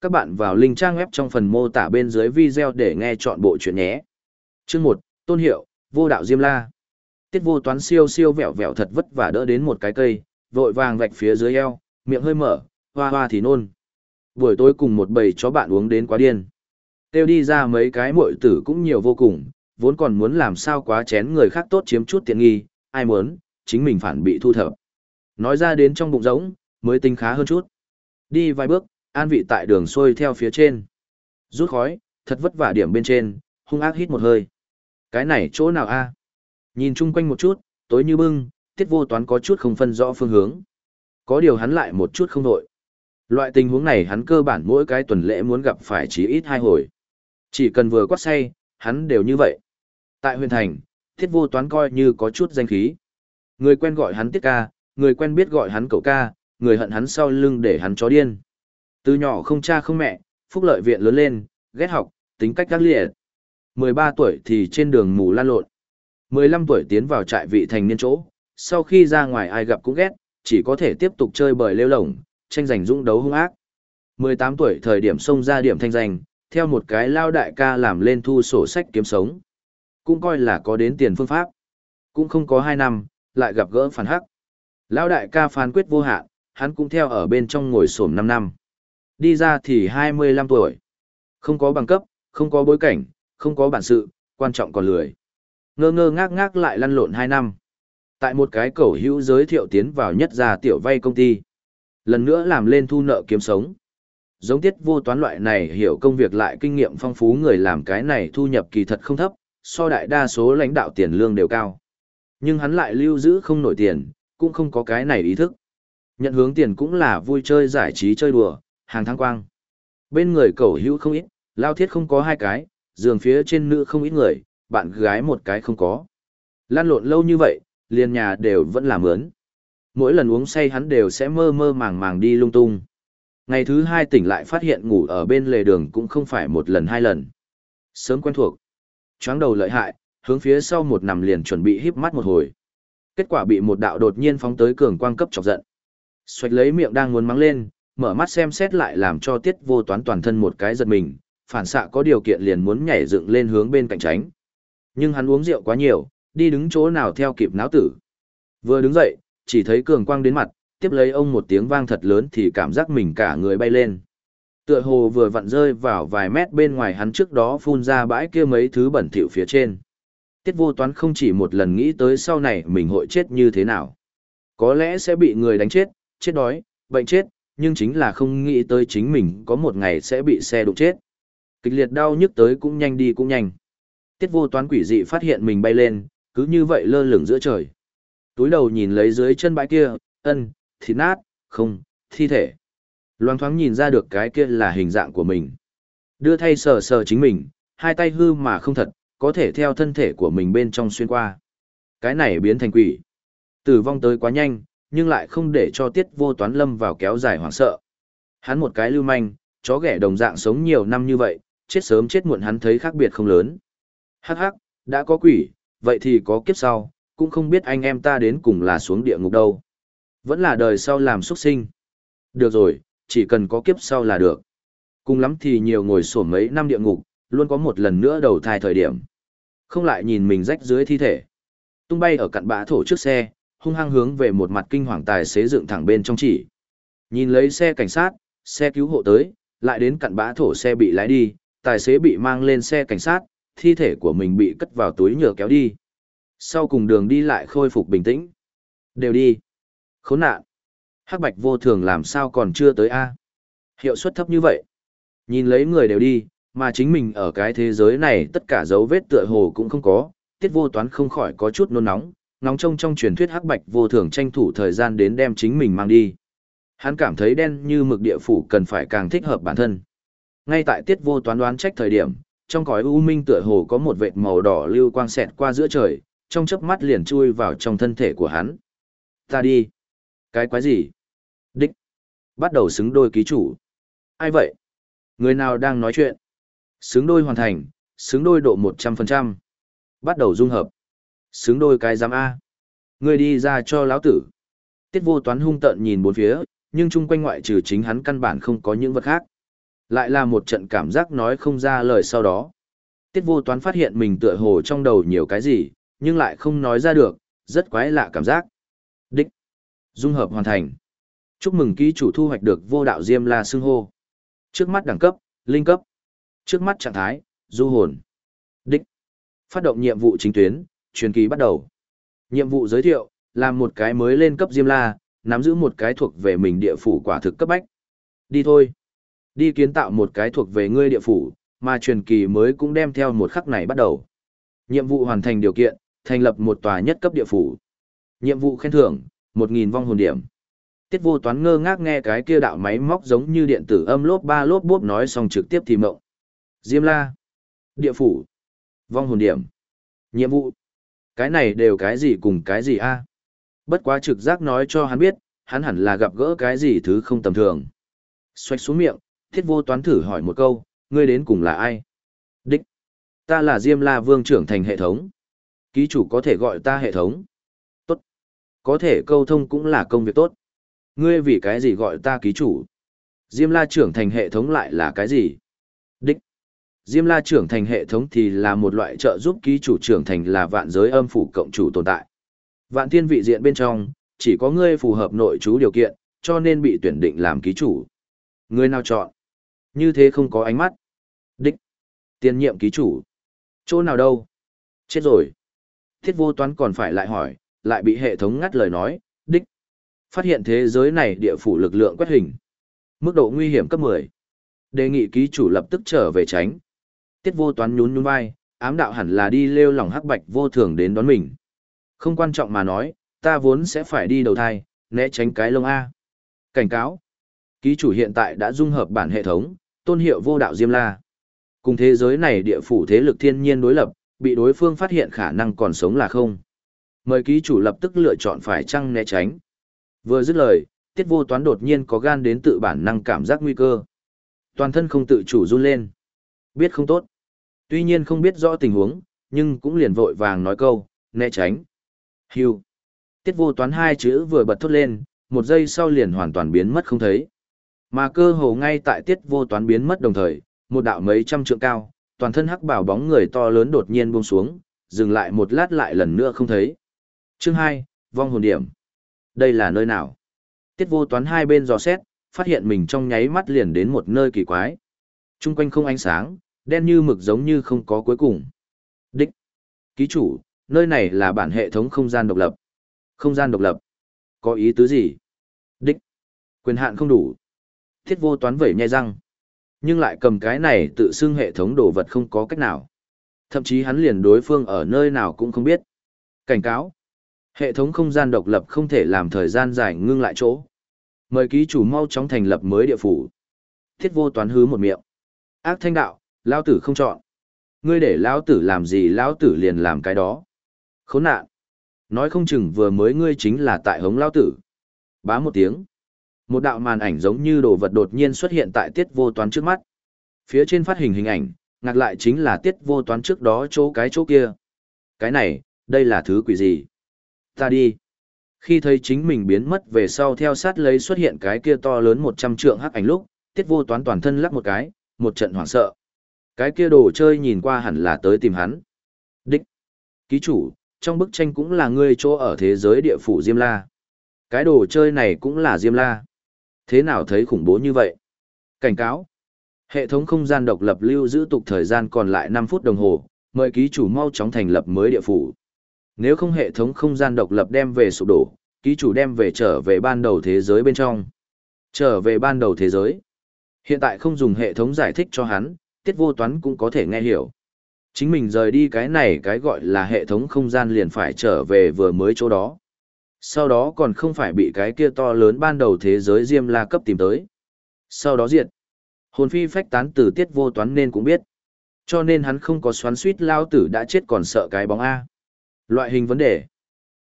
Các bạn vào link trang web trong phần mô tả bên dưới video để nghe chọn bộ chuyện nhé. Chương 1, Tôn Hiệu, Vô Đạo Diêm La. Tiết vô toán siêu siêu vẹo vẹo thật vất vả đỡ đến một cái cây, vội vàng vạch phía dưới eo, miệng hơi mở, hoa hoa thì nôn. Buổi tối cùng một bầy chó bạn uống đến quá điên. Têu đi ra mấy cái muội tử cũng nhiều vô cùng, vốn còn muốn làm sao quá chén người khác tốt chiếm chút tiện nghi, ai muốn, chính mình phản bị thu thập. Nói ra đến trong bụng rỗng, mới tinh khá hơn chút. Đi vài bước, an vị tại đường xuôi theo phía trên. Rút khói, thật vất vả điểm bên trên, hung ác hít một hơi. Cái này chỗ nào a? Nhìn chung quanh một chút, tối như bưng, tiết vô toán có chút không phân rõ phương hướng. Có điều hắn lại một chút không đội. Loại tình huống này hắn cơ bản mỗi cái tuần lễ muốn gặp phải chỉ ít hai hồi. Chỉ cần vừa quát say, hắn đều như vậy. Tại huyền thành, thiết vô toán coi như có chút danh khí. Người quen gọi hắn tiết ca, người quen biết gọi hắn cậu ca, người hận hắn sau lưng để hắn chó điên. Từ nhỏ không cha không mẹ, phúc lợi viện lớn lên, ghét học, tính cách đắc liệt. 13 tuổi thì trên đường mù lan lộn. 15 tuổi tiến vào trại vị thành niên chỗ, sau khi ra ngoài ai gặp cũng ghét, chỉ có thể tiếp tục chơi bời lêu lổng, tranh giành dũng đấu hung ác. 18 tuổi thời điểm xông ra điểm thanh danh, theo một cái lao đại ca làm lên thu sổ sách kiếm sống. Cũng coi là có đến tiền phương pháp. Cũng không có 2 năm, lại gặp gỡ phản hắc. Lao đại ca phán quyết vô hạn, hắn cũng theo ở bên trong ngồi sổm 5 năm. Đi ra thì 25 tuổi. Không có bằng cấp, không có bối cảnh, không có bản sự, quan trọng còn lười. Ngơ ngơ ngác ngác lại lăn lộn 2 năm. Tại một cái cầu hữu giới thiệu tiến vào nhất gia tiểu vay công ty. Lần nữa làm lên thu nợ kiếm sống. Giống tiết vô toán loại này hiểu công việc lại kinh nghiệm phong phú người làm cái này thu nhập kỳ thật không thấp, so đại đa số lãnh đạo tiền lương đều cao. Nhưng hắn lại lưu giữ không nổi tiền, cũng không có cái này ý thức. Nhận hướng tiền cũng là vui chơi giải trí chơi đùa, hàng tháng quang. Bên người cầu hữu không ít, lao thiết không có hai cái, giường phía trên nữ không ít người, bạn gái một cái không có. Lan lộn lâu như vậy, liền nhà đều vẫn làm mướn. Mỗi lần uống say hắn đều sẽ mơ mơ màng màng đi lung tung. Ngày thứ hai tỉnh lại phát hiện ngủ ở bên lề đường cũng không phải một lần hai lần. Sớm quen thuộc. Choáng đầu lợi hại, hướng phía sau một nằm liền chuẩn bị híp mắt một hồi. Kết quả bị một đạo đột nhiên phóng tới cường quang cấp chọc giận. Xoạch lấy miệng đang muốn mắng lên, mở mắt xem xét lại làm cho tiết vô toán toàn thân một cái giật mình, phản xạ có điều kiện liền muốn nhảy dựng lên hướng bên cạnh tránh. Nhưng hắn uống rượu quá nhiều, đi đứng chỗ nào theo kịp náo tử. Vừa đứng dậy, chỉ thấy cường quang đến mặt, tiếp lấy ông một tiếng vang thật lớn thì cảm giác mình cả người bay lên. Tựa hồ vừa vặn rơi vào vài mét bên ngoài hắn trước đó phun ra bãi kia mấy thứ bẩn thỉu phía trên. Tiết vô toán không chỉ một lần nghĩ tới sau này mình hội chết như thế nào. Có lẽ sẽ bị người đánh chết, chết đói, bệnh chết, nhưng chính là không nghĩ tới chính mình có một ngày sẽ bị xe đụng chết. Kịch liệt đau nhức tới cũng nhanh đi cũng nhanh. Tiết vô toán quỷ dị phát hiện mình bay lên, cứ như vậy lơ lửng giữa trời. Túi đầu nhìn lấy dưới chân bãi kia, ân, thịt nát, không, thi thể. Loang thoáng nhìn ra được cái kia là hình dạng của mình. Đưa thay sờ sờ chính mình, hai tay hư mà không thật, có thể theo thân thể của mình bên trong xuyên qua. Cái này biến thành quỷ. Tử vong tới quá nhanh, nhưng lại không để cho tiết vô toán lâm vào kéo dài hoảng sợ. Hắn một cái lưu manh, chó ghẻ đồng dạng sống nhiều năm như vậy, chết sớm chết muộn hắn thấy khác biệt không lớn. Hắc hắc, đã có quỷ, vậy thì có kiếp sau, cũng không biết anh em ta đến cùng là xuống địa ngục đâu. Vẫn là đời sau làm xuất sinh. Được rồi, chỉ cần có kiếp sau là được. Cùng lắm thì nhiều ngồi sổ mấy năm địa ngục, luôn có một lần nữa đầu thai thời điểm. Không lại nhìn mình rách dưới thi thể. Tung bay ở cặn bã thổ trước xe, hung hăng hướng về một mặt kinh hoàng tài xế dựng thẳng bên trong chỉ. Nhìn lấy xe cảnh sát, xe cứu hộ tới, lại đến cặn bã thổ xe bị lái đi, tài xế bị mang lên xe cảnh sát, thi thể của mình bị cất vào túi nhựa kéo đi. Sau cùng đường đi lại khôi phục bình tĩnh. Đều đi. Khốn nạn. Hắc bạch vô thường làm sao còn chưa tới A. Hiệu suất thấp như vậy. Nhìn lấy người đều đi, mà chính mình ở cái thế giới này tất cả dấu vết tựa hồ cũng không có, tiết vô toán không khỏi có chút nôn nóng, nóng trông trong truyền thuyết hắc bạch vô thường tranh thủ thời gian đến đem chính mình mang đi. Hắn cảm thấy đen như mực địa phủ cần phải càng thích hợp bản thân. Ngay tại tiết vô toán đoán trách thời điểm, trong cõi u minh tựa hồ có một vệt màu đỏ lưu quang xẹt qua giữa trời, trong chớp mắt liền chui vào trong thân thể của hắn. Ta đi. Cái quái gì? Đích. Bắt đầu xứng đôi ký chủ. Ai vậy? Người nào đang nói chuyện? Xứng đôi hoàn thành, xứng đôi độ 100%. Bắt đầu dung hợp. Xứng đôi cái giám A. Người đi ra cho lão tử. Tiết vô toán hung tợn nhìn bốn phía, nhưng chung quanh ngoại trừ chính hắn căn bản không có những vật khác. Lại là một trận cảm giác nói không ra lời sau đó. Tiết vô toán phát hiện mình tựa hồ trong đầu nhiều cái gì, nhưng lại không nói ra được, rất quái lạ cảm giác. Đích. Dung hợp hoàn thành. Chúc mừng ký chủ thu hoạch được vô đạo diêm la xưng hô. Trước mắt đẳng cấp, linh cấp. Trước mắt trạng thái, du hồn. Đích. Phát động nhiệm vụ chính tuyến, truyền kỳ bắt đầu. Nhiệm vụ giới thiệu, làm một cái mới lên cấp diêm la, nắm giữ một cái thuộc về mình địa phủ quả thực cấp bách. Đi thôi. Đi kiến tạo một cái thuộc về ngươi địa phủ, mà truyền kỳ mới cũng đem theo một khắc này bắt đầu. Nhiệm vụ hoàn thành điều kiện, thành lập một tòa nhất cấp địa phủ. Nhiệm vụ khen thưởng, 1.000 vong hồn điểm. Tiết vô toán ngơ ngác nghe cái kia đạo máy móc giống như điện tử âm lốp ba lốp bốp nói xong trực tiếp thì mộng. Diêm la. Địa phủ. Vong hồn điểm. Nhiệm vụ. Cái này đều cái gì cùng cái gì a? Bất quá trực giác nói cho hắn biết, hắn hẳn là gặp gỡ cái gì thứ không tầm thường. Xoạch xuống miệng, thiết vô toán thử hỏi một câu, ngươi đến cùng là ai? Đích. Ta là Diêm La Vương trưởng thành hệ thống. Ký chủ có thể gọi ta hệ thống. Tốt. Có thể câu thông cũng là công việc tốt. Ngươi vì cái gì gọi ta ký chủ? Diêm La trưởng thành hệ thống lại là cái gì? Diêm La trưởng thành hệ thống thì là một loại trợ giúp ký chủ trưởng thành là vạn giới âm phủ cộng chủ tồn tại. Vạn thiên vị diện bên trong, chỉ có ngươi phù hợp nội chú điều kiện, cho nên bị tuyển định làm ký chủ. Ngươi nào chọn? Như thế không có ánh mắt. Đích. Tiền nhiệm ký chủ. Chỗ nào đâu? Chết rồi. Thiết vô toán còn phải lại hỏi, lại bị hệ thống ngắt lời nói, đích. Phát hiện thế giới này địa phủ lực lượng quét hình. Mức độ nguy hiểm cấp 10. Đề nghị ký chủ lập tức trở về tránh. Tiết vô toán nhún nhún vai, ám đạo hẳn là đi lêu lòng hắc bạch vô thường đến đón mình. Không quan trọng mà nói, ta vốn sẽ phải đi đầu thai, né tránh cái lông A. Cảnh cáo. Ký chủ hiện tại đã dung hợp bản hệ thống, tôn hiệu vô đạo Diêm La. Cùng thế giới này địa phủ thế lực thiên nhiên đối lập, bị đối phương phát hiện khả năng còn sống là không. Mời ký chủ lập tức lựa chọn phải chăng né tránh. Vừa dứt lời, tiết vô toán đột nhiên có gan đến tự bản năng cảm giác nguy cơ. Toàn thân không tự chủ run lên. Biết không tốt. Tuy nhiên không biết rõ tình huống, nhưng cũng liền vội vàng nói câu, né tránh. Hưu. Tiết vô toán hai chữ vừa bật thốt lên, một giây sau liền hoàn toàn biến mất không thấy. Mà cơ hồ ngay tại tiết vô toán biến mất đồng thời, một đạo mấy trăm trượng cao, toàn thân hắc bảo bóng người to lớn đột nhiên buông xuống, dừng lại một lát lại lần nữa không thấy. Chương 2, vong hồn điểm. Đây là nơi nào? Tiết vô toán hai bên dò xét, phát hiện mình trong nháy mắt liền đến một nơi kỳ quái. Trung quanh không ánh sáng, đen như mực giống như không có cuối cùng. Đích. Ký chủ, nơi này là bản hệ thống không gian độc lập. Không gian độc lập. Có ý tứ gì? Đích. Quyền hạn không đủ. Thiết vô toán vẩy nhai răng. Nhưng lại cầm cái này tự xưng hệ thống đồ vật không có cách nào. Thậm chí hắn liền đối phương ở nơi nào cũng không biết. Cảnh cáo. Hệ thống không gian độc lập không thể làm thời gian dài ngưng lại chỗ. Mời ký chủ mau chóng thành lập mới địa phủ. Thiết vô toán hứ một miệng. Ác thanh đạo, lao tử không chọn. Ngươi để lão tử làm gì lão tử liền làm cái đó. Khốn nạn. Nói không chừng vừa mới ngươi chính là tại hống lão tử. Bá một tiếng. Một đạo màn ảnh giống như đồ vật đột nhiên xuất hiện tại tiết vô toán trước mắt. Phía trên phát hình hình ảnh, ngạc lại chính là tiết vô toán trước đó chỗ cái chỗ kia. Cái này, đây là thứ quỷ gì? Ta đi. Khi thấy chính mình biến mất về sau theo sát lấy xuất hiện cái kia to lớn một trăm trượng hắc ảnh lúc, tiết vô toán toàn thân lắc một cái, một trận hoảng sợ. Cái kia đồ chơi nhìn qua hẳn là tới tìm hắn. Đích. Ký chủ, trong bức tranh cũng là ngươi chỗ ở thế giới địa phủ Diêm La. Cái đồ chơi này cũng là Diêm La. Thế nào thấy khủng bố như vậy? Cảnh cáo. Hệ thống không gian độc lập lưu giữ tục thời gian còn lại 5 phút đồng hồ, mời ký chủ mau chóng thành lập mới địa phủ. Nếu không hệ thống không gian độc lập đem về sụp đổ, ký chủ đem về trở về ban đầu thế giới bên trong. Trở về ban đầu thế giới. Hiện tại không dùng hệ thống giải thích cho hắn, tiết vô toán cũng có thể nghe hiểu. Chính mình rời đi cái này cái gọi là hệ thống không gian liền phải trở về vừa mới chỗ đó. Sau đó còn không phải bị cái kia to lớn ban đầu thế giới Diêm La cấp tìm tới. Sau đó diệt. Hồn phi phách tán từ tiết vô toán nên cũng biết. Cho nên hắn không có xoắn suýt lao tử đã chết còn sợ cái bóng A. Loại hình vấn đề.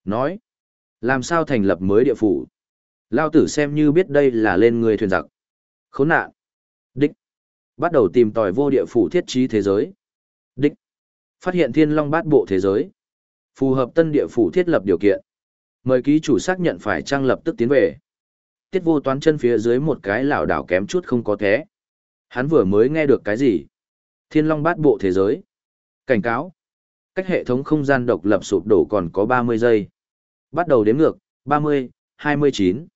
Nói. Làm sao thành lập mới địa phủ? Lao tử xem như biết đây là lên người thuyền giặc. Khốn nạn. Bắt đầu tìm tòi vô địa phủ thiết trí thế giới. Đích. Phát hiện thiên long bát bộ thế giới. Phù hợp tân địa phủ thiết lập điều kiện. Mời ký chủ xác nhận phải trang lập tức tiến về. Tiết vô toán chân phía dưới một cái lảo đảo kém chút không có thế. Hắn vừa mới nghe được cái gì? Thiên Long bát bộ thế giới. Cảnh cáo. Cách hệ thống không gian độc lập sụp đổ còn có 30 giây. Bắt đầu đếm ngược, 30, 29.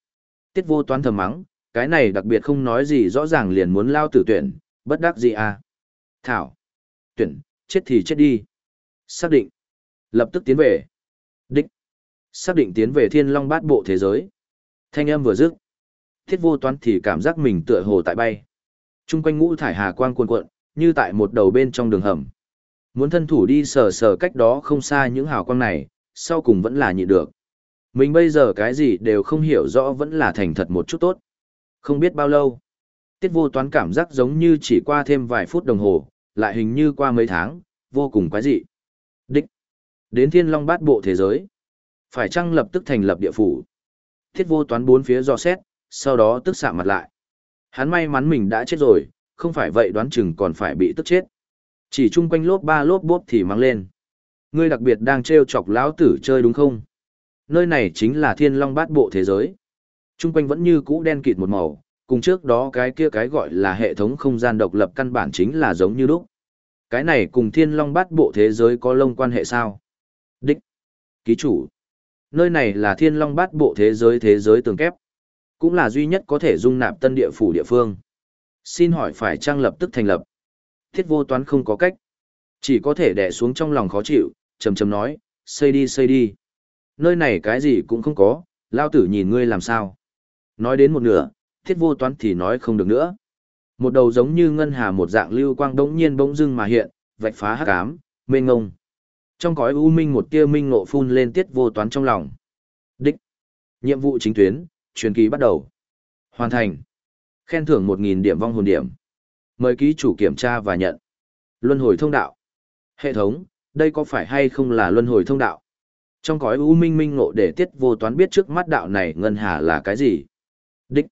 Tiết vô toán thầm mắng, cái này đặc biệt không nói gì rõ ràng liền muốn lao tử tuyển, bất đắc gì à. Thảo. Tuyển, chết thì chết đi. Xác định. Lập tức tiến về. Đích. Xác định tiến về thiên long bát bộ thế giới. Thanh âm vừa dứt. Thiết vô toán thì cảm giác mình tựa hồ tại bay. Trung quanh ngũ thải hà quang cuồn cuộn, như tại một đầu bên trong đường hầm. Muốn thân thủ đi sờ sờ cách đó không xa những hào quang này, sau cùng vẫn là nhịn được. Mình bây giờ cái gì đều không hiểu rõ vẫn là thành thật một chút tốt. Không biết bao lâu. Tiết vô toán cảm giác giống như chỉ qua thêm vài phút đồng hồ, lại hình như qua mấy tháng, vô cùng quái dị. Đích. Đến thiên long bát bộ thế giới. Phải chăng lập tức thành lập địa phủ. Tiết vô toán bốn phía do xét, sau đó tức xạ mặt lại. Hắn may mắn mình đã chết rồi, không phải vậy đoán chừng còn phải bị tức chết. Chỉ chung quanh lốp ba lốp bốp thì mang lên. Ngươi đặc biệt đang trêu chọc lão tử chơi đúng không? Nơi này chính là thiên long bát bộ thế giới. Trung quanh vẫn như cũ đen kịt một màu, cùng trước đó cái kia cái gọi là hệ thống không gian độc lập căn bản chính là giống như lúc. Cái này cùng thiên long bát bộ thế giới có lông quan hệ sao? Đích. Ký chủ. Nơi này là thiên long bát bộ thế giới thế giới tường kép. Cũng là duy nhất có thể dung nạp tân địa phủ địa phương. Xin hỏi phải trang lập tức thành lập. Thiết vô toán không có cách. Chỉ có thể đè xuống trong lòng khó chịu, chầm chầm nói, xây đi xây đi. Nơi này cái gì cũng không có, lao tử nhìn ngươi làm sao. Nói đến một nửa, thiết vô toán thì nói không được nữa. Một đầu giống như ngân hà một dạng lưu quang đống nhiên bỗng dưng mà hiện, vạch phá hắc ám, mê ngông. Trong cõi u minh một tia minh ngộ phun lên tiết vô toán trong lòng. Đích. Nhiệm vụ chính tuyến, truyền kỳ bắt đầu. Hoàn thành. Khen thưởng 1.000 điểm vong hồn điểm. Mời ký chủ kiểm tra và nhận. Luân hồi thông đạo. Hệ thống, đây có phải hay không là luân hồi thông đạo? Trong cõi u minh minh ngộ để tiết vô toán biết trước mắt đạo này ngân hà là cái gì? Đích.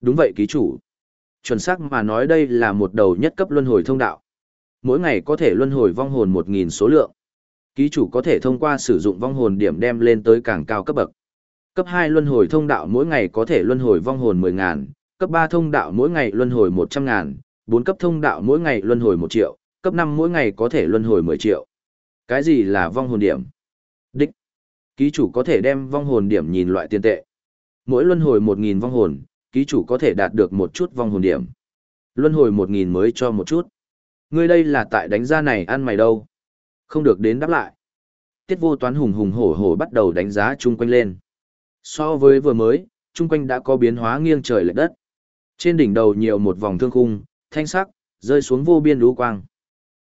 Đúng vậy ký chủ. Chuẩn xác mà nói đây là một đầu nhất cấp luân hồi thông đạo. Mỗi ngày có thể luân hồi vong hồn 1.000 số lượng. Ký chủ có thể thông qua sử dụng vong hồn điểm đem lên tới càng cao cấp bậc. Cấp 2 luân hồi thông đạo mỗi ngày có thể luân hồi vong hồn 10.000, cấp 3 thông đạo mỗi ngày luân hồi 100.000, 4 cấp thông đạo mỗi ngày luân hồi 1 triệu, cấp 5 mỗi ngày có thể luân hồi 10 triệu. Cái gì là vong hồn điểm? Đích. Ký chủ có thể đem vong hồn điểm nhìn loại tiền tệ. Mỗi luân hồi 1.000 vong hồn, ký chủ có thể đạt được một chút vong hồn điểm. Luân hồi 1.000 mới cho một chút. Ngươi đây là tại đánh giá này ăn mày đâu? Không được đến đáp lại. Tiết vô toán hùng hùng hổ hổ bắt đầu đánh giá chung quanh lên. So với vừa mới, chung quanh đã có biến hóa nghiêng trời lệch đất. Trên đỉnh đầu nhiều một vòng thương khung, thanh sắc, rơi xuống vô biên lũ quang.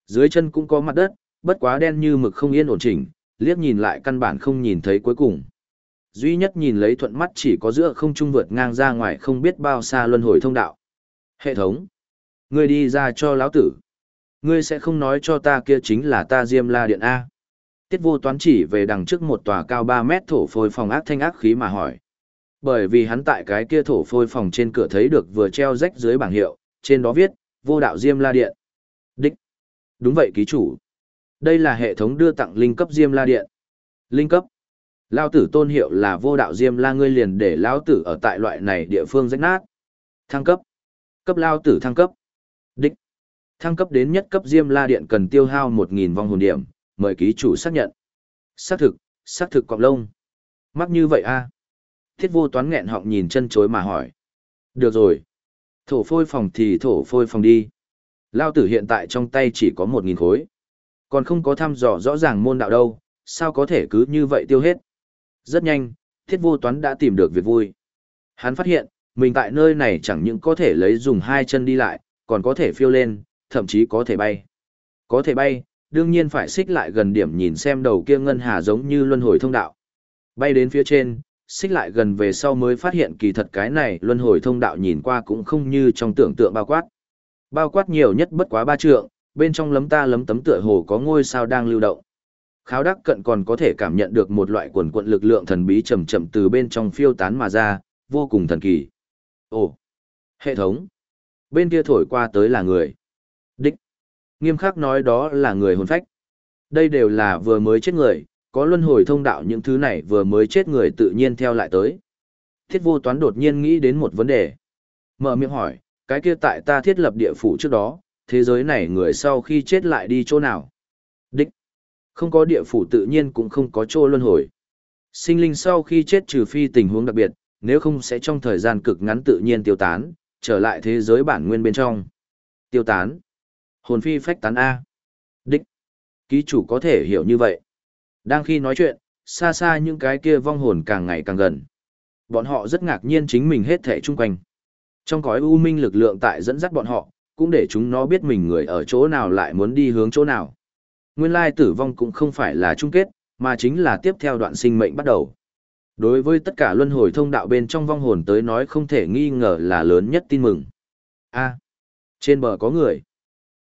Dưới chân cũng có mặt đất, bất quá đen như mực không yên ổn chỉnh, liếc nhìn lại căn bản không nhìn thấy cuối cùng. Duy nhất nhìn lấy thuận mắt chỉ có giữa không trung vượt ngang ra ngoài không biết bao xa luân hồi thông đạo. Hệ thống. Ngươi đi ra cho lão tử. Ngươi sẽ không nói cho ta kia chính là ta Diêm La Điện A. Tiết vô toán chỉ về đằng trước một tòa cao 3 mét thổ phôi phòng ác thanh ác khí mà hỏi. Bởi vì hắn tại cái kia thổ phôi phòng trên cửa thấy được vừa treo rách dưới bảng hiệu, trên đó viết, vô đạo Diêm La Điện. Đích. Đúng vậy ký chủ. Đây là hệ thống đưa tặng linh cấp Diêm La Điện. Linh cấp. Lao tử tôn hiệu là vô đạo Diêm La ngươi liền để Lao tử ở tại loại này địa phương rách nát. Thăng cấp. Cấp Lao tử thăng cấp. Đích. Thăng cấp đến nhất cấp Diêm La Điện cần tiêu hao 1.000 vong hồn điểm, mời ký chủ xác nhận. Xác thực, xác thực cọc lông. Mắc như vậy a Thiết vô toán nghẹn họng nhìn chân chối mà hỏi. Được rồi. Thổ phôi phòng thì thổ phôi phòng đi. Lao tử hiện tại trong tay chỉ có 1.000 khối. Còn không có thăm dò rõ ràng môn đạo đâu, sao có thể cứ như vậy tiêu hết. Rất nhanh, thiết vô toán đã tìm được việc vui. Hắn phát hiện, mình tại nơi này chẳng những có thể lấy dùng hai chân đi lại, còn có thể phiêu lên, thậm chí có thể bay. Có thể bay, đương nhiên phải xích lại gần điểm nhìn xem đầu kia ngân hà giống như luân hồi thông đạo. Bay đến phía trên, xích lại gần về sau mới phát hiện kỳ thật cái này luân hồi thông đạo nhìn qua cũng không như trong tưởng tượng bao quát. Bao quát nhiều nhất bất quá ba trượng, bên trong lấm ta lấm tấm tựa hồ có ngôi sao đang lưu động. Kháo đắc cận còn có thể cảm nhận được một loại quần quận lực lượng thần bí chậm chậm từ bên trong phiêu tán mà ra, vô cùng thần kỳ. Ồ, hệ thống. Bên kia thổi qua tới là người. Đích. Nghiêm khắc nói đó là người hồn phách. Đây đều là vừa mới chết người, có luân hồi thông đạo những thứ này vừa mới chết người tự nhiên theo lại tới. Thiết vô toán đột nhiên nghĩ đến một vấn đề. Mở miệng hỏi, cái kia tại ta thiết lập địa phủ trước đó, thế giới này người sau khi chết lại đi chỗ nào? Không có địa phủ tự nhiên cũng không có chỗ luân hồi. Sinh linh sau khi chết trừ phi tình huống đặc biệt, nếu không sẽ trong thời gian cực ngắn tự nhiên tiêu tán, trở lại thế giới bản nguyên bên trong. Tiêu tán. Hồn phi phách tán A. Đích. Ký chủ có thể hiểu như vậy. Đang khi nói chuyện, xa xa những cái kia vong hồn càng ngày càng gần. Bọn họ rất ngạc nhiên chính mình hết thể chung quanh. Trong cõi u minh lực lượng tại dẫn dắt bọn họ, cũng để chúng nó biết mình người ở chỗ nào lại muốn đi hướng chỗ nào. Nguyên lai tử vong cũng không phải là chung kết, mà chính là tiếp theo đoạn sinh mệnh bắt đầu. Đối với tất cả luân hồi thông đạo bên trong vong hồn tới nói không thể nghi ngờ là lớn nhất tin mừng. A, à, trên bờ có người.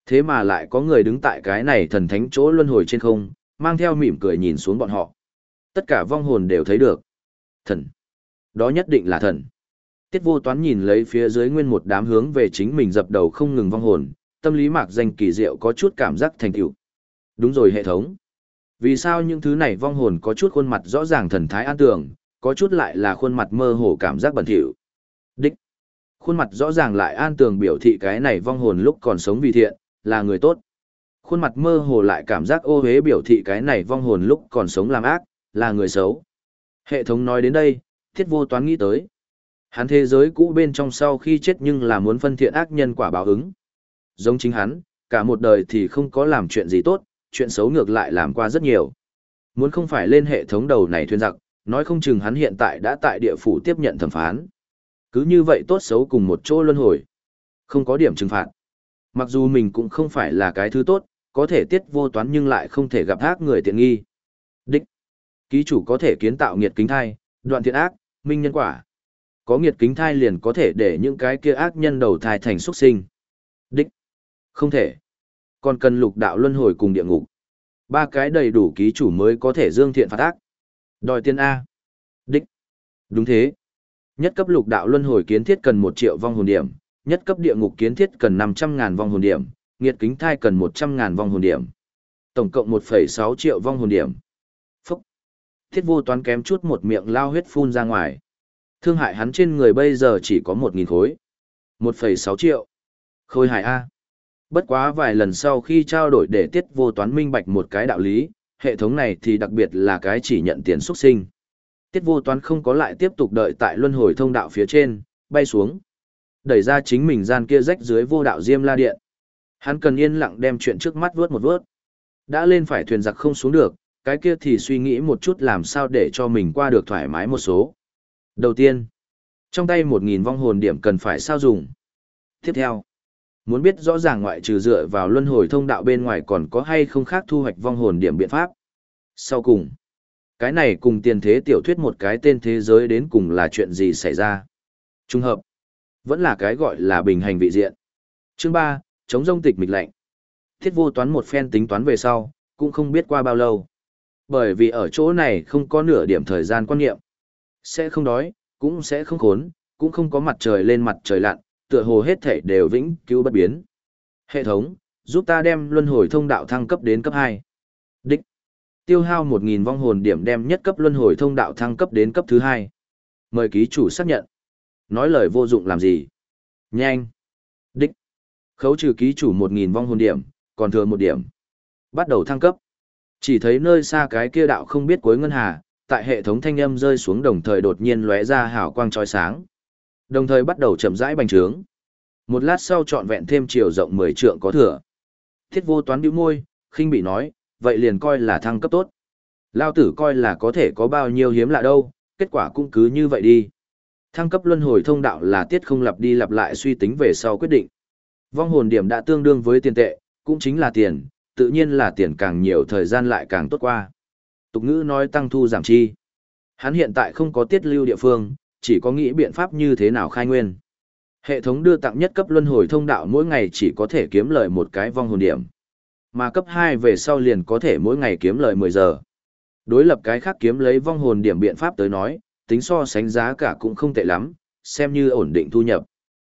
Thế mà lại có người đứng tại cái này thần thánh chỗ luân hồi trên không, mang theo mỉm cười nhìn xuống bọn họ. Tất cả vong hồn đều thấy được. Thần. Đó nhất định là thần. Tiết vô toán nhìn lấy phía dưới nguyên một đám hướng về chính mình dập đầu không ngừng vong hồn, tâm lý mạc danh kỳ diệu có chút cảm giác thành tựu. Đúng rồi hệ thống. Vì sao những thứ này vong hồn có chút khuôn mặt rõ ràng thần thái an tường, có chút lại là khuôn mặt mơ hồ cảm giác bẩn thỉu. Đích. Khuôn mặt rõ ràng lại an tường biểu thị cái này vong hồn lúc còn sống vì thiện, là người tốt. Khuôn mặt mơ hồ lại cảm giác ô hế biểu thị cái này vong hồn lúc còn sống làm ác, là người xấu. Hệ thống nói đến đây, thiết vô toán nghĩ tới. Hắn thế giới cũ bên trong sau khi chết nhưng là muốn phân thiện ác nhân quả báo ứng. Giống chính hắn, cả một đời thì không có làm chuyện gì tốt, chuyện xấu ngược lại làm qua rất nhiều. Muốn không phải lên hệ thống đầu này thuyền giặc, nói không chừng hắn hiện tại đã tại địa phủ tiếp nhận thẩm phán. Cứ như vậy tốt xấu cùng một chỗ luân hồi. Không có điểm trừng phạt. Mặc dù mình cũng không phải là cái thứ tốt, có thể tiết vô toán nhưng lại không thể gặp ác người tiện nghi. Đích. Ký chủ có thể kiến tạo nghiệt kính thai, đoạn thiện ác, minh nhân quả. Có nghiệt kính thai liền có thể để những cái kia ác nhân đầu thai thành xuất sinh. Đích. Không thể. Còn cần lục đạo luân hồi cùng địa ngục. Ba cái đầy đủ ký chủ mới có thể dương thiện phạt ác. Đòi tiền A. Đích. Đúng thế. Nhất cấp lục đạo luân hồi kiến thiết cần một triệu vong hồn điểm, nhất cấp địa ngục kiến thiết cần năm trăm ngàn vong hồn điểm, nghiệt kính thai cần một trăm ngàn vong hồn điểm. Tổng cộng một phẩy sáu triệu vong hồn điểm. Phúc. Thiết vô toán kém chút một miệng lao huyết phun ra ngoài. Thương hại hắn trên người bây giờ chỉ có một nghìn khối. một phẩy sáu triệu. Khôi hài A. Bất quá vài lần sau khi trao đổi để tiết vô toán minh bạch một cái đạo lý, hệ thống này thì đặc biệt là cái chỉ nhận tiền xuất sinh. Tiết vô toán không có lại tiếp tục đợi tại luân hồi thông đạo phía trên, bay xuống. Đẩy ra chính mình gian kia rách dưới vô đạo diêm la điện. Hắn cần yên lặng đem chuyện trước mắt vớt một vớt. Đã lên phải thuyền giặc không xuống được, cái kia thì suy nghĩ một chút làm sao để cho mình qua được thoải mái một số. Đầu tiên, trong tay một nghìn vong hồn điểm cần phải sao dùng. Tiếp theo, Muốn biết rõ ràng ngoại trừ dựa vào luân hồi thông đạo bên ngoài còn có hay không khác thu hoạch vong hồn điểm biện pháp. Sau cùng, cái này cùng tiền thế tiểu thuyết một cái tên thế giới đến cùng là chuyện gì xảy ra. Trung hợp, vẫn là cái gọi là bình hành vị diện. Chương 3, chống rông tịch mịch lạnh. Thiết vô toán một phen tính toán về sau, cũng không biết qua bao lâu. Bởi vì ở chỗ này không có nửa điểm thời gian quan niệm. Sẽ không đói, cũng sẽ không khốn, cũng không có mặt trời lên mặt trời lặn, tựa hồ hết thể đều vĩnh cứu bất biến. Hệ thống, giúp ta đem luân hồi thông đạo thăng cấp đến cấp 2. Đích. Tiêu hao 1.000 vong hồn điểm đem nhất cấp luân hồi thông đạo thăng cấp đến cấp thứ 2. Mời ký chủ xác nhận. Nói lời vô dụng làm gì? Nhanh. Đích. Khấu trừ ký chủ 1.000 vong hồn điểm, còn thừa một điểm. Bắt đầu thăng cấp. Chỉ thấy nơi xa cái kia đạo không biết cuối ngân hà, tại hệ thống thanh âm rơi xuống đồng thời đột nhiên lóe ra hào quang chói sáng. Đồng thời bắt đầu chậm rãi bành trướng. Một lát sau trọn vẹn thêm chiều rộng 10 trượng có thừa. Thiết vô toán bĩu môi, khinh bị nói, vậy liền coi là thăng cấp tốt. Lao tử coi là có thể có bao nhiêu hiếm lạ đâu, kết quả cũng cứ như vậy đi. Thăng cấp luân hồi thông đạo là tiết không lặp đi lặp lại suy tính về sau quyết định. Vong hồn điểm đã tương đương với tiền tệ, cũng chính là tiền, tự nhiên là tiền càng nhiều thời gian lại càng tốt qua. Tục ngữ nói tăng thu giảm chi. Hắn hiện tại không có tiết lưu địa phương, chỉ có nghĩ biện pháp như thế nào khai nguyên. Hệ thống đưa tặng nhất cấp luân hồi thông đạo mỗi ngày chỉ có thể kiếm lợi một cái vong hồn điểm. Mà cấp 2 về sau liền có thể mỗi ngày kiếm lợi 10 giờ. Đối lập cái khác kiếm lấy vong hồn điểm biện pháp tới nói, tính so sánh giá cả cũng không tệ lắm, xem như ổn định thu nhập.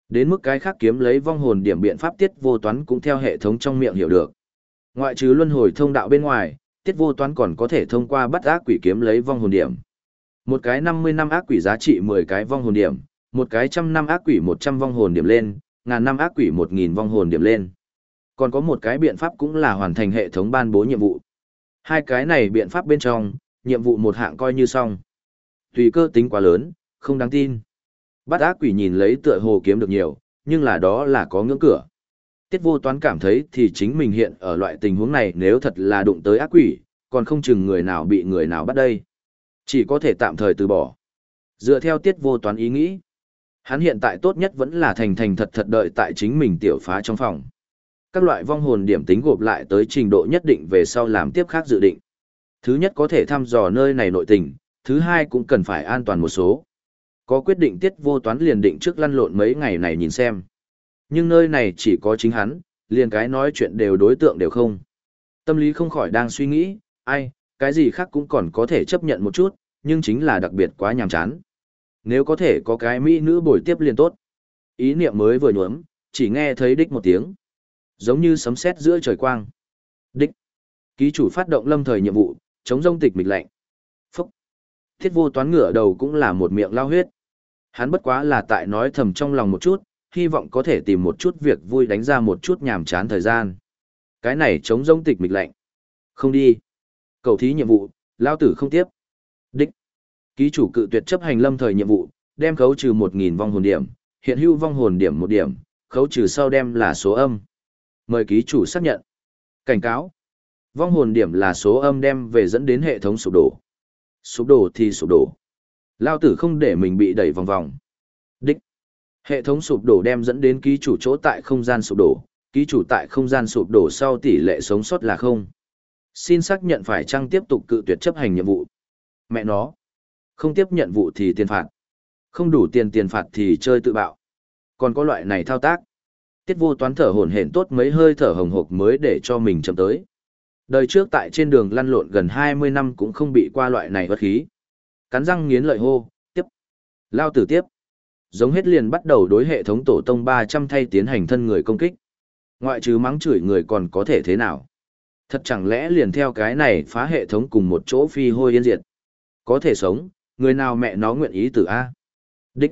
Đến mức cái khác kiếm lấy vong hồn điểm biện pháp tiết vô toán cũng theo hệ thống trong miệng hiểu được. Ngoại trừ luân hồi thông đạo bên ngoài, tiết vô toán còn có thể thông qua bắt ác quỷ kiếm lấy vong hồn điểm. Một cái 50 năm ác quỷ giá trị 10 cái vong hồn điểm, một cái trăm năm ác quỷ 100 vong hồn điểm lên, ngàn năm ác quỷ một nghìn vong hồn điểm lên. Còn có một cái biện pháp cũng là hoàn thành hệ thống ban bố nhiệm vụ. Hai cái này biện pháp bên trong, nhiệm vụ một hạng coi như xong. Tùy cơ tính quá lớn, không đáng tin. Bắt ác quỷ nhìn lấy tựa hồ kiếm được nhiều, nhưng là đó là có ngưỡng cửa. Tiết vô toán cảm thấy thì chính mình hiện ở loại tình huống này nếu thật là đụng tới ác quỷ, còn không chừng người nào bị người nào bắt đây. Chỉ có thể tạm thời từ bỏ. Dựa theo tiết vô toán ý nghĩ, hắn hiện tại tốt nhất vẫn là thành thành thật thật đợi tại chính mình tiểu phá trong phòng. Các loại vong hồn điểm tính gộp lại tới trình độ nhất định về sau làm tiếp khác dự định. Thứ nhất có thể thăm dò nơi này nội tình, thứ hai cũng cần phải an toàn một số. Có quyết định tiết vô toán liền định trước lăn lộn mấy ngày này nhìn xem. Nhưng nơi này chỉ có chính hắn, liền cái nói chuyện đều đối tượng đều không. Tâm lý không khỏi đang suy nghĩ, ai, cái gì khác cũng còn có thể chấp nhận một chút, nhưng chính là đặc biệt quá nhàm chán. Nếu có thể có cái mỹ nữ bồi tiếp liền tốt. Ý niệm mới vừa nhuốm, chỉ nghe thấy đích một tiếng. Giống như sấm sét giữa trời quang. Đích. Ký chủ phát động lâm thời nhiệm vụ, chống rông tịch mịch lạnh. Phúc. Thiết vô toán ngửa đầu cũng là một miệng lao huyết. Hắn bất quá là tại nói thầm trong lòng một chút, hy vọng có thể tìm một chút việc vui đánh ra một chút nhàm chán thời gian. Cái này chống rông tịch mịch lạnh. Không đi. Cầu thí nhiệm vụ, lao tử không tiếp. Đích. Ký chủ cự tuyệt chấp hành lâm thời nhiệm vụ, đem khấu trừ 1.000 vong hồn điểm, hiện hữu vong hồn điểm một điểm, khấu trừ sau đem là số âm. Mời ký chủ xác nhận. Cảnh cáo. Vong hồn điểm là số âm đem về dẫn đến hệ thống sụp đổ. Sụp đổ thì sụp đổ. Lao tử không để mình bị đẩy vòng vòng. Đích. Hệ thống sụp đổ đem dẫn đến ký chủ chỗ tại không gian sụp đổ, ký chủ tại không gian sụp đổ sau tỷ lệ sống sót là không. Xin xác nhận phải chăng tiếp tục cự tuyệt chấp hành nhiệm vụ. Mẹ nó. Không tiếp nhận vụ thì tiền phạt. Không đủ tiền tiền phạt thì chơi tự bạo. Còn có loại này thao tác. Tiết vô toán thở hổn hển tốt mấy hơi thở hồng hộc mới để cho mình chậm tới. Đời trước tại trên đường lăn lộn gần 20 năm cũng không bị qua loại này vật khí. Cắn răng nghiến lợi hô, tiếp. Lao tử tiếp. Giống hết liền bắt đầu đối hệ thống tổ tông 300 thay tiến hành thân người công kích. Ngoại trừ mắng chửi người còn có thể thế nào? Thật chẳng lẽ liền theo cái này phá hệ thống cùng một chỗ phi hôi yên diệt. Có thể sống, người nào mẹ nó nguyện ý tử A. Đích.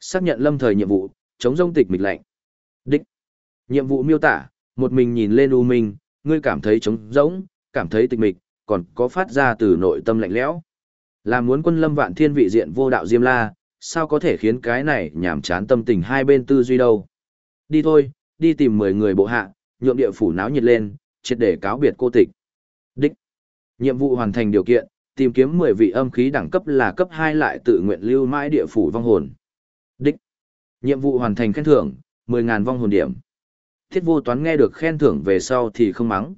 Xác nhận lâm thời nhiệm vụ, chống rông tịch mịch lạnh. Đích. Nhiệm vụ miêu tả, một mình nhìn lên u minh, ngươi cảm thấy trống rỗng, cảm thấy tịch mịch, còn có phát ra từ nội tâm lạnh lẽo. Là muốn quân lâm vạn thiên vị diện vô đạo diêm la, sao có thể khiến cái này nhảm chán tâm tình hai bên tư duy đâu. Đi thôi, đi tìm 10 người bộ hạ, nhượng địa phủ náo nhiệt lên, triệt để cáo biệt cô tịch. Đích. Nhiệm vụ hoàn thành điều kiện, tìm kiếm 10 vị âm khí đẳng cấp là cấp 2 lại tự nguyện lưu mãi địa phủ vong hồn. Đích. Nhiệm vụ hoàn thành khen thưởng, 10.000 vong hồn điểm. Thiết vô toán nghe được khen thưởng về sau thì không mắng.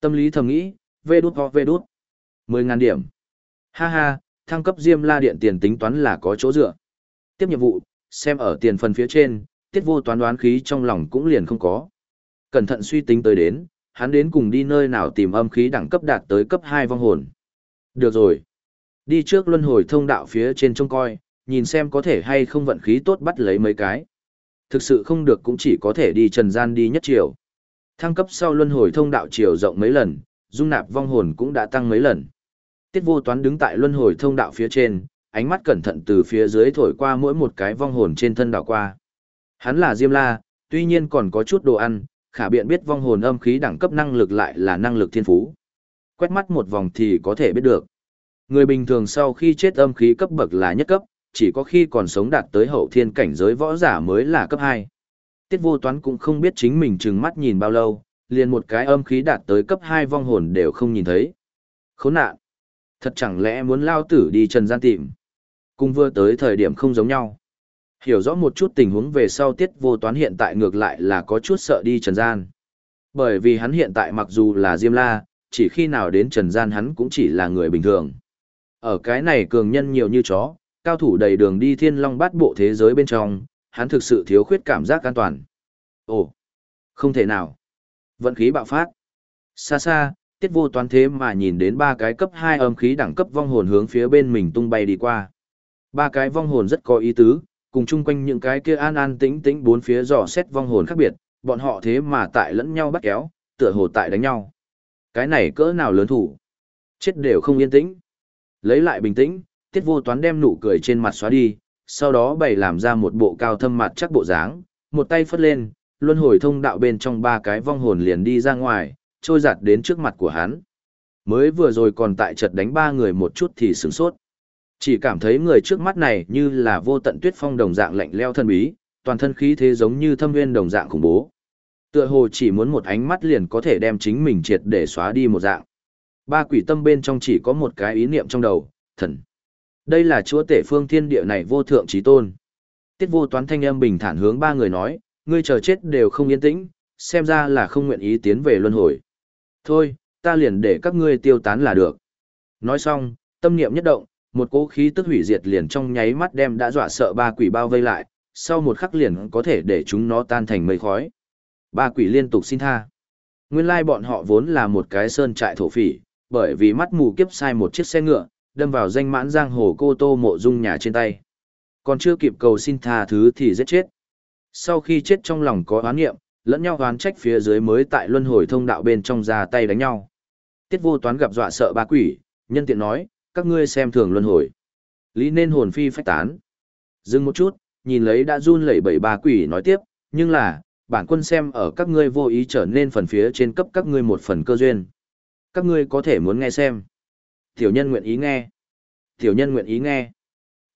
Tâm lý thầm nghĩ, vê đút ho vê đút. 10.000 điểm. Ha ha, thăng cấp diêm la điện tiền tính toán là có chỗ dựa. Tiếp nhiệm vụ, xem ở tiền phần phía trên, tiết vô toán đoán khí trong lòng cũng liền không có. Cẩn thận suy tính tới đến, hắn đến cùng đi nơi nào tìm âm khí đẳng cấp đạt tới cấp 2 vong hồn. Được rồi. Đi trước luân hồi thông đạo phía trên trông coi, nhìn xem có thể hay không vận khí tốt bắt lấy mấy cái. Thực sự không được cũng chỉ có thể đi trần gian đi nhất chiều. Thăng cấp sau luân hồi thông đạo chiều rộng mấy lần, dung nạp vong hồn cũng đã tăng mấy lần. Tiết vô toán đứng tại luân hồi thông đạo phía trên, ánh mắt cẩn thận từ phía dưới thổi qua mỗi một cái vong hồn trên thân đảo qua. Hắn là Diêm La, tuy nhiên còn có chút đồ ăn, khả biện biết vong hồn âm khí đẳng cấp năng lực lại là năng lực thiên phú. Quét mắt một vòng thì có thể biết được. Người bình thường sau khi chết âm khí cấp bậc là nhất cấp, chỉ có khi còn sống đạt tới hậu thiên cảnh giới võ giả mới là cấp 2. Tiết vô toán cũng không biết chính mình trừng mắt nhìn bao lâu, liền một cái âm khí đạt tới cấp 2 vong hồn đều không nhìn thấy. Khốn nạn! Thật chẳng lẽ muốn lao tử đi trần gian tìm? Cùng vừa tới thời điểm không giống nhau. Hiểu rõ một chút tình huống về sau tiết vô toán hiện tại ngược lại là có chút sợ đi trần gian. Bởi vì hắn hiện tại mặc dù là Diêm La, chỉ khi nào đến trần gian hắn cũng chỉ là người bình thường. Ở cái này cường nhân nhiều như chó, cao thủ đầy đường đi thiên long bát bộ thế giới bên trong, hắn thực sự thiếu khuyết cảm giác an toàn. Ồ, không thể nào. Vận khí bạo phát. Xa xa, tiết vô toán thế mà nhìn đến ba cái cấp 2 âm khí đẳng cấp vong hồn hướng phía bên mình tung bay đi qua. Ba cái vong hồn rất có ý tứ, cùng chung quanh những cái kia an an tĩnh tĩnh bốn phía dò xét vong hồn khác biệt, bọn họ thế mà tại lẫn nhau bắt kéo, tựa hồ tại đánh nhau. Cái này cỡ nào lớn thủ? Chết đều không yên tĩnh. Lấy lại bình tĩnh, tiết vô toán đem nụ cười trên mặt xóa đi, sau đó bày làm ra một bộ cao thâm mặt chắc bộ dáng, một tay phất lên, luân hồi thông đạo bên trong ba cái vong hồn liền đi ra ngoài, trôi giặt đến trước mặt của hắn. Mới vừa rồi còn tại chật đánh ba người một chút thì sửng sốt. Chỉ cảm thấy người trước mắt này như là vô tận tuyết phong đồng dạng lạnh leo thân bí, toàn thân khí thế giống như thâm nguyên đồng dạng khủng bố. Tựa hồ chỉ muốn một ánh mắt liền có thể đem chính mình triệt để xóa đi một dạng. Ba quỷ tâm bên trong chỉ có một cái ý niệm trong đầu, thần. Đây là chúa tể phương thiên địa này vô thượng trí tôn. Tiết vô toán thanh âm bình thản hướng ba người nói, ngươi chờ chết đều không yên tĩnh, xem ra là không nguyện ý tiến về luân hồi. Thôi, ta liền để các ngươi tiêu tán là được. Nói xong, tâm niệm nhất động, một cỗ khí tức hủy diệt liền trong nháy mắt đem đã dọa sợ ba quỷ bao vây lại, sau một khắc liền có thể để chúng nó tan thành mây khói. Ba quỷ liên tục xin tha. Nguyên lai bọn họ vốn là một cái sơn trại thổ phỉ, bởi vì mắt mù kiếp sai một chiếc xe ngựa, đâm vào danh mãn giang hồ cô tô mộ dung nhà trên tay. Còn chưa kịp cầu xin tha thứ thì giết chết. Sau khi chết trong lòng có oán nghiệm, lẫn nhau oán trách phía dưới mới tại luân hồi thông đạo bên trong ra tay đánh nhau. Tiết vô toán gặp dọa sợ ba quỷ, nhân tiện nói, các ngươi xem thường luân hồi. Lý nên hồn phi phách tán. Dừng một chút, nhìn lấy đã run lẩy bẩy ba quỷ nói tiếp, nhưng là, bản quân xem ở các ngươi vô ý trở nên phần phía trên cấp các ngươi một phần cơ duyên. Các ngươi có thể muốn nghe xem. Tiểu nhân nguyện ý nghe. Tiểu nhân nguyện ý nghe.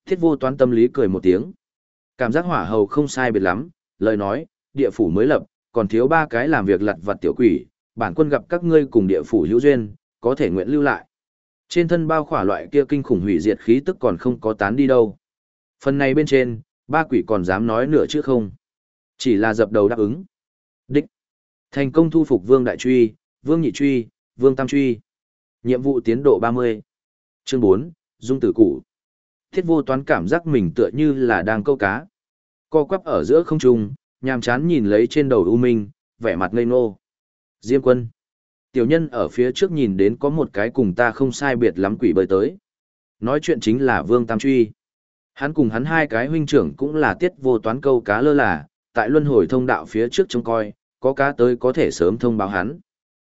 Thiết vô toán tâm lý cười một tiếng. Cảm giác hỏa hầu không sai biệt lắm, lời nói, địa phủ mới lập, còn thiếu ba cái làm việc lặt vặt tiểu quỷ, bản quân gặp các ngươi cùng địa phủ hữu duyên, có thể nguyện lưu lại. Trên thân bao khỏa loại kia kinh khủng hủy diệt khí tức còn không có tán đi đâu. Phần này bên trên, ba quỷ còn dám nói nửa chứ không. Chỉ là dập đầu đáp ứng. Đích. Thành công thu phục Vương Đại Truy, Vương Nhị Truy, Vương Tam Truy. Nhiệm vụ tiến độ 30. Chương 4, Dung tử cụ. Thiết vô toán cảm giác mình tựa như là đang câu cá. Co quắp ở giữa không trung, nhàm chán nhìn lấy trên đầu U Minh, vẻ mặt ngây ngô. Diêm quân. Tiểu nhân ở phía trước nhìn đến có một cái cùng ta không sai biệt lắm quỷ bơi tới. Nói chuyện chính là Vương Tam Truy. Hắn cùng hắn hai cái huynh trưởng cũng là tiết vô toán câu cá lơ là, tại luân hồi thông đạo phía trước trông coi, có cá tới có thể sớm thông báo hắn.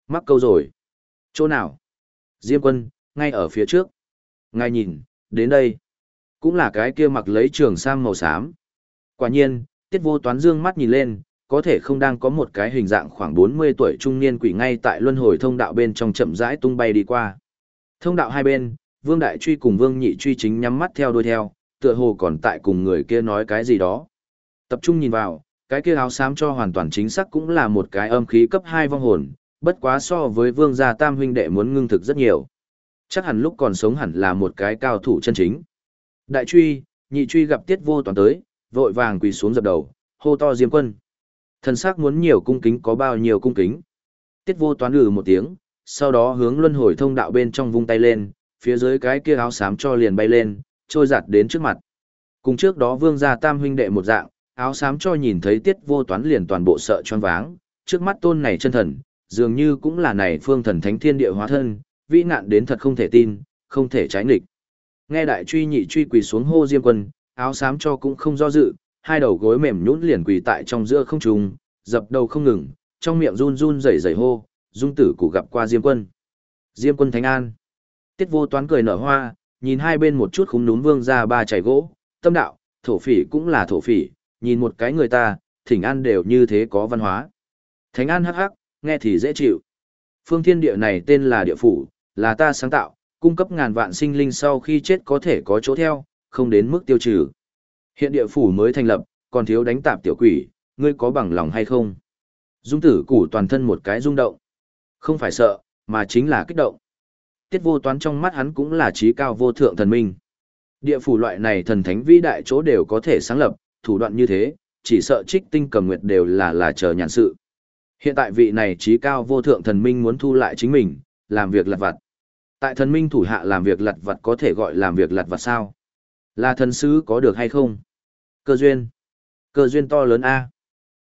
Mắc câu rồi. Chỗ nào? Diêm quân, ngay ở phía trước. Ngay nhìn, đến đây. Cũng là cái kia mặc lấy trường sam màu xám. Quả nhiên, tiết vô toán dương mắt nhìn lên, có thể không đang có một cái hình dạng khoảng 40 tuổi trung niên quỷ ngay tại luân hồi thông đạo bên trong chậm rãi tung bay đi qua. Thông đạo hai bên, Vương Đại Truy cùng Vương Nhị Truy chính nhắm mắt theo đuôi theo, tựa hồ còn tại cùng người kia nói cái gì đó. Tập trung nhìn vào, cái kia áo xám cho hoàn toàn chính xác cũng là một cái âm khí cấp 2 vong hồn, bất quá so với Vương gia Tam huynh đệ muốn ngưng thực rất nhiều. Chắc hẳn lúc còn sống hẳn là một cái cao thủ chân chính. Đại Truy, Nhị Truy gặp Tiết Vô Toàn tới, vội vàng quỳ xuống dập đầu, hô to Diêm Quân. Thần sắc muốn nhiều cung kính có bao nhiêu cung kính. Tiết vô toán lừ một tiếng, sau đó hướng luân hồi thông đạo bên trong vung tay lên, phía dưới cái kia áo xám cho liền bay lên, trôi giặt đến trước mặt. Cùng trước đó vương gia tam huynh đệ một dạng, áo xám cho nhìn thấy tiết vô toán liền toàn bộ sợ choáng váng, trước mắt tôn này chân thần, dường như cũng là này phương thần thánh thiên địa hóa thân, vĩ nạn đến thật không thể tin, không thể trái nghịch. Nghe đại truy nhị truy quỳ xuống hô diêm quân, áo xám cho cũng không do dự, hai đầu gối mềm nhũn liền quỳ tại trong giữa không trung, dập đầu không ngừng, trong miệng run run rẩy rẩy hô, dung tử cụ gặp qua Diêm Quân. Diêm Quân Thánh An. Tiết vô toán cười nở hoa, nhìn hai bên một chút khúng núm vương ra ba chảy gỗ, tâm đạo, thổ phỉ cũng là thổ phỉ, nhìn một cái người ta, thỉnh an đều như thế có văn hóa. Thánh An hắc hắc, nghe thì dễ chịu. Phương thiên địa này tên là địa phủ, là ta sáng tạo, cung cấp ngàn vạn sinh linh sau khi chết có thể có chỗ theo, không đến mức tiêu trừ. Hiện địa phủ mới thành lập, còn thiếu đánh tạp tiểu quỷ, ngươi có bằng lòng hay không? Dung tử củ toàn thân một cái rung động. Không phải sợ, mà chính là kích động. Tiết vô toán trong mắt hắn cũng là trí cao vô thượng thần minh. Địa phủ loại này thần thánh vĩ đại chỗ đều có thể sáng lập, thủ đoạn như thế, chỉ sợ trích tinh cầm nguyệt đều là là chờ nhàn sự. Hiện tại vị này trí cao vô thượng thần minh muốn thu lại chính mình, làm việc lặt vặt. Tại thần minh thủ hạ làm việc lặt vặt có thể gọi làm việc lặt vặt sao? Là thần sứ có được hay không? Cơ duyên. Cơ duyên to lớn A.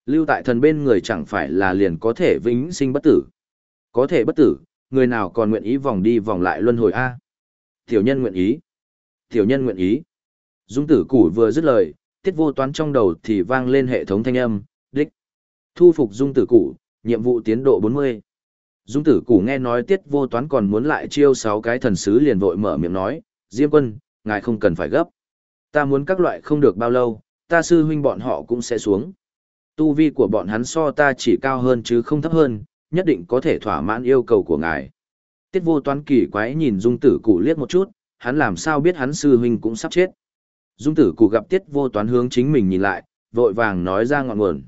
Lưu tại thần bên người chẳng phải là liền có thể vĩnh sinh bất tử. Có thể bất tử, người nào còn nguyện ý vòng đi vòng lại luân hồi A. Tiểu nhân nguyện ý. Tiểu nhân nguyện ý. Dung tử củ vừa dứt lời, tiết vô toán trong đầu thì vang lên hệ thống thanh âm, đích. Thu phục dung tử củ, nhiệm vụ tiến độ 40. Dung tử củ nghe nói tiết vô toán còn muốn lại chiêu 6 cái thần sứ liền vội mở miệng nói, Diêm quân, ngài không cần phải gấp. Ta muốn các loại không được bao lâu, ta sư huynh bọn họ cũng sẽ xuống. Tu vi của bọn hắn so ta chỉ cao hơn chứ không thấp hơn, nhất định có thể thỏa mãn yêu cầu của ngài. Tiết vô toán kỳ quái nhìn dung tử cụ liếc một chút, hắn làm sao biết hắn sư huynh cũng sắp chết. Dung tử cụ gặp tiết vô toán hướng chính mình nhìn lại, vội vàng nói ra ngọn nguồn.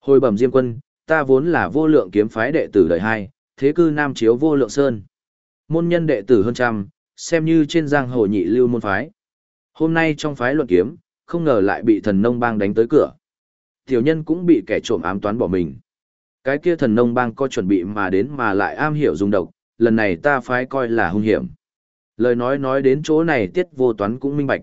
Hồi bẩm diêm quân, ta vốn là vô lượng kiếm phái đệ tử đời hai, thế cư nam chiếu vô lượng sơn. Môn nhân đệ tử hơn trăm, xem như trên giang hồ nhị lưu môn phái. Hôm nay trong phái luận kiếm, không ngờ lại bị thần nông bang đánh tới cửa. Tiểu nhân cũng bị kẻ trộm ám toán bỏ mình. Cái kia thần nông bang có chuẩn bị mà đến mà lại am hiểu dùng độc, lần này ta phái coi là hung hiểm. Lời nói nói đến chỗ này tiết vô toán cũng minh bạch.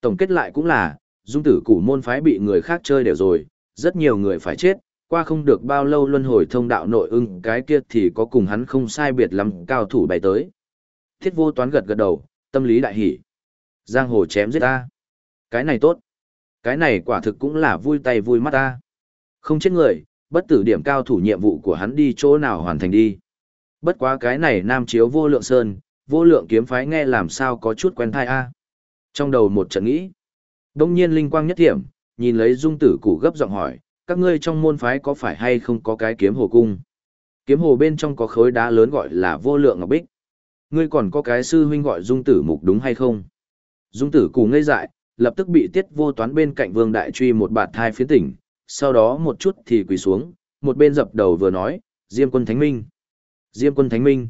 Tổng kết lại cũng là, dung tử củ môn phái bị người khác chơi đều rồi, rất nhiều người phải chết, qua không được bao lâu luân hồi thông đạo nội ưng cái kia thì có cùng hắn không sai biệt lắm cao thủ bày tới. Thiết vô toán gật gật đầu, tâm lý đại hỉ. Giang hồ chém giết ta. Cái này tốt. Cái này quả thực cũng là vui tay vui mắt ta. Không chết người, bất tử điểm cao thủ nhiệm vụ của hắn đi chỗ nào hoàn thành đi. Bất quá cái này nam chiếu vô lượng sơn, vô lượng kiếm phái nghe làm sao có chút quen thai a. Trong đầu một trận nghĩ. Đông nhiên linh quang nhất thiểm, nhìn lấy dung tử củ gấp giọng hỏi, các ngươi trong môn phái có phải hay không có cái kiếm hồ cung? Kiếm hồ bên trong có khối đá lớn gọi là vô lượng ngọc bích. Ngươi còn có cái sư huynh gọi dung tử mục đúng hay không? Dung tử củ ngây dại, lập tức bị tiết vô toán bên cạnh vương đại truy một bạt thai phiến tỉnh, sau đó một chút thì quỳ xuống, một bên dập đầu vừa nói, Diêm quân Thánh Minh. Diêm quân Thánh Minh.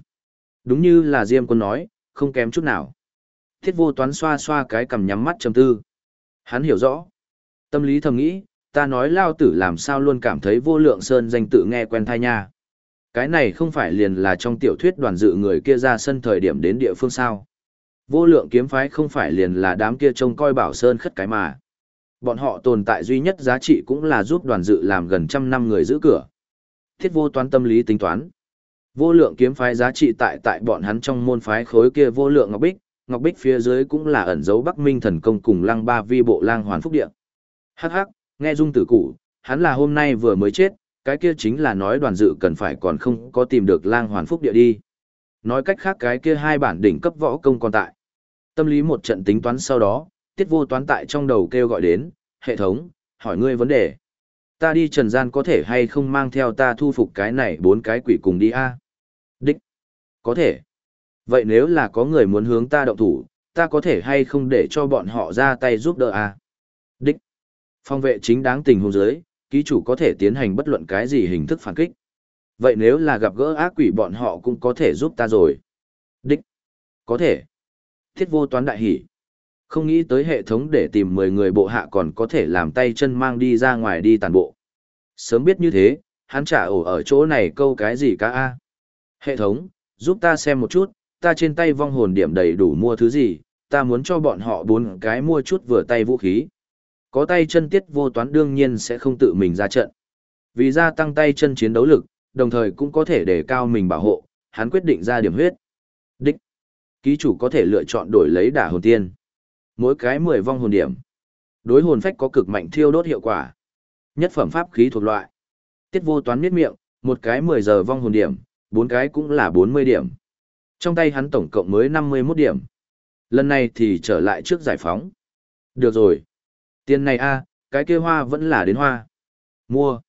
Đúng như là Diêm quân nói, không kém chút nào. Thiết vô toán xoa xoa cái cằm nhắm mắt trầm tư. Hắn hiểu rõ. Tâm lý thầm nghĩ, ta nói lao tử làm sao luôn cảm thấy vô lượng sơn danh tự nghe quen thai nha. Cái này không phải liền là trong tiểu thuyết đoàn dự người kia ra sân thời điểm đến địa phương sao. Vô lượng kiếm phái không phải liền là đám kia trông coi bảo sơn khất cái mà. Bọn họ tồn tại duy nhất giá trị cũng là giúp đoàn dự làm gần trăm năm người giữ cửa. Thiết vô toán tâm lý tính toán. Vô lượng kiếm phái giá trị tại tại bọn hắn trong môn phái khối kia vô lượng ngọc bích, ngọc bích phía dưới cũng là ẩn dấu Bắc Minh thần công cùng Lăng Ba Vi bộ Lang Hoàn Phúc Địa. Hắc hắc, nghe dung tử cụ, hắn là hôm nay vừa mới chết, cái kia chính là nói đoàn dự cần phải còn không có tìm được Lang Hoàn Phúc Địa đi. Nói cách khác cái kia hai bản đỉnh cấp võ công còn tại. Tâm lý một trận tính toán sau đó, tiết vô toán tại trong đầu kêu gọi đến, hệ thống, hỏi ngươi vấn đề. Ta đi trần gian có thể hay không mang theo ta thu phục cái này bốn cái quỷ cùng đi a Đích. Có thể. Vậy nếu là có người muốn hướng ta động thủ, ta có thể hay không để cho bọn họ ra tay giúp đỡ a Đích. Phong vệ chính đáng tình huống giới, ký chủ có thể tiến hành bất luận cái gì hình thức phản kích. Vậy nếu là gặp gỡ ác quỷ bọn họ cũng có thể giúp ta rồi. Đích. Có thể. Thiết vô toán đại hỷ. Không nghĩ tới hệ thống để tìm 10 người bộ hạ còn có thể làm tay chân mang đi ra ngoài đi tàn bộ. Sớm biết như thế, hắn trả ổ ở chỗ này câu cái gì cả a Hệ thống, giúp ta xem một chút, ta trên tay vong hồn điểm đầy đủ mua thứ gì, ta muốn cho bọn họ bốn cái mua chút vừa tay vũ khí. Có tay chân tiết vô toán đương nhiên sẽ không tự mình ra trận. Vì gia tăng tay chân chiến đấu lực, đồng thời cũng có thể để cao mình bảo hộ, hắn quyết định ra điểm huyết. Ký chủ có thể lựa chọn đổi lấy đả hồn tiên. Mỗi cái 10 vong hồn điểm. Đối hồn phách có cực mạnh thiêu đốt hiệu quả. Nhất phẩm pháp khí thuộc loại. Tiết vô toán miết miệng, một cái 10 giờ vong hồn điểm, bốn cái cũng là 40 điểm. Trong tay hắn tổng cộng mới 51 điểm. Lần này thì trở lại trước giải phóng. Được rồi. Tiền này a, cái kia hoa vẫn là đến hoa. Mua.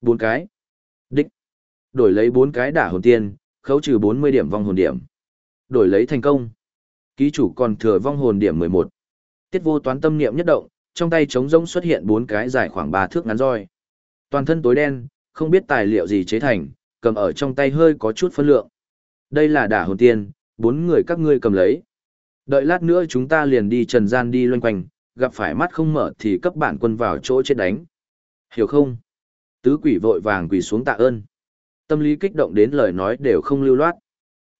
Bốn cái. Đích. Đổi lấy bốn cái đả hồn tiên, khấu trừ 40 điểm vong hồn điểm. Đổi lấy thành công. Ký chủ còn thừa vong hồn điểm 11. Tiết vô toán tâm niệm nhất động, trong tay trống rỗng xuất hiện bốn cái dài khoảng 3 thước ngắn roi. Toàn thân tối đen, không biết tài liệu gì chế thành, cầm ở trong tay hơi có chút phân lượng. Đây là đả hồn tiên, bốn người các ngươi cầm lấy. Đợi lát nữa chúng ta liền đi trần gian đi loanh quanh, gặp phải mắt không mở thì cấp bản quân vào chỗ chết đánh. Hiểu không? Tứ quỷ vội vàng quỳ xuống tạ ơn. Tâm lý kích động đến lời nói đều không lưu loát.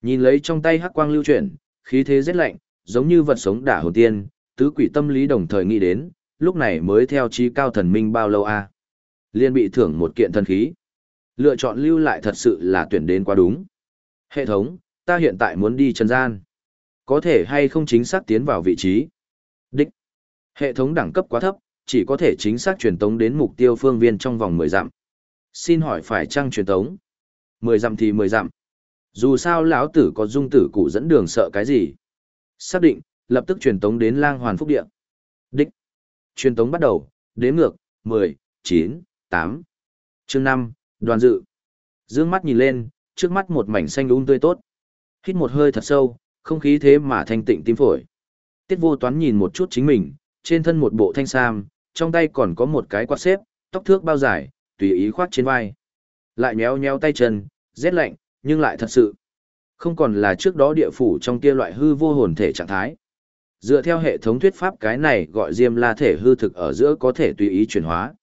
Nhìn lấy trong tay hắc quang lưu chuyển, khí thế rất lạnh, giống như vật sống đả hồn tiên, tứ quỷ tâm lý đồng thời nghĩ đến, lúc này mới theo trí cao thần minh bao lâu a Liên bị thưởng một kiện thần khí. Lựa chọn lưu lại thật sự là tuyển đến quá đúng. Hệ thống, ta hiện tại muốn đi trần gian. Có thể hay không chính xác tiến vào vị trí. Đích. Hệ thống đẳng cấp quá thấp, chỉ có thể chính xác truyền tống đến mục tiêu phương viên trong vòng 10 dặm. Xin hỏi phải chăng truyền tống? 10 dặm thì 10 dặm. Dù sao lão tử có dung tử cụ dẫn đường sợ cái gì? Xác định, lập tức truyền tống đến lang hoàn phúc địa. Đích. Truyền tống bắt đầu, đếm ngược, 10, 9, tám Chương năm đoàn dự. Dương mắt nhìn lên, trước mắt một mảnh xanh um tươi tốt. Hít một hơi thật sâu, không khí thế mà thanh tịnh tim phổi. Tiết vô toán nhìn một chút chính mình, trên thân một bộ thanh sam, trong tay còn có một cái quạt xếp, tóc thước bao dài, tùy ý khoác trên vai. Lại nhéo nhéo tay chân, rét lạnh, nhưng lại thật sự. Không còn là trước đó địa phủ trong kia loại hư vô hồn thể trạng thái. Dựa theo hệ thống thuyết pháp cái này gọi diêm la thể hư thực ở giữa có thể tùy ý chuyển hóa.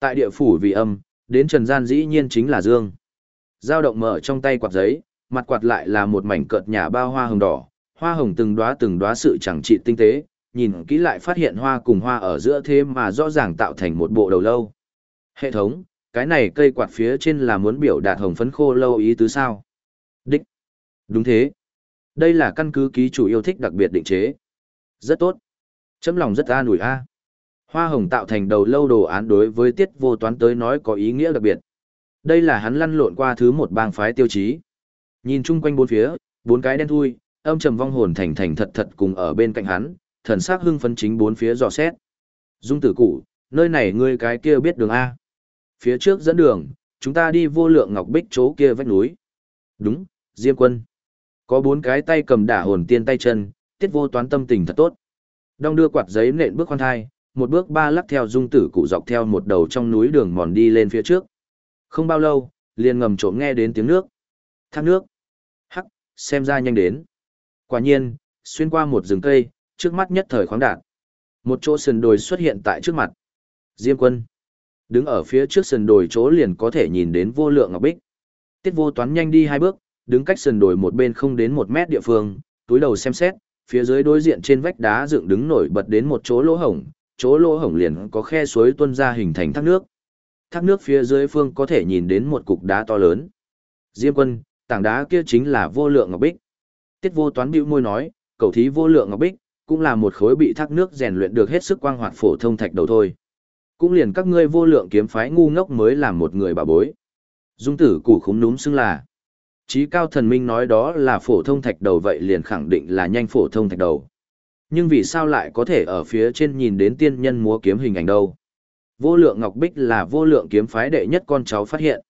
Tại địa phủ vì âm, đến trần gian dĩ nhiên chính là dương. Dao động mở trong tay quạt giấy, mặt quạt lại là một mảnh cợt nhà bao hoa hồng đỏ, hoa hồng từng đóa từng đóa sự chẳng trị tinh tế, nhìn kỹ lại phát hiện hoa cùng hoa ở giữa thế mà rõ ràng tạo thành một bộ đầu lâu. Hệ thống, cái này cây quạt phía trên là muốn biểu đạt hồng phấn khô lâu ý tứ sao? Đích. Đúng thế. Đây là căn cứ ký chủ yêu thích đặc biệt định chế. Rất tốt. Chấm lòng rất an ủi a. Hoa hồng tạo thành đầu lâu đồ án đối với tiết vô toán tới nói có ý nghĩa đặc biệt. Đây là hắn lăn lộn qua thứ một bang phái tiêu chí. Nhìn chung quanh bốn phía, bốn cái đen thui, âm trầm vong hồn thành thành thật thật cùng ở bên cạnh hắn, thần sắc hưng phấn chính bốn phía dò xét. Dung tử cụ, nơi này ngươi cái kia biết đường A. Phía trước dẫn đường, chúng ta đi vô lượng ngọc bích chỗ kia vách núi. Đúng, Diêm quân. Có bốn cái tay cầm đả hồn tiên tay chân, tiết vô toán tâm tình thật tốt. Đong đưa quạt giấy nện bước khoan thai, một bước ba lắc theo dung tử cụ dọc theo một đầu trong núi đường mòn đi lên phía trước. Không bao lâu, liền ngầm trộm nghe đến tiếng nước. Thác nước. Hắc, xem ra nhanh đến. Quả nhiên, xuyên qua một rừng cây, trước mắt nhất thời khoáng đạt. Một chỗ sườn đồi xuất hiện tại trước mặt. Diêm quân. Đứng ở phía trước sườn đồi chỗ liền có thể nhìn đến vô lượng ngọc bích. Tiết vô toán nhanh đi hai bước, đứng cách sườn đồi một bên không đến một mét địa phương, túi đầu xem xét, phía dưới đối diện trên vách đá dựng đứng nổi bật đến một chỗ lỗ hổng, chỗ lỗ hổng liền có khe suối tuôn ra hình thành thác nước. Thác nước phía dưới phương có thể nhìn đến một cục đá to lớn. Diêm quân, tảng đá kia chính là vô lượng ngọc bích. Tiết vô toán bĩu môi nói, cầu thí vô lượng ngọc bích, cũng là một khối bị thác nước rèn luyện được hết sức quang hoạt phổ thông thạch đầu thôi. Cũng liền các ngươi vô lượng kiếm phái ngu ngốc mới làm một người bà bối. Dung tử củ khúng núm xưng là. Chí cao thần minh nói đó là phổ thông thạch đầu vậy liền khẳng định là nhanh phổ thông thạch đầu. Nhưng vì sao lại có thể ở phía trên nhìn đến tiên nhân múa kiếm hình ảnh đâu? Vô lượng ngọc bích là vô lượng kiếm phái đệ nhất con cháu phát hiện.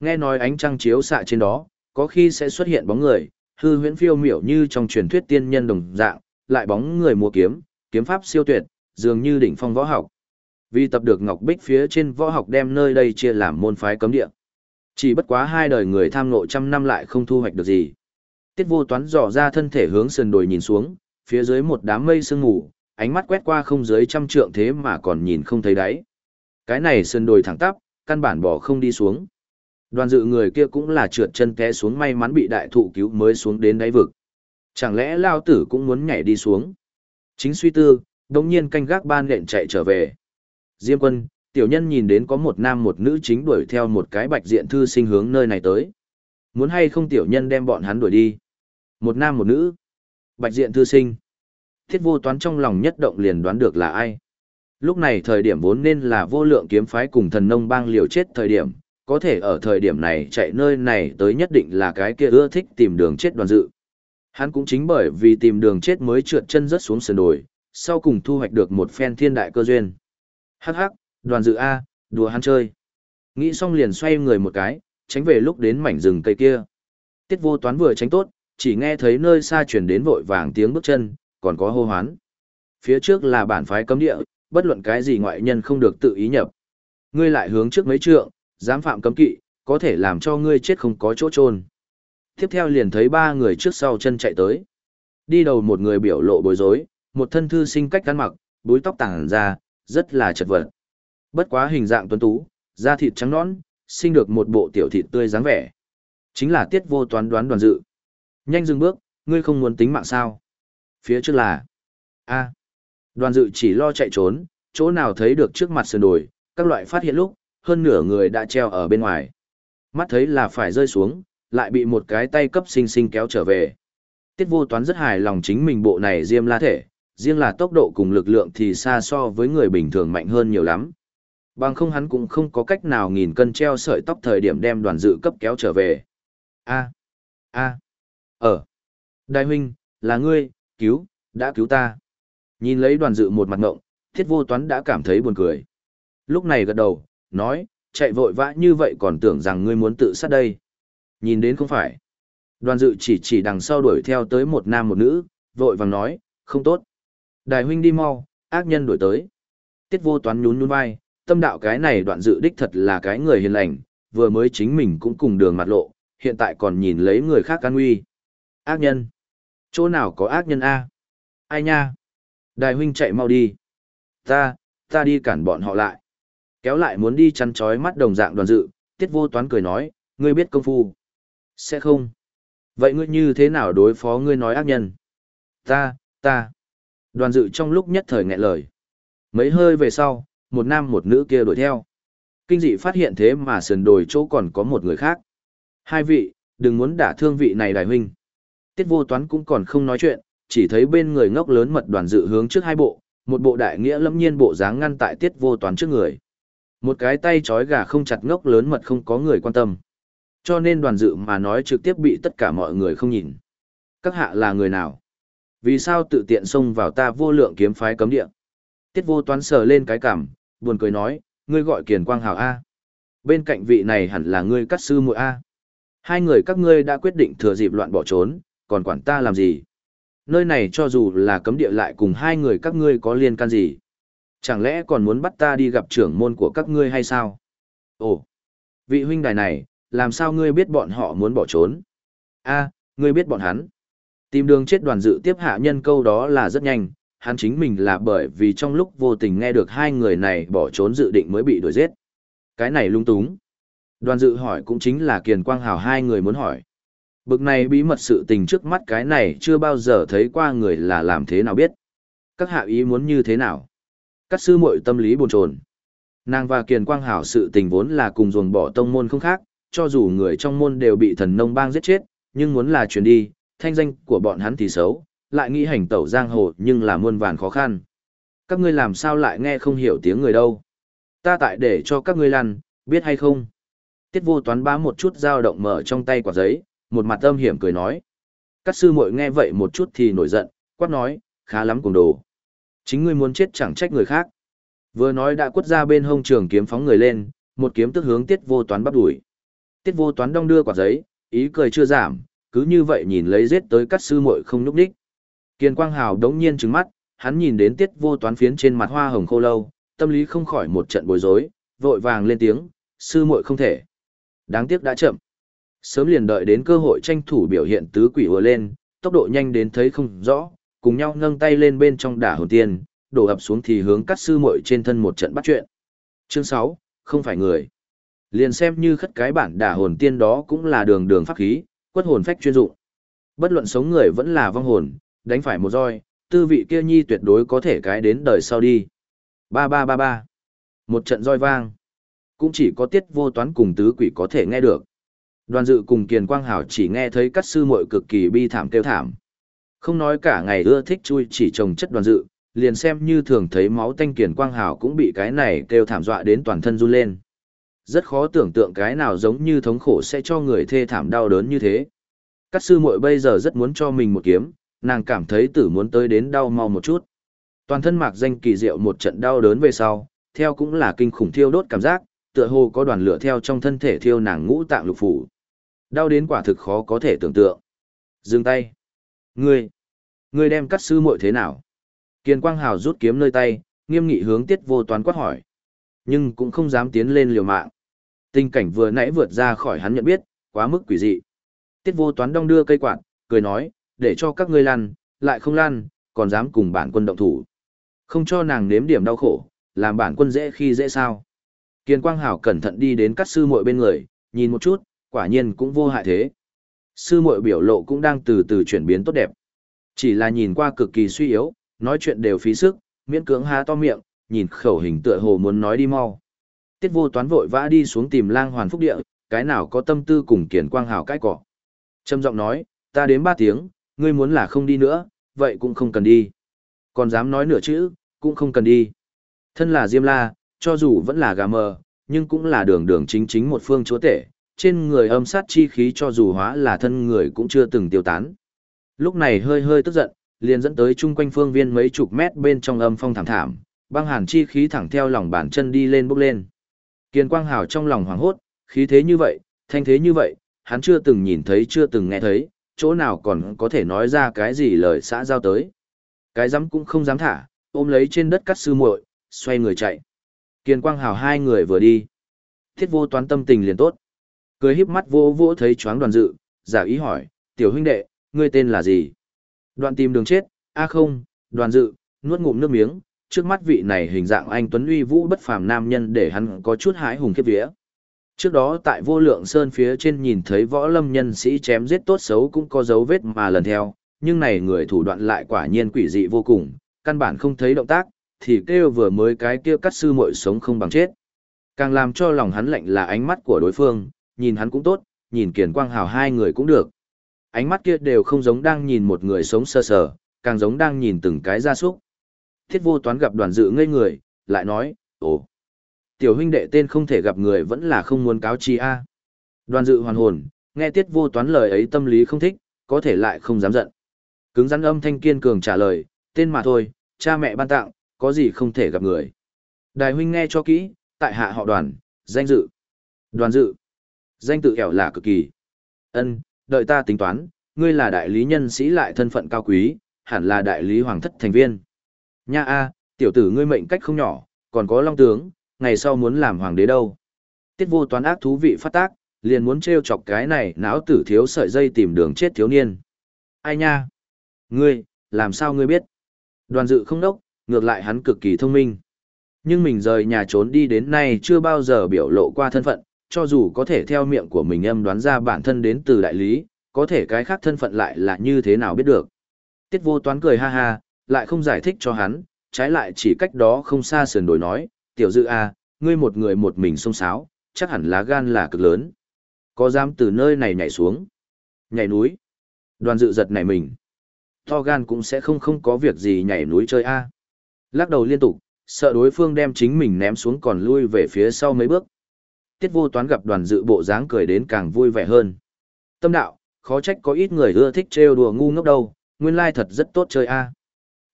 Nghe nói ánh trăng chiếu xạ trên đó, có khi sẽ xuất hiện bóng người, hư huyễn phiêu miểu như trong truyền thuyết tiên nhân đồng dạng, lại bóng người múa kiếm, kiếm pháp siêu tuyệt, dường như đỉnh phong võ học. Vì tập được ngọc bích phía trên võ học đem nơi đây chia làm môn phái cấm địa. Chỉ bất quá hai đời người tham ngộ trăm năm lại không thu hoạch được gì. Tiết vô toán dò ra thân thể hướng sườn đồi nhìn xuống, phía dưới một đám mây sương mù, ánh mắt quét qua không dưới trăm trượng thế mà còn nhìn không thấy đáy. Cái này sườn đồi thẳng tắp, căn bản bỏ không đi xuống. Đoàn dự người kia cũng là trượt chân té xuống may mắn bị đại thụ cứu mới xuống đến đáy vực. Chẳng lẽ lao tử cũng muốn nhảy đi xuống? Chính suy tư, đồng nhiên canh gác ban nện chạy trở về. Diêm quân, tiểu nhân nhìn đến có một nam một nữ chính đuổi theo một cái bạch diện thư sinh hướng nơi này tới. Muốn hay không tiểu nhân đem bọn hắn đuổi đi? Một nam một nữ. Bạch diện thư sinh. Thiết vô toán trong lòng nhất động liền đoán được là ai. Lúc này thời điểm vốn nên là vô lượng kiếm phái cùng thần nông bang liều chết thời điểm, có thể ở thời điểm này chạy nơi này tới nhất định là cái kia ưa thích tìm đường chết đoàn dự. Hắn cũng chính bởi vì tìm đường chết mới trượt chân rớt xuống sườn đồi, sau cùng thu hoạch được một phen thiên đại cơ duyên. Hắc hắc, đoàn dự A, đùa hắn chơi. Nghĩ xong liền xoay người một cái, tránh về lúc đến mảnh rừng cây kia. Tiết vô toán vừa tránh tốt, chỉ nghe thấy nơi xa chuyển đến vội vàng tiếng bước chân, còn có hô hoán. Phía trước là bản phái cấm địa, bất luận cái gì ngoại nhân không được tự ý nhập. Ngươi lại hướng trước mấy trượng, dám phạm cấm kỵ, có thể làm cho ngươi chết không có chỗ trôn. Tiếp theo liền thấy ba người trước sau chân chạy tới. Đi đầu một người biểu lộ bối rối, một thân thư sinh cách cắn mặc, búi tóc tàng ra, rất là chật vật. Bất quá hình dạng tuấn tú, da thịt trắng nõn, sinh được một bộ tiểu thịt tươi dáng vẻ. Chính là tiết vô toán đoán đoàn dự. Nhanh dừng bước, ngươi không muốn tính mạng sao? Phía trước là... a Đoàn dự chỉ lo chạy trốn, chỗ nào thấy được trước mặt sườn đồi, các loại phát hiện lúc, hơn nửa người đã treo ở bên ngoài. Mắt thấy là phải rơi xuống, lại bị một cái tay cấp sinh sinh kéo trở về. Tiết vô toán rất hài lòng chính mình bộ này diêm la thể, riêng là tốc độ cùng lực lượng thì xa so với người bình thường mạnh hơn nhiều lắm. Bằng không hắn cũng không có cách nào nghìn cân treo sợi tóc thời điểm đem đoàn dự cấp kéo trở về. A. A. Ở. Đại huynh, là ngươi, cứu, đã cứu ta. Nhìn lấy đoàn dự một mặt ngộng, thiết vô toán đã cảm thấy buồn cười. Lúc này gật đầu, nói, chạy vội vã như vậy còn tưởng rằng ngươi muốn tự sát đây. Nhìn đến không phải. Đoàn dự chỉ chỉ đằng sau đuổi theo tới một nam một nữ, vội vàng nói, không tốt. Đại huynh đi mau, ác nhân đuổi tới. Tiết vô toán nhún nhún vai, tâm đạo cái này đoạn dự đích thật là cái người hiền lành, vừa mới chính mình cũng cùng đường mặt lộ, hiện tại còn nhìn lấy người khác can nguy. Ác nhân. Chỗ nào có ác nhân A? Ai nha? Đại huynh chạy mau đi. Ta, ta đi cản bọn họ lại. Kéo lại muốn đi chăn chói mắt đồng dạng đoàn dự, tiết vô toán cười nói, ngươi biết công phu. Sẽ không. Vậy ngươi như thế nào đối phó ngươi nói ác nhân? Ta, ta. Đoàn dự trong lúc nhất thời nghẹn lời. Mấy hơi về sau, một nam một nữ kia đuổi theo. Kinh dị phát hiện thế mà sườn đồi chỗ còn có một người khác. Hai vị, đừng muốn đả thương vị này đại huynh. Tiết vô toán cũng còn không nói chuyện, chỉ thấy bên người ngốc lớn mật đoàn dự hướng trước hai bộ, một bộ đại nghĩa lâm nhiên bộ dáng ngăn tại tiết vô toán trước người. Một cái tay trói gà không chặt ngốc lớn mật không có người quan tâm. Cho nên đoàn dự mà nói trực tiếp bị tất cả mọi người không nhìn. Các hạ là người nào? Vì sao tự tiện xông vào ta vô lượng kiếm phái cấm địa? Tiết vô toán sờ lên cái cảm, buồn cười nói, ngươi gọi kiền quang hào A. Bên cạnh vị này hẳn là ngươi cắt sư muội A. Hai người các ngươi đã quyết định thừa dịp loạn bỏ trốn, còn quản ta làm gì? Nơi này cho dù là cấm địa lại cùng hai người các ngươi có liên can gì? Chẳng lẽ còn muốn bắt ta đi gặp trưởng môn của các ngươi hay sao? Ồ, vị huynh đài này, làm sao ngươi biết bọn họ muốn bỏ trốn? A, ngươi biết bọn hắn. Tìm đường chết đoàn dự tiếp hạ nhân câu đó là rất nhanh, hắn chính mình là bởi vì trong lúc vô tình nghe được hai người này bỏ trốn dự định mới bị đuổi giết. Cái này lung túng. Đoàn dự hỏi cũng chính là Kiền Quang Hào hai người muốn hỏi. Bực này bí mật sự tình trước mắt cái này chưa bao giờ thấy qua người là làm thế nào biết. Các hạ ý muốn như thế nào? Các sư muội tâm lý buồn chồn. Nàng và Kiền Quang Hảo sự tình vốn là cùng ruồng bỏ tông môn không khác, cho dù người trong môn đều bị thần nông bang giết chết, nhưng muốn là chuyển đi, thanh danh của bọn hắn thì xấu, lại nghĩ hành tẩu giang hồ nhưng là muôn vàn khó khăn. Các ngươi làm sao lại nghe không hiểu tiếng người đâu? Ta tại để cho các ngươi lăn, biết hay không? Tiết vô toán bá một chút dao động mở trong tay quả giấy, một mặt âm hiểm cười nói. Các sư muội nghe vậy một chút thì nổi giận, quát nói, khá lắm cùng đồ. Chính ngươi muốn chết chẳng trách người khác. Vừa nói đã quất ra bên hông trường kiếm phóng người lên, một kiếm tức hướng tiết vô toán bắt đuổi. Tiết vô toán đong đưa quả giấy, ý cười chưa giảm, cứ như vậy nhìn lấy giết tới các sư muội không núp đích. Kiên Quang Hào đống nhiên trừng mắt, hắn nhìn đến tiết vô toán phiến trên mặt hoa hồng khô lâu, tâm lý không khỏi một trận bối rối, vội vàng lên tiếng, sư muội không thể. Đáng tiếc đã chậm. Sớm liền đợi đến cơ hội tranh thủ biểu hiện tứ quỷ vừa lên, tốc độ nhanh đến thấy không rõ, cùng nhau nâng tay lên bên trong đả hồn tiên, đổ ập xuống thì hướng cắt sư muội trên thân một trận bắt chuyện. Chương 6, không phải người. Liền xem như khất cái bản đả hồn tiên đó cũng là đường đường pháp khí, quất hồn phách chuyên dụng. Bất luận sống người vẫn là vong hồn, đánh phải một roi, tư vị kia nhi tuyệt đối có thể cái đến đời sau đi. Ba ba ba ba. Một trận roi vang. Cũng chỉ có tiết vô toán cùng tứ quỷ có thể nghe được. Đoàn dự cùng Kiền Quang Hảo chỉ nghe thấy cắt sư muội cực kỳ bi thảm kêu thảm. Không nói cả ngày ưa thích chui chỉ trồng chất đoàn dự, liền xem như thường thấy máu tanh Kiền Quang Hảo cũng bị cái này kêu thảm dọa đến toàn thân run lên. Rất khó tưởng tượng cái nào giống như thống khổ sẽ cho người thê thảm đau đớn như thế. Các sư muội bây giờ rất muốn cho mình một kiếm, nàng cảm thấy tử muốn tới đến đau mau một chút. Toàn thân mạc danh kỳ diệu một trận đau đớn về sau, theo cũng là kinh khủng thiêu đốt cảm giác, tựa hồ có đoàn lửa theo trong thân thể thiêu nàng ngũ tạng lục phủ. Đau đến quả thực khó có thể tưởng tượng. Dừng tay. Ngươi, ngươi đem cắt sư muội thế nào? Kiền Quang Hào rút kiếm nơi tay, nghiêm nghị hướng Tiết Vô Toán quát hỏi. Nhưng cũng không dám tiến lên liều mạng. Tình cảnh vừa nãy vượt ra khỏi hắn nhận biết, quá mức quỷ dị. Tiết Vô Toán đong đưa cây quạt, cười nói, để cho các ngươi lăn, lại không lăn, còn dám cùng bản quân động thủ. Không cho nàng nếm điểm đau khổ, làm bản quân dễ khi dễ sao. Kiên Quang Hảo cẩn thận đi đến các sư muội bên người, nhìn một chút, quả nhiên cũng vô hại thế. Sư muội biểu lộ cũng đang từ từ chuyển biến tốt đẹp. Chỉ là nhìn qua cực kỳ suy yếu, nói chuyện đều phí sức, miễn cưỡng há to miệng, nhìn khẩu hình tựa hồ muốn nói đi mau. Tiết vô toán vội vã đi xuống tìm lang hoàn phúc địa, cái nào có tâm tư cùng Kiển quang hào cái cỏ. Trâm giọng nói, ta đến ba tiếng, ngươi muốn là không đi nữa, vậy cũng không cần đi. Còn dám nói nửa chữ, cũng không cần đi. Thân là Diêm La, cho dù vẫn là gà mờ, nhưng cũng là đường đường chính chính một phương chúa tể, trên người âm sát chi khí cho dù hóa là thân người cũng chưa từng tiêu tán. Lúc này hơi hơi tức giận, liền dẫn tới chung quanh phương viên mấy chục mét bên trong âm phong thảm thảm, băng hàn chi khí thẳng theo lòng bàn chân đi lên bốc lên. Kiền Quang Hào trong lòng hoảng hốt, khí thế như vậy, thanh thế như vậy, hắn chưa từng nhìn thấy chưa từng nghe thấy, chỗ nào còn có thể nói ra cái gì lời xã giao tới. Cái dám cũng không dám thả, ôm lấy trên đất cắt sư muội, xoay người chạy. Kiền Quang Hào hai người vừa đi. Thiết vô toán tâm tình liền tốt. Cười híp mắt vô vô thấy choáng đoàn dự, giả ý hỏi, tiểu huynh đệ, ngươi tên là gì? đoạn tìm đường chết, a không, đoàn dự, nuốt ngụm nước miếng, trước mắt vị này hình dạng anh Tuấn uy vũ bất phàm nam nhân để hắn có chút hái hùng khiếp vía. Trước đó tại vô lượng sơn phía trên nhìn thấy võ lâm nhân sĩ chém giết tốt xấu cũng có dấu vết mà lần theo, nhưng này người thủ đoạn lại quả nhiên quỷ dị vô cùng, căn bản không thấy động tác, thì kêu vừa mới cái kia cắt sư muội sống không bằng chết. Càng làm cho lòng hắn lạnh là ánh mắt của đối phương, nhìn hắn cũng tốt, nhìn kiền quang hào hai người cũng được. Ánh mắt kia đều không giống đang nhìn một người sống sơ sờ, càng giống đang nhìn từng cái gia súc. Thiết vô toán gặp đoàn dự ngây người, lại nói, ồ, tiểu huynh đệ tên không thể gặp người vẫn là không muốn cáo chi a. Đoàn dự hoàn hồn, nghe tiết vô toán lời ấy tâm lý không thích, có thể lại không dám giận. Cứng rắn âm thanh kiên cường trả lời, tên mà thôi, cha mẹ ban tặng, có gì không thể gặp người. Đài huynh nghe cho kỹ, tại hạ họ đoàn, danh dự. Đoàn dự. Danh tự ẻo là cực kỳ. ân đợi ta tính toán, ngươi là đại lý nhân sĩ lại thân phận cao quý, hẳn là đại lý hoàng thất thành viên. Nha a, tiểu tử ngươi mệnh cách không nhỏ, còn có long tướng, ngày sau muốn làm hoàng đế đâu. Tiết vô toán ác thú vị phát tác, liền muốn trêu chọc cái này não tử thiếu sợi dây tìm đường chết thiếu niên. Ai nha? Ngươi, làm sao ngươi biết? Đoàn dự không đốc, ngược lại hắn cực kỳ thông minh. Nhưng mình rời nhà trốn đi đến nay chưa bao giờ biểu lộ qua thân phận, cho dù có thể theo miệng của mình âm đoán ra bản thân đến từ đại lý, có thể cái khác thân phận lại là như thế nào biết được. Tiết vô toán cười ha ha, lại không giải thích cho hắn, trái lại chỉ cách đó không xa sườn đổi nói, tiểu dự a, à, ngươi một người một mình xông xáo, chắc hẳn lá gan là cực lớn. Có dám từ nơi này nhảy xuống? Nhảy núi? Đoàn dự giật này mình. To gan cũng sẽ không không có việc gì nhảy núi chơi a. Lắc đầu liên tục, sợ đối phương đem chính mình ném xuống còn lui về phía sau mấy bước. Tiết vô toán gặp đoàn dự bộ dáng cười đến càng vui vẻ hơn. Tâm đạo, khó trách có ít người ưa thích trêu đùa ngu ngốc đâu, nguyên lai thật rất tốt chơi a.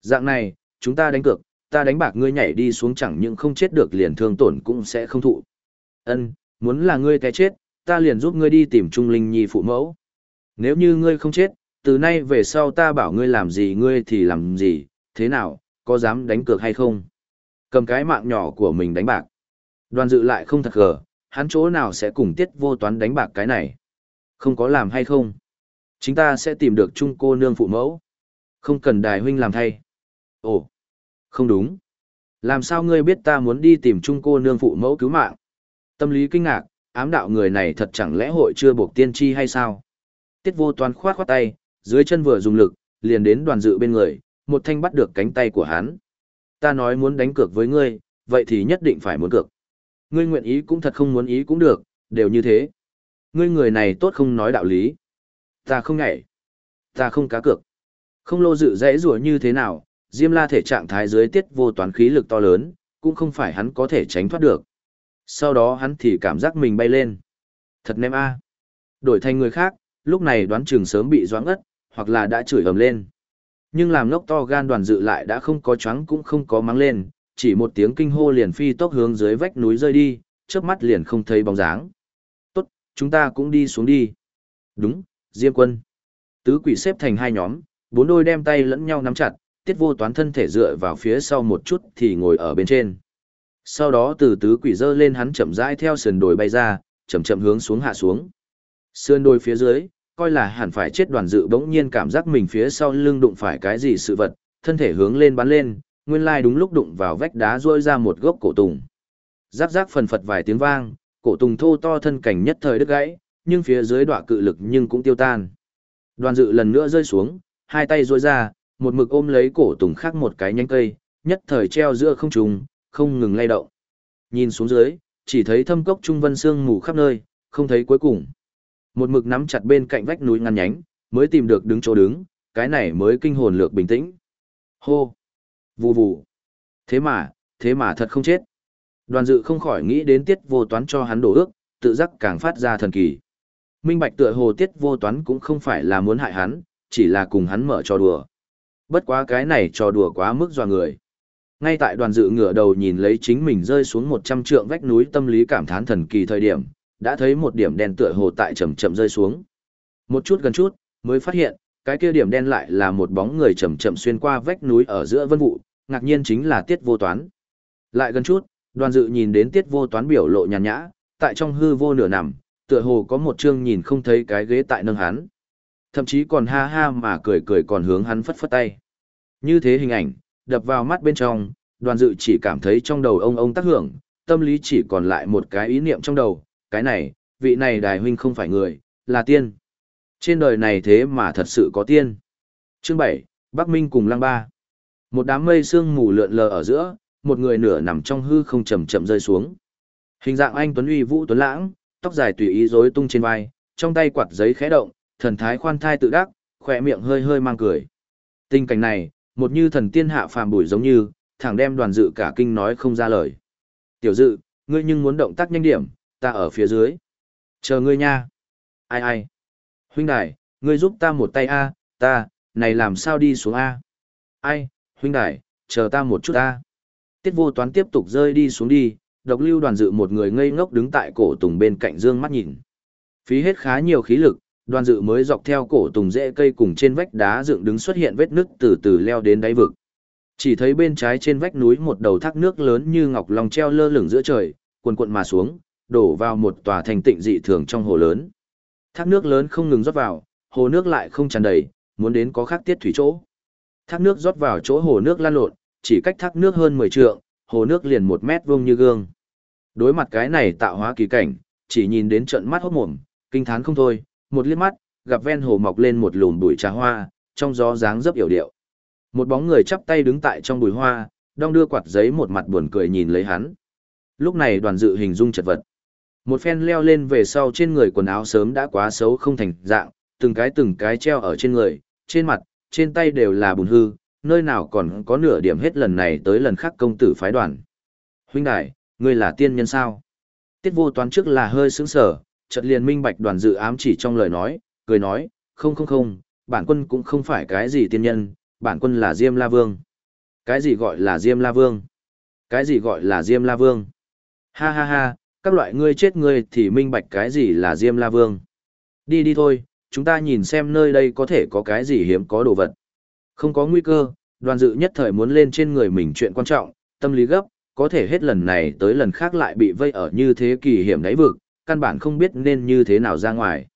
Dạng này, chúng ta đánh cược, ta đánh bạc ngươi nhảy đi xuống chẳng những không chết được liền thương tổn cũng sẽ không thụ. Ân, muốn là ngươi té chết, ta liền giúp ngươi đi tìm Trung Linh Nhi phụ mẫu. Nếu như ngươi không chết, từ nay về sau ta bảo ngươi làm gì ngươi thì làm gì, thế nào, có dám đánh cược hay không? Cầm cái mạng nhỏ của mình đánh bạc. Đoàn dự lại không thật gờ, hắn chỗ nào sẽ cùng tiết vô toán đánh bạc cái này. Không có làm hay không? chính ta sẽ tìm được trung cô nương phụ mẫu. Không cần đài huynh làm thay. Ồ, không đúng. Làm sao ngươi biết ta muốn đi tìm Trung cô nương phụ mẫu cứu mạng? Tâm lý kinh ngạc, ám đạo người này thật chẳng lẽ hội chưa buộc tiên tri hay sao? Tiết vô toán khoát khoát tay, dưới chân vừa dùng lực, liền đến đoàn dự bên người, một thanh bắt được cánh tay của hắn. Ta nói muốn đánh cược với ngươi, vậy thì nhất định phải muốn cược. Ngươi nguyện ý cũng thật không muốn ý cũng được, đều như thế. Ngươi người này tốt không nói đạo lý. Ta không ngại. Ta không cá cược. Không lô dự dễ rủa như thế nào, Diêm La thể trạng thái dưới tiết vô toán khí lực to lớn, cũng không phải hắn có thể tránh thoát được. Sau đó hắn thì cảm giác mình bay lên. Thật ném a. Đổi thành người khác, lúc này đoán chừng sớm bị doãn ất, hoặc là đã chửi ầm lên. Nhưng làm lốc to gan đoàn dự lại đã không có choáng cũng không có mắng lên, chỉ một tiếng kinh hô liền phi tốc hướng dưới vách núi rơi đi, chớp mắt liền không thấy bóng dáng. Tốt, chúng ta cũng đi xuống đi. Đúng, Diêm quân. Tứ quỷ xếp thành hai nhóm, bốn đôi đem tay lẫn nhau nắm chặt, tiết vô toán thân thể dựa vào phía sau một chút thì ngồi ở bên trên. Sau đó từ tứ quỷ dơ lên hắn chậm rãi theo sườn đồi bay ra, chậm chậm hướng xuống hạ xuống. Sườn đồi phía dưới, coi là hẳn phải chết đoàn dự bỗng nhiên cảm giác mình phía sau lưng đụng phải cái gì sự vật, thân thể hướng lên bắn lên, nguyên lai đúng lúc đụng vào vách đá rôi ra một gốc cổ tùng. giáp giáp phần phật vài tiếng vang, cổ tùng thô to thân cảnh nhất thời đứt gãy, nhưng phía dưới đọa cự lực nhưng cũng tiêu tan. Đoàn dự lần nữa rơi xuống, hai tay rôi ra, một mực ôm lấy cổ tùng khác một cái nhánh cây, nhất thời treo giữa không trùng, không ngừng lay động. Nhìn xuống dưới, chỉ thấy thâm cốc trung vân sương mù khắp nơi, không thấy cuối cùng. Một mực nắm chặt bên cạnh vách núi ngăn nhánh, mới tìm được đứng chỗ đứng, cái này mới kinh hồn lược bình tĩnh. Hô! Vù vù! Thế mà, thế mà thật không chết. Đoàn dự không khỏi nghĩ đến tiết vô toán cho hắn đổ ước, tự giác càng phát ra thần kỳ. Minh bạch tựa hồ tiết vô toán cũng không phải là muốn hại hắn, chỉ là cùng hắn mở trò đùa. Bất quá cái này trò đùa quá mức dò người. Ngay tại đoàn dự ngửa đầu nhìn lấy chính mình rơi xuống 100 trượng vách núi tâm lý cảm thán thần kỳ thời điểm, đã thấy một điểm đen tựa hồ tại chậm chậm rơi xuống. Một chút gần chút, mới phát hiện, cái kia điểm đen lại là một bóng người chậm chậm xuyên qua vách núi ở giữa vân vụ, ngạc nhiên chính là tiết vô toán. Lại gần chút, đoàn dự nhìn đến tiết vô toán biểu lộ nhàn nhã, tại trong hư vô nửa nằm, tựa hồ có một chương nhìn không thấy cái ghế tại nâng hắn. Thậm chí còn ha ha mà cười cười còn hướng hắn phất phất tay. Như thế hình ảnh, đập vào mắt bên trong, đoàn dự chỉ cảm thấy trong đầu ông ông tác hưởng, tâm lý chỉ còn lại một cái ý niệm trong đầu, cái này, vị này đài huynh không phải người, là tiên. Trên đời này thế mà thật sự có tiên. Chương 7, Bắc Minh cùng Lăng Ba. Một đám mây sương mù lượn lờ ở giữa, một người nửa nằm trong hư không chậm chậm rơi xuống. Hình dạng anh tuấn uy vũ tuấn lãng, tóc dài tùy ý rối tung trên vai, trong tay quạt giấy khẽ động, thần thái khoan thai tự đắc, khỏe miệng hơi hơi mang cười. Tình cảnh này, một như thần tiên hạ phàm bụi giống như, thẳng đem đoàn dự cả kinh nói không ra lời. Tiểu dự, ngươi nhưng muốn động tác nhanh điểm, ta ở phía dưới. Chờ ngươi nha. Ai ai. Huynh đài, ngươi giúp ta một tay a, ta, này làm sao đi xuống a? Ai, huynh đài, chờ ta một chút a. Tiết vô toán tiếp tục rơi đi xuống đi, độc lưu đoàn dự một người ngây ngốc đứng tại cổ tùng bên cạnh dương mắt nhìn. Phí hết khá nhiều khí lực, đoàn dự mới dọc theo cổ tùng rễ cây cùng trên vách đá dựng đứng xuất hiện vết nứt từ từ leo đến đáy vực. Chỉ thấy bên trái trên vách núi một đầu thác nước lớn như ngọc long treo lơ lửng giữa trời, cuồn cuộn mà xuống, đổ vào một tòa thành tịnh dị thường trong hồ lớn. Thác nước lớn không ngừng rót vào, hồ nước lại không tràn đầy, muốn đến có khắc tiết thủy chỗ. Thác nước rót vào chỗ hồ nước lan lộn, chỉ cách thác nước hơn 10 trượng, hồ nước liền một mét vuông như gương. Đối mặt cái này tạo hóa kỳ cảnh, chỉ nhìn đến trận mắt hốt mồm, kinh thán không thôi, một liếc mắt, gặp ven hồ mọc lên một lùm bụi trà hoa, trong gió dáng dấp hiểu điệu. Một bóng người chắp tay đứng tại trong bụi hoa, đong đưa quạt giấy một mặt buồn cười nhìn lấy hắn. Lúc này đoàn dự hình dung chật vật. Một phen leo lên về sau trên người quần áo sớm đã quá xấu không thành dạng, từng cái từng cái treo ở trên người, trên mặt, trên tay đều là bùn hư, nơi nào còn có nửa điểm hết lần này tới lần khác công tử phái đoàn. Huynh đại, ngươi là tiên nhân sao? Tiết vô toán trước là hơi sững sở, chợt liền minh bạch đoàn dự ám chỉ trong lời nói, cười nói, không không không, bản quân cũng không phải cái gì tiên nhân, bản quân là Diêm La Vương. Cái gì gọi là Diêm La Vương? Cái gì gọi là Diêm La Vương? Ha ha ha, các loại ngươi chết ngươi thì minh bạch cái gì là Diêm La Vương. Đi đi thôi, chúng ta nhìn xem nơi đây có thể có cái gì hiếm có đồ vật. Không có nguy cơ, đoàn dự nhất thời muốn lên trên người mình chuyện quan trọng, tâm lý gấp, có thể hết lần này tới lần khác lại bị vây ở như thế kỳ hiểm đáy vực, căn bản không biết nên như thế nào ra ngoài.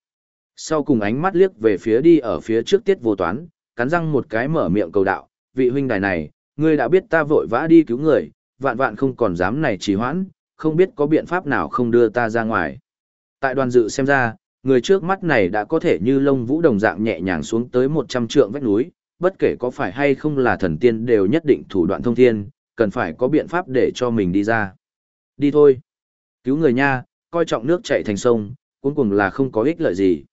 Sau cùng ánh mắt liếc về phía đi ở phía trước tiết vô toán, cắn răng một cái mở miệng cầu đạo, vị huynh đài này, ngươi đã biết ta vội vã đi cứu người, vạn vạn không còn dám này trì hoãn, không biết có biện pháp nào không đưa ta ra ngoài. Tại đoàn dự xem ra, người trước mắt này đã có thể như lông vũ đồng dạng nhẹ nhàng xuống tới 100 trượng vách núi, bất kể có phải hay không là thần tiên đều nhất định thủ đoạn thông thiên, cần phải có biện pháp để cho mình đi ra. Đi thôi. Cứu người nha, coi trọng nước chảy thành sông, cuối cùng là không có ích lợi gì.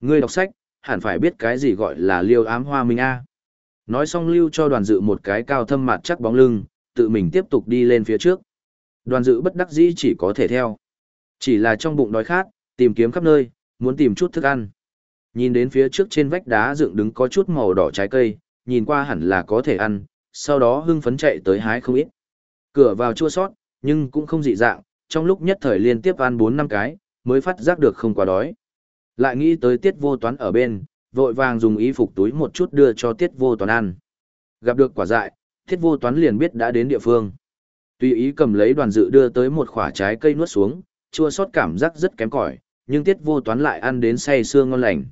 Ngươi đọc sách, hẳn phải biết cái gì gọi là liêu ám hoa minh A. Nói xong lưu cho đoàn dự một cái cao thâm mặt chắc bóng lưng, tự mình tiếp tục đi lên phía trước. Đoàn dự bất đắc dĩ chỉ có thể theo. Chỉ là trong bụng đói khát, tìm kiếm khắp nơi, muốn tìm chút thức ăn. Nhìn đến phía trước trên vách đá dựng đứng có chút màu đỏ trái cây, nhìn qua hẳn là có thể ăn, sau đó hưng phấn chạy tới hái không ít. Cửa vào chua sót, nhưng cũng không dị dạng, trong lúc nhất thời liên tiếp ăn 4 năm cái, mới phát giác được không quá đói. Lại nghĩ tới tiết vô toán ở bên, vội vàng dùng y phục túi một chút đưa cho tiết vô toán ăn. Gặp được quả dại, tiết vô toán liền biết đã đến địa phương. Tùy ý cầm lấy đoàn dự đưa tới một quả trái cây nuốt xuống, chua sót cảm giác rất kém cỏi, nhưng tiết vô toán lại ăn đến say xương ngon lành.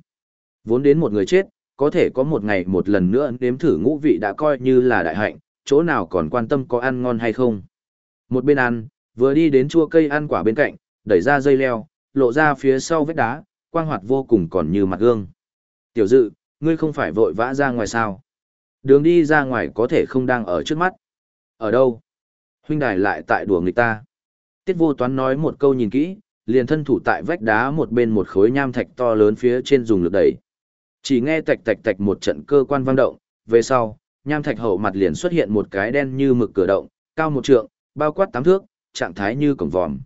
Vốn đến một người chết, có thể có một ngày một lần nữa nếm thử ngũ vị đã coi như là đại hạnh, chỗ nào còn quan tâm có ăn ngon hay không. Một bên ăn, vừa đi đến chua cây ăn quả bên cạnh, đẩy ra dây leo, lộ ra phía sau vết đá, quang hoạt vô cùng còn như mặt gương. Tiểu dự, ngươi không phải vội vã ra ngoài sao? Đường đi ra ngoài có thể không đang ở trước mắt. Ở đâu? Huynh đài lại tại đùa người ta. Tiết vô toán nói một câu nhìn kỹ, liền thân thủ tại vách đá một bên một khối nham thạch to lớn phía trên dùng lực đẩy. Chỉ nghe tạch tạch tạch một trận cơ quan vang động, về sau, nham thạch hậu mặt liền xuất hiện một cái đen như mực cửa động, cao một trượng, bao quát tám thước, trạng thái như cổng vòm.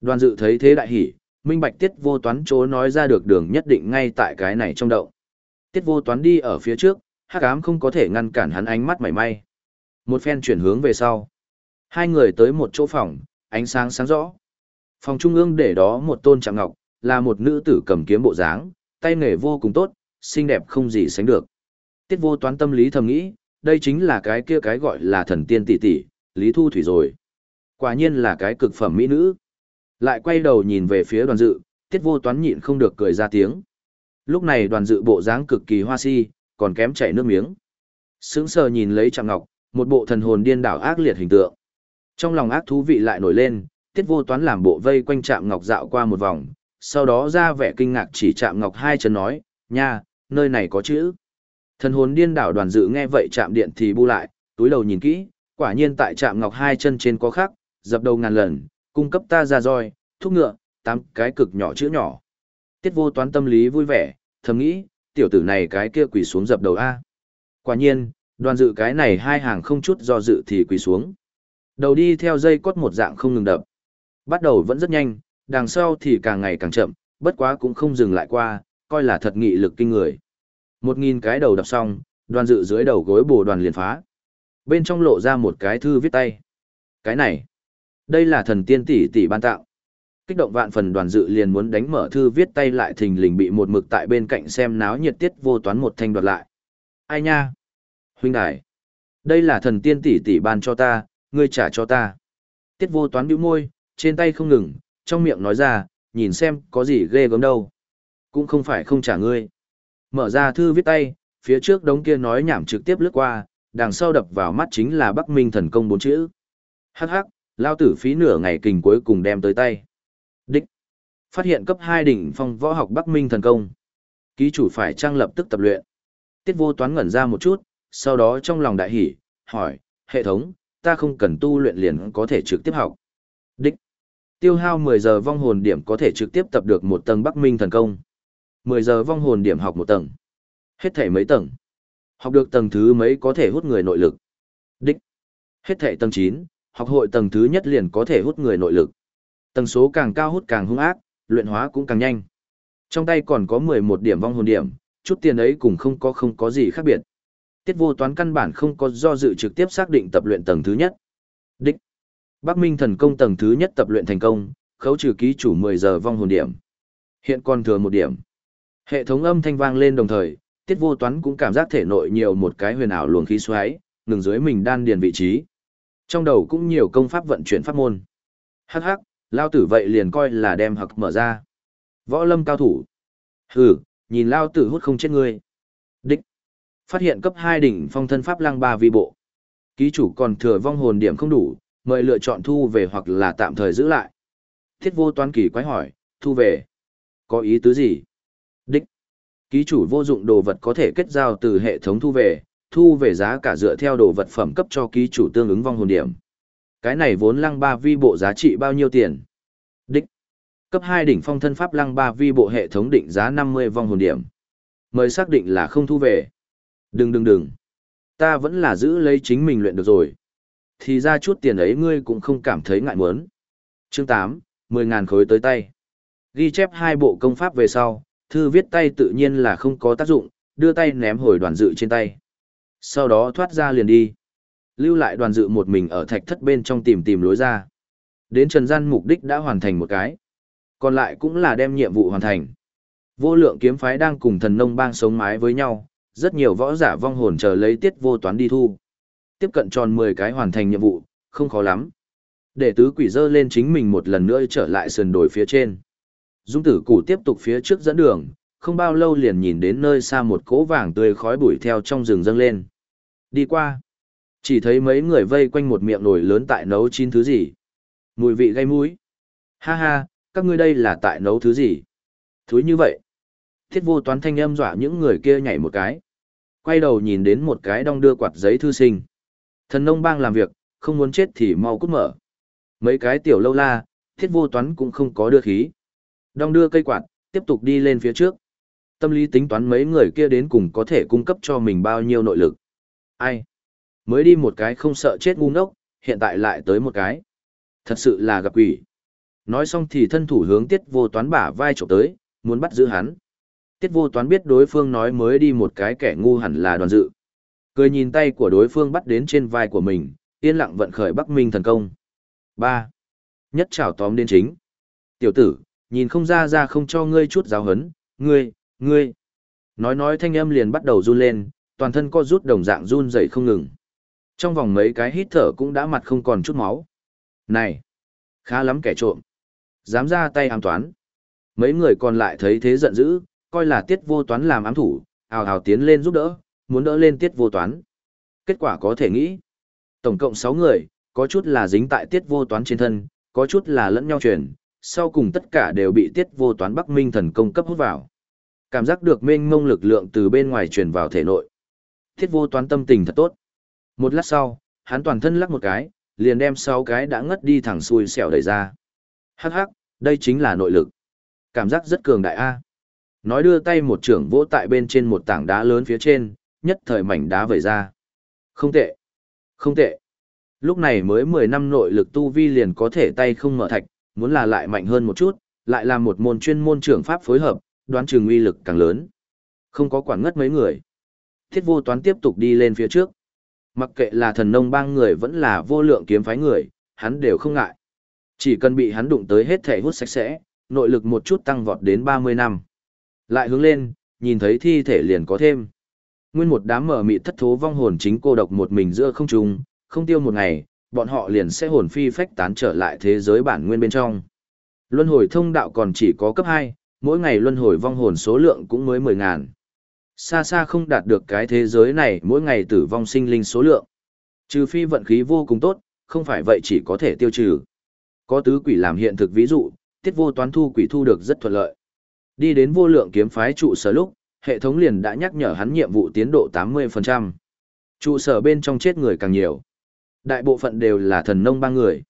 Đoàn dự thấy thế đại hỉ, minh bạch tiết vô toán chỗ nói ra được đường nhất định ngay tại cái này trong động. Tiết vô toán đi ở phía trước, hắc ám không có thể ngăn cản hắn ánh mắt mảy may. Một phen chuyển hướng về sau. Hai người tới một chỗ phòng, ánh sáng sáng rõ. Phòng trung ương để đó một tôn trạng ngọc, là một nữ tử cầm kiếm bộ dáng, tay nghề vô cùng tốt, xinh đẹp không gì sánh được. Tiết vô toán tâm lý thầm nghĩ, đây chính là cái kia cái gọi là thần tiên tỷ tỷ, Lý Thu Thủy rồi. Quả nhiên là cái cực phẩm mỹ nữ. Lại quay đầu nhìn về phía đoàn dự, tiết vô toán nhịn không được cười ra tiếng. Lúc này đoàn dự bộ dáng cực kỳ hoa si, còn kém chảy nước miếng. Sững sờ nhìn lấy Trạm Ngọc, một bộ thần hồn điên đảo ác liệt hình tượng. Trong lòng ác thú vị lại nổi lên, tiết vô toán làm bộ vây quanh Trạm Ngọc dạo qua một vòng, sau đó ra vẻ kinh ngạc chỉ Trạm Ngọc hai chân nói, nha, nơi này có chữ. Thần hồn điên đảo đoàn dự nghe vậy chạm điện thì bu lại, túi đầu nhìn kỹ, quả nhiên tại Trạm Ngọc hai chân trên có khắc, dập đầu ngàn lần, cung cấp ta ra roi, thuốc ngựa, tám cái cực nhỏ chữ nhỏ. Tiết vô toán tâm lý vui vẻ, thầm nghĩ, tiểu tử này cái kia quỳ xuống dập đầu A. Quả nhiên, đoàn dự cái này hai hàng không chút do dự thì quỳ xuống. Đầu đi theo dây cốt một dạng không ngừng đập. Bắt đầu vẫn rất nhanh, đằng sau thì càng ngày càng chậm, bất quá cũng không dừng lại qua, coi là thật nghị lực kinh người. Một nghìn cái đầu đập xong, đoàn dự dưới đầu gối bồ đoàn liền phá. Bên trong lộ ra một cái thư viết tay. Cái này, đây là thần tiên tỷ tỷ ban tạo. Kích động vạn phần đoàn dự liền muốn đánh mở thư viết tay lại thình lình bị một mực tại bên cạnh xem náo nhiệt tiết vô toán một thanh đoạt lại. Ai nha? Huynh đài. Đây là thần tiên tỷ tỷ ban cho ta, ngươi trả cho ta. Tiết vô toán bĩu môi, trên tay không ngừng, trong miệng nói ra, nhìn xem có gì ghê gớm đâu. Cũng không phải không trả ngươi. Mở ra thư viết tay, phía trước đống kia nói nhảm trực tiếp lướt qua, đằng sau đập vào mắt chính là Bắc Minh thần công bốn chữ. Hắc hắc, lao tử phí nửa ngày kình cuối cùng đem tới tay. Đích. Phát hiện cấp 2 đỉnh phong võ học Bắc Minh thần công. Ký chủ phải trang lập tức tập luyện. Tiết vô toán ngẩn ra một chút, sau đó trong lòng đại hỉ, hỏi, hệ thống, ta không cần tu luyện liền có thể trực tiếp học. Đích. Tiêu hao 10 giờ vong hồn điểm có thể trực tiếp tập được một tầng Bắc Minh thần công. 10 giờ vong hồn điểm học một tầng. Hết thể mấy tầng. Học được tầng thứ mấy có thể hút người nội lực. Đích. Hết thể tầng 9, học hội tầng thứ nhất liền có thể hút người nội lực. Tầng số càng cao hút càng hung ác, luyện hóa cũng càng nhanh. Trong tay còn có 11 điểm vong hồn điểm, chút tiền ấy cũng không có không có gì khác biệt. Tiết vô toán căn bản không có do dự trực tiếp xác định tập luyện tầng thứ nhất. Đích. Bắc Minh thần công tầng thứ nhất tập luyện thành công, khấu trừ ký chủ 10 giờ vong hồn điểm. Hiện còn thừa một điểm. Hệ thống âm thanh vang lên đồng thời, Tiết vô toán cũng cảm giác thể nội nhiều một cái huyền ảo luồng khí xoáy, ngừng dưới mình đan điền vị trí. Trong đầu cũng nhiều công pháp vận chuyển pháp môn. Hắc hắc, lao tử vậy liền coi là đem hặc mở ra. Võ lâm cao thủ. Hừ, nhìn lao tử hút không chết ngươi. Đích. Phát hiện cấp 2 đỉnh phong thân pháp lăng ba vi bộ. Ký chủ còn thừa vong hồn điểm không đủ, mời lựa chọn thu về hoặc là tạm thời giữ lại. Thiết vô toán kỳ quái hỏi, thu về. Có ý tứ gì? Đích. Ký chủ vô dụng đồ vật có thể kết giao từ hệ thống thu về, thu về giá cả dựa theo đồ vật phẩm cấp cho ký chủ tương ứng vong hồn điểm. Cái này vốn lăng ba vi bộ giá trị bao nhiêu tiền? Đích. Cấp 2 đỉnh phong thân pháp lăng ba vi bộ hệ thống định giá 50 vong hồn điểm. Mời xác định là không thu về. Đừng đừng đừng. Ta vẫn là giữ lấy chính mình luyện được rồi. Thì ra chút tiền ấy ngươi cũng không cảm thấy ngại muốn. Chương 8, 10.000 khối tới tay. Ghi chép hai bộ công pháp về sau, thư viết tay tự nhiên là không có tác dụng, đưa tay ném hồi đoàn dự trên tay. Sau đó thoát ra liền đi. Lưu lại đoàn dự một mình ở thạch thất bên trong tìm tìm lối ra. Đến trần gian mục đích đã hoàn thành một cái. Còn lại cũng là đem nhiệm vụ hoàn thành. Vô lượng kiếm phái đang cùng thần nông bang sống mái với nhau, rất nhiều võ giả vong hồn chờ lấy tiết vô toán đi thu. Tiếp cận tròn 10 cái hoàn thành nhiệm vụ, không khó lắm. Để tứ quỷ dơ lên chính mình một lần nữa trở lại sườn đồi phía trên. Dung tử củ tiếp tục phía trước dẫn đường, không bao lâu liền nhìn đến nơi xa một cỗ vàng tươi khói bụi theo trong rừng dâng lên. Đi qua. Chỉ thấy mấy người vây quanh một miệng nồi lớn tại nấu chín thứ gì. Mùi vị gây mũi. Ha ha, các ngươi đây là tại nấu thứ gì? Thúi như vậy. Thiết vô toán thanh âm dọa những người kia nhảy một cái. Quay đầu nhìn đến một cái đong đưa quạt giấy thư sinh. Thần nông bang làm việc, không muốn chết thì mau cút mở. Mấy cái tiểu lâu la, thiết vô toán cũng không có đưa khí. Đong đưa cây quạt, tiếp tục đi lên phía trước. Tâm lý tính toán mấy người kia đến cùng có thể cung cấp cho mình bao nhiêu nội lực. Ai? Mới đi một cái không sợ chết ngu ngốc, hiện tại lại tới một cái. Thật sự là gặp quỷ. Nói xong thì thân thủ hướng tiết vô toán bả vai trộm tới, muốn bắt giữ hắn. Tiết vô toán biết đối phương nói mới đi một cái kẻ ngu hẳn là đoàn dự. Cười nhìn tay của đối phương bắt đến trên vai của mình, yên lặng vận khởi Bắc Minh thần công. 3. Nhất trảo tóm đến chính. Tiểu tử, nhìn không ra ra không cho ngươi chút giáo hấn, ngươi, ngươi. Nói nói thanh âm liền bắt đầu run lên, toàn thân co rút đồng dạng run dậy không ngừng. Trong vòng mấy cái hít thở cũng đã mặt không còn chút máu. Này, khá lắm kẻ trộm. Dám ra tay ám toán. Mấy người còn lại thấy thế giận dữ, coi là tiết vô toán làm ám thủ, ào ào tiến lên giúp đỡ, muốn đỡ lên tiết vô toán. Kết quả có thể nghĩ. Tổng cộng 6 người, có chút là dính tại tiết vô toán trên thân, có chút là lẫn nhau truyền, sau cùng tất cả đều bị tiết vô toán Bắc Minh thần công cấp hút vào. Cảm giác được mênh mông lực lượng từ bên ngoài truyền vào thể nội. thiết vô toán tâm tình thật tốt. Một lát sau, hắn toàn thân lắc một cái, liền đem sáu cái đã ngất đi thẳng xuôi xẻo đẩy ra. Hắc hắc, đây chính là nội lực. Cảm giác rất cường đại A. Nói đưa tay một trưởng vỗ tại bên trên một tảng đá lớn phía trên, nhất thời mảnh đá vẩy ra. Không tệ. Không tệ. Lúc này mới 10 năm nội lực tu vi liền có thể tay không mở thạch, muốn là lại mạnh hơn một chút, lại là một môn chuyên môn trưởng pháp phối hợp, đoán chừng uy lực càng lớn. Không có quản ngất mấy người. Thiết vô toán tiếp tục đi lên phía trước. Mặc kệ là thần nông bang người vẫn là vô lượng kiếm phái người, hắn đều không ngại. Chỉ cần bị hắn đụng tới hết thể hút sạch sẽ, nội lực một chút tăng vọt đến 30 năm. Lại hướng lên, nhìn thấy thi thể liền có thêm. Nguyên một đám mở mị thất thố vong hồn chính cô độc một mình giữa không trung, không tiêu một ngày, bọn họ liền sẽ hồn phi phách tán trở lại thế giới bản nguyên bên trong. Luân hồi thông đạo còn chỉ có cấp 2, mỗi ngày luân hồi vong hồn số lượng cũng mới 10 ngàn. Xa xa không đạt được cái thế giới này mỗi ngày tử vong sinh linh số lượng. Trừ phi vận khí vô cùng tốt, không phải vậy chỉ có thể tiêu trừ. Có tứ quỷ làm hiện thực ví dụ, tiết vô toán thu quỷ thu được rất thuận lợi. Đi đến vô lượng kiếm phái trụ sở lúc, hệ thống liền đã nhắc nhở hắn nhiệm vụ tiến độ 80%. Trụ sở bên trong chết người càng nhiều. Đại bộ phận đều là thần nông ba người.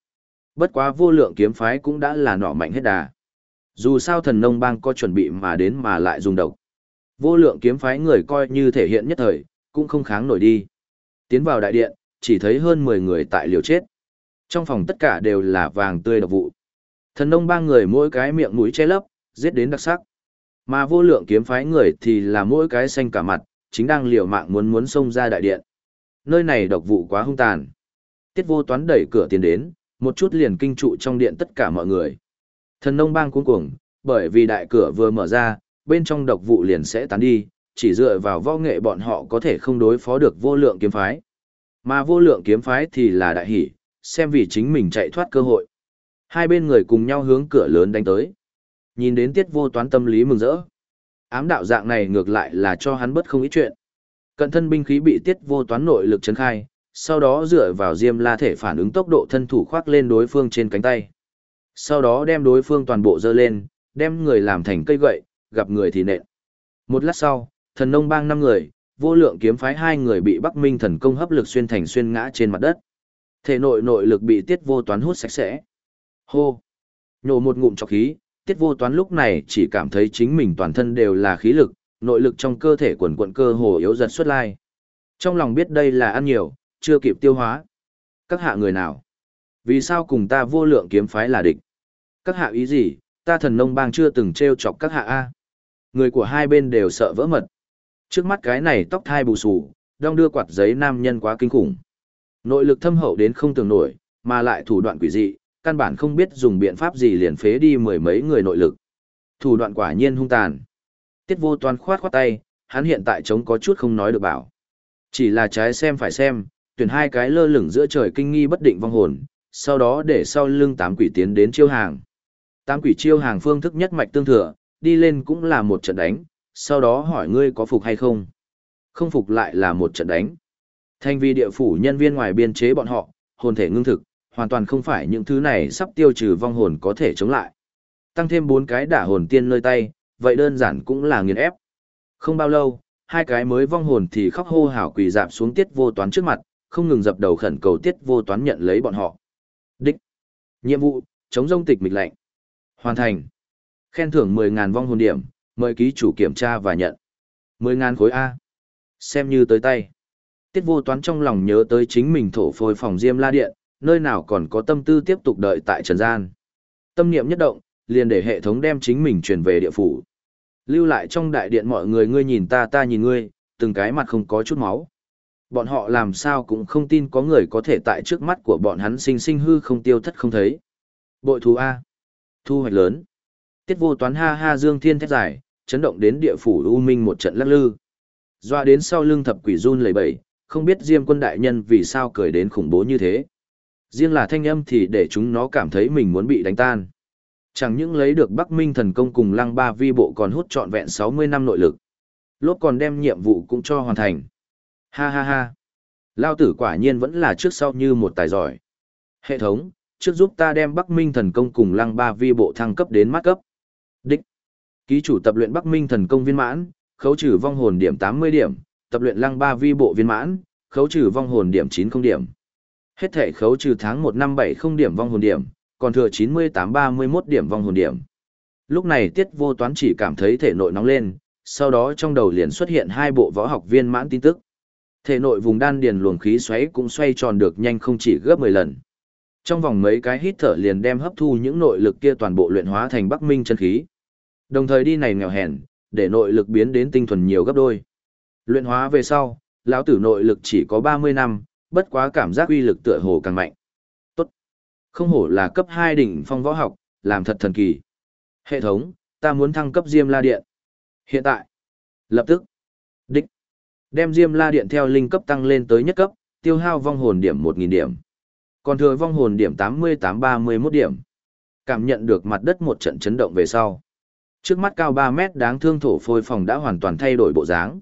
Bất quá vô lượng kiếm phái cũng đã là nọ mạnh hết đà. Dù sao thần nông bang có chuẩn bị mà đến mà lại dùng độc. Vô lượng kiếm phái người coi như thể hiện nhất thời, cũng không kháng nổi đi. Tiến vào đại điện, chỉ thấy hơn 10 người tại liều chết. Trong phòng tất cả đều là vàng tươi độc vụ. Thần nông ba người mỗi cái miệng mũi che lấp, giết đến đặc sắc. Mà vô lượng kiếm phái người thì là mỗi cái xanh cả mặt, chính đang liều mạng muốn muốn xông ra đại điện. Nơi này độc vụ quá hung tàn. Tiết vô toán đẩy cửa tiến đến, một chút liền kinh trụ trong điện tất cả mọi người. Thần nông bang cuống cuồng, bởi vì đại cửa vừa mở ra, bên trong độc vụ liền sẽ tán đi, chỉ dựa vào võ nghệ bọn họ có thể không đối phó được vô lượng kiếm phái. Mà vô lượng kiếm phái thì là đại hỷ, xem vì chính mình chạy thoát cơ hội. Hai bên người cùng nhau hướng cửa lớn đánh tới. Nhìn đến tiết vô toán tâm lý mừng rỡ. Ám đạo dạng này ngược lại là cho hắn bất không ít chuyện. Cận thân binh khí bị tiết vô toán nội lực chấn khai, sau đó dựa vào diêm la thể phản ứng tốc độ thân thủ khoác lên đối phương trên cánh tay. Sau đó đem đối phương toàn bộ dơ lên, đem người làm thành cây gậy, gặp người thì nện. Một lát sau, thần nông bang năm người, vô lượng kiếm phái hai người bị Bắc Minh thần công hấp lực xuyên thành xuyên ngã trên mặt đất. Thể nội nội lực bị tiết vô toán hút sạch sẽ. Hô! Nhổ một ngụm chọc khí, tiết vô toán lúc này chỉ cảm thấy chính mình toàn thân đều là khí lực, nội lực trong cơ thể quần quận cơ hồ yếu dần xuất lai. Trong lòng biết đây là ăn nhiều, chưa kịp tiêu hóa. Các hạ người nào? Vì sao cùng ta vô lượng kiếm phái là địch? Các hạ ý gì? Ta thần nông bang chưa từng treo chọc các hạ A. Người của hai bên đều sợ vỡ mật. Trước mắt cái này tóc thai bù sù, đong đưa quạt giấy nam nhân quá kinh khủng. Nội lực thâm hậu đến không tưởng nổi, mà lại thủ đoạn quỷ dị, căn bản không biết dùng biện pháp gì liền phế đi mười mấy người nội lực. Thủ đoạn quả nhiên hung tàn. Tiết vô toàn khoát khoát tay, hắn hiện tại chống có chút không nói được bảo. Chỉ là trái xem phải xem, tuyển hai cái lơ lửng giữa trời kinh nghi bất định vong hồn, sau đó để sau lưng tám quỷ tiến đến chiêu hàng. Tám quỷ chiêu hàng phương thức nhất mạch tương thừa, đi lên cũng là một trận đánh, sau đó hỏi ngươi có phục hay không. Không phục lại là một trận đánh. Thành vì địa phủ nhân viên ngoài biên chế bọn họ, hồn thể ngưng thực, hoàn toàn không phải những thứ này sắp tiêu trừ vong hồn có thể chống lại. Tăng thêm bốn cái đả hồn tiên nơi tay, vậy đơn giản cũng là nghiền ép. Không bao lâu, hai cái mới vong hồn thì khóc hô hào quỳ dạp xuống tiết vô toán trước mặt, không ngừng dập đầu khẩn cầu tiết vô toán nhận lấy bọn họ. Đích. Nhiệm vụ, chống rông tịch mịch lạnh. Hoàn thành. Khen thưởng 10.000 vong hồn điểm, mời ký chủ kiểm tra và nhận. 10.000 khối A. Xem như tới tay. Tiết vô toán trong lòng nhớ tới chính mình thổ phôi phòng diêm la điện, nơi nào còn có tâm tư tiếp tục đợi tại trần gian. Tâm niệm nhất động, liền để hệ thống đem chính mình truyền về địa phủ. Lưu lại trong đại điện mọi người ngươi nhìn ta ta nhìn ngươi, từng cái mặt không có chút máu. Bọn họ làm sao cũng không tin có người có thể tại trước mắt của bọn hắn sinh sinh hư không tiêu thất không thấy. Bội thú A. Thu hoạch lớn. Tiết vô toán ha ha dương thiên thét dài, chấn động đến địa phủ U Minh một trận lắc lư. Doa đến sau lưng thập quỷ run lẩy bẩy, không biết Diêm quân đại nhân vì sao cười đến khủng bố như thế. Riêng là thanh âm thì để chúng nó cảm thấy mình muốn bị đánh tan. Chẳng những lấy được Bắc Minh thần công cùng lăng ba vi bộ còn hút trọn vẹn 60 năm nội lực. Lốt còn đem nhiệm vụ cũng cho hoàn thành. Ha ha ha. Lao tử quả nhiên vẫn là trước sau như một tài giỏi. Hệ thống, trước giúp ta đem Bắc Minh thần công cùng lăng ba vi bộ thăng cấp đến mắt cấp. Đích. Ký chủ tập luyện Bắc Minh thần công viên mãn, khấu trừ vong hồn điểm 80 điểm, tập luyện lăng ba vi bộ viên mãn, khấu trừ vong hồn điểm 90 điểm. Hết thể khấu trừ tháng 1 năm 70 điểm vong hồn điểm, còn thừa 98-31 điểm vong hồn điểm. Lúc này tiết vô toán chỉ cảm thấy thể nội nóng lên, sau đó trong đầu liền xuất hiện hai bộ võ học viên mãn tin tức. Thể nội vùng đan điền luồng khí xoáy cũng xoay tròn được nhanh không chỉ gấp 10 lần. Trong vòng mấy cái hít thở liền đem hấp thu những nội lực kia toàn bộ luyện hóa thành Bắc Minh chân khí. Đồng thời đi này nghèo hèn, để nội lực biến đến tinh thuần nhiều gấp đôi. Luyện hóa về sau, lão tử nội lực chỉ có 30 năm, bất quá cảm giác uy lực tựa hồ càng mạnh. Tốt. Không hổ là cấp 2 đỉnh phong võ học, làm thật thần kỳ. Hệ thống, ta muốn thăng cấp Diêm La Điện. Hiện tại. Lập tức. Đích. Đem Diêm La Điện theo linh cấp tăng lên tới nhất cấp, tiêu hao vong hồn điểm 1000 điểm. Còn thừa vong hồn điểm 88-31 điểm. Cảm nhận được mặt đất một trận chấn động về sau. Trước mắt cao 3 mét đáng thương thổ phôi phòng đã hoàn toàn thay đổi bộ dáng.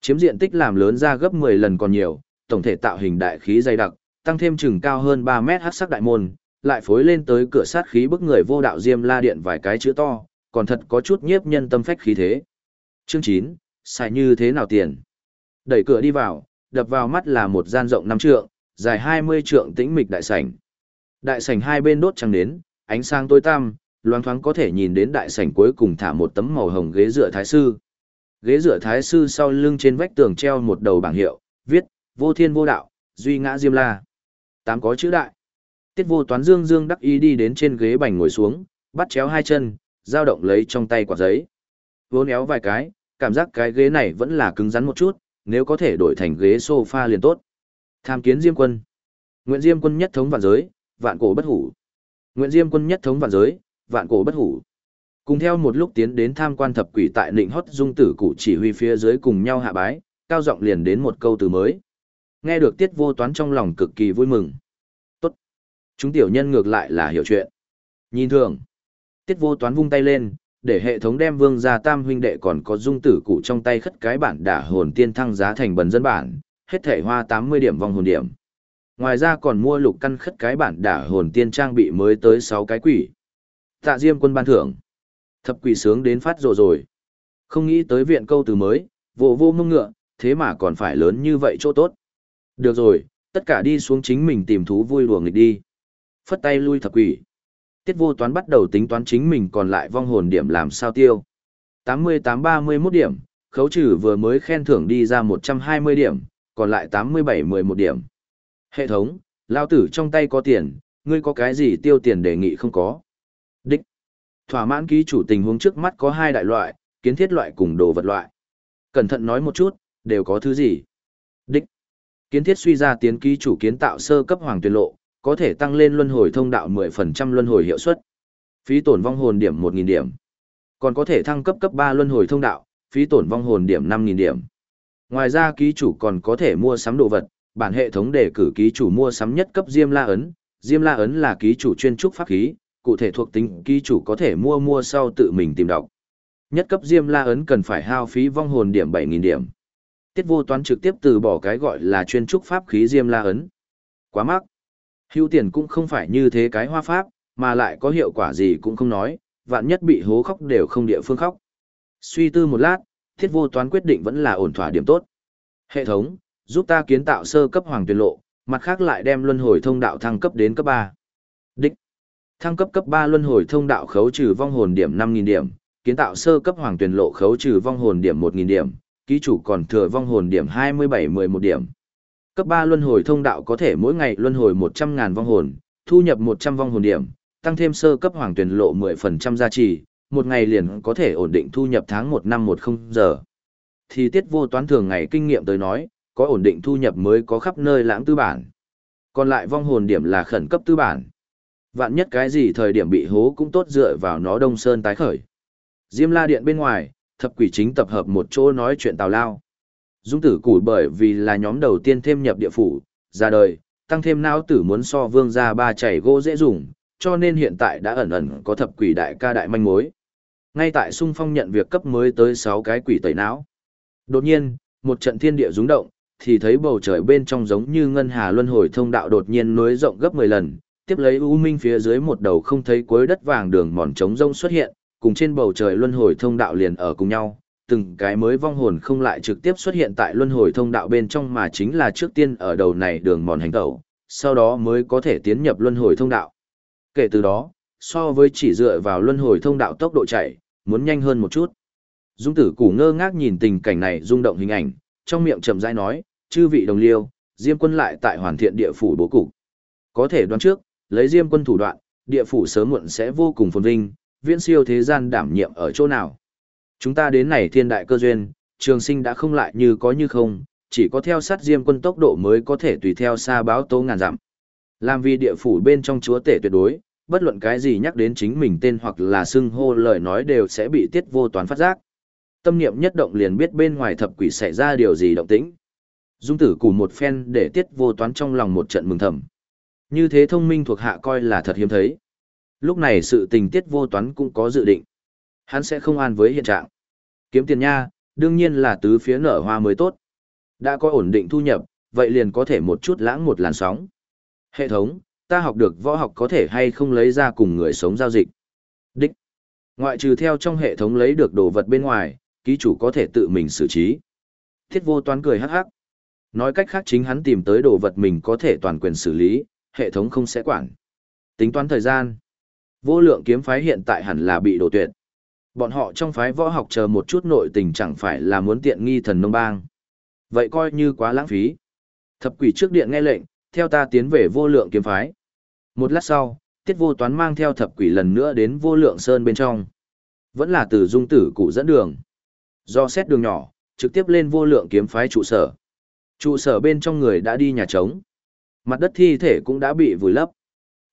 Chiếm diện tích làm lớn ra gấp 10 lần còn nhiều, tổng thể tạo hình đại khí dày đặc, tăng thêm chừng cao hơn 3 mét hắc sắc đại môn, lại phối lên tới cửa sát khí bức người vô đạo diêm la điện vài cái chữ to, còn thật có chút nhiếp nhân tâm phách khí thế. Chương 9, xài như thế nào tiền? Đẩy cửa đi vào, đập vào mắt là một gian rộng 5 trượng, dài 20 trượng tĩnh mịch đại sảnh. Đại sảnh hai bên đốt trăng nến, ánh sáng tối tăm, loáng thoáng có thể nhìn đến đại sảnh cuối cùng thả một tấm màu hồng ghế dựa thái sư. Ghế dựa thái sư sau lưng trên vách tường treo một đầu bảng hiệu, viết, vô thiên vô đạo, duy ngã diêm la. Tám có chữ đại. Tiết vô toán dương dương đắc ý đi đến trên ghế bành ngồi xuống, bắt chéo hai chân, dao động lấy trong tay quả giấy. Vốn éo vài cái, cảm giác cái ghế này vẫn là cứng rắn một chút, nếu có thể đổi thành ghế sofa liền tốt. Tham kiến Diêm quân. Nguyện Diêm quân nhất thống vạn giới, vạn cổ bất hủ. Nguyện Diêm quân nhất thống vạn giới, vạn cổ bất hủ. Cùng theo một lúc tiến đến tham quan thập quỷ tại Nịnh Hót Dung Tử cụ chỉ huy phía dưới cùng nhau hạ bái, cao giọng liền đến một câu từ mới. Nghe được Tiết Vô Toán trong lòng cực kỳ vui mừng. Tốt. Chúng tiểu nhân ngược lại là hiểu chuyện. Nhìn thường. Tiết Vô Toán vung tay lên, để hệ thống đem vương gia tam huynh đệ còn có dung tử cụ trong tay khất cái bản đả hồn tiên thăng giá thành bần dân bản, hết thể hoa 80 điểm vòng hồn điểm. Ngoài ra còn mua lục căn khất cái bản đả hồn tiên trang bị mới tới 6 cái quỷ. Tạ Diêm quân ban thưởng. Thập quỷ sướng đến phát rồ rồi. Không nghĩ tới viện câu từ mới, vô vô mông ngựa, thế mà còn phải lớn như vậy chỗ tốt. Được rồi, tất cả đi xuống chính mình tìm thú vui đùa nghịch đi. Phất tay lui thập quỷ. Tiết vô toán bắt đầu tính toán chính mình còn lại vong hồn điểm làm sao tiêu. 88-31 điểm, khấu trừ vừa mới khen thưởng đi ra 120 điểm, còn lại 87-11 điểm. Hệ thống, lao tử trong tay có tiền, ngươi có cái gì tiêu tiền đề nghị không có. Đích. Thỏa mãn ký chủ tình huống trước mắt có hai đại loại, kiến thiết loại cùng đồ vật loại. Cẩn thận nói một chút, đều có thứ gì. Đích. Kiến thiết suy ra tiến ký chủ kiến tạo sơ cấp hoàng tuyệt lộ, có thể tăng lên luân hồi thông đạo 10% luân hồi hiệu suất. Phí tổn vong hồn điểm 1000 điểm. Còn có thể thăng cấp cấp 3 luân hồi thông đạo, phí tổn vong hồn điểm 5000 điểm. Ngoài ra ký chủ còn có thể mua sắm đồ vật, bản hệ thống đề cử ký chủ mua sắm nhất cấp Diêm La ấn, Diêm La ấn là ký chủ chuyên trúc pháp khí, cụ thể thuộc tính ký chủ có thể mua mua sau tự mình tìm đọc. Nhất cấp Diêm La ấn cần phải hao phí vong hồn điểm 7000 điểm. Tiết vô toán trực tiếp từ bỏ cái gọi là chuyên trúc pháp khí Diêm La ấn. Quá mắc. Hưu tiền cũng không phải như thế cái hoa pháp, mà lại có hiệu quả gì cũng không nói, vạn nhất bị hố khóc đều không địa phương khóc. Suy tư một lát, thiết vô toán quyết định vẫn là ổn thỏa điểm tốt. Hệ thống, giúp ta kiến tạo sơ cấp hoàng tuyển lộ, mặt khác lại đem luân hồi thông đạo thăng cấp đến cấp 3. Đích. Thăng cấp cấp 3 luân hồi thông đạo khấu trừ vong hồn điểm 5.000 điểm, kiến tạo sơ cấp hoàng tuyển lộ khấu trừ vong hồn điểm 1.000 điểm, ký chủ còn thừa vong hồn điểm 27-11 điểm. Cấp 3 luân hồi thông đạo có thể mỗi ngày luân hồi 100.000 vong hồn, thu nhập 100 vong hồn điểm, tăng thêm sơ cấp hoàng tuyển lộ 10% giá trị, một ngày liền có thể ổn định thu nhập tháng 1 năm 10 giờ. Thì tiết vô toán thường ngày kinh nghiệm tới nói, có ổn định thu nhập mới có khắp nơi lãng tư bản. Còn lại vong hồn điểm là khẩn cấp tư bản. Vạn nhất cái gì thời điểm bị hố cũng tốt dựa vào nó đông sơn tái khởi. Diêm la điện bên ngoài, thập quỷ chính tập hợp một chỗ nói chuyện tào lao. Dung tử củi bởi vì là nhóm đầu tiên thêm nhập địa phủ, ra đời, tăng thêm não tử muốn so vương ra ba chảy gỗ dễ dùng, cho nên hiện tại đã ẩn ẩn có thập quỷ đại ca đại manh mối. Ngay tại sung phong nhận việc cấp mới tới 6 cái quỷ tẩy não. Đột nhiên, một trận thiên địa rung động, thì thấy bầu trời bên trong giống như ngân hà luân hồi thông đạo đột nhiên nối rộng gấp 10 lần, tiếp lấy u minh phía dưới một đầu không thấy cuối đất vàng đường mòn trống rông xuất hiện, cùng trên bầu trời luân hồi thông đạo liền ở cùng nhau, từng cái mới vong hồn không lại trực tiếp xuất hiện tại luân hồi thông đạo bên trong mà chính là trước tiên ở đầu này đường mòn hành tẩu, sau đó mới có thể tiến nhập luân hồi thông đạo. Kể từ đó, so với chỉ dựa vào luân hồi thông đạo tốc độ chạy, muốn nhanh hơn một chút. Dung tử củ ngơ ngác nhìn tình cảnh này rung động hình ảnh, trong miệng chậm rãi nói, chư vị đồng liêu, Diêm quân lại tại hoàn thiện địa phủ bố cục. Có thể đoán trước, lấy Diêm quân thủ đoạn, địa phủ sớm muộn sẽ vô cùng phồn vinh, viễn siêu thế gian đảm nhiệm ở chỗ nào. Chúng ta đến này thiên đại cơ duyên, trường sinh đã không lại như có như không, chỉ có theo sát Diêm quân tốc độ mới có thể tùy theo xa báo tố ngàn dặm. Làm vì địa phủ bên trong chúa tể tuyệt đối, bất luận cái gì nhắc đến chính mình tên hoặc là xưng hô lời nói đều sẽ bị tiết vô toán phát giác. Tâm niệm nhất động liền biết bên ngoài thập quỷ xảy ra điều gì động tĩnh. Dung tử củ một phen để tiết vô toán trong lòng một trận mừng thầm. Như thế thông minh thuộc hạ coi là thật hiếm thấy. Lúc này sự tình tiết vô toán cũng có dự định. Hắn sẽ không an với hiện trạng. Kiếm tiền nha, đương nhiên là tứ phía nở hoa mới tốt. Đã có ổn định thu nhập, vậy liền có thể một chút lãng một làn sóng. Hệ thống, ta học được võ học có thể hay không lấy ra cùng người sống giao dịch. Đích. Ngoại trừ theo trong hệ thống lấy được đồ vật bên ngoài, ký chủ có thể tự mình xử trí. Thiết vô toán cười hắc hắc. Nói cách khác chính hắn tìm tới đồ vật mình có thể toàn quyền xử lý, hệ thống không sẽ quản. Tính toán thời gian. Vô lượng kiếm phái hiện tại hẳn là bị đổ tuyệt. Bọn họ trong phái võ học chờ một chút nội tình chẳng phải là muốn tiện nghi thần nông bang. Vậy coi như quá lãng phí. Thập quỷ trước điện nghe lệnh, theo ta tiến về vô lượng kiếm phái. Một lát sau, tiết vô toán mang theo thập quỷ lần nữa đến vô lượng sơn bên trong. Vẫn là từ dung tử cụ dẫn đường. Do xét đường nhỏ, trực tiếp lên vô lượng kiếm phái trụ sở. Trụ sở bên trong người đã đi nhà trống. Mặt đất thi thể cũng đã bị vùi lấp.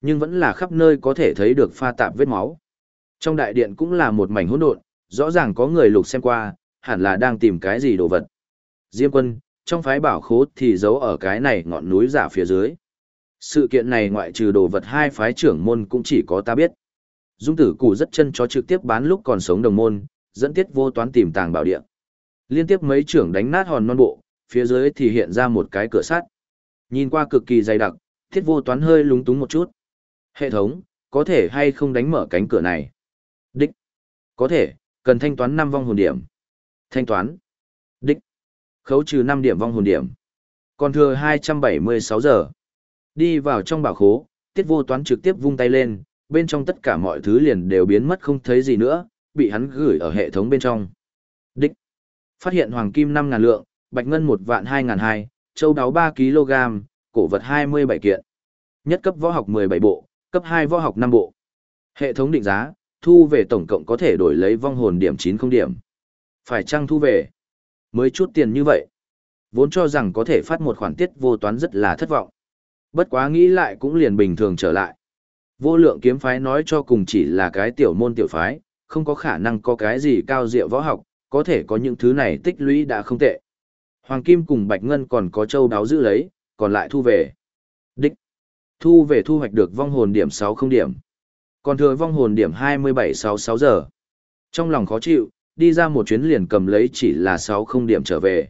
Nhưng vẫn là khắp nơi có thể thấy được pha tạp vết máu. Trong đại điện cũng là một mảnh hỗn độn, rõ ràng có người lục xem qua, hẳn là đang tìm cái gì đồ vật. Diêm quân, trong phái bảo khố thì giấu ở cái này ngọn núi giả phía dưới. Sự kiện này ngoại trừ đồ vật hai phái trưởng môn cũng chỉ có ta biết. Dung tử củ rất chân chó trực tiếp bán lúc còn sống đồng môn, dẫn tiết vô toán tìm tàng bảo địa. Liên tiếp mấy trưởng đánh nát hòn non bộ, phía dưới thì hiện ra một cái cửa sắt. Nhìn qua cực kỳ dày đặc, thiết vô toán hơi lúng túng một chút. Hệ thống, có thể hay không đánh mở cánh cửa này? Đích. Có thể, cần thanh toán 5 vong hồn điểm. Thanh toán. Đích. Khấu trừ 5 điểm vong hồn điểm. Còn thừa 276 giờ. Đi vào trong bảo khố, tiết vô toán trực tiếp vung tay lên, bên trong tất cả mọi thứ liền đều biến mất không thấy gì nữa, bị hắn gửi ở hệ thống bên trong. Đích. Phát hiện hoàng kim 5.000 lượng, bạch ngân 1 vạn 2.200, châu đáo 3 kg, cổ vật 27 kiện. Nhất cấp võ học 17 bộ, cấp 2 võ học 5 bộ. Hệ thống định giá, thu về tổng cộng có thể đổi lấy vong hồn điểm 90 điểm. Phải chăng thu về? Mới chút tiền như vậy. Vốn cho rằng có thể phát một khoản tiết vô toán rất là thất vọng. Bất quá nghĩ lại cũng liền bình thường trở lại. Vô lượng kiếm phái nói cho cùng chỉ là cái tiểu môn tiểu phái, không có khả năng có cái gì cao diệu võ học, có thể có những thứ này tích lũy đã không tệ. Hoàng Kim cùng Bạch Ngân còn có châu đáo giữ lấy, còn lại thu về. Đích. Thu về thu hoạch được vong hồn điểm 60 điểm. Còn thừa vong hồn điểm 2766 giờ. Trong lòng khó chịu, đi ra một chuyến liền cầm lấy chỉ là 60 điểm trở về.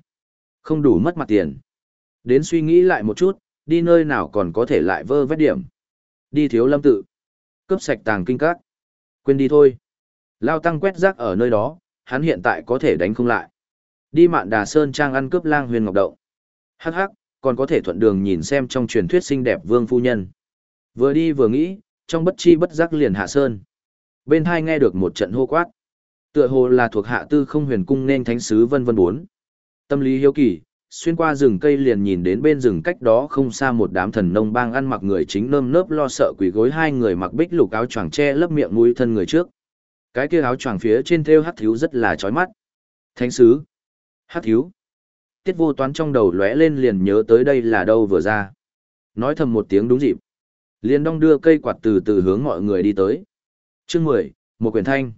Không đủ mất mặt tiền. Đến suy nghĩ lại một chút, đi nơi nào còn có thể lại vơ vét điểm. Đi thiếu lâm tự. Cướp sạch tàng kinh các. Quên đi thôi. Lao tăng quét rác ở nơi đó, hắn hiện tại có thể đánh không lại. Đi mạn đà sơn trang ăn cướp lang huyền ngọc động. Hắc hắc, còn có thể thuận đường nhìn xem trong truyền thuyết xinh đẹp vương phu nhân. Vừa đi vừa nghĩ, trong bất chi bất giác liền hạ sơn. Bên hai nghe được một trận hô quát. Tựa hồ là thuộc hạ tư không huyền cung nên thánh sứ vân vân bốn. Tâm lý hiếu kỳ, xuyên qua rừng cây liền nhìn đến bên rừng cách đó không xa một đám thần nông bang ăn mặc người chính nơm nớp lo sợ quỷ gối hai người mặc bích lục áo choàng che lấp miệng mũi thân người trước. Cái kia áo choàng phía trên thêu hắc thiếu rất là chói mắt. Thánh sứ. Hắc thiếu. tiết vô toán trong đầu lóe lên liền nhớ tới đây là đâu vừa ra. Nói thầm một tiếng đúng dịp. Liền đong đưa cây quạt từ từ hướng mọi người đi tới. Chương mười một quyển thanh.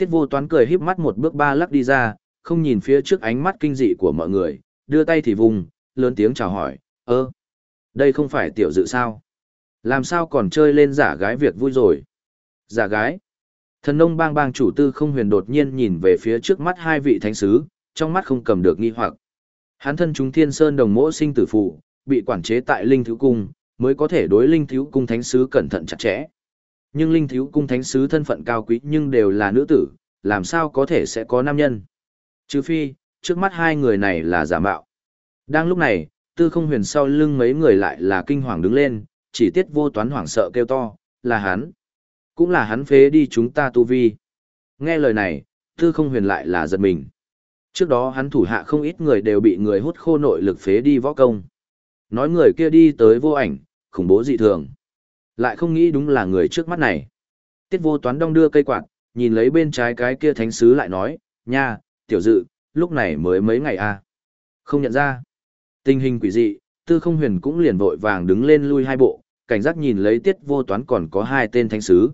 Tiết vô toán cười híp mắt một bước ba lắc đi ra, không nhìn phía trước ánh mắt kinh dị của mọi người, đưa tay thì vùng, lớn tiếng chào hỏi, ơ, đây không phải tiểu dự sao? Làm sao còn chơi lên giả gái việc vui rồi? Giả gái? Thần nông bang bang chủ tư không huyền đột nhiên nhìn về phía trước mắt hai vị thánh sứ, trong mắt không cầm được nghi hoặc. Hán thân chúng thiên sơn đồng mỗ sinh tử phụ, bị quản chế tại linh thiếu cung, mới có thể đối linh thiếu cung thánh sứ cẩn thận chặt chẽ. Nhưng linh thiếu cung thánh sứ thân phận cao quý nhưng đều là nữ tử, làm sao có thể sẽ có nam nhân. Trừ phi, trước mắt hai người này là giả mạo. Đang lúc này, tư không huyền sau lưng mấy người lại là kinh hoàng đứng lên, chỉ tiết vô toán hoảng sợ kêu to, là hắn. Cũng là hắn phế đi chúng ta tu vi. Nghe lời này, tư không huyền lại là giật mình. Trước đó hắn thủ hạ không ít người đều bị người hút khô nội lực phế đi võ công. Nói người kia đi tới vô ảnh, khủng bố dị thường. Lại không nghĩ đúng là người trước mắt này. Tiết vô toán đong đưa cây quạt, nhìn lấy bên trái cái kia thánh sứ lại nói, nha, tiểu dự, lúc này mới mấy ngày à. Không nhận ra. Tình hình quỷ dị, tư không huyền cũng liền vội vàng đứng lên lui hai bộ, cảnh giác nhìn lấy tiết vô toán còn có hai tên thánh sứ.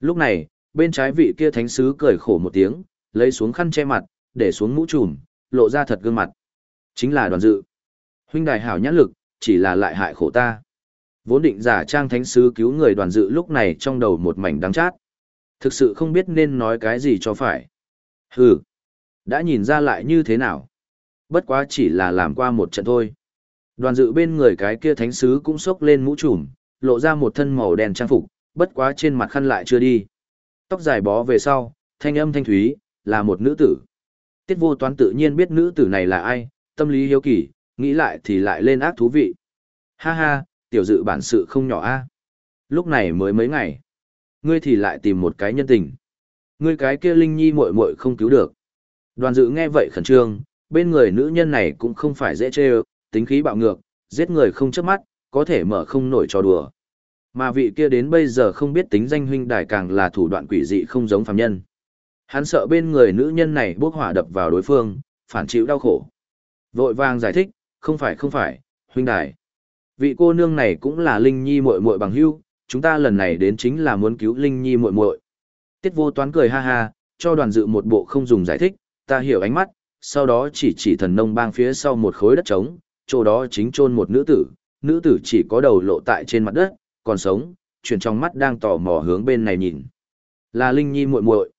Lúc này, bên trái vị kia thánh sứ cười khổ một tiếng, lấy xuống khăn che mặt, để xuống mũ trùm, lộ ra thật gương mặt. Chính là đoàn dự. Huynh đài hảo nhãn lực, chỉ là lại hại khổ ta. Vốn định giả trang thánh sứ cứu người đoàn dự lúc này trong đầu một mảnh đắng chát. Thực sự không biết nên nói cái gì cho phải. Hừ, đã nhìn ra lại như thế nào. Bất quá chỉ là làm qua một trận thôi. Đoàn dự bên người cái kia thánh sứ cũng sốc lên mũ trùm, lộ ra một thân màu đen trang phục, bất quá trên mặt khăn lại chưa đi. Tóc dài bó về sau, thanh âm thanh thúy, là một nữ tử. Tiết vô toán tự nhiên biết nữ tử này là ai, tâm lý hiếu kỳ, nghĩ lại thì lại lên ác thú vị. Ha ha, tiểu dự bản sự không nhỏ a. Lúc này mới mấy ngày, ngươi thì lại tìm một cái nhân tình. Ngươi cái kia linh nhi muội muội không cứu được. Đoàn dự nghe vậy khẩn trương, bên người nữ nhân này cũng không phải dễ chê tính khí bạo ngược, giết người không chớp mắt, có thể mở không nổi trò đùa. Mà vị kia đến bây giờ không biết tính danh huynh đài càng là thủ đoạn quỷ dị không giống phàm nhân. Hắn sợ bên người nữ nhân này bốc hỏa đập vào đối phương, phản chịu đau khổ. Vội vàng giải thích, không phải không phải, huynh đài. Vị cô nương này cũng là Linh Nhi muội muội bằng hữu, chúng ta lần này đến chính là muốn cứu Linh Nhi muội muội. Tiết vô toán cười ha ha, cho đoàn dự một bộ không dùng giải thích, ta hiểu ánh mắt, sau đó chỉ chỉ thần nông bang phía sau một khối đất trống, chỗ đó chính chôn một nữ tử, nữ tử chỉ có đầu lộ tại trên mặt đất, còn sống, chuyển trong mắt đang tò mò hướng bên này nhìn. Là Linh Nhi muội muội.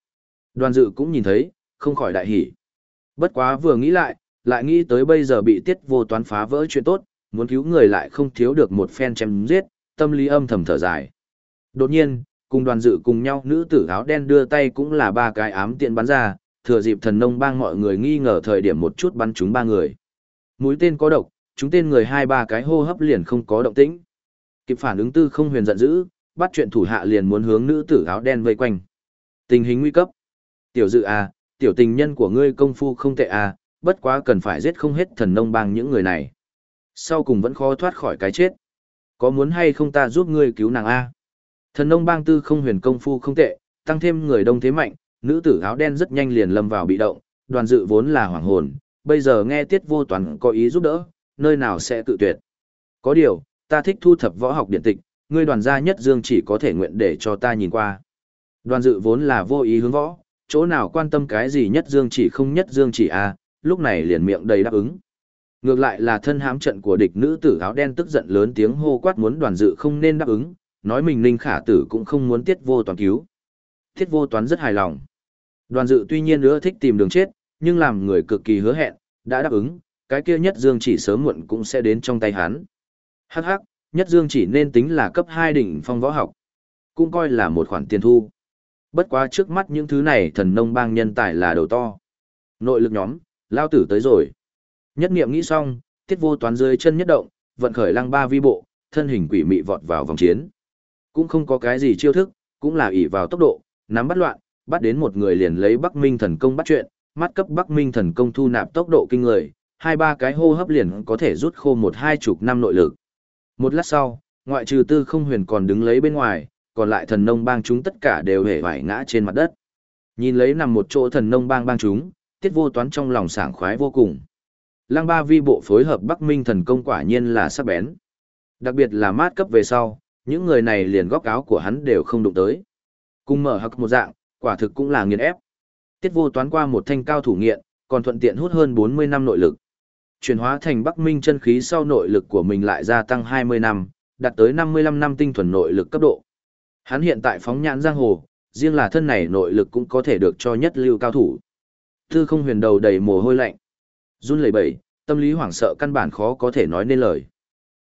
Đoàn dự cũng nhìn thấy, không khỏi đại hỉ. Bất quá vừa nghĩ lại, lại nghĩ tới bây giờ bị tiết vô toán phá vỡ chuyện tốt, muốn cứu người lại không thiếu được một phen chém giết, tâm lý âm thầm thở dài. Đột nhiên, cùng đoàn dự cùng nhau nữ tử áo đen đưa tay cũng là ba cái ám tiện bắn ra, thừa dịp thần nông bang mọi người nghi ngờ thời điểm một chút bắn chúng ba người. Mũi tên có độc, chúng tên người hai ba cái hô hấp liền không có động tĩnh. Kịp phản ứng tư không huyền giận dữ, bắt chuyện thủ hạ liền muốn hướng nữ tử áo đen vây quanh. Tình hình nguy cấp. Tiểu dự à, tiểu tình nhân của ngươi công phu không tệ à, bất quá cần phải giết không hết thần nông bang những người này. Sau cùng vẫn khó thoát khỏi cái chết. Có muốn hay không ta giúp ngươi cứu nàng A? Thần nông bang tư không huyền công phu không tệ, tăng thêm người đông thế mạnh, nữ tử áo đen rất nhanh liền lâm vào bị động, đoàn dự vốn là hoàng hồn, bây giờ nghe tiết vô toàn có ý giúp đỡ, nơi nào sẽ tự tuyệt. Có điều, ta thích thu thập võ học điện tịch, ngươi đoàn gia nhất dương chỉ có thể nguyện để cho ta nhìn qua. Đoàn dự vốn là vô ý hướng võ, chỗ nào quan tâm cái gì nhất dương chỉ không nhất dương chỉ a lúc này liền miệng đầy đáp ứng. Ngược lại là thân hám trận của địch nữ tử áo đen tức giận lớn tiếng hô quát muốn đoàn dự không nên đáp ứng, nói mình Ninh Khả Tử cũng không muốn tiết vô Toán cứu. Tiết vô toán rất hài lòng. Đoàn dự tuy nhiên nữa thích tìm đường chết, nhưng làm người cực kỳ hứa hẹn, đã đáp ứng, cái kia nhất dương chỉ sớm muộn cũng sẽ đến trong tay hắn. Hắc hắc, nhất dương chỉ nên tính là cấp 2 đỉnh phong võ học. Cũng coi là một khoản tiền thu. Bất quá trước mắt những thứ này thần nông bang nhân tài là đầu to. Nội lực nhóm, lao tử tới rồi. Nhất niệm nghĩ xong, tiết vô toán dưới chân nhất động, vận khởi lăng ba vi bộ, thân hình quỷ mị vọt vào vòng chiến. Cũng không có cái gì chiêu thức, cũng là ỷ vào tốc độ, nắm bắt loạn, bắt đến một người liền lấy Bắc Minh thần công bắt chuyện, mắt cấp Bắc Minh thần công thu nạp tốc độ kinh người, hai ba cái hô hấp liền có thể rút khô một hai chục năm nội lực. Một lát sau, ngoại trừ tư không huyền còn đứng lấy bên ngoài, còn lại thần nông bang chúng tất cả đều hề vải ngã trên mặt đất. Nhìn lấy nằm một chỗ thần nông bang bang chúng, tiết vô toán trong lòng sảng khoái vô cùng. Lăng ba vi bộ phối hợp Bắc Minh thần công quả nhiên là sắc bén. Đặc biệt là mát cấp về sau, những người này liền góc áo của hắn đều không đụng tới. Cùng mở hặc một dạng, quả thực cũng là nghiền ép. Tiết vô toán qua một thanh cao thủ nghiện, còn thuận tiện hút hơn 40 năm nội lực. Chuyển hóa thành Bắc Minh chân khí sau nội lực của mình lại gia tăng 20 năm, đạt tới 55 năm tinh thuần nội lực cấp độ. Hắn hiện tại phóng nhãn giang hồ, riêng là thân này nội lực cũng có thể được cho nhất lưu cao thủ. Tư không huyền đầu đầy mồ hôi lạnh. Run lẩy bẩy, tâm lý hoảng sợ căn bản khó có thể nói nên lời.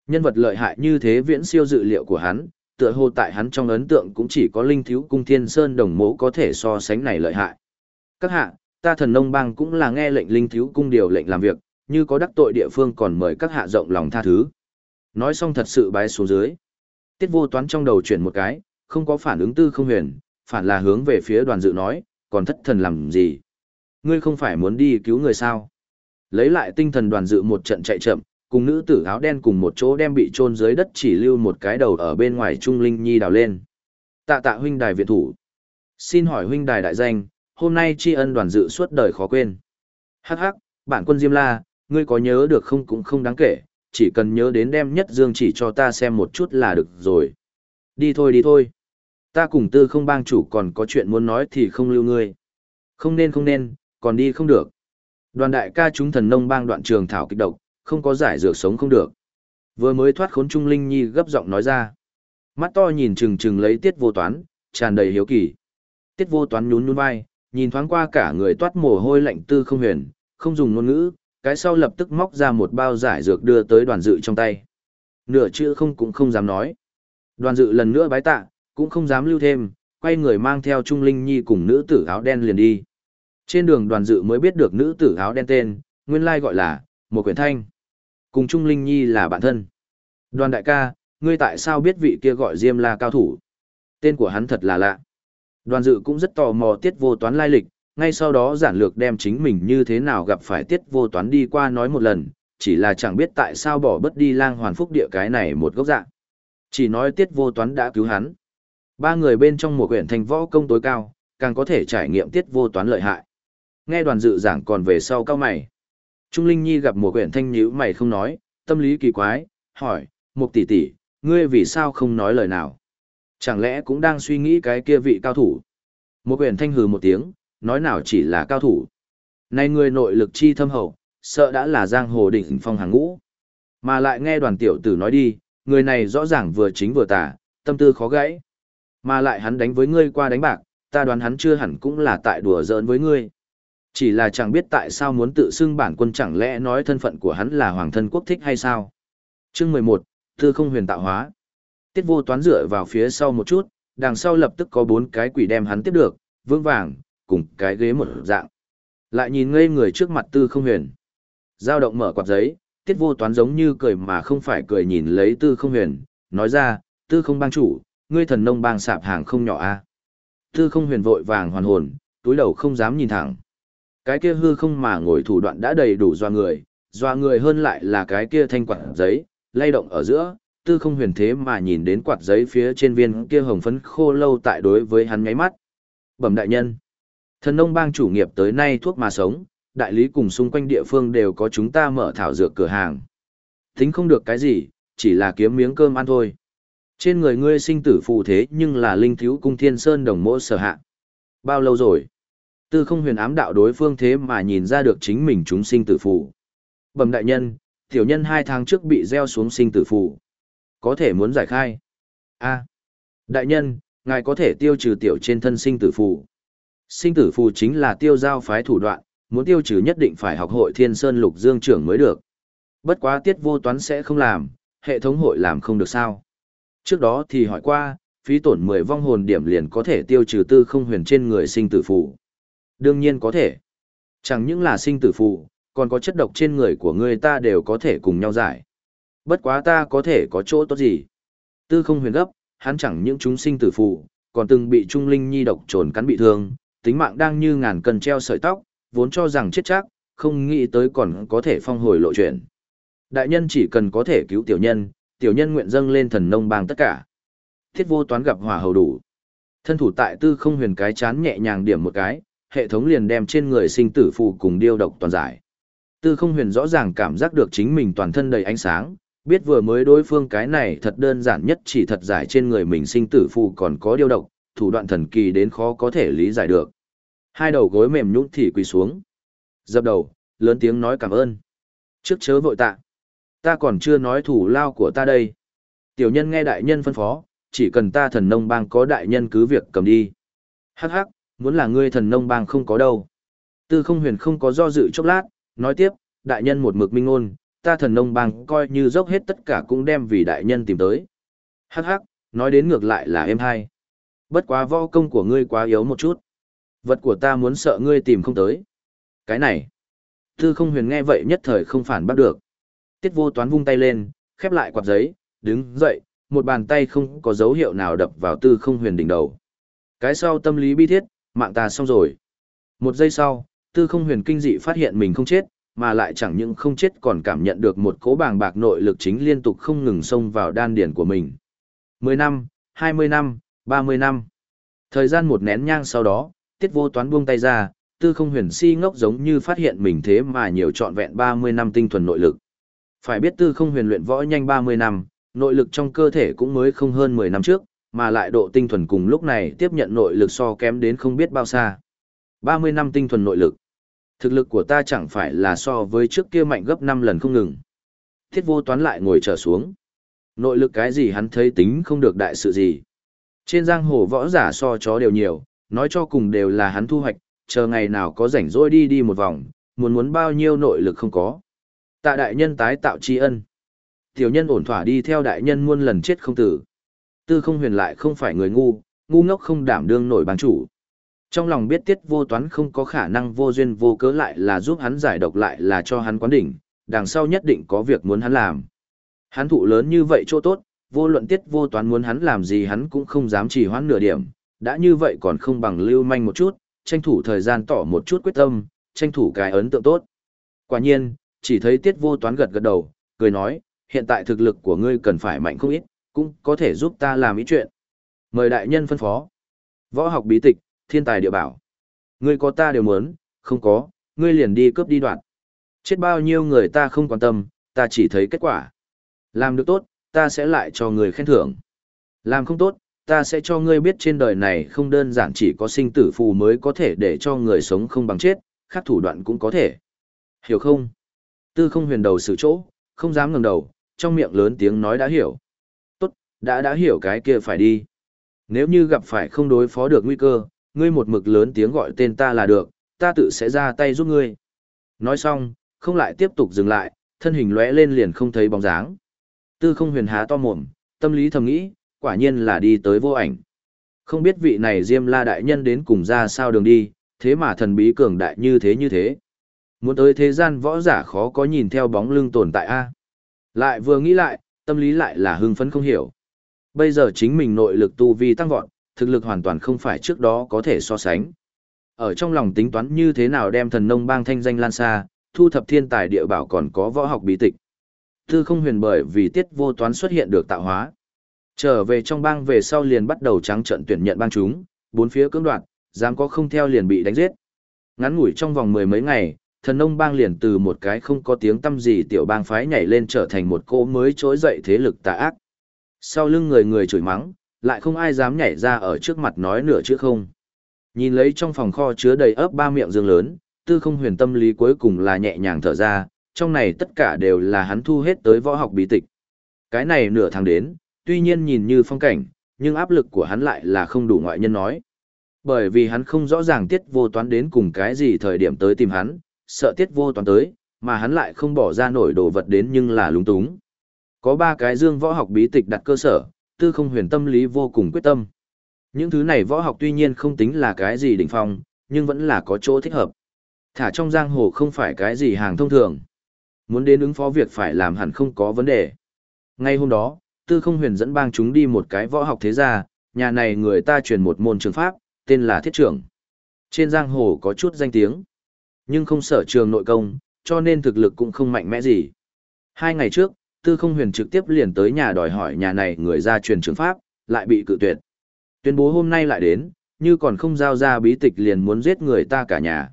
Nhân vật lợi hại như thế viễn siêu dự liệu của hắn, tựa hồ tại hắn trong ấn tượng cũng chỉ có linh thiếu cung thiên sơn đồng mẫu có thể so sánh này lợi hại. Các hạ, ta thần nông bang cũng là nghe lệnh linh thiếu cung điều lệnh làm việc, như có đắc tội địa phương còn mời các hạ rộng lòng tha thứ. Nói xong thật sự bái xuống dưới. Tiết vô toán trong đầu chuyển một cái, không có phản ứng tư không huyền, phản là hướng về phía đoàn dự nói, còn thất thần làm gì? Ngươi không phải muốn đi cứu người sao? Lấy lại tinh thần đoàn dự một trận chạy chậm, cùng nữ tử áo đen cùng một chỗ đem bị chôn dưới đất chỉ lưu một cái đầu ở bên ngoài trung linh nhi đào lên. Tạ tạ huynh đài viện thủ. Xin hỏi huynh đài đại danh, hôm nay tri ân đoàn dự suốt đời khó quên. Hắc hắc, bản quân Diêm La, ngươi có nhớ được không cũng không đáng kể, chỉ cần nhớ đến đem nhất dương chỉ cho ta xem một chút là được rồi. Đi thôi đi thôi. Ta cùng tư không bang chủ còn có chuyện muốn nói thì không lưu ngươi. Không nên không nên, còn đi không được. Đoàn đại ca chúng thần nông bang đoạn trường thảo kịch độc, không có giải dược sống không được. Vừa mới thoát khốn Trung Linh Nhi gấp giọng nói ra. Mắt to nhìn chừng chừng lấy tiết vô toán, tràn đầy hiếu kỳ. Tiết vô toán nhún nhún vai, nhìn thoáng qua cả người toát mồ hôi lạnh tư không huyền, không dùng ngôn ngữ, cái sau lập tức móc ra một bao giải dược đưa tới đoàn dự trong tay. Nửa chữ không cũng không dám nói. Đoàn dự lần nữa bái tạ, cũng không dám lưu thêm, quay người mang theo Trung Linh Nhi cùng nữ tử áo đen liền đi. Trên đường đoàn dự mới biết được nữ tử áo đen tên, nguyên lai gọi là, một quyển thanh. Cùng Trung Linh Nhi là bạn thân. Đoàn đại ca, ngươi tại sao biết vị kia gọi Diêm La cao thủ? Tên của hắn thật là lạ. Đoàn dự cũng rất tò mò tiết vô toán lai lịch, ngay sau đó giản lược đem chính mình như thế nào gặp phải tiết vô toán đi qua nói một lần, chỉ là chẳng biết tại sao bỏ bất đi lang hoàn phúc địa cái này một gốc dạng. Chỉ nói tiết vô toán đã cứu hắn. Ba người bên trong một quyển thành võ công tối cao, càng có thể trải nghiệm tiết vô toán lợi hại. Nghe đoàn dự giảng còn về sau cao mày. Trung Linh Nhi gặp một quyển thanh nhữ mày không nói, tâm lý kỳ quái, hỏi, một tỷ tỷ, ngươi vì sao không nói lời nào? Chẳng lẽ cũng đang suy nghĩ cái kia vị cao thủ? Một quyển thanh hừ một tiếng, nói nào chỉ là cao thủ. Này người nội lực chi thâm hậu, sợ đã là giang hồ đỉnh phong hàng ngũ. Mà lại nghe đoàn tiểu tử nói đi, người này rõ ràng vừa chính vừa tả, tâm tư khó gãy. Mà lại hắn đánh với ngươi qua đánh bạc, ta đoán hắn chưa hẳn cũng là tại đùa giỡn với ngươi. Chỉ là chẳng biết tại sao muốn tự xưng bản quân chẳng lẽ nói thân phận của hắn là hoàng thân quốc thích hay sao. Chương mười một Tư không huyền tạo hóa. Tiết vô toán dựa vào phía sau một chút, đằng sau lập tức có bốn cái quỷ đem hắn tiếp được, vững vàng, cùng cái ghế một dạng. Lại nhìn ngây người trước mặt tư không huyền. Giao động mở quạt giấy, tiết vô toán giống như cười mà không phải cười nhìn lấy tư không huyền, nói ra, tư không bang chủ, ngươi thần nông bang sạp hàng không nhỏ a Tư không huyền vội vàng hoàn hồn, túi đầu không dám nhìn thẳng. Cái kia hư không mà ngồi thủ đoạn đã đầy đủ doa người, doa người hơn lại là cái kia thanh quạt giấy, lay động ở giữa, tư không huyền thế mà nhìn đến quạt giấy phía trên viên kia hồng phấn khô lâu tại đối với hắn nháy mắt. Bẩm đại nhân, thần nông bang chủ nghiệp tới nay thuốc mà sống, đại lý cùng xung quanh địa phương đều có chúng ta mở thảo dược cửa hàng. Tính không được cái gì, chỉ là kiếm miếng cơm ăn thôi. Trên người ngươi sinh tử phù thế nhưng là linh thiếu cung thiên sơn đồng mỗ sở hạ. Bao lâu rồi? Tư không huyền ám đạo đối phương thế mà nhìn ra được chính mình chúng sinh tử phù. Bẩm đại nhân, tiểu nhân hai tháng trước bị gieo xuống sinh tử phù. Có thể muốn giải khai. a đại nhân, ngài có thể tiêu trừ tiểu trên thân sinh tử phù. Sinh tử phù chính là tiêu giao phái thủ đoạn, muốn tiêu trừ nhất định phải học hội thiên sơn lục dương trưởng mới được. Bất quá tiết vô toán sẽ không làm, hệ thống hội làm không được sao. Trước đó thì hỏi qua, phí tổn 10 vong hồn điểm liền có thể tiêu trừ tư không huyền trên người sinh tử phù. Đương nhiên có thể. Chẳng những là sinh tử phù, còn có chất độc trên người của người ta đều có thể cùng nhau giải. Bất quá ta có thể có chỗ tốt gì. Tư không huyền gấp, hắn chẳng những chúng sinh tử phù, còn từng bị trung linh nhi độc trồn cắn bị thương, tính mạng đang như ngàn cần treo sợi tóc, vốn cho rằng chết chắc, không nghĩ tới còn có thể phong hồi lộ chuyện. Đại nhân chỉ cần có thể cứu tiểu nhân, tiểu nhân nguyện dâng lên thần nông bang tất cả. Thiết vô toán gặp hỏa hầu đủ. Thân thủ tại tư không huyền cái chán nhẹ nhàng điểm một cái, hệ thống liền đem trên người sinh tử phù cùng điêu độc toàn giải. Tư không huyền rõ ràng cảm giác được chính mình toàn thân đầy ánh sáng, biết vừa mới đối phương cái này thật đơn giản nhất chỉ thật giải trên người mình sinh tử phù còn có điêu độc, thủ đoạn thần kỳ đến khó có thể lý giải được. Hai đầu gối mềm nhũn thì quỳ xuống. Dập đầu, lớn tiếng nói cảm ơn. Trước chớ vội tạ. Ta còn chưa nói thủ lao của ta đây. Tiểu nhân nghe đại nhân phân phó, chỉ cần ta thần nông bang có đại nhân cứ việc cầm đi. Hắc hắc, muốn là ngươi thần nông bang không có đâu. Tư không huyền không có do dự chốc lát, nói tiếp, đại nhân một mực minh ngôn, ta thần nông bang coi như dốc hết tất cả cũng đem vì đại nhân tìm tới. Hắc hắc, nói đến ngược lại là em hai. Bất quá võ công của ngươi quá yếu một chút. Vật của ta muốn sợ ngươi tìm không tới. Cái này. Tư không huyền nghe vậy nhất thời không phản bắt được. Tiết vô toán vung tay lên, khép lại quạt giấy, đứng dậy, một bàn tay không có dấu hiệu nào đập vào tư không huyền đỉnh đầu. Cái sau tâm lý bi thiết, mạng ta xong rồi. Một giây sau, tư không huyền kinh dị phát hiện mình không chết, mà lại chẳng những không chết còn cảm nhận được một cỗ bàng bạc nội lực chính liên tục không ngừng xông vào đan điển của mình. 10 năm, 20 năm, 30 năm. Thời gian một nén nhang sau đó, tiết vô toán buông tay ra, tư không huyền si ngốc giống như phát hiện mình thế mà nhiều trọn vẹn 30 năm tinh thuần nội lực. Phải biết tư không huyền luyện võ nhanh 30 năm, nội lực trong cơ thể cũng mới không hơn 10 năm trước, mà lại độ tinh thuần cùng lúc này tiếp nhận nội lực so kém đến không biết bao xa. 30 năm tinh thuần nội lực. Thực lực của ta chẳng phải là so với trước kia mạnh gấp 5 lần không ngừng. Thiết vô toán lại ngồi trở xuống. Nội lực cái gì hắn thấy tính không được đại sự gì. Trên giang hồ võ giả so chó đều nhiều, nói cho cùng đều là hắn thu hoạch, chờ ngày nào có rảnh rỗi đi đi một vòng, muốn muốn bao nhiêu nội lực không có. Tạ đại nhân tái tạo tri ân. Tiểu nhân ổn thỏa đi theo đại nhân muôn lần chết không tử. Tư không huyền lại không phải người ngu, ngu ngốc không đảm đương nổi bang chủ. Trong lòng biết tiết vô toán không có khả năng vô duyên vô cớ lại là giúp hắn giải độc lại là cho hắn quán đỉnh, đằng sau nhất định có việc muốn hắn làm. Hắn thụ lớn như vậy chỗ tốt, vô luận tiết vô toán muốn hắn làm gì hắn cũng không dám trì hoãn nửa điểm, đã như vậy còn không bằng lưu manh một chút, tranh thủ thời gian tỏ một chút quyết tâm, tranh thủ cái ấn tượng tốt. Quả nhiên, chỉ thấy tiết vô toán gật gật đầu, cười nói, hiện tại thực lực của ngươi cần phải mạnh không ít, cũng có thể giúp ta làm ý chuyện. Mời đại nhân phân phó. Võ học bí tịch, thiên tài địa bảo. Ngươi có ta đều muốn, không có, ngươi liền đi cướp đi đoạn. Chết bao nhiêu người ta không quan tâm, ta chỉ thấy kết quả. Làm được tốt, ta sẽ lại cho người khen thưởng. Làm không tốt, ta sẽ cho ngươi biết trên đời này không đơn giản chỉ có sinh tử phù mới có thể để cho người sống không bằng chết, khác thủ đoạn cũng có thể. Hiểu không? Tư không huyền đầu xử chỗ, không dám ngẩng đầu, trong miệng lớn tiếng nói đã hiểu. Đã đã hiểu cái kia phải đi. Nếu như gặp phải không đối phó được nguy cơ, ngươi một mực lớn tiếng gọi tên ta là được, ta tự sẽ ra tay giúp ngươi. Nói xong, không lại tiếp tục dừng lại, thân hình lóe lên liền không thấy bóng dáng. Tư không huyền há to mồm, tâm lý thầm nghĩ, quả nhiên là đi tới vô ảnh. Không biết vị này Diêm La đại nhân đến cùng ra sao đường đi, thế mà thần bí cường đại như thế như thế. Muốn tới thế gian võ giả khó có nhìn theo bóng lưng tồn tại a. Lại vừa nghĩ lại, tâm lý lại là hưng phấn không hiểu. Bây giờ chính mình nội lực tu vi tăng vọt, thực lực hoàn toàn không phải trước đó có thể so sánh. Ở trong lòng tính toán như thế nào đem thần nông bang thanh danh lan xa, thu thập thiên tài địa bảo còn có võ học bí tịch. Tư không huyền bởi vì tiết vô toán xuất hiện được tạo hóa. Trở về trong bang về sau liền bắt đầu trắng trận tuyển nhận bang chúng, bốn phía cưỡng đoạt, dám có không theo liền bị đánh giết. Ngắn ngủi trong vòng mười mấy ngày, thần nông bang liền từ một cái không có tiếng tâm gì tiểu bang phái nhảy lên trở thành một cô mới trỗi dậy thế lực tà ác. Sau lưng người người chửi mắng, lại không ai dám nhảy ra ở trước mặt nói nửa chữ không. Nhìn lấy trong phòng kho chứa đầy ấp ba miệng dương lớn, tư không huyền tâm lý cuối cùng là nhẹ nhàng thở ra, trong này tất cả đều là hắn thu hết tới võ học bí tịch. Cái này nửa tháng đến, tuy nhiên nhìn như phong cảnh, nhưng áp lực của hắn lại là không đủ ngoại nhân nói. Bởi vì hắn không rõ ràng tiết vô toán đến cùng cái gì thời điểm tới tìm hắn, sợ tiết vô toán tới, mà hắn lại không bỏ ra nổi đồ vật đến nhưng là lúng túng. Có ba cái dương võ học bí tịch đặt cơ sở, tư không huyền tâm lý vô cùng quyết tâm. Những thứ này võ học tuy nhiên không tính là cái gì đỉnh phong, nhưng vẫn là có chỗ thích hợp. Thả trong giang hồ không phải cái gì hàng thông thường. Muốn đến ứng phó việc phải làm hẳn không có vấn đề. Ngay hôm đó, tư không huyền dẫn bang chúng đi một cái võ học thế gia, nhà này người ta truyền một môn trường pháp, tên là thiết trưởng. Trên giang hồ có chút danh tiếng, nhưng không sở trường nội công, cho nên thực lực cũng không mạnh mẽ gì. Hai ngày trước, tư không huyền trực tiếp liền tới nhà đòi hỏi nhà này người ra truyền trường pháp, lại bị cự tuyệt. Tuyên bố hôm nay lại đến, như còn không giao ra bí tịch liền muốn giết người ta cả nhà.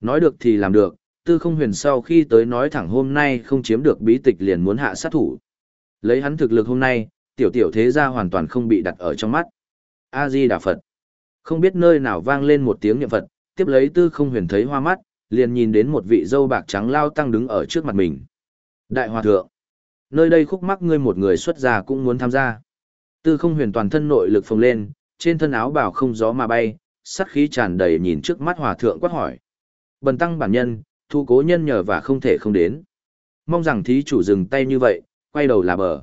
Nói được thì làm được, tư không huyền sau khi tới nói thẳng hôm nay không chiếm được bí tịch liền muốn hạ sát thủ. Lấy hắn thực lực hôm nay, tiểu tiểu thế gia hoàn toàn không bị đặt ở trong mắt. A-di Đà Phật. Không biết nơi nào vang lên một tiếng niệm Phật, tiếp lấy tư không huyền thấy hoa mắt, liền nhìn đến một vị dâu bạc trắng lao tăng đứng ở trước mặt mình. Đại Hòa Thượng. Nơi đây khúc mắc ngươi một người xuất gia cũng muốn tham gia. Tư không huyền toàn thân nội lực phồng lên, trên thân áo bào không gió mà bay, sát khí tràn đầy nhìn trước mắt Hòa Thượng quát hỏi. Bần tăng bản nhân, thu cố nhân nhờ và không thể không đến. Mong rằng thí chủ dừng tay như vậy, quay đầu là bờ.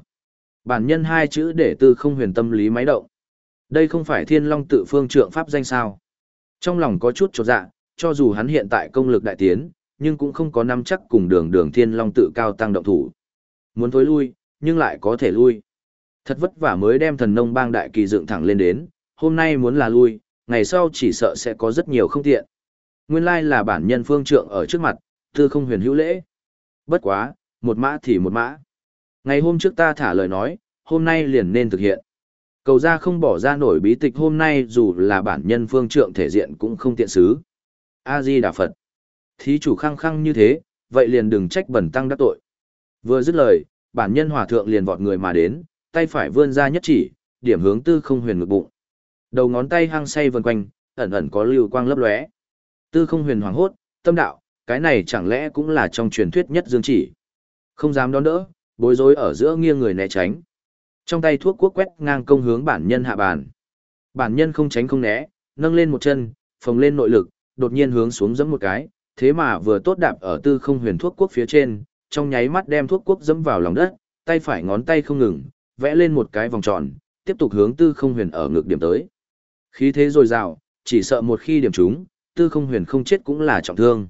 Bản nhân hai chữ để tư không huyền tâm lý máy động. Đây không phải thiên long tự phương trượng pháp danh sao. Trong lòng có chút trột dạ, cho dù hắn hiện tại công lực đại tiến, nhưng cũng không có nắm chắc cùng đường đường thiên long tự cao tăng động thủ. Muốn thối lui, nhưng lại có thể lui. Thật vất vả mới đem thần nông bang đại kỳ dựng thẳng lên đến, hôm nay muốn là lui, ngày sau chỉ sợ sẽ có rất nhiều không tiện. Nguyên lai là bản nhân phương trượng ở trước mặt, tư không huyền hữu lễ. Bất quá, một mã thì một mã. Ngày hôm trước ta thả lời nói, hôm nay liền nên thực hiện. Cầu ra không bỏ ra nổi bí tịch hôm nay dù là bản nhân phương trượng thể diện cũng không tiện xứ. A-di Đà Phật. Thí chủ khăng khăng như thế, vậy liền đừng trách bẩn tăng đắc tội. Vừa dứt lời, bản nhân hòa thượng liền vọt người mà đến, tay phải vươn ra nhất chỉ, điểm hướng tư không huyền ngực bụng. Đầu ngón tay hăng say vần quanh, ẩn ẩn có lưu quang lấp lóe. Tư không huyền hoàng hốt, tâm đạo, cái này chẳng lẽ cũng là trong truyền thuyết nhất dương chỉ. Không dám đón đỡ, bối rối ở giữa nghiêng người né tránh. Trong tay thuốc quốc quét ngang công hướng bản nhân hạ bàn. Bản nhân không tránh không né, nâng lên một chân, phồng lên nội lực, đột nhiên hướng xuống giẫm một cái, thế mà vừa tốt đạp ở tư không huyền thuốc quốc phía trên, trong nháy mắt đem thuốc quốc dẫm vào lòng đất, tay phải ngón tay không ngừng, vẽ lên một cái vòng tròn, tiếp tục hướng tư không huyền ở ngược điểm tới. Khí thế dồi dào, chỉ sợ một khi điểm trúng, tư không huyền không chết cũng là trọng thương.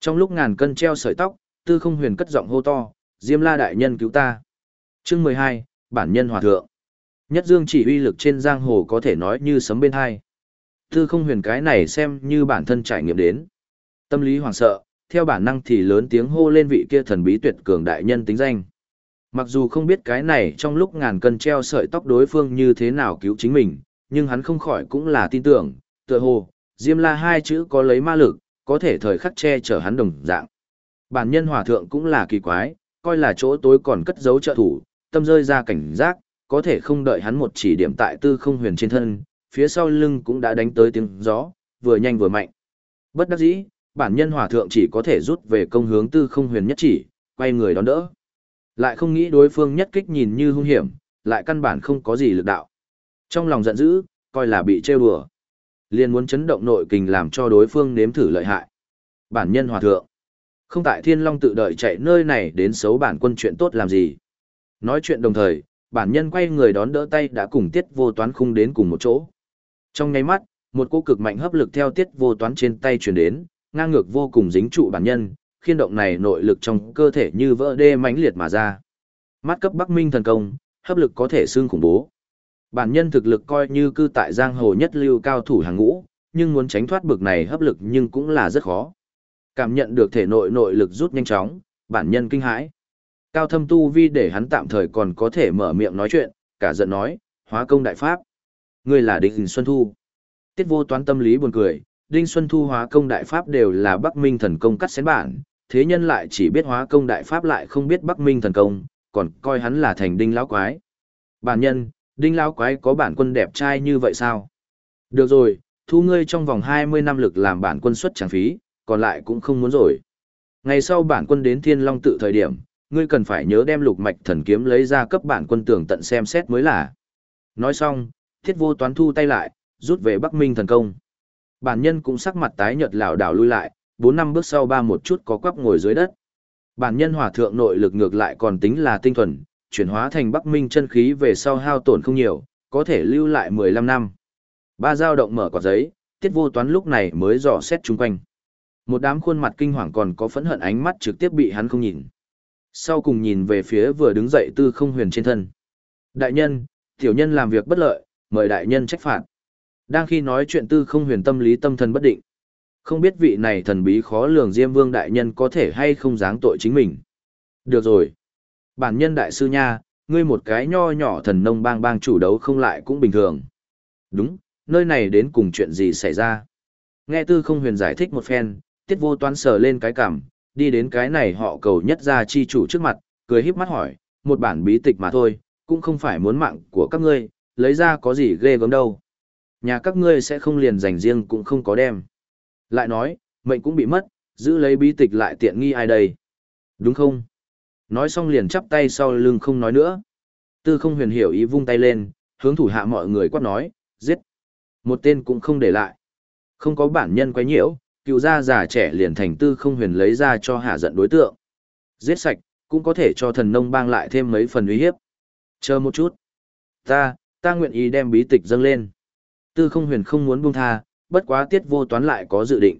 Trong lúc ngàn cân treo sợi tóc, tư không huyền cất giọng hô to, Diêm la đại nhân cứu ta. Chương mười hai, bản nhân hòa thượng. Nhất dương chỉ uy lực trên giang hồ có thể nói như sấm bên hai. Tư không huyền cái này xem như bản thân trải nghiệm đến. Tâm lý hoảng sợ, theo bản năng thì lớn tiếng hô lên vị kia thần bí tuyệt cường đại nhân tính danh. Mặc dù không biết cái này trong lúc ngàn cân treo sợi tóc đối phương như thế nào cứu chính mình, nhưng hắn không khỏi cũng là tin tưởng, tựa hồ, Diêm La hai chữ có lấy ma lực, có thể thời khắc che chở hắn đồng dạng. Bản nhân hòa thượng cũng là kỳ quái, coi là chỗ tối còn cất giấu trợ thủ, tâm rơi ra cảnh giác, có thể không đợi hắn một chỉ điểm tại tư không huyền trên thân, phía sau lưng cũng đã đánh tới tiếng gió, vừa nhanh vừa mạnh. Bất đắc dĩ, bản nhân hòa thượng chỉ có thể rút về công hướng tư không huyền nhất chỉ, quay người đón đỡ. Lại không nghĩ đối phương nhất kích nhìn như hung hiểm, lại căn bản không có gì lực đạo. Trong lòng giận dữ, coi là bị trêu đùa. liền muốn chấn động nội kình làm cho đối phương nếm thử lợi hại. Bản nhân hòa thượng. Không tại thiên long tự đợi chạy nơi này đến xấu bản quân chuyện tốt làm gì. Nói chuyện đồng thời, bản nhân quay người đón đỡ tay đã cùng tiết vô toán khung đến cùng một chỗ. Trong nháy mắt, một cỗ cực mạnh hấp lực theo tiết vô toán trên tay truyền đến, ngang ngược vô cùng dính trụ bản nhân, khiên động này nội lực trong cơ thể như vỡ đê mãnh liệt mà ra. Mắt cấp Bắc Minh thần công, hấp lực có thể xương khủng bố. Bản nhân thực lực coi như cư tại giang hồ nhất lưu cao thủ hàng ngũ, nhưng muốn tránh thoát bực này hấp lực nhưng cũng là rất khó. Cảm nhận được thể nội nội lực rút nhanh chóng, bản nhân kinh hãi. Cao thâm tu vi để hắn tạm thời còn có thể mở miệng nói chuyện, cả giận nói, hóa công đại pháp. Ngươi là Đinh Xuân Thu. Tiết vô toán tâm lý buồn cười, Đinh Xuân Thu hóa công đại pháp đều là Bắc Minh thần công cắt xén bản, thế nhân lại chỉ biết hóa công đại pháp lại không biết Bắc Minh thần công, còn coi hắn là thành Đinh lão quái. Bản nhân, Đinh lão quái có bản quân đẹp trai như vậy sao? Được rồi, thu ngươi trong vòng 20 năm lực làm bản quân xuất tràng phí, còn lại cũng không muốn rồi. Ngày sau bản quân đến Thiên Long tự thời điểm, ngươi cần phải nhớ đem lục mạch thần kiếm lấy ra cấp bản quân tường tận xem xét mới là. Nói xong, thiết vô toán thu tay lại, rút về Bắc Minh thần công. Bản nhân cũng sắc mặt tái nhợt lảo đảo lui lại, bốn năm bước sau ba một chút có quắp ngồi dưới đất. Bản nhân hỏa thượng nội lực ngược lại còn tính là tinh thuần, chuyển hóa thành Bắc Minh chân khí về sau hao tổn không nhiều, có thể lưu lại 15 năm. Ba dao động mở quả giấy, tiết vô toán lúc này mới dò xét chung quanh. Một đám khuôn mặt kinh hoàng còn có phẫn hận ánh mắt trực tiếp bị hắn không nhìn. Sau cùng nhìn về phía vừa đứng dậy tư không huyền trên thân. Đại nhân, tiểu nhân làm việc bất lợi, mời đại nhân trách phạt. Đang khi nói chuyện tư không huyền tâm lý tâm thần bất định. Không biết vị này thần bí khó lường Diêm Vương đại nhân có thể hay không dáng tội chính mình. Được rồi. Bản nhân đại sư nha, ngươi một cái nho nhỏ thần nông bang bang chủ đấu không lại cũng bình thường. Đúng, nơi này đến cùng chuyện gì xảy ra. Nghe tư không huyền giải thích một phen, tiết vô toán sờ lên cái cảm, đi đến cái này họ cầu nhất ra chi chủ trước mặt, cười híp mắt hỏi, một bản bí tịch mà thôi, cũng không phải muốn mạng của các ngươi, lấy ra có gì ghê gớm đâu. Nhà các ngươi sẽ không liền dành riêng cũng không có đem. Lại nói, mệnh cũng bị mất, giữ lấy bí tịch lại tiện nghi ai đây. Đúng không? Nói xong liền chắp tay sau lưng không nói nữa. Tư không huyền hiểu ý vung tay lên, hướng thủ hạ mọi người quát nói, giết. Một tên cũng không để lại. Không có bản nhân quấy nhiễu, cựu gia già trẻ liền thành tư không huyền lấy ra cho hạ giận đối tượng. Giết sạch, cũng có thể cho thần nông bang lại thêm mấy phần uy hiếp. Chờ một chút. Ta, ta nguyện ý đem bí tịch dâng lên. Tư không huyền không muốn buông tha, bất quá tiết vô toán lại có dự định.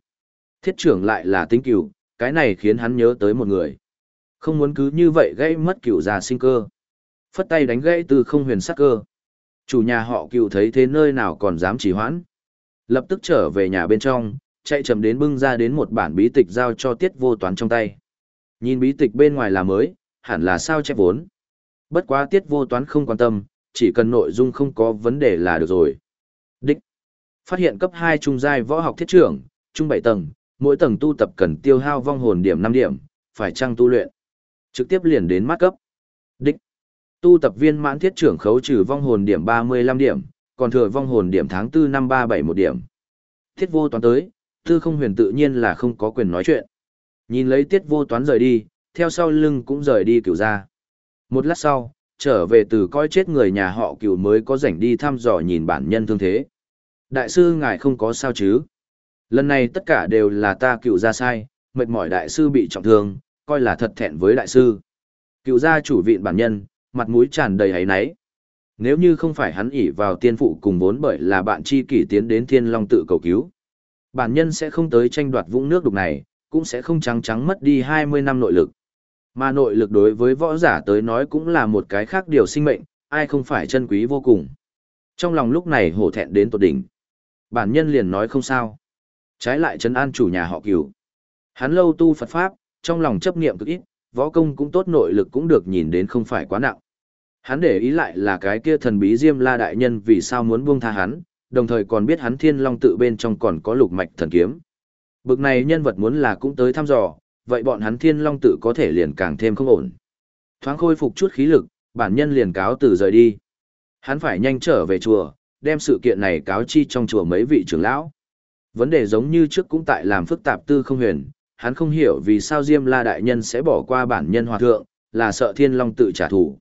Thiết trưởng lại là tính cửu, cái này khiến hắn nhớ tới một người. Không muốn cứ như vậy gây mất cửu già sinh cơ. Phất tay đánh gãy tư không huyền sắc cơ. Chủ nhà họ cựu thấy thế nơi nào còn dám chỉ hoãn. Lập tức trở về nhà bên trong, chạy chậm đến bưng ra đến một bản bí tịch giao cho tiết vô toán trong tay. Nhìn bí tịch bên ngoài là mới, hẳn là sao chép vốn. Bất quá tiết vô toán không quan tâm, chỉ cần nội dung không có vấn đề là được rồi. Phát hiện cấp 2 trung giai võ học thiết trưởng, trung 7 tầng, mỗi tầng tu tập cần tiêu hao vong hồn điểm 5 điểm, phải chăng tu luyện. Trực tiếp liền đến mắt cấp. Đích. Tu tập viên mãn thiết trưởng khấu trừ vong hồn điểm 35 điểm, còn thừa vong hồn điểm tháng 4 năm 371 điểm. Thiết vô toán tới, tư không huyền tự nhiên là không có quyền nói chuyện. Nhìn lấy tiết vô toán rời đi, theo sau lưng cũng rời đi cửu ra. Một lát sau, trở về từ coi chết người nhà họ cửu mới có rảnh đi thăm dò nhìn bản nhân thương thế. Đại sư ngài không có sao chứ? Lần này tất cả đều là ta cựu ra sai, mệt mỏi đại sư bị trọng thương, coi là thật thẹn với đại sư. Cựu gia chủ viện bản nhân, mặt mũi tràn đầy hấy náy. Nếu như không phải hắn ỷ vào tiên phụ cùng vốn bởi là bạn chi kỷ tiến đến thiên long tự cầu cứu. Bản nhân sẽ không tới tranh đoạt vũng nước đục này, cũng sẽ không trắng trắng mất đi 20 năm nội lực. Mà nội lực đối với võ giả tới nói cũng là một cái khác điều sinh mệnh, ai không phải chân quý vô cùng. Trong lòng lúc này hổ thẹn đến tột đỉnh. Bản nhân liền nói không sao. Trái lại trấn an chủ nhà họ cửu. Hắn lâu tu Phật Pháp, trong lòng chấp niệm cực ít, võ công cũng tốt nội lực cũng được nhìn đến không phải quá nặng. Hắn để ý lại là cái kia thần bí Diêm La đại nhân vì sao muốn buông tha hắn, đồng thời còn biết hắn Thiên Long tự bên trong còn có lục mạch thần kiếm. Bực này nhân vật muốn là cũng tới thăm dò, vậy bọn hắn Thiên Long tự có thể liền càng thêm không ổn. Thoáng khôi phục chút khí lực, bản nhân liền cáo từ rời đi. Hắn phải nhanh trở về chùa, đem sự kiện này cáo chi trong chùa mấy vị trưởng lão. Vấn đề giống như trước cũng tại làm phức tạp tư không huyền, hắn không hiểu vì sao Diêm La đại nhân sẽ bỏ qua bản nhân hòa thượng, là sợ Thiên Long tự trả thù.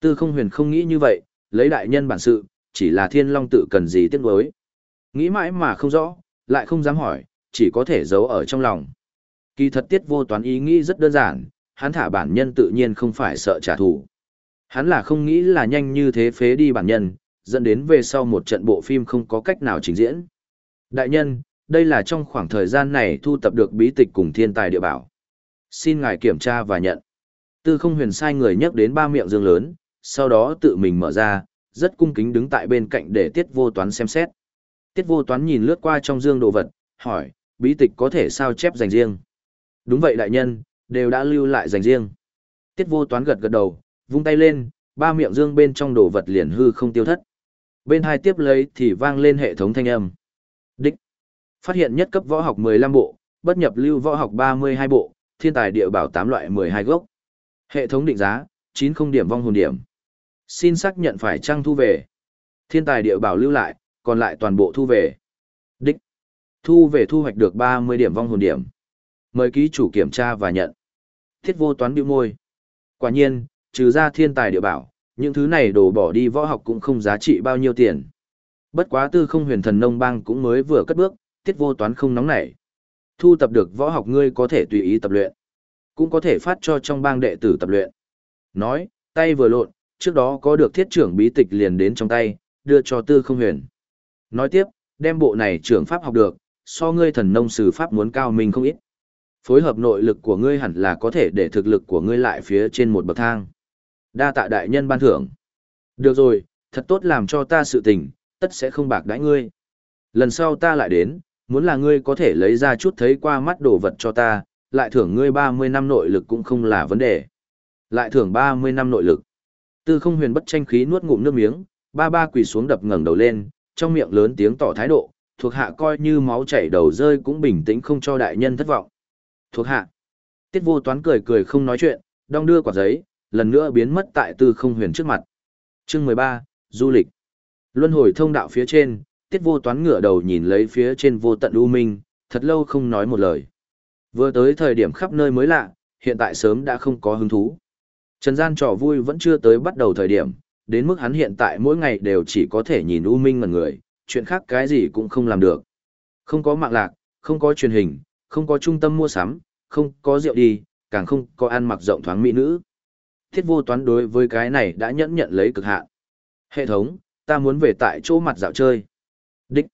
Tư không huyền không nghĩ như vậy, lấy đại nhân bản sự, chỉ là Thiên Long tự cần gì tiếc đối. Nghĩ mãi mà không rõ, lại không dám hỏi, chỉ có thể giấu ở trong lòng. Kỳ thật tiết vô toán ý nghĩ rất đơn giản, hắn thả bản nhân tự nhiên không phải sợ trả thù. Hắn là không nghĩ là nhanh như thế phế đi bản nhân, dẫn đến về sau một trận bộ phim không có cách nào trình diễn. Đại nhân, đây là trong khoảng thời gian này thu tập được bí tịch cùng thiên tài địa bảo. Xin ngài kiểm tra và nhận. Tư không huyền sai người nhắc đến ba miệng dương lớn, sau đó tự mình mở ra, rất cung kính đứng tại bên cạnh để tiết vô toán xem xét. Tiết vô toán nhìn lướt qua trong dương đồ vật, hỏi, bí tịch có thể sao chép dành riêng. Đúng vậy đại nhân, đều đã lưu lại dành riêng. Tiết vô toán gật gật đầu, vung tay lên, ba miệng dương bên trong đồ vật liền hư không tiêu thất. Bên hai tiếp lấy thì vang lên hệ thống thanh âm. Đích. Phát hiện nhất cấp võ học 15 bộ, bất nhập lưu võ học 32 bộ, thiên tài địa bảo 8 loại 12 gốc. Hệ thống định giá, 90 điểm vong hồn điểm. Xin xác nhận phải trang thu về. Thiên tài địa bảo lưu lại, còn lại toàn bộ thu về. Đích. Thu về thu hoạch được 30 điểm vong hồn điểm. Mời ký chủ kiểm tra và nhận. Thiết vô toán biểu môi. Quả nhiên, trừ ra thiên tài địa bảo, những thứ này đổ bỏ đi võ học cũng không giá trị bao nhiêu tiền. Bất quá tư không huyền thần nông bang cũng mới vừa cất bước, tiết vô toán không nóng nảy. Thu tập được võ học ngươi có thể tùy ý tập luyện. Cũng có thể phát cho trong bang đệ tử tập luyện. Nói, tay vừa lộn, trước đó có được thiết trưởng bí tịch liền đến trong tay, đưa cho tư không huyền. Nói tiếp, đem bộ này trưởng pháp học được, so ngươi thần nông sử pháp muốn cao mình không ít. Phối hợp nội lực của ngươi hẳn là có thể để thực lực của ngươi lại phía trên một bậc thang. Đa tạ đại nhân ban thưởng. Được rồi, thật tốt làm cho ta sự tình, tất sẽ không bạc đãi ngươi. Lần sau ta lại đến, muốn là ngươi có thể lấy ra chút thấy qua mắt đồ vật cho ta, lại thưởng ngươi 30 năm nội lực cũng không là vấn đề. Lại thưởng 30 năm nội lực. Tư không huyền bất tranh khí nuốt ngụm nước miếng, ba ba quỳ xuống đập ngẩng đầu lên, trong miệng lớn tiếng tỏ thái độ, thuộc hạ coi như máu chảy đầu rơi cũng bình tĩnh không cho đại nhân thất vọng. Thuộc hạ. Tiết vô toán cười cười không nói chuyện, đong đưa quả giấy, lần nữa biến mất tại tư không huyền trước mặt. Chương 13, Du lịch. Luân hồi thông đạo phía trên, tiết vô toán ngửa đầu nhìn lấy phía trên vô tận u minh, thật lâu không nói một lời. Vừa tới thời điểm khắp nơi mới lạ, hiện tại sớm đã không có hứng thú. Trần gian trò vui vẫn chưa tới bắt đầu thời điểm, đến mức hắn hiện tại mỗi ngày đều chỉ có thể nhìn u minh mà người, chuyện khác cái gì cũng không làm được. Không có mạng lạc, không có truyền hình, không có trung tâm mua sắm, không có rượu đi, càng không có ăn mặc rộng thoáng mỹ nữ. Thiết vô toán đối với cái này đã nhẫn nhận lấy cực hạn. Hệ thống, ta muốn về tại chỗ mặt dạo chơi. Đích.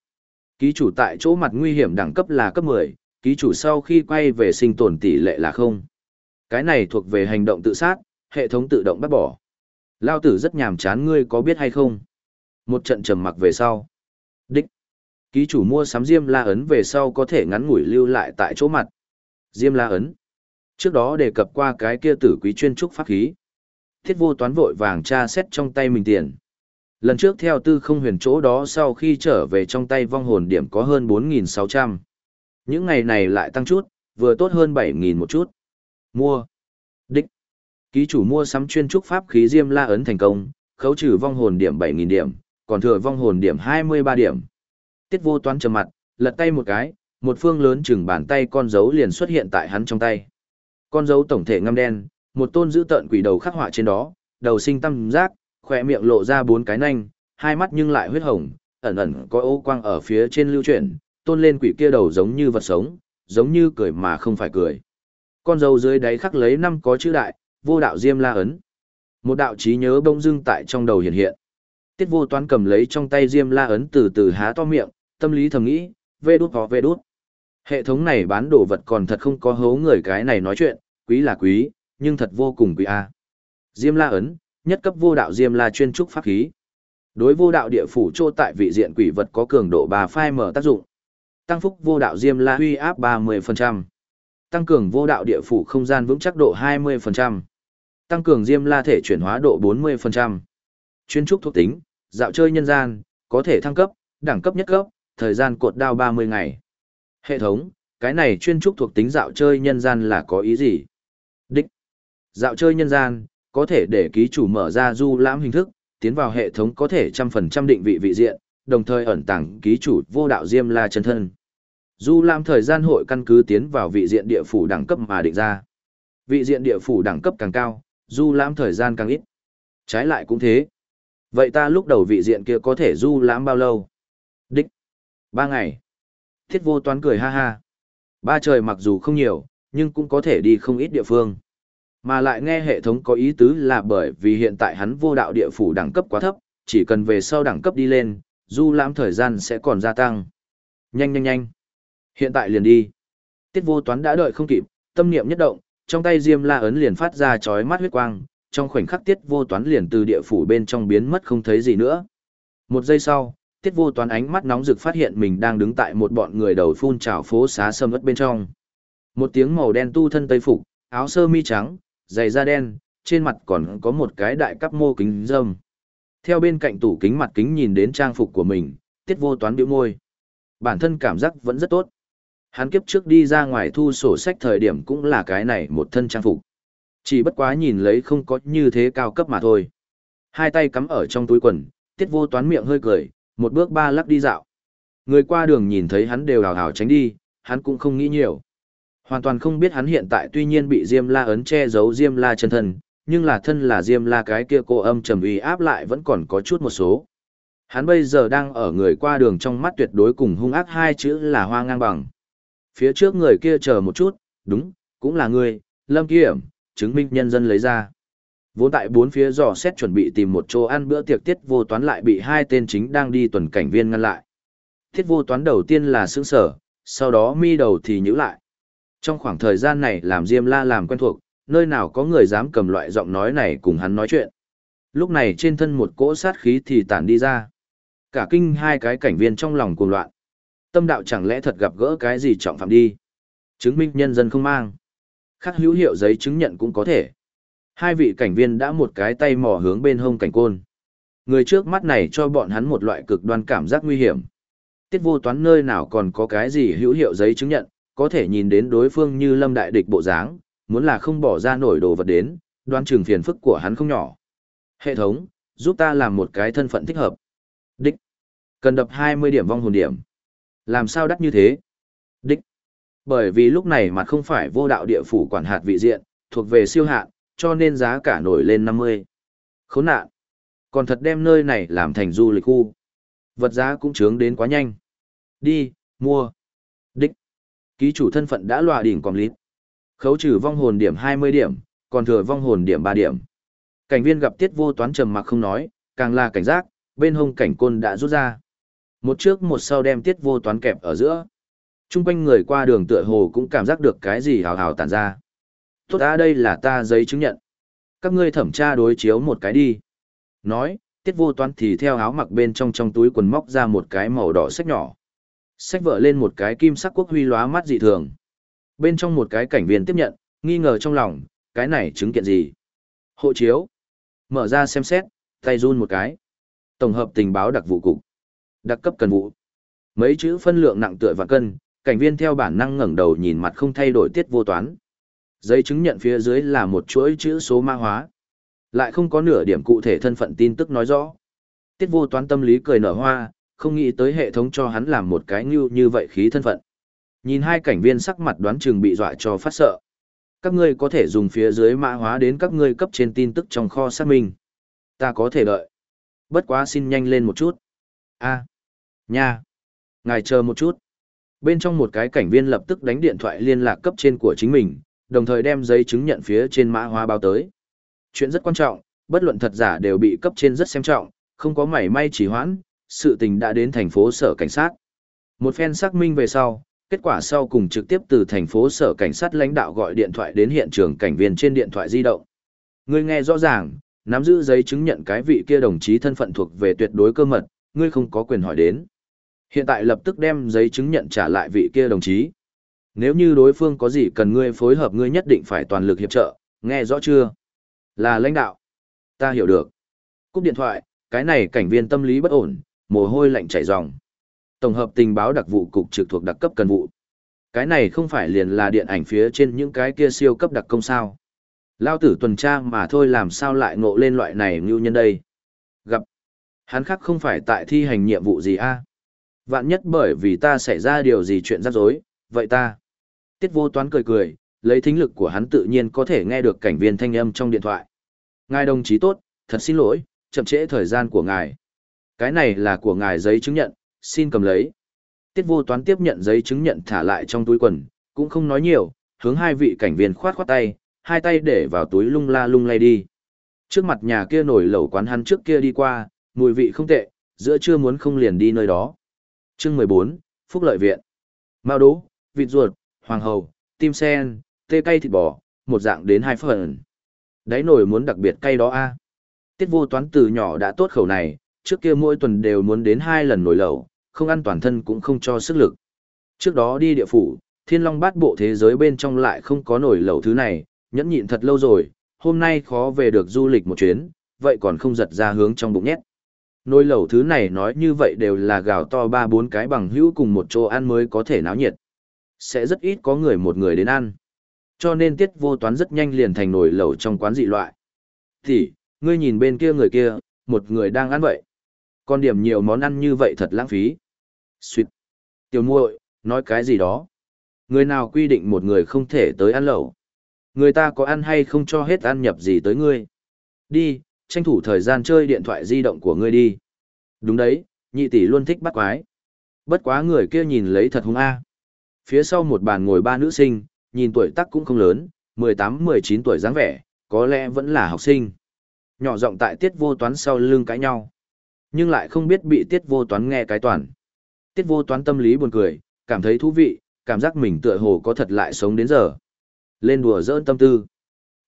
Ký chủ tại chỗ mặt nguy hiểm đẳng cấp là cấp 10, ký chủ sau khi quay về sinh tồn tỷ lệ là không. Cái này thuộc về hành động tự sát, hệ thống tự động bắt bỏ. Lao tử rất nhàm chán ngươi có biết hay không? Một trận trầm mặc về sau. Đích. Ký chủ mua sắm Diêm La ấn về sau có thể ngắn ngủi lưu lại tại chỗ mặt. Diêm La ấn. Trước đó đề cập qua cái kia tử quý chuyên trúc pháp khí. Thiết vô toán vội vàng tra xét trong tay mình tiền. Lần trước theo tư không huyền chỗ đó sau khi trở về trong tay vong hồn điểm có hơn 4.600. Những ngày này lại tăng chút, vừa tốt hơn 7.000 một chút. Mua. Đích. Ký chủ mua sắm chuyên trúc pháp khí Diêm La ấn thành công, khấu trừ vong hồn điểm 7.000 điểm, còn thừa vong hồn điểm 23 điểm. Tiết vô toán trầm mặt, lật tay một cái, một phương lớn chừng bàn tay con dấu liền xuất hiện tại hắn trong tay. Con dấu tổng thể ngăm đen, một tôn giữ tợn quỷ đầu khắc họa trên đó, đầu sinh tâm giác, khỏe miệng lộ ra bốn cái nanh, hai mắt nhưng lại huyết hồng, ẩn ẩn có ô quang ở phía trên lưu chuyển, tôn lên quỷ kia đầu giống như vật sống, giống như cười mà không phải cười. Con dâu dưới đáy khắc lấy năm có chữ đại, vô đạo diêm la ấn. Một đạo trí nhớ bỗng dưng tại trong đầu hiện hiện. Tiết vô toán cầm lấy trong tay diêm la ấn từ từ há to miệng, tâm lý thầm nghĩ, vê đút có vê đút. Hệ thống này bán đồ vật còn thật không có hấu người cái này nói chuyện, quý là quý, nhưng thật vô cùng quý a. Diêm La ấn, nhất cấp vô đạo Diêm La chuyên trúc pháp khí. Đối vô đạo địa phủ trô tại vị diện quỷ vật có cường độ 3 phai mở tác dụng. Tăng phúc vô đạo Diêm La huy áp 30%. Tăng cường vô đạo địa phủ không gian vững chắc độ 20%. Tăng cường Diêm La thể chuyển hóa độ 40%. Chuyên trúc thuộc tính, dạo chơi nhân gian, có thể thăng cấp, đẳng cấp nhất cấp, thời gian cột đao 30 ngày. Hệ thống, cái này chuyên trúc thuộc tính dạo chơi nhân gian là có ý gì? Dạo chơi nhân gian, có thể để ký chủ mở ra du lãm hình thức, tiến vào hệ thống có thể trăm phần trăm định vị vị diện, đồng thời ẩn tàng ký chủ vô đạo diêm la chân thân. Du lãm thời gian hội căn cứ tiến vào vị diện địa phủ đẳng cấp mà định ra. Vị diện địa phủ đẳng cấp càng cao, du lãm thời gian càng ít. Trái lại cũng thế. Vậy ta lúc đầu vị diện kia có thể du lãm bao lâu? Đích. Ba ngày. Thiết vô toán cười ha ha. Ba trời mặc dù không nhiều, nhưng cũng có thể đi không ít địa phương. Mà lại nghe hệ thống có ý tứ là bởi vì hiện tại hắn vô đạo địa phủ đẳng cấp quá thấp, chỉ cần về sau đẳng cấp đi lên, du lãm thời gian sẽ còn gia tăng. Nhanh nhanh nhanh. Hiện tại liền đi. Tiết vô toán đã đợi không kịp, tâm niệm nhất động, trong tay diêm la ấn liền phát ra chói mắt huyết quang, trong khoảnh khắc tiết vô toán liền từ địa phủ bên trong biến mất không thấy gì nữa. Một giây sau, tiết vô toán ánh mắt nóng rực phát hiện mình đang đứng tại một bọn người đầu phun trào phố xá sâm ớt bên trong. Một tiếng màu đen tu thân tây phục, áo sơ mi trắng, giày da đen, trên mặt còn có một cái đại cắp mô kính dâm. Theo bên cạnh tủ kính mặt kính nhìn đến trang phục của mình, tiết vô toán biểu môi. Bản thân cảm giác vẫn rất tốt. Hắn kiếp trước đi ra ngoài thu sổ sách thời điểm cũng là cái này một thân trang phục. Chỉ bất quá nhìn lấy không có như thế cao cấp mà thôi. Hai tay cắm ở trong túi quần, tiết vô toán miệng hơi cười, một bước ba lắc đi dạo. Người qua đường nhìn thấy hắn đều hào hào tránh đi, hắn cũng không nghĩ nhiều. Hoàn toàn không biết hắn hiện tại tuy nhiên bị Diêm La ấn che giấu Diêm La chân thân, nhưng là thân là Diêm La cái kia cô âm trầm uy áp lại vẫn còn có chút một số. Hắn bây giờ đang ở người qua đường trong mắt tuyệt đối cùng hung ác hai chữ là hoa ngang bằng. Phía trước người kia chờ một chút, đúng, cũng là người, Lâm Kiểm, chứng minh nhân dân lấy ra. Vốn tại bốn phía dò xét chuẩn bị tìm một chỗ ăn bữa tiệc tiết vô toán lại bị hai tên chính đang đi tuần cảnh viên ngăn lại. Tiết vô toán đầu tiên là sững sở, sau đó mi đầu thì nhữ lại. Trong khoảng thời gian này làm Diêm La làm quen thuộc, nơi nào có người dám cầm loại giọng nói này cùng hắn nói chuyện. Lúc này trên thân một cỗ sát khí thì tản đi ra. Cả kinh hai cái cảnh viên trong lòng cuồng loạn. Tâm đạo chẳng lẽ thật gặp gỡ cái gì trọng phạm đi. Chứng minh nhân dân không mang. Khắc hữu hiệu giấy chứng nhận cũng có thể. Hai vị cảnh viên đã một cái tay mò hướng bên hông cảnh côn. Người trước mắt này cho bọn hắn một loại cực đoan cảm giác nguy hiểm. Tiết vô toán nơi nào còn có cái gì hữu hiệu giấy chứng nhận, có thể nhìn đến đối phương như lâm đại địch bộ dáng, muốn là không bỏ ra nổi đồ vật đến, đoan trường phiền phức của hắn không nhỏ. Hệ thống, giúp ta làm một cái thân phận thích hợp. Đích. Cần đập 20 điểm vong hồn điểm. Làm sao đắt như thế? Đích. Bởi vì lúc này mặt không phải vô đạo địa phủ quản hạt vị diện, thuộc về siêu hạn, cho nên giá cả nổi lên 50. Khốn nạn. Còn thật đem nơi này làm thành du lịch khu. Vật giá cũng trướng đến quá nhanh. Đi, mua. Ký chủ thân phận đã lòa đỉnh quảng lít. Khấu trừ vong hồn điểm 20 điểm, còn thừa vong hồn điểm 3 điểm. Cảnh viên gặp tiết vô toán trầm mặc không nói, càng là cảnh giác, bên hông cảnh côn đã rút ra. Một trước một sau đem tiết vô toán kẹp ở giữa. Trung quanh người qua đường tựa hồ cũng cảm giác được cái gì hào hào tản ra. Tốt á đây là ta giấy chứng nhận. Các ngươi thẩm tra đối chiếu một cái đi. Nói, tiết vô toán thì theo áo mặc bên trong trong túi quần móc ra một cái màu đỏ sách nhỏ. Sách vợ lên một cái kim sắc quốc huy lóa mắt dị thường. Bên trong một cái cảnh viên tiếp nhận, nghi ngờ trong lòng, cái này chứng kiện gì? Hộ chiếu. Mở ra xem xét, tay run một cái. Tổng hợp tình báo đặc vụ cục. Đặc cấp cần vụ. Mấy chữ phân lượng nặng tựa và cân, cảnh viên theo bản năng ngẩng đầu nhìn mặt không thay đổi tiết vô toán. Giấy chứng nhận phía dưới là một chuỗi chữ số mã hóa. Lại không có nửa điểm cụ thể thân phận tin tức nói rõ. Tiết vô toán tâm lý cười nở hoa, không nghĩ tới hệ thống cho hắn làm một cái như như vậy khí thân phận. Nhìn hai cảnh viên sắc mặt đoán chừng bị dọa cho phát sợ. Các ngươi có thể dùng phía dưới mã hóa đến các ngươi cấp trên tin tức trong kho xác minh. Ta có thể đợi. Bất quá xin nhanh lên một chút. a nha. Ngài chờ một chút. Bên trong một cái cảnh viên lập tức đánh điện thoại liên lạc cấp trên của chính mình, đồng thời đem giấy chứng nhận phía trên mã hóa báo tới. Chuyện rất quan trọng, bất luận thật giả đều bị cấp trên rất xem trọng, không có mảy may chỉ hoãn, sự tình đã đến thành phố sở cảnh sát. Một phen xác minh về sau, kết quả sau cùng trực tiếp từ thành phố sở cảnh sát lãnh đạo gọi điện thoại đến hiện trường cảnh viên trên điện thoại di động. Ngươi nghe rõ ràng, nắm giữ giấy chứng nhận cái vị kia đồng chí thân phận thuộc về tuyệt đối cơ mật, ngươi không có quyền hỏi đến. Hiện tại lập tức đem giấy chứng nhận trả lại vị kia đồng chí. Nếu như đối phương có gì cần ngươi phối hợp ngươi nhất định phải toàn lực hiệp trợ, nghe rõ chưa? Là lãnh đạo. Ta hiểu được. Cúp điện thoại, cái này cảnh viên tâm lý bất ổn, mồ hôi lạnh chảy ròng. Tổng hợp tình báo đặc vụ cục trực thuộc đặc cấp cần vụ. Cái này không phải liền là điện ảnh phía trên những cái kia siêu cấp đặc công sao. Lao tử tuần tra mà thôi làm sao lại ngộ lên loại này như nhân đây. Gặp. Hắn khác không phải tại thi hành nhiệm vụ gì a Vạn nhất bởi vì ta xảy ra điều gì chuyện rắc rối, vậy ta. Tiết vô toán cười cười, lấy thính lực của hắn tự nhiên có thể nghe được cảnh viên thanh âm trong điện thoại. Ngài đồng chí tốt, thật xin lỗi, chậm trễ thời gian của ngài. Cái này là của ngài giấy chứng nhận, xin cầm lấy. Tiết vô toán tiếp nhận giấy chứng nhận thả lại trong túi quần, cũng không nói nhiều, hướng hai vị cảnh viên khoát khoát tay, hai tay để vào túi lung la lung lay đi. Trước mặt nhà kia nổi lẩu quán hắn trước kia đi qua, mùi vị không tệ, giữa trưa muốn không liền đi nơi đó. Chương 14, Phúc Lợi Viện. Mao đố, vịt ruột, hoàng hầu, tim sen, tê cay thịt bò, một dạng đến hai phần. Đáy nổi muốn đặc biệt cay đó a. Tiết vô toán từ nhỏ đã tốt khẩu này, trước kia mỗi tuần đều muốn đến hai lần nổi lẩu, không ăn toàn thân cũng không cho sức lực. Trước đó đi địa phủ, thiên long bát bộ thế giới bên trong lại không có nổi lẩu thứ này, nhẫn nhịn thật lâu rồi, hôm nay khó về được du lịch một chuyến, vậy còn không giật ra hướng trong bụng nhét. Nồi lẩu thứ này nói như vậy đều là gạo to ba bốn cái bằng hữu cùng một chỗ ăn mới có thể náo nhiệt. Sẽ rất ít có người một người đến ăn. Cho nên tiết vô toán rất nhanh liền thành nồi lẩu trong quán dị loại. Thì, ngươi nhìn bên kia người kia, một người đang ăn vậy. Còn điểm nhiều món ăn như vậy thật lãng phí. Xuyệt. Tiểu muội, nói cái gì đó. Người nào quy định một người không thể tới ăn lẩu. Người ta có ăn hay không cho hết ăn nhập gì tới ngươi. Đi, tranh thủ thời gian chơi điện thoại di động của ngươi đi. Đúng đấy, nhị tỷ luôn thích bắt quái. Bất quá người kia nhìn lấy thật hung a. Phía sau một bàn ngồi ba nữ sinh, nhìn tuổi tác cũng không lớn, 18-19 tuổi dáng vẻ, có lẽ vẫn là học sinh. Nhỏ giọng tại tiết vô toán sau lưng cãi nhau. Nhưng lại không biết bị tiết vô toán nghe cái toàn. Tiết vô toán tâm lý buồn cười, cảm thấy thú vị, cảm giác mình tựa hồ có thật lại sống đến giờ. Lên đùa dỡn tâm tư.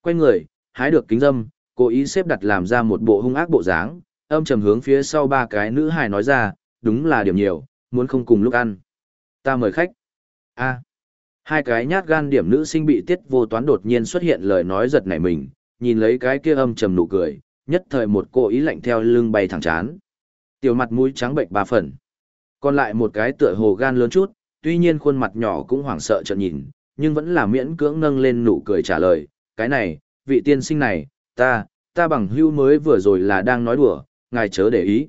Quay người, hái được kính dâm, cố ý xếp đặt làm ra một bộ hung ác bộ dáng, âm trầm hướng phía sau ba cái nữ hài nói ra, đúng là điểm nhiều, muốn không cùng lúc ăn. Ta mời khách. a hai cái nhát gan điểm nữ sinh bị tiết vô toán đột nhiên xuất hiện lời nói giật nảy mình, nhìn lấy cái kia âm trầm nụ cười, nhất thời một cô ý lạnh theo lưng bay thẳng chán. Tiểu mặt mũi trắng bệnh ba phần. Còn lại một cái tựa hồ gan lớn chút, tuy nhiên khuôn mặt nhỏ cũng hoảng sợ trợn nhìn, nhưng vẫn là miễn cưỡng nâng lên nụ cười trả lời, cái này, vị tiên sinh này, ta, ta bằng hưu mới vừa rồi là đang nói đùa, ngài chớ để ý.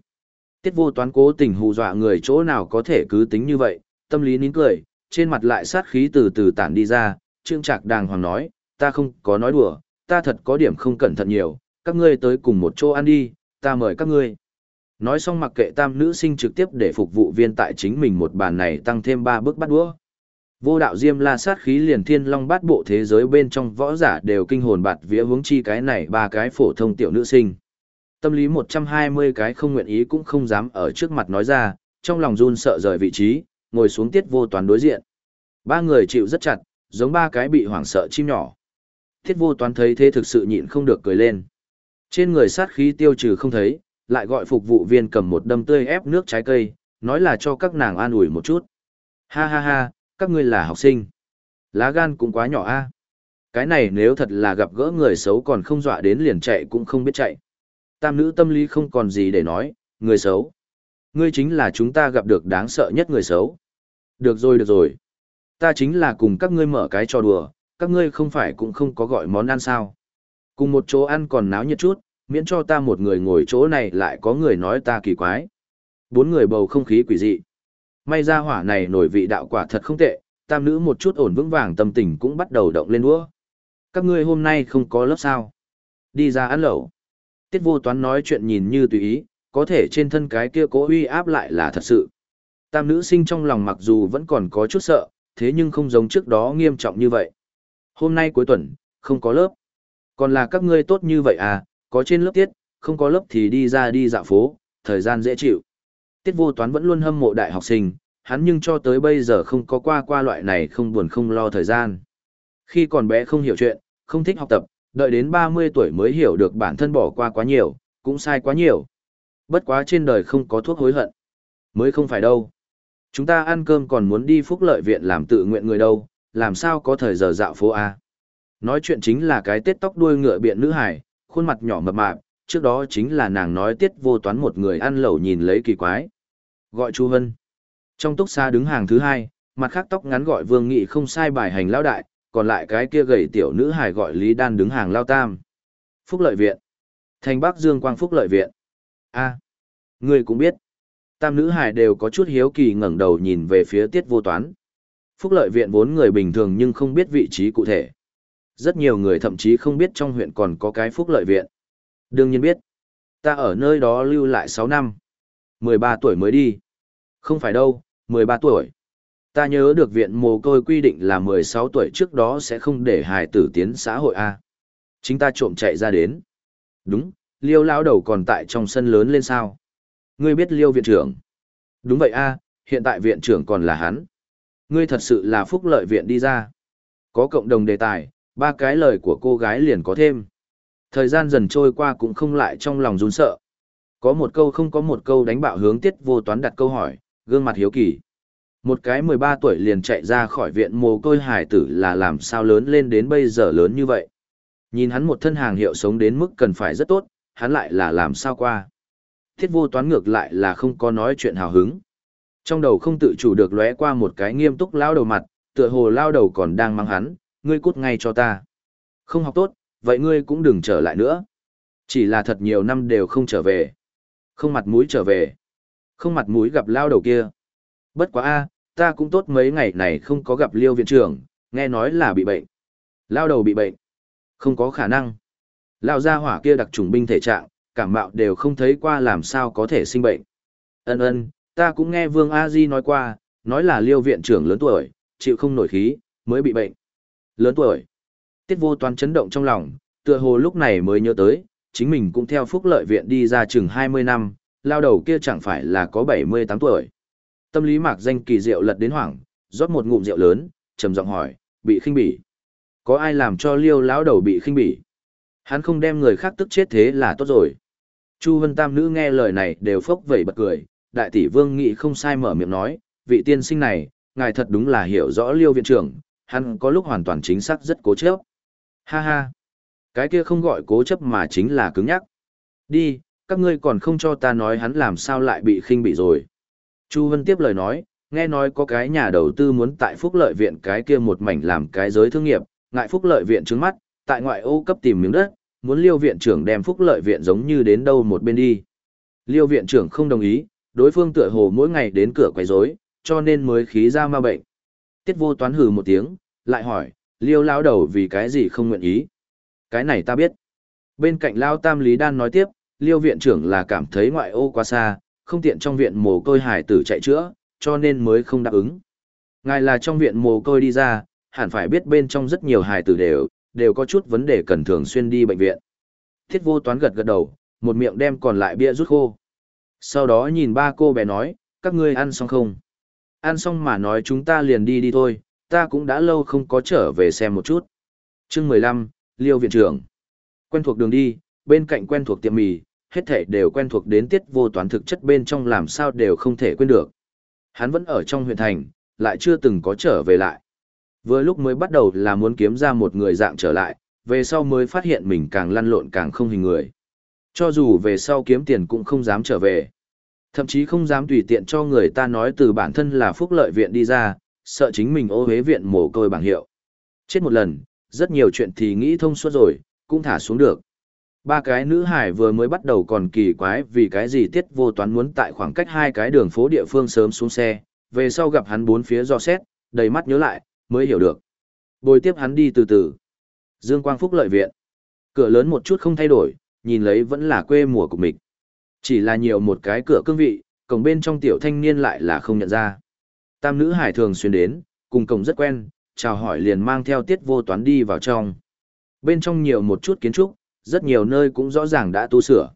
Tiết vô toán cố tình hù dọa người chỗ nào có thể cứ tính như vậy, tâm lý nín cười, trên mặt lại sát khí từ từ tản đi ra, trương trạc đàng hoàng nói, ta không có nói đùa, ta thật có điểm không cẩn thận nhiều, các ngươi tới cùng một chỗ ăn đi, ta mời các ngươi. Nói xong mặc kệ tam nữ sinh trực tiếp để phục vụ viên tại chính mình một bàn này tăng thêm ba bước bắt đũa. Vô đạo diêm la sát khí liền thiên long bát bộ thế giới bên trong võ giả đều kinh hồn bạt vía hướng chi cái này ba cái phổ thông tiểu nữ sinh. Tâm lý 120 cái không nguyện ý cũng không dám ở trước mặt nói ra, trong lòng run sợ rời vị trí, ngồi xuống tiết vô toán đối diện. Ba người chịu rất chặt, giống ba cái bị hoảng sợ chim nhỏ. Tiết vô toán thấy thế thực sự nhịn không được cười lên. Trên người sát khí tiêu trừ không thấy, lại gọi phục vụ viên cầm một đâm tươi ép nước trái cây, nói là cho các nàng an ủi một chút. Ha ha ha, các ngươi là học sinh. Lá gan cũng quá nhỏ a. À. Cái này nếu thật là gặp gỡ người xấu còn không dọa đến liền chạy cũng không biết chạy. Tam nữ tâm lý không còn gì để nói, người xấu. Ngươi chính là chúng ta gặp được đáng sợ nhất người xấu. Được rồi được rồi. Ta chính là cùng các ngươi mở cái trò đùa, các ngươi không phải cũng không có gọi món ăn sao. Cùng một chỗ ăn còn náo nhiệt chút, miễn cho ta một người ngồi chỗ này lại có người nói ta kỳ quái. Bốn người bầu không khí quỷ dị. May ra hỏa này nổi vị đạo quả thật không tệ, tam nữ một chút ổn vững vàng tâm tình cũng bắt đầu động lên đũa. Các ngươi hôm nay không có lớp sao? Đi ra ăn lẩu. Tiết vô toán nói chuyện nhìn như tùy ý, có thể trên thân cái kia cố uy áp lại là thật sự. Tam nữ sinh trong lòng mặc dù vẫn còn có chút sợ, thế nhưng không giống trước đó nghiêm trọng như vậy. Hôm nay cuối tuần, không có lớp. Còn là các ngươi tốt như vậy à, có trên lớp tiết, không có lớp thì đi ra đi dạo phố, thời gian dễ chịu. Tiết vô toán vẫn luôn hâm mộ đại học sinh, hắn nhưng cho tới bây giờ không có qua qua loại này không buồn không lo thời gian. Khi còn bé không hiểu chuyện, không thích học tập, đợi đến 30 tuổi mới hiểu được bản thân bỏ qua quá nhiều, cũng sai quá nhiều. Bất quá trên đời không có thuốc hối hận. Mới không phải đâu. Chúng ta ăn cơm còn muốn đi phúc lợi viện làm tự nguyện người đâu, làm sao có thời giờ dạo phố A. Nói chuyện chính là cái tết tóc đuôi ngựa biện nữ hải, khuôn mặt nhỏ mập mạp, trước đó chính là nàng nói tiết vô toán một người ăn lẩu nhìn lấy kỳ quái. Gọi Chu Hân. Trong túc xa đứng hàng thứ hai, mặt khác tóc ngắn gọi Vương Nghị không sai bài hành lao đại, còn lại cái kia gầy tiểu nữ hài gọi Lý Đan đứng hàng lao tam. Phúc lợi viện. Thành Bắc Dương Quang Phúc lợi viện. a à, người cũng biết. Tam nữ hài đều có chút hiếu kỳ ngẩng đầu nhìn về phía tiết vô toán. Phúc lợi viện vốn người bình thường nhưng không biết vị trí cụ thể. Rất nhiều người thậm chí không biết trong huyện còn có cái phúc lợi viện. Đương nhiên biết. Ta ở nơi đó lưu lại 6 năm. 13 tuổi mới đi. Không phải đâu, 13 tuổi. Ta nhớ được viện mồ côi quy định là 16 tuổi trước đó sẽ không để hài tử tiến xã hội A. Chính ta trộm chạy ra đến. Đúng, liêu lão đầu còn tại trong sân lớn lên sao. Ngươi biết liêu viện trưởng. Đúng vậy A, hiện tại viện trưởng còn là hắn. Ngươi thật sự là phúc lợi viện đi ra. Có cộng đồng đề tài, ba cái lời của cô gái liền có thêm. Thời gian dần trôi qua cũng không lại trong lòng run sợ. Có một câu không có một câu đánh bạo hướng tiết vô toán đặt câu hỏi, gương mặt hiếu kỳ. Một cái 13 tuổi liền chạy ra khỏi viện mồ côi hải tử là làm sao lớn lên đến bây giờ lớn như vậy. Nhìn hắn một thân hàng hiệu sống đến mức cần phải rất tốt, hắn lại là làm sao qua. Thiết vô toán ngược lại là không có nói chuyện hào hứng. Trong đầu không tự chủ được lóe qua một cái nghiêm túc lao đầu mặt, tựa hồ lao đầu còn đang mang hắn, ngươi cút ngay cho ta. Không học tốt, vậy ngươi cũng đừng trở lại nữa. Chỉ là thật nhiều năm đều không trở về. Không mặt mũi trở về. Không mặt mũi gặp lao đầu kia. Bất quá a, ta cũng tốt mấy ngày này không có gặp liêu viện trưởng, nghe nói là bị bệnh. Lao đầu bị bệnh. Không có khả năng. Lao gia hỏa kia đặc trùng binh thể trạng, cảm mạo đều không thấy qua làm sao có thể sinh bệnh. Ân ân, ta cũng nghe Vương A Di nói qua, nói là liêu viện trưởng lớn tuổi, chịu không nổi khí, mới bị bệnh. Lớn tuổi. Tiết vô toàn chấn động trong lòng, tựa hồ lúc này mới nhớ tới, chính mình cũng theo phúc lợi viện đi ra chừng 20 năm, lao đầu kia chẳng phải là có 78 tuổi. Tâm lý mạc danh kỳ diệu lật đến hoảng, rót một ngụm rượu lớn, trầm giọng hỏi, bị khinh bỉ. Có ai làm cho liêu lão đầu bị khinh bỉ? Hắn không đem người khác tức chết thế là tốt rồi. Chu Vân Tam nữ nghe lời này đều phốc vẩy bật cười, đại tỷ vương nghị không sai mở miệng nói, vị tiên sinh này, ngài thật đúng là hiểu rõ liêu viện trưởng, hắn có lúc hoàn toàn chính xác rất cố chấp. Ha ha, cái kia không gọi cố chấp mà chính là cứng nhắc. Đi, các ngươi còn không cho ta nói hắn làm sao lại bị khinh bị rồi. Chu Vân tiếp lời nói, nghe nói có cái nhà đầu tư muốn tại phúc lợi viện cái kia một mảnh làm cái giới thương nghiệp, ngại phúc lợi viện trứng mắt, tại ngoại ô cấp tìm miếng đất, muốn liêu viện trưởng đem phúc lợi viện giống như đến đâu một bên đi. Liêu viện trưởng không đồng ý, đối phương tựa hồ mỗi ngày đến cửa quấy rối, cho nên mới khí ra ma bệnh. Tiết vô toán hừ một tiếng, lại hỏi, liêu lao đầu vì cái gì không nguyện ý. Cái này ta biết. Bên cạnh lao tam lý đan nói tiếp, liêu viện trưởng là cảm thấy ngoại ô quá xa, không tiện trong viện mồ côi hải tử chạy chữa, cho nên mới không đáp ứng. Ngài là trong viện mồ côi đi ra, hẳn phải biết bên trong rất nhiều hải tử đều, đều có chút vấn đề cần thường xuyên đi bệnh viện. Thiết vô toán gật gật đầu, một miệng đem còn lại bia rút khô. Sau đó nhìn ba cô bé nói, các ngươi ăn xong không? Ăn xong mà nói chúng ta liền đi đi thôi, ta cũng đã lâu không có trở về xem một chút. chương 15, Liêu Viện trưởng. Quen thuộc đường đi, bên cạnh quen thuộc tiệm mì, hết thể đều quen thuộc đến tiết vô toán thực chất bên trong làm sao đều không thể quên được. Hắn vẫn ở trong huyện thành, lại chưa từng có trở về lại. Vừa lúc mới bắt đầu là muốn kiếm ra một người dạng trở lại, về sau mới phát hiện mình càng lăn lộn càng không hình người. Cho dù về sau kiếm tiền cũng không dám trở về. Thậm chí không dám tùy tiện cho người ta nói từ bản thân là phúc lợi viện đi ra, sợ chính mình ô hế viện mồ côi bảng hiệu. Chết một lần, rất nhiều chuyện thì nghĩ thông suốt rồi, cũng thả xuống được. Ba cái nữ hải vừa mới bắt đầu còn kỳ quái vì cái gì tiết vô toán muốn tại khoảng cách hai cái đường phố địa phương sớm xuống xe, về sau gặp hắn bốn phía do xét, đầy mắt nhớ lại, mới hiểu được. Bồi tiếp hắn đi từ từ. Dương Quang Phúc lợi viện. Cửa lớn một chút không thay đổi, nhìn lấy vẫn là quê mùa của mình. Chỉ là nhiều một cái cửa cương vị, cổng bên trong tiểu thanh niên lại là không nhận ra. Tam nữ hải thường xuyên đến, cùng cổng rất quen, chào hỏi liền mang theo tiết vô toán đi vào trong. Bên trong nhiều một chút kiến trúc, rất nhiều nơi cũng rõ ràng đã tu sửa.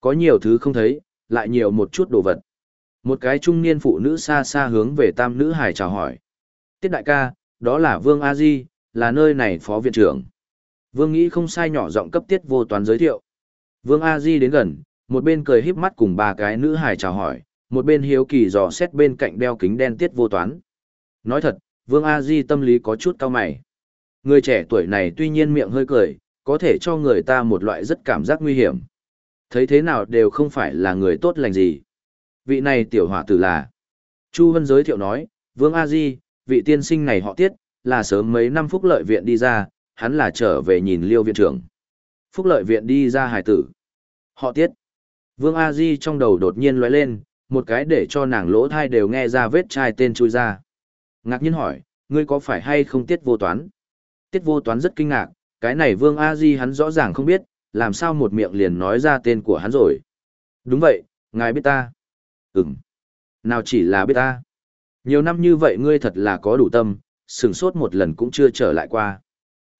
Có nhiều thứ không thấy, lại nhiều một chút đồ vật. Một cái trung niên phụ nữ xa xa hướng về tam nữ hải chào hỏi. Tiết đại ca, đó là Vương A Di, là nơi này phó viện trưởng. Vương nghĩ không sai nhỏ giọng cấp tiết vô toán giới thiệu. Vương A Di đến gần, một bên cười híp mắt cùng ba cái nữ hài chào hỏi, một bên hiếu kỳ dò xét bên cạnh đeo kính đen tiết vô toán. Nói thật, Vương A Di tâm lý có chút cao mày. Người trẻ tuổi này tuy nhiên miệng hơi cười, có thể cho người ta một loại rất cảm giác nguy hiểm. Thấy thế nào đều không phải là người tốt lành gì. Vị này tiểu hỏa tử là. Chu Vân giới thiệu nói, Vương A Di, vị tiên sinh này họ tiết, là sớm mấy năm phúc lợi viện đi ra, hắn là trở về nhìn liêu viện trưởng. Phúc lợi viện đi ra hải tử. Họ tiết. Vương A Di trong đầu đột nhiên lóe lên, một cái để cho nàng lỗ thai đều nghe ra vết chai tên chui ra. Ngạc nhiên hỏi, ngươi có phải hay không tiết vô toán? Tiết vô toán rất kinh ngạc, cái này Vương A Di hắn rõ ràng không biết, làm sao một miệng liền nói ra tên của hắn rồi. Đúng vậy, ngài biết ta. Ừm. Nào chỉ là biết ta. Nhiều năm như vậy ngươi thật là có đủ tâm, sừng sốt một lần cũng chưa trở lại qua.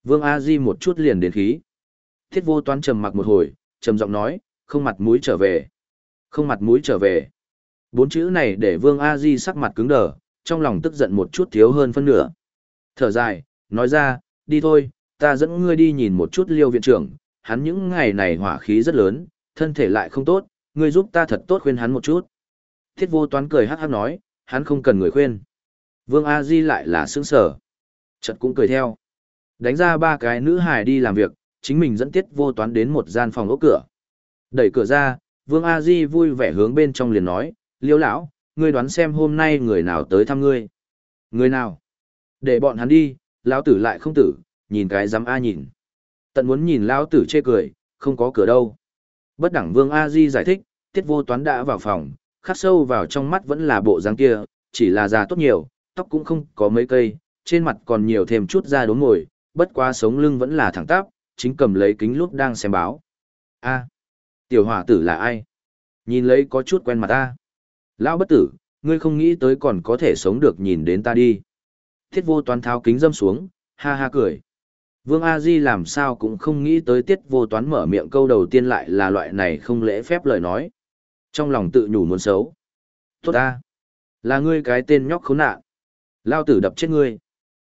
Vương A Di một chút liền đến khí. Thiết vô toán trầm mặc một hồi, trầm giọng nói, không mặt mũi trở về. Không mặt mũi trở về. Bốn chữ này để Vương A Di sắc mặt cứng đờ, trong lòng tức giận một chút thiếu hơn phân nửa. Thở dài, nói ra, đi thôi, ta dẫn ngươi đi nhìn một chút liêu viện trưởng, hắn những ngày này hỏa khí rất lớn, thân thể lại không tốt, ngươi giúp ta thật tốt khuyên hắn một chút. Thiết vô toán cười hát hát nói, hắn không cần người khuyên. Vương A Di lại là sướng sở. Chật cũng cười theo. Đánh ra ba cái nữ hài đi làm việc, chính mình dẫn tiết vô toán đến một gian phòng ốc cửa. Đẩy cửa ra, Vương A Di vui vẻ hướng bên trong liền nói, liêu lão, ngươi đoán xem hôm nay người nào tới thăm ngươi. Người nào? Để bọn hắn đi, lão tử lại không tử, nhìn cái dám A nhìn. Tận muốn nhìn lão tử chê cười, không có cửa đâu. Bất đẳng Vương A Di giải thích, tiết vô toán đã vào phòng, khắc sâu vào trong mắt vẫn là bộ dáng kia, chỉ là già tốt nhiều, tóc cũng không có mấy cây, trên mặt còn nhiều thêm chút da đốm ngồi, bất quá sống lưng vẫn là thẳng tắp, chính cầm lấy kính lúp đang xem báo. A, tiểu hỏa tử là ai? Nhìn lấy có chút quen mặt ta. Lão bất tử, ngươi không nghĩ tới còn có thể sống được nhìn đến ta đi. Thiết vô toán tháo kính dâm xuống, ha ha cười. Vương A Di làm sao cũng không nghĩ tới tiết vô toán mở miệng câu đầu tiên lại là loại này không lễ phép lời nói. Trong lòng tự nhủ muốn xấu. Tốt ta. Là ngươi cái tên nhóc khốn nạn. Lao tử đập chết ngươi.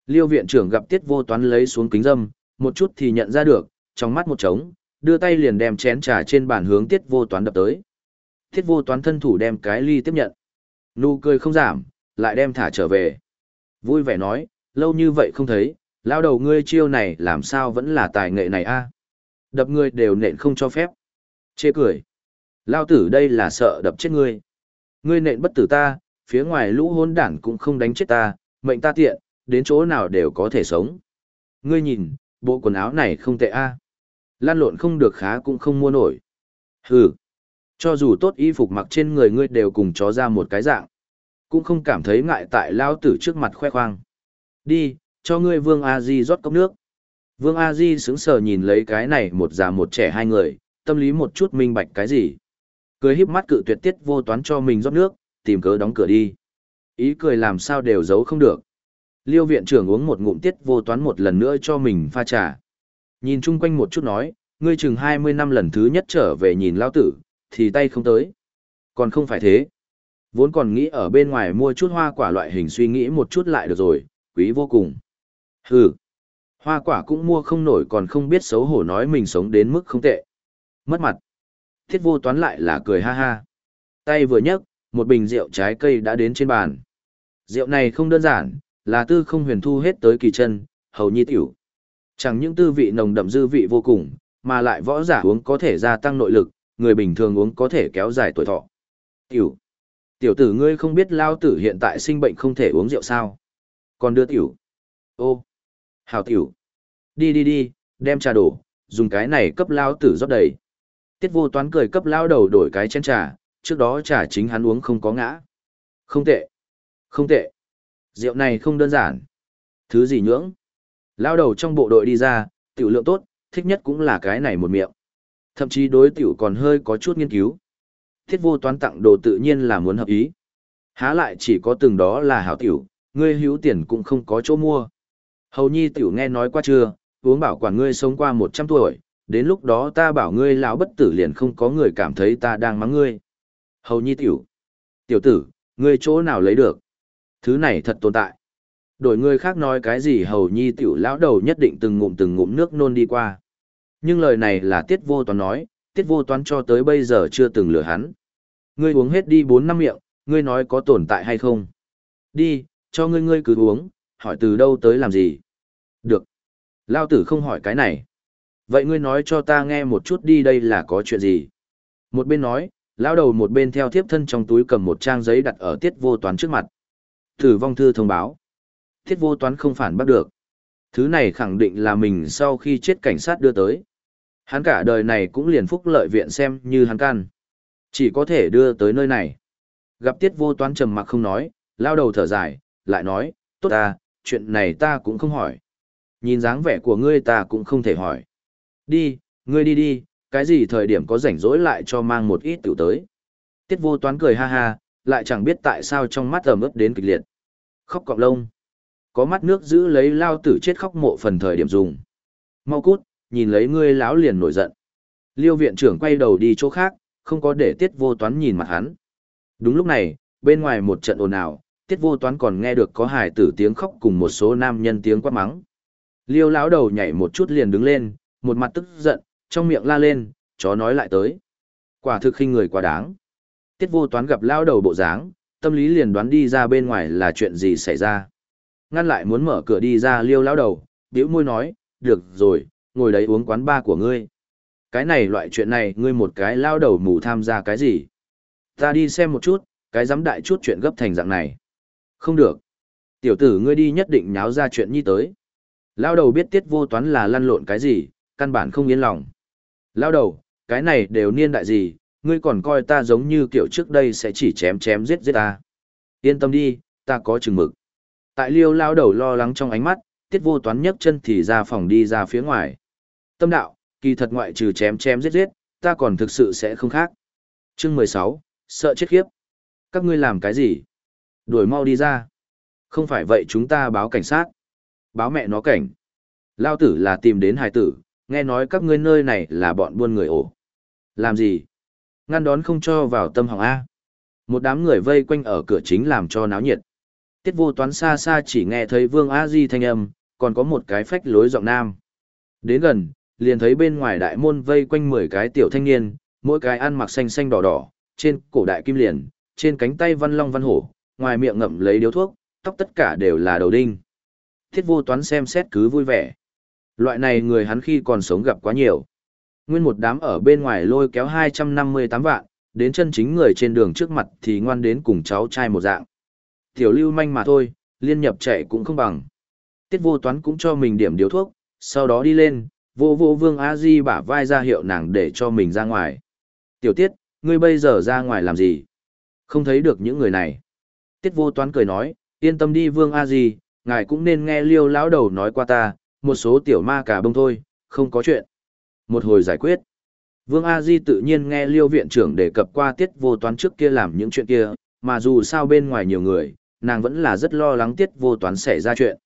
Liêu viện trưởng gặp tiết vô toán lấy xuống kính dâm, một chút thì nhận ra được, trong mắt một trống, đưa tay liền đem chén trà trên bàn hướng tiết vô toán đập tới. Tiết vô toán thân thủ đem cái ly tiếp nhận. Nụ cười không giảm, lại đem thả trở về. Vui vẻ nói, lâu như vậy không thấy, lao đầu ngươi chiêu này làm sao vẫn là tài nghệ này a à? Đập ngươi đều nện không cho phép. Chê cười. Lao tử đây là sợ đập chết ngươi. Ngươi nện bất tử ta, phía ngoài lũ hôn đản cũng không đánh chết ta, mệnh ta tiện, đến chỗ nào đều có thể sống. Ngươi nhìn, bộ quần áo này không tệ a. À? Lan lộn không được khá cũng không mua nổi. Hừ. Cho dù tốt y phục mặc trên người ngươi đều cùng chó ra một cái dạng. Cũng không cảm thấy ngại tại lao tử trước mặt khoe khoang. Đi, cho ngươi Vương A Di rót cốc nước. Vương A Di sững sờ nhìn lấy cái này một già một trẻ hai người, tâm lý một chút minh bạch cái gì. Cười híp mắt cự tuyệt tiết vô toán cho mình rót nước, tìm cớ đóng cửa đi. Ý cười làm sao đều giấu không được. Liêu viện trưởng uống một ngụm tiết vô toán một lần nữa cho mình pha trà. Nhìn chung quanh một chút nói, ngươi chừng 20 năm lần thứ nhất trở về nhìn lao tử, thì tay không tới. Còn không phải thế. Vốn còn nghĩ ở bên ngoài mua chút hoa quả loại hình suy nghĩ một chút lại được rồi, quý vô cùng. Hừ. Hoa quả cũng mua không nổi còn không biết xấu hổ nói mình sống đến mức không tệ. Mất mặt. Thiết vô toán lại là cười ha ha. Tay vừa nhấc, một bình rượu trái cây đã đến trên bàn. Rượu này không đơn giản, là tư không huyền thu hết tới kỳ chân, hầu nhi tiểu. Chẳng những tư vị nồng đậm dư vị vô cùng, mà lại võ giả uống có thể gia tăng nội lực, người bình thường uống có thể kéo dài tuổi thọ. Tiểu. Tiểu tử ngươi không biết lao tử hiện tại sinh bệnh không thể uống rượu sao? Còn đưa tiểu. Ô. Hào tiểu. Đi đi đi, đem trà đổ, dùng cái này cấp lao tử rót đầy. Tiết vô toán cười cấp lao đầu đổi cái chén trà, trước đó trà chính hắn uống không có ngã. Không tệ. Không tệ. Rượu này không đơn giản. Thứ gì nhưỡng? Lao đầu trong bộ đội đi ra, tiểu lượng tốt, thích nhất cũng là cái này một miệng. Thậm chí đối tiểu còn hơi có chút nghiên cứu. Thiết vô toán tặng đồ tự nhiên là muốn hợp ý. Há lại chỉ có từng đó là hảo tiểu, ngươi hữu tiền cũng không có chỗ mua. Hầu nhi tiểu nghe nói qua chưa, uống bảo quản ngươi sống qua 100 tuổi, đến lúc đó ta bảo ngươi lão bất tử liền không có người cảm thấy ta đang mắng ngươi. Hầu nhi tiểu. Tiểu tử, ngươi chỗ nào lấy được? Thứ này thật tồn tại. Đổi người khác nói cái gì hầu nhi tiểu lão đầu nhất định từng ngụm từng ngụm nước nôn đi qua. Nhưng lời này là tiết vô toán nói, tiết vô toán cho tới bây giờ chưa từng lừa hắn. Ngươi uống hết đi bốn năm miệng, ngươi nói có tồn tại hay không? Đi, cho ngươi ngươi cứ uống, hỏi từ đâu tới làm gì? Được. Lao tử không hỏi cái này. Vậy ngươi nói cho ta nghe một chút đi đây là có chuyện gì? Một bên nói, lão đầu một bên theo thiếp thân trong túi cầm một trang giấy đặt ở tiết vô toán trước mặt. Tử vong thư thông báo. Tiết vô toán không phản bắt được. Thứ này khẳng định là mình sau khi chết cảnh sát đưa tới. Hắn cả đời này cũng liền phúc lợi viện xem như hắn can. Chỉ có thể đưa tới nơi này. Gặp tiết vô toán trầm mặc không nói, lao đầu thở dài, lại nói, tốt ta, chuyện này ta cũng không hỏi. Nhìn dáng vẻ của ngươi ta cũng không thể hỏi. Đi, ngươi đi đi, cái gì thời điểm có rảnh rỗi lại cho mang một ít tiểu tới. Tiết vô toán cười ha ha, lại chẳng biết tại sao trong mắt ẩm ướt đến kịch liệt. Khóc cọng lông. Có mắt nước giữ lấy lao tử chết khóc mộ phần thời điểm dùng. Mau cút, nhìn lấy ngươi lão liền nổi giận. Liêu viện trưởng quay đầu đi chỗ khác, không có để tiết vô toán nhìn mặt hắn. Đúng lúc này, bên ngoài một trận ồn ào, tiết vô toán còn nghe được có hài tử tiếng khóc cùng một số nam nhân tiếng quát mắng. Liêu lão đầu nhảy một chút liền đứng lên, một mặt tức giận, trong miệng la lên, chó nói lại tới. Quả thực khinh người quá đáng. Tiết vô toán gặp lão đầu bộ dáng, tâm lý liền đoán đi ra bên ngoài là chuyện gì xảy ra. Ngăn lại muốn mở cửa đi ra liêu lao đầu, điếu môi nói, được rồi, ngồi đấy uống quán ba của ngươi. Cái này loại chuyện này ngươi một cái lao đầu mù tham gia cái gì? Ta đi xem một chút, cái dám đại chút chuyện gấp thành dạng này. Không được. Tiểu tử ngươi đi nhất định nháo ra chuyện như tới. Lao đầu biết tiết vô toán là lăn lộn cái gì, căn bản không yên lòng. Lao đầu, cái này đều niên đại gì, ngươi còn coi ta giống như kiểu trước đây sẽ chỉ chém chém giết giết ta. Yên tâm đi, ta có chừng mực. Tại liêu lao đầu lo lắng trong ánh mắt, tiết vô toán nhấc chân thì ra phòng đi ra phía ngoài. Tâm đạo, kỳ thật ngoại trừ chém chém giết giết, ta còn thực sự sẽ không khác. Chương mười sáu, sợ chết khiếp. Các ngươi làm cái gì? Đuổi mau đi ra. Không phải vậy chúng ta báo cảnh sát. Báo mẹ nó cảnh. Lao tử là tìm đến hài tử, nghe nói các ngươi nơi này là bọn buôn người ổ. Làm gì? Ngăn đón không cho vào tâm hỏng A. Một đám người vây quanh ở cửa chính làm cho náo nhiệt. Tiết vô toán xa xa chỉ nghe thấy vương A Di thanh âm, còn có một cái phách lối giọng nam. Đến gần, liền thấy bên ngoài đại môn vây quanh 10 cái tiểu thanh niên, mỗi cái ăn mặc xanh xanh đỏ đỏ, trên cổ đại kim liền, trên cánh tay văn long văn hổ, ngoài miệng ngậm lấy điếu thuốc, tóc tất cả đều là đầu đinh. Thiết vô toán xem xét cứ vui vẻ. Loại này người hắn khi còn sống gặp quá nhiều. Nguyên một đám ở bên ngoài lôi kéo 258 vạn, đến chân chính người trên đường trước mặt thì ngoan đến cùng cháu trai một dạng, Tiểu lưu manh mà thôi, liên nhập chạy cũng không bằng. Tiết vô toán cũng cho mình điểm điếu thuốc, sau đó đi lên, vô vô vương a di bả vai ra hiệu nàng để cho mình ra ngoài. Tiểu tiết, ngươi bây giờ ra ngoài làm gì? Không thấy được những người này. Tiết vô toán cười nói, yên tâm đi vương a di, ngài cũng nên nghe liêu lão đầu nói qua ta, một số tiểu ma cả bông thôi, không có chuyện. Một hồi giải quyết. Vương A Di tự nhiên nghe liêu viện trưởng đề cập qua tiết vô toán trước kia làm những chuyện kia, mà dù sao bên ngoài nhiều người, nàng vẫn là rất lo lắng tiết vô toán xảy ra chuyện.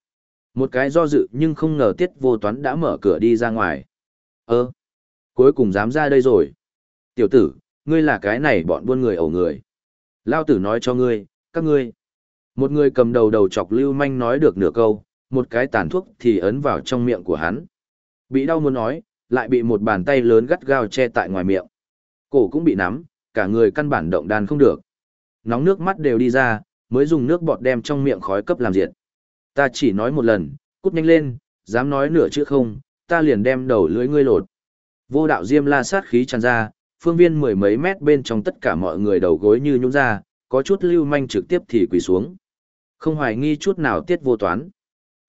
Một cái do dự nhưng không ngờ tiết vô toán đã mở cửa đi ra ngoài. Ơ, cuối cùng dám ra đây rồi. Tiểu tử, ngươi là cái này bọn buôn người ẩu người. Lao tử nói cho ngươi, các ngươi. Một người cầm đầu đầu chọc lưu manh nói được nửa câu, một cái tàn thuốc thì ấn vào trong miệng của hắn. Bị đau muốn nói, lại bị một bàn tay lớn gắt gao che tại ngoài miệng. Cổ cũng bị nắm, cả người căn bản động đàn không được. Nóng nước mắt đều đi ra, mới dùng nước bọt đem trong miệng khói cấp làm diệt. Ta chỉ nói một lần, cút nhanh lên, dám nói nửa chữ không, ta liền đem đầu lưới ngươi lột. Vô đạo diêm la sát khí tràn ra, phương viên mười mấy mét bên trong tất cả mọi người đầu gối như nhũn ra, có chút lưu manh trực tiếp thì quỳ xuống. Không hoài nghi chút nào tiết vô toán.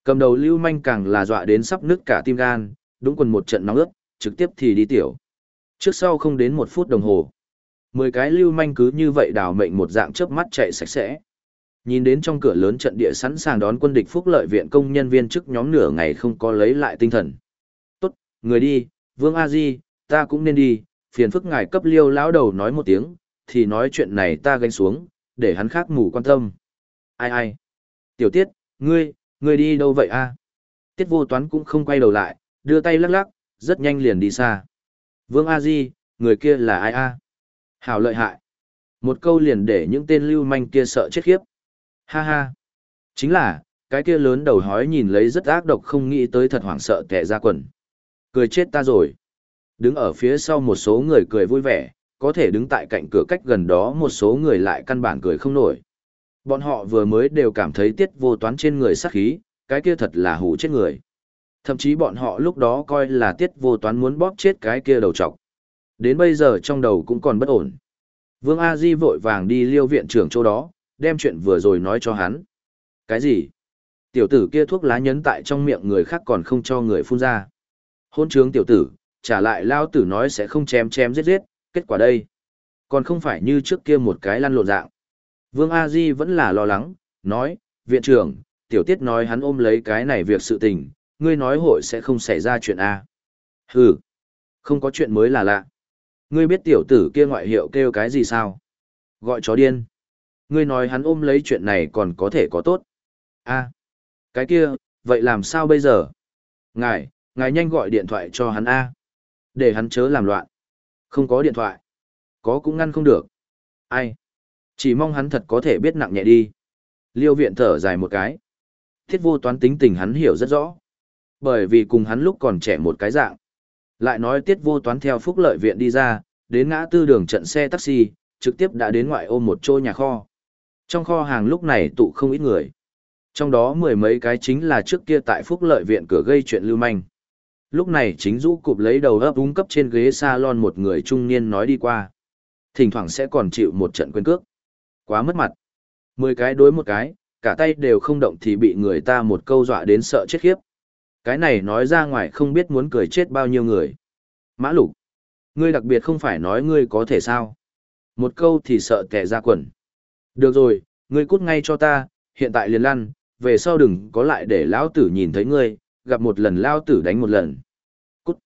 Cầm đầu lưu manh càng là dọa đến sắp nứt cả tim gan, đúng quần một trận nóng ướt, trực tiếp thì đi tiểu. Trước sau không đến một phút đồng hồ. Mười cái lưu manh cứ như vậy đào mệnh một dạng chớp mắt chạy sạch sẽ. Nhìn đến trong cửa lớn trận địa sẵn sàng đón quân địch phúc lợi viện công nhân viên chức nhóm nửa ngày không có lấy lại tinh thần. Tốt, người đi, Vương A Di, ta cũng nên đi, phiền phức ngài cấp liêu lão đầu nói một tiếng, thì nói chuyện này ta gánh xuống, để hắn khác mù quan tâm. Ai ai? Tiểu tiết, ngươi, ngươi đi đâu vậy a? Tiết vô toán cũng không quay đầu lại, đưa tay lắc lắc, rất nhanh liền đi xa. Vương A Di, người kia là ai a? Hảo lợi hại. Một câu liền để những tên lưu manh kia sợ chết khiếp. Ha ha. Chính là, cái kia lớn đầu hói nhìn lấy rất ác độc không nghĩ tới thật hoảng sợ kẻ ra quần. Cười chết ta rồi. Đứng ở phía sau một số người cười vui vẻ, có thể đứng tại cạnh cửa cách gần đó một số người lại căn bản cười không nổi. Bọn họ vừa mới đều cảm thấy tiết vô toán trên người sát khí, cái kia thật là hủ chết người. Thậm chí bọn họ lúc đó coi là tiết vô toán muốn bóp chết cái kia đầu trọc. Đến bây giờ trong đầu cũng còn bất ổn. Vương A Di vội vàng đi liêu viện trưởng chỗ đó, đem chuyện vừa rồi nói cho hắn. Cái gì? Tiểu tử kia thuốc lá nhấn tại trong miệng người khác còn không cho người phun ra. Hôn trướng tiểu tử, trả lại lao tử nói sẽ không chém chém giết giết, kết quả đây. Còn không phải như trước kia một cái lăn lộn dạng. Vương A Di vẫn là lo lắng, nói, viện trưởng, tiểu tiết nói hắn ôm lấy cái này việc sự tình, ngươi nói hội sẽ không xảy ra chuyện A. Hừ, không có chuyện mới là lạ. Ngươi biết tiểu tử kia ngoại hiệu kêu cái gì sao? Gọi chó điên. Ngươi nói hắn ôm lấy chuyện này còn có thể có tốt. A, cái kia, vậy làm sao bây giờ? Ngài, ngài nhanh gọi điện thoại cho hắn A. Để hắn chớ làm loạn. Không có điện thoại. Có cũng ngăn không được. Ai? Chỉ mong hắn thật có thể biết nặng nhẹ đi. Liêu viện thở dài một cái. Thiết vô toán tính tình hắn hiểu rất rõ. Bởi vì cùng hắn lúc còn trẻ một cái dạng. Lại nói tiết vô toán theo phúc lợi viện đi ra, đến ngã tư đường trận xe taxi, trực tiếp đã đến ngoại ô một chỗ nhà kho. Trong kho hàng lúc này tụ không ít người. Trong đó mười mấy cái chính là trước kia tại phúc lợi viện cửa gây chuyện lưu manh. Lúc này chính rũ cụp lấy đầu ấp úng cấp trên ghế salon một người trung niên nói đi qua. Thỉnh thoảng sẽ còn chịu một trận quên cước. Quá mất mặt. Mười cái đối một cái, cả tay đều không động thì bị người ta một câu dọa đến sợ chết khiếp. Cái này nói ra ngoài không biết muốn cười chết bao nhiêu người. Mã lục. Ngươi đặc biệt không phải nói ngươi có thể sao. Một câu thì sợ kẻ ra quần. Được rồi, ngươi cút ngay cho ta, hiện tại liền lăn, về sau đừng có lại để lão tử nhìn thấy ngươi, gặp một lần lão tử đánh một lần. Cút.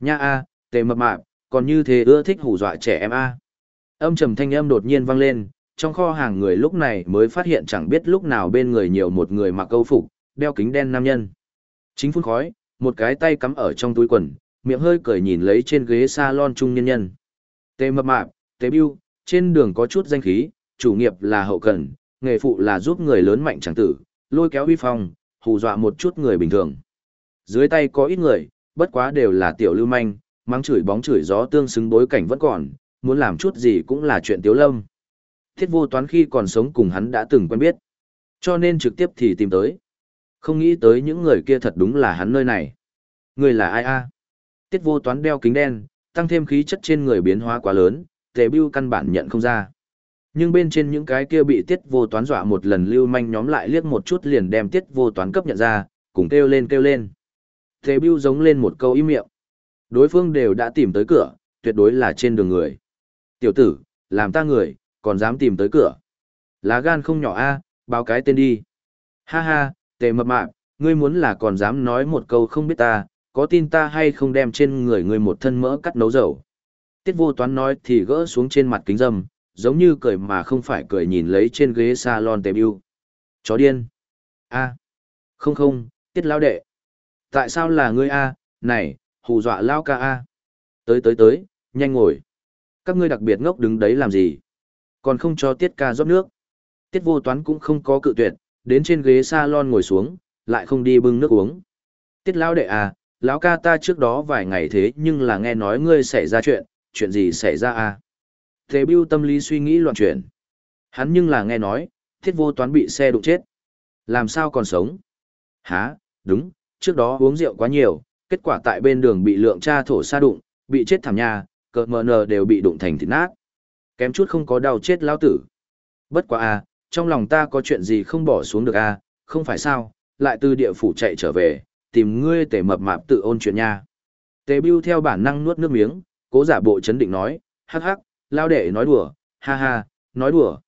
Nha a, tề mập mạp, còn như thế ưa thích hù dọa trẻ em a. Âm trầm thanh âm đột nhiên vang lên, trong kho hàng người lúc này mới phát hiện chẳng biết lúc nào bên người nhiều một người mặc câu phục, đeo kính đen nam nhân. Chính phun khói, một cái tay cắm ở trong túi quần, miệng hơi cười nhìn lấy trên ghế salon trung nhân nhân. Tề mập mạp, tề biêu, trên đường có chút danh khí, chủ nghiệp là hậu cần, nghề phụ là giúp người lớn mạnh chẳng tử, lôi kéo uy phong, hù dọa một chút người bình thường. Dưới tay có ít người, bất quá đều là tiểu lưu manh, mắng chửi bóng chửi gió tương xứng bối cảnh vẫn còn, muốn làm chút gì cũng là chuyện tiếu lâm. Thiết vô toán khi còn sống cùng hắn đã từng quen biết, cho nên trực tiếp thì tìm tới. Không nghĩ tới những người kia thật đúng là hắn nơi này. Người là ai a? Tiết vô toán đeo kính đen, tăng thêm khí chất trên người biến hóa quá lớn, tề bưu căn bản nhận không ra. Nhưng bên trên những cái kia bị tiết vô toán dọa một lần lưu manh nhóm lại liếc một chút liền đem tiết vô toán cấp nhận ra, cùng kêu lên kêu lên. Thế bưu giống lên một câu im miệng. Đối phương đều đã tìm tới cửa, tuyệt đối là trên đường người. Tiểu tử, làm ta người, còn dám tìm tới cửa. Lá gan không nhỏ a, báo cái tên đi. Ha ha, tề mập mạp, ngươi muốn là còn dám nói một câu không biết ta, có tin ta hay không đem trên người ngươi một thân mỡ cắt nấu dầu. Tiết vô toán nói thì gỡ xuống trên mặt kính dâm, giống như cười mà không phải cười nhìn lấy trên ghế salon tề bưu. Chó điên. a Không không, tiết lao đệ. Tại sao là ngươi a này, hù dọa lao ca a Tới tới tới, nhanh ngồi. Các ngươi đặc biệt ngốc đứng đấy làm gì? Còn không cho tiết ca rót nước. Tiết vô toán cũng không có cự tuyệt, đến trên ghế salon ngồi xuống, lại không đi bưng nước uống. Tiết lão đệ à, lão ca ta trước đó vài ngày thế nhưng là nghe nói ngươi xảy ra chuyện, chuyện gì xảy ra à? Thế bưu tâm lý suy nghĩ loạn chuyển. Hắn nhưng là nghe nói, thiết vô toán bị xe đụng chết. Làm sao còn sống? Hả, đúng, trước đó uống rượu quá nhiều, kết quả tại bên đường bị lượng cha thổ sa đụng, bị chết thảm nhà, cờ mờ nờ đều bị đụng thành thịt nát. Kém chút không có đau chết lão tử. Bất quá à, trong lòng ta có chuyện gì không bỏ xuống được à, không phải sao, lại từ địa phủ chạy trở về, tìm ngươi tể mập mạp tự ôn chuyện nha. Tề Bưu theo bản năng nuốt nước miếng, cố giả bộ chấn định nói, hắc hắc, lao đệ nói đùa, ha ha, nói đùa.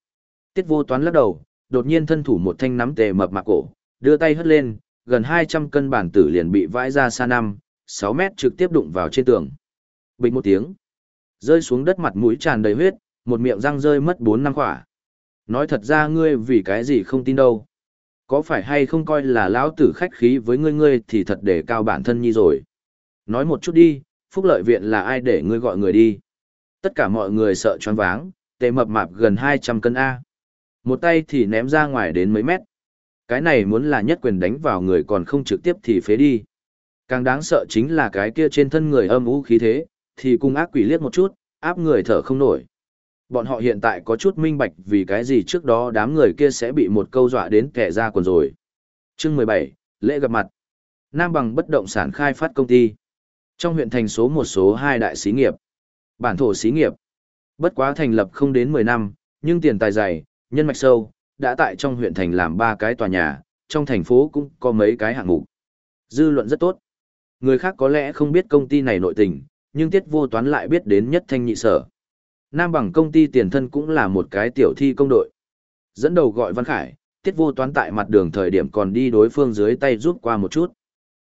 Tiết vô toán lắc đầu, đột nhiên thân thủ một thanh nắm tề mập mạp cổ, đưa tay hất lên, gần 200 cân bản tử liền bị vãi ra xa năm, 6 mét trực tiếp đụng vào trên tường. Bình một tiếng, rơi xuống đất mặt mũi tràn đầy huyết, một miệng răng rơi mất 4 năm khỏa. Nói thật ra ngươi vì cái gì không tin đâu. Có phải hay không coi là lão tử khách khí với ngươi ngươi thì thật để cao bản thân nhi rồi. Nói một chút đi, phúc lợi viện là ai để ngươi gọi người đi. Tất cả mọi người sợ choáng váng, tề mập mạp gần 200 cân A. Một tay thì ném ra ngoài đến mấy mét. Cái này muốn là nhất quyền đánh vào người còn không trực tiếp thì phế đi. Càng đáng sợ chính là cái kia trên thân người âm u khí thế, thì cung ác quỷ liếc một chút, áp người thở không nổi. Bọn họ hiện tại có chút minh bạch vì cái gì trước đó đám người kia sẽ bị một câu dọa đến kẻ ra quần rồi. Chương 17, lễ gặp mặt. Nam bằng bất động sản khai phát công ty. Trong huyện thành số một số hai đại xí nghiệp. Bản thổ xí nghiệp. Bất quá thành lập không đến 10 năm, nhưng tiền tài dày, nhân mạch sâu, đã tại trong huyện thành làm ba cái tòa nhà, trong thành phố cũng có mấy cái hạng mục. Dư luận rất tốt. Người khác có lẽ không biết công ty này nội tình, nhưng tiết vô toán lại biết đến nhất thanh nhị sở. Nam bằng công ty tiền thân cũng là một cái tiểu thi công đội. Dẫn đầu gọi Văn Khải, tiết vô toán tại mặt đường thời điểm còn đi đối phương dưới tay giúp qua một chút.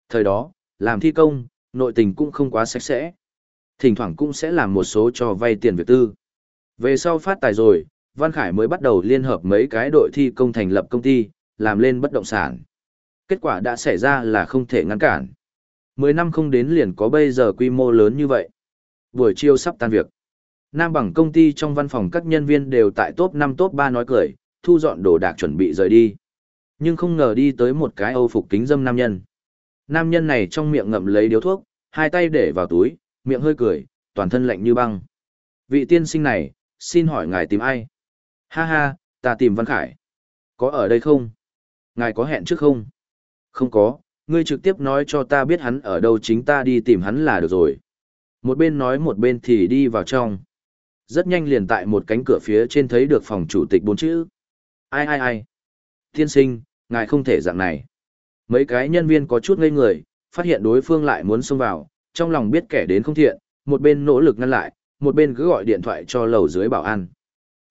Thời đó, làm thi công, nội tình cũng không quá sạch sẽ. Thỉnh thoảng cũng sẽ làm một số cho vay tiền việc tư. Về sau phát tài rồi, Văn Khải mới bắt đầu liên hợp mấy cái đội thi công thành lập công ty, làm lên bất động sản. Kết quả đã xảy ra là không thể ngăn cản. Mười năm không đến liền có bây giờ quy mô lớn như vậy. Buổi chiều sắp tan việc. Nam bằng công ty trong văn phòng các nhân viên đều tại top 5 top 3 nói cười, thu dọn đồ đạc chuẩn bị rời đi. Nhưng không ngờ đi tới một cái âu phục kính dâm nam nhân. Nam nhân này trong miệng ngậm lấy điếu thuốc, hai tay để vào túi, miệng hơi cười, toàn thân lạnh như băng. Vị tiên sinh này, xin hỏi ngài tìm ai? Ha ha, ta tìm Văn Khải. Có ở đây không? Ngài có hẹn trước không? Không có, ngươi trực tiếp nói cho ta biết hắn ở đâu chính ta đi tìm hắn là được rồi. Một bên nói một bên thì đi vào trong rất nhanh liền tại một cánh cửa phía trên thấy được phòng chủ tịch bốn chữ. Ai ai ai? Tiên sinh, ngài không thể dạng này. Mấy cái nhân viên có chút ngây người, phát hiện đối phương lại muốn xông vào, trong lòng biết kẻ đến không thiện, một bên nỗ lực ngăn lại, một bên cứ gọi điện thoại cho lầu dưới bảo an.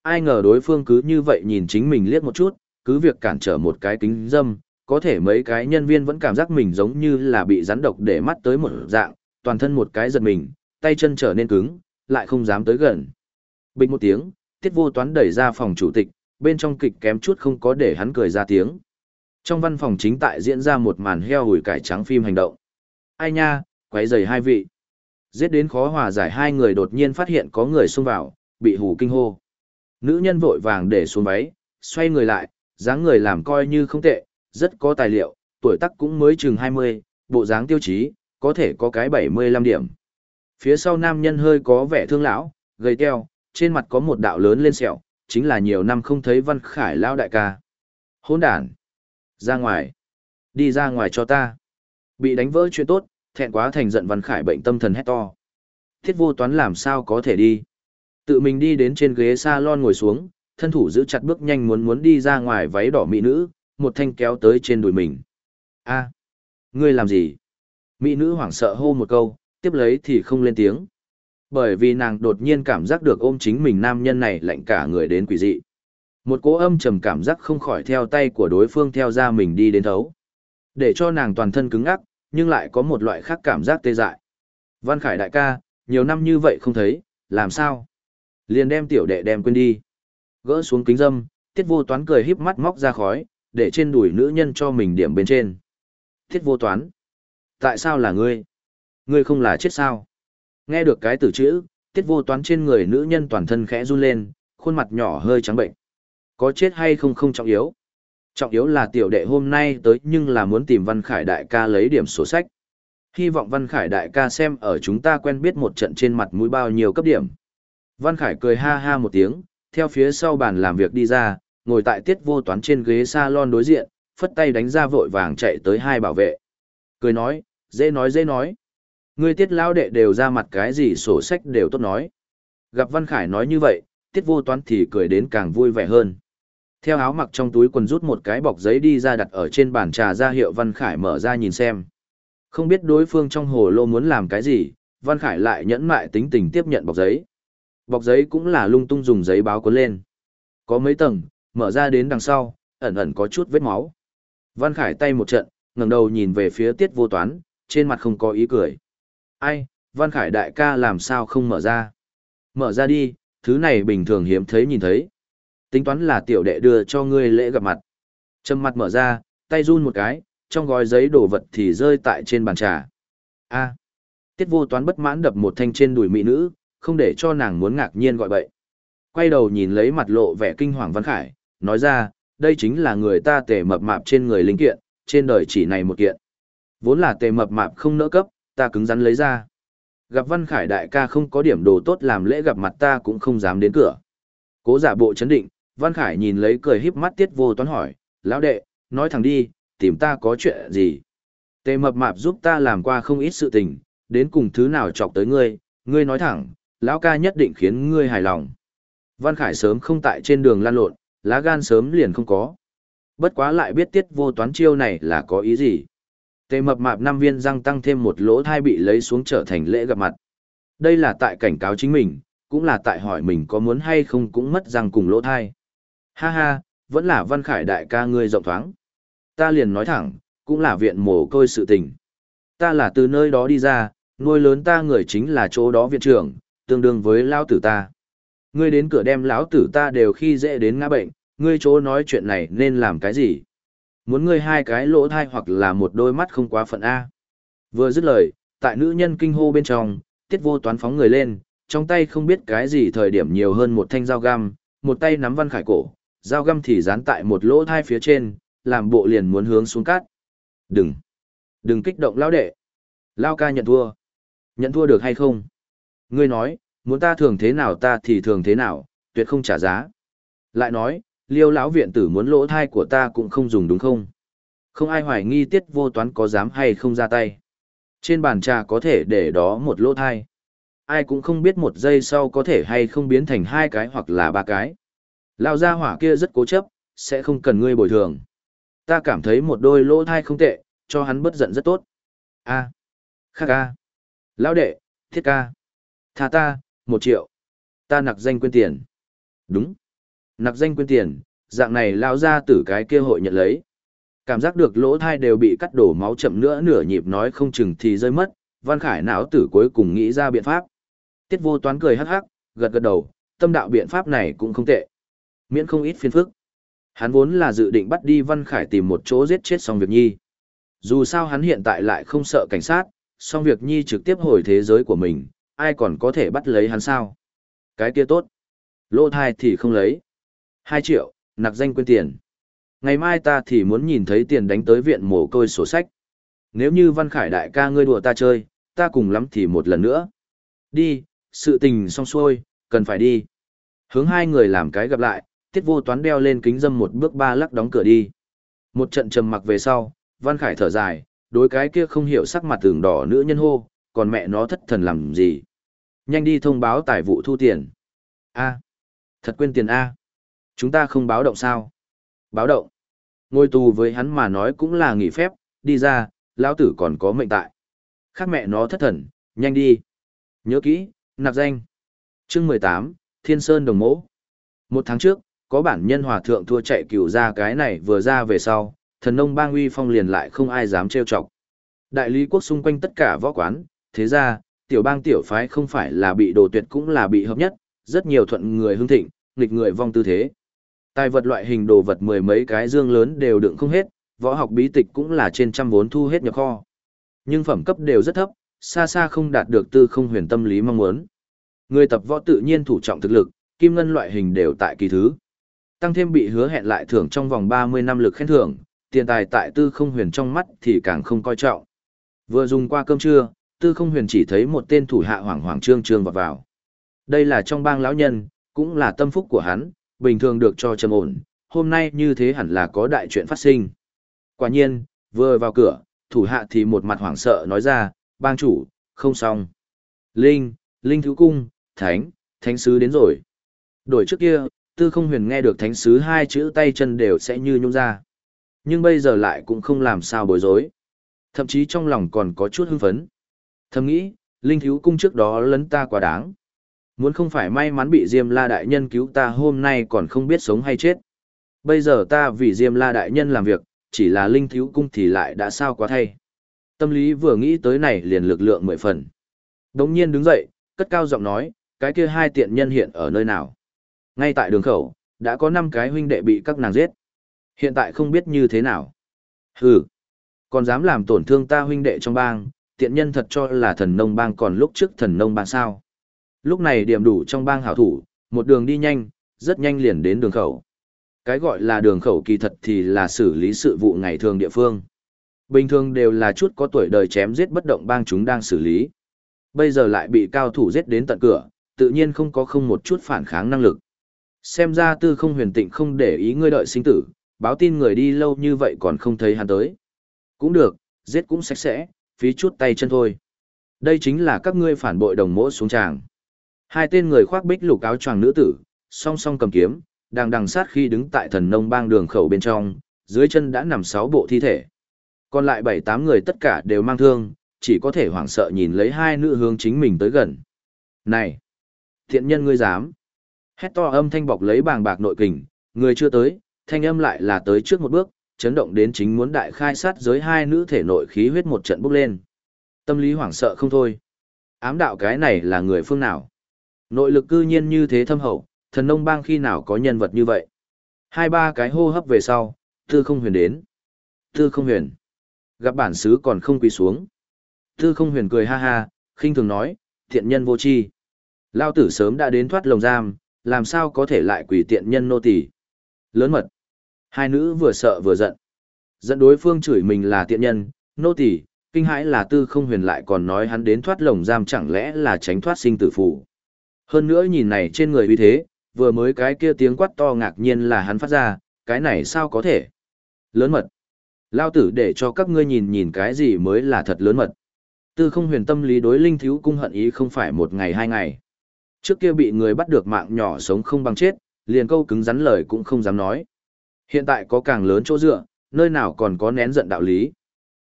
Ai ngờ đối phương cứ như vậy nhìn chính mình liếc một chút, cứ việc cản trở một cái kính dâm, có thể mấy cái nhân viên vẫn cảm giác mình giống như là bị rắn độc để mắt tới một dạng, toàn thân một cái giật mình, tay chân trở nên cứng, lại không dám tới gần. Bình một tiếng, tiết vô toán đẩy ra phòng chủ tịch, bên trong kịch kém chút không có để hắn cười ra tiếng. Trong văn phòng chính tại diễn ra một màn heo hủi cải trắng phim hành động. Ai nha, quấy rầy hai vị. Giết đến khó hòa giải hai người đột nhiên phát hiện có người xông vào, bị hù kinh hô. Nữ nhân vội vàng để xuống váy, xoay người lại, dáng người làm coi như không tệ, rất có tài liệu, tuổi tác cũng mới chừng 20, bộ dáng tiêu chí, có thể có cái 75 điểm. Phía sau nam nhân hơi có vẻ thương lão, gầy teo, trên mặt có một đạo lớn lên sẹo, chính là nhiều năm không thấy Văn Khải lao đại ca. Hỗn đản. Ra ngoài. Đi ra ngoài cho ta. Bị đánh vỡ chuyện tốt, thẹn quá thành giận Văn Khải bệnh tâm thần hét to. Thiết vô toán làm sao có thể đi. Tự mình đi đến trên ghế salon ngồi xuống, thân thủ giữ chặt bước nhanh muốn muốn đi ra ngoài váy đỏ mỹ nữ, một thanh kéo tới trên đùi mình. A, ngươi làm gì? Mỹ nữ hoảng sợ hô một câu, tiếp lấy thì không lên tiếng. Bởi vì nàng đột nhiên cảm giác được ôm chính mình nam nhân này lạnh cả người đến quỷ dị. Một cỗ âm trầm cảm giác không khỏi theo tay của đối phương theo ra mình đi đến thấu. Để cho nàng toàn thân cứng ngắc, nhưng lại có một loại khác cảm giác tê dại. Văn Khải đại ca, nhiều năm như vậy không thấy, làm sao? Liền đem tiểu đệ đem quên đi. Gỡ xuống kính dâm, tiết vô toán cười híp mắt móc ra khói, để trên đùi nữ nhân cho mình điểm bên trên. Tiết vô toán. Tại sao là ngươi? Ngươi không là chết sao? Nghe được cái từ chữ, tiết vô toán trên người nữ nhân toàn thân khẽ run lên, khuôn mặt nhỏ hơi trắng bệnh. Có chết hay không không trọng yếu. Trọng yếu là tiểu đệ hôm nay tới nhưng là muốn tìm Văn Khải đại ca lấy điểm sổ sách. Hy vọng Văn Khải đại ca xem ở chúng ta quen biết một trận trên mặt mũi bao nhiêu cấp điểm. Văn Khải cười ha ha một tiếng, theo phía sau bàn làm việc đi ra, ngồi tại tiết vô toán trên ghế salon đối diện, phất tay đánh ra vội vàng chạy tới hai bảo vệ. Cười nói, dễ nói dễ nói. Ngươi tiết lao đệ đều ra mặt cái gì sổ sách đều tốt nói. Gặp Văn Khải nói như vậy, tiết vô toán thì cười đến càng vui vẻ hơn. Theo áo mặc trong túi quần rút một cái bọc giấy đi ra đặt ở trên bàn trà ra hiệu Văn Khải mở ra nhìn xem. Không biết đối phương trong hồ lô muốn làm cái gì, Văn Khải lại nhẫn mại tính tình tiếp nhận bọc giấy. Bọc giấy cũng là lung tung dùng giấy báo cuốn lên. Có mấy tầng, mở ra đến đằng sau, ẩn ẩn có chút vết máu. Văn Khải tay một trận, ngẩng đầu nhìn về phía tiết vô toán, trên mặt không có ý cười. Ai, Văn Khải đại ca làm sao không mở ra? Mở ra đi, thứ này bình thường hiếm thấy nhìn thấy. Tính toán là tiểu đệ đưa cho ngươi lễ gặp mặt. Trầm mặt mở ra, tay run một cái, trong gói giấy đồ vật thì rơi tại trên bàn trà. A. Tiết vô toán bất mãn đập một thanh trên đùi mỹ nữ, không để cho nàng muốn ngạc nhiên gọi bậy. Quay đầu nhìn lấy mặt lộ vẻ kinh hoàng Văn Khải, nói ra, đây chính là người ta tề mập mạp trên người linh kiện, trên đời chỉ này một kiện. Vốn là tề mập mạp không nỡ cấp, ta cứng rắn lấy ra. Gặp Văn Khải đại ca không có điểm đồ tốt làm lễ gặp mặt ta cũng không dám đến cửa. Cố giả bộ chấn định, Văn Khải nhìn lấy cười híp mắt tiết vô toán hỏi, lão đệ, nói thẳng đi, tìm ta có chuyện gì? Tề mập mạp giúp ta làm qua không ít sự tình, đến cùng thứ nào chọc tới ngươi, ngươi nói thẳng, lão ca nhất định khiến ngươi hài lòng. Văn Khải sớm không tại trên đường lan lộn, lá gan sớm liền không có. Bất quá lại biết tiết vô toán chiêu này là có ý gì. Tề mập mạp năm viên răng tăng thêm một lỗ thai bị lấy xuống trở thành lễ gặp mặt. Đây là tại cảnh cáo chính mình, cũng là tại hỏi mình có muốn hay không cũng mất răng cùng lỗ thai. Ha ha, vẫn là văn khải đại ca ngươi rộng thoáng. Ta liền nói thẳng, cũng là viện mồ côi sự tình. Ta là từ nơi đó đi ra, nuôi lớn ta người chính là chỗ đó viện trưởng, tương đương với lão tử ta. Ngươi đến cửa đem lão tử ta đều khi dễ đến ngã bệnh, ngươi chỗ nói chuyện này nên làm cái gì? Muốn ngươi hai cái lỗ thai hoặc là một đôi mắt không quá phận A. Vừa dứt lời, tại nữ nhân kinh hô bên trong, tiết vô toán phóng người lên, trong tay không biết cái gì thời điểm nhiều hơn một thanh dao găm, một tay nắm văn khải cổ, dao găm thì dán tại một lỗ thai phía trên, làm bộ liền muốn hướng xuống cát. Đừng! Đừng kích động lao đệ! Lao ca nhận thua! Nhận thua được hay không? Ngươi nói, muốn ta thường thế nào ta thì thường thế nào, tuyệt không trả giá. Lại nói, liêu lão viện tử muốn lỗ thai của ta cũng không dùng đúng không? Không ai hoài nghi tiết vô toán có dám hay không ra tay. Trên bàn trà có thể để đó một lỗ thai. Ai cũng không biết một giây sau có thể hay không biến thành hai cái hoặc là ba cái. Lão gia hỏa kia rất cố chấp, sẽ không cần ngươi bồi thường. Ta cảm thấy một đôi lỗ thai không tệ, cho hắn bất giận rất tốt. A. À. Khác a. Lão đệ, thiết ca. Tha ta, một triệu. Ta nặc danh quên tiền. Đúng. Nặc danh quên tiền, dạng này lao ra từ cái kia hội nhận lấy. Cảm giác được lỗ thai đều bị cắt đổ máu chậm nữa nửa nhịp nói không chừng thì rơi mất, Văn Khải não tử cuối cùng nghĩ ra biện pháp. Tiết vô toán cười hắc hắc, gật gật đầu, tâm đạo biện pháp này cũng không tệ. Miễn không ít phiền phức. Hắn vốn là dự định bắt đi Văn Khải tìm một chỗ giết chết xong việc nhi. Dù sao hắn hiện tại lại không sợ cảnh sát, xong việc nhi trực tiếp hồi thế giới của mình, ai còn có thể bắt lấy hắn sao? Cái kia tốt. Lô thai thì không lấy. Hai triệu, nặc danh quên tiền. Ngày mai ta thì muốn nhìn thấy tiền đánh tới viện mồ côi sổ sách. Nếu như Văn Khải đại ca ngươi đùa ta chơi, ta cùng lắm thì một lần nữa. Đi, sự tình xong xuôi, cần phải đi. Hướng hai người làm cái gặp lại, tiết vô toán đeo lên kính dâm một bước ba lắc đóng cửa đi. Một trận trầm mặc về sau, Văn Khải thở dài, đối cái kia không hiểu sắc mặt tường đỏ nữ nhân hô, còn mẹ nó thất thần làm gì. Nhanh đi thông báo tài vụ thu tiền. A. Thật quên tiền A. Chúng ta không báo động sao? Báo động. Ngôi tù với hắn mà nói cũng là nghỉ phép, đi ra, lão tử còn có mệnh tại. Khác mẹ nó thất thần, nhanh đi. Nhớ kỹ, nạp danh. Chương mười tám Thiên Sơn Đồng mẫu. Một tháng trước, có bản nhân hòa thượng thua chạy cửu ra cái này vừa ra về sau, thần nông bang uy phong liền lại không ai dám trêu chọc. Đại lý quốc xung quanh tất cả võ quán, thế ra, tiểu bang tiểu phái không phải là bị đồ tuyệt cũng là bị hợp nhất, rất nhiều thuận người hưng thịnh, nghịch người vong tư thế. Tài vật loại hình đồ vật mười mấy cái dương lớn đều đựng không hết, võ học bí tịch cũng là trên trăm vốn thu hết nhập kho. Nhưng phẩm cấp đều rất thấp, xa xa không đạt được tư không huyền tâm lý mong muốn. Người tập võ tự nhiên thủ trọng thực lực, kim ngân loại hình đều tại kỳ thứ. Tăng thêm bị hứa hẹn lại thưởng trong vòng 30 năm lực khen thưởng, tiền tài tại tư không huyền trong mắt thì càng không coi trọng. Vừa dùng qua cơm trưa, tư không huyền chỉ thấy một tên thủ hạ hoảng hoảng trương trương vào vào. Đây là trong bang lão nhân, cũng là tâm phúc của hắn, bình thường được cho trầm ổn, hôm nay như thế hẳn là có đại chuyện phát sinh. Quả nhiên, vừa vào cửa, thủ hạ thì một mặt hoảng sợ nói ra, bang chủ, không xong. Linh, Linh Thứ Cung, Thánh, Thánh Sứ đến rồi. Đổi trước kia, tư không huyền nghe được Thánh Sứ hai chữ tay chân đều sẽ như nhung ra. Nhưng bây giờ lại cũng không làm sao bối rối. Thậm chí trong lòng còn có chút hưng phấn. Thầm nghĩ, Linh Thiếu Cung trước đó lấn ta quá đáng. Muốn không phải may mắn bị Diêm La Đại Nhân cứu ta hôm nay còn không biết sống hay chết. Bây giờ ta vì Diêm La Đại Nhân làm việc, chỉ là Linh Thiếu Cung thì lại đã sao quá thay. Tâm lý vừa nghĩ tới này liền lực lượng mười phần. Đống nhiên đứng dậy, cất cao giọng nói, cái kia hai tiện nhân hiện ở nơi nào. Ngay tại đường khẩu, đã có năm cái huynh đệ bị các nàng giết. Hiện tại không biết như thế nào. Hừ, còn dám làm tổn thương ta huynh đệ trong bang, tiện nhân thật cho là thần nông bang còn lúc trước thần nông bang sao. Lúc này điểm đủ trong bang hảo thủ, một đường đi nhanh, rất nhanh liền đến đường khẩu. Cái gọi là đường khẩu kỳ thật thì là xử lý sự vụ ngày thường địa phương. Bình thường đều là chút có tuổi đời chém giết bất động bang chúng đang xử lý. Bây giờ lại bị cao thủ giết đến tận cửa, tự nhiên không có không một chút phản kháng năng lực. Xem ra tư không huyền tịnh không để ý ngươi đợi sinh tử, báo tin người đi lâu như vậy còn không thấy hắn tới. Cũng được, giết cũng sạch sẽ, phí chút tay chân thôi. Đây chính là các ngươi phản bội đồng mỗ xuống tràng. Hai tên người khoác bích lục áo choàng nữ tử, song song cầm kiếm, đang đằng sát khi đứng tại thần nông bang đường khẩu bên trong, dưới chân đã nằm sáu bộ thi thể. Còn lại bảy tám người tất cả đều mang thương, chỉ có thể hoảng sợ nhìn lấy hai nữ hướng chính mình tới gần. Này! Thiện nhân ngươi dám! Hét to âm thanh bọc lấy bàng bạc nội kình, người chưa tới, thanh âm lại là tới trước một bước, chấn động đến chính muốn đại khai sát giới hai nữ thể nội khí huyết một trận bốc lên. Tâm lý hoảng sợ không thôi. Ám đạo cái này là người phương nào? Nội lực cư nhiên như thế thâm hậu, thần nông bang khi nào có nhân vật như vậy? Hai ba cái hô hấp về sau, tư không huyền đến. Tư không huyền. Gặp bản xứ còn không quỳ xuống. Tư không huyền cười ha ha, khinh thường nói, thiện nhân vô tri Lao tử sớm đã đến thoát lồng giam, làm sao có thể lại quỷ tiện nhân nô tỳ Lớn mật. Hai nữ vừa sợ vừa giận. Dẫn đối phương chửi mình là tiện nhân, nô tỳ kinh hãi là tư không huyền lại còn nói hắn đến thoát lồng giam chẳng lẽ là tránh thoát sinh tử phủ. Hơn nữa nhìn này trên người uy thế, vừa mới cái kia tiếng quát to ngạc nhiên là hắn phát ra, cái này sao có thể. Lớn mật. Lao tử để cho các ngươi nhìn nhìn cái gì mới là thật lớn mật. Tư không huyền tâm lý đối linh thiếu cung hận ý không phải một ngày hai ngày. Trước kia bị người bắt được mạng nhỏ sống không bằng chết, liền câu cứng rắn lời cũng không dám nói. Hiện tại có càng lớn chỗ dựa, nơi nào còn có nén giận đạo lý.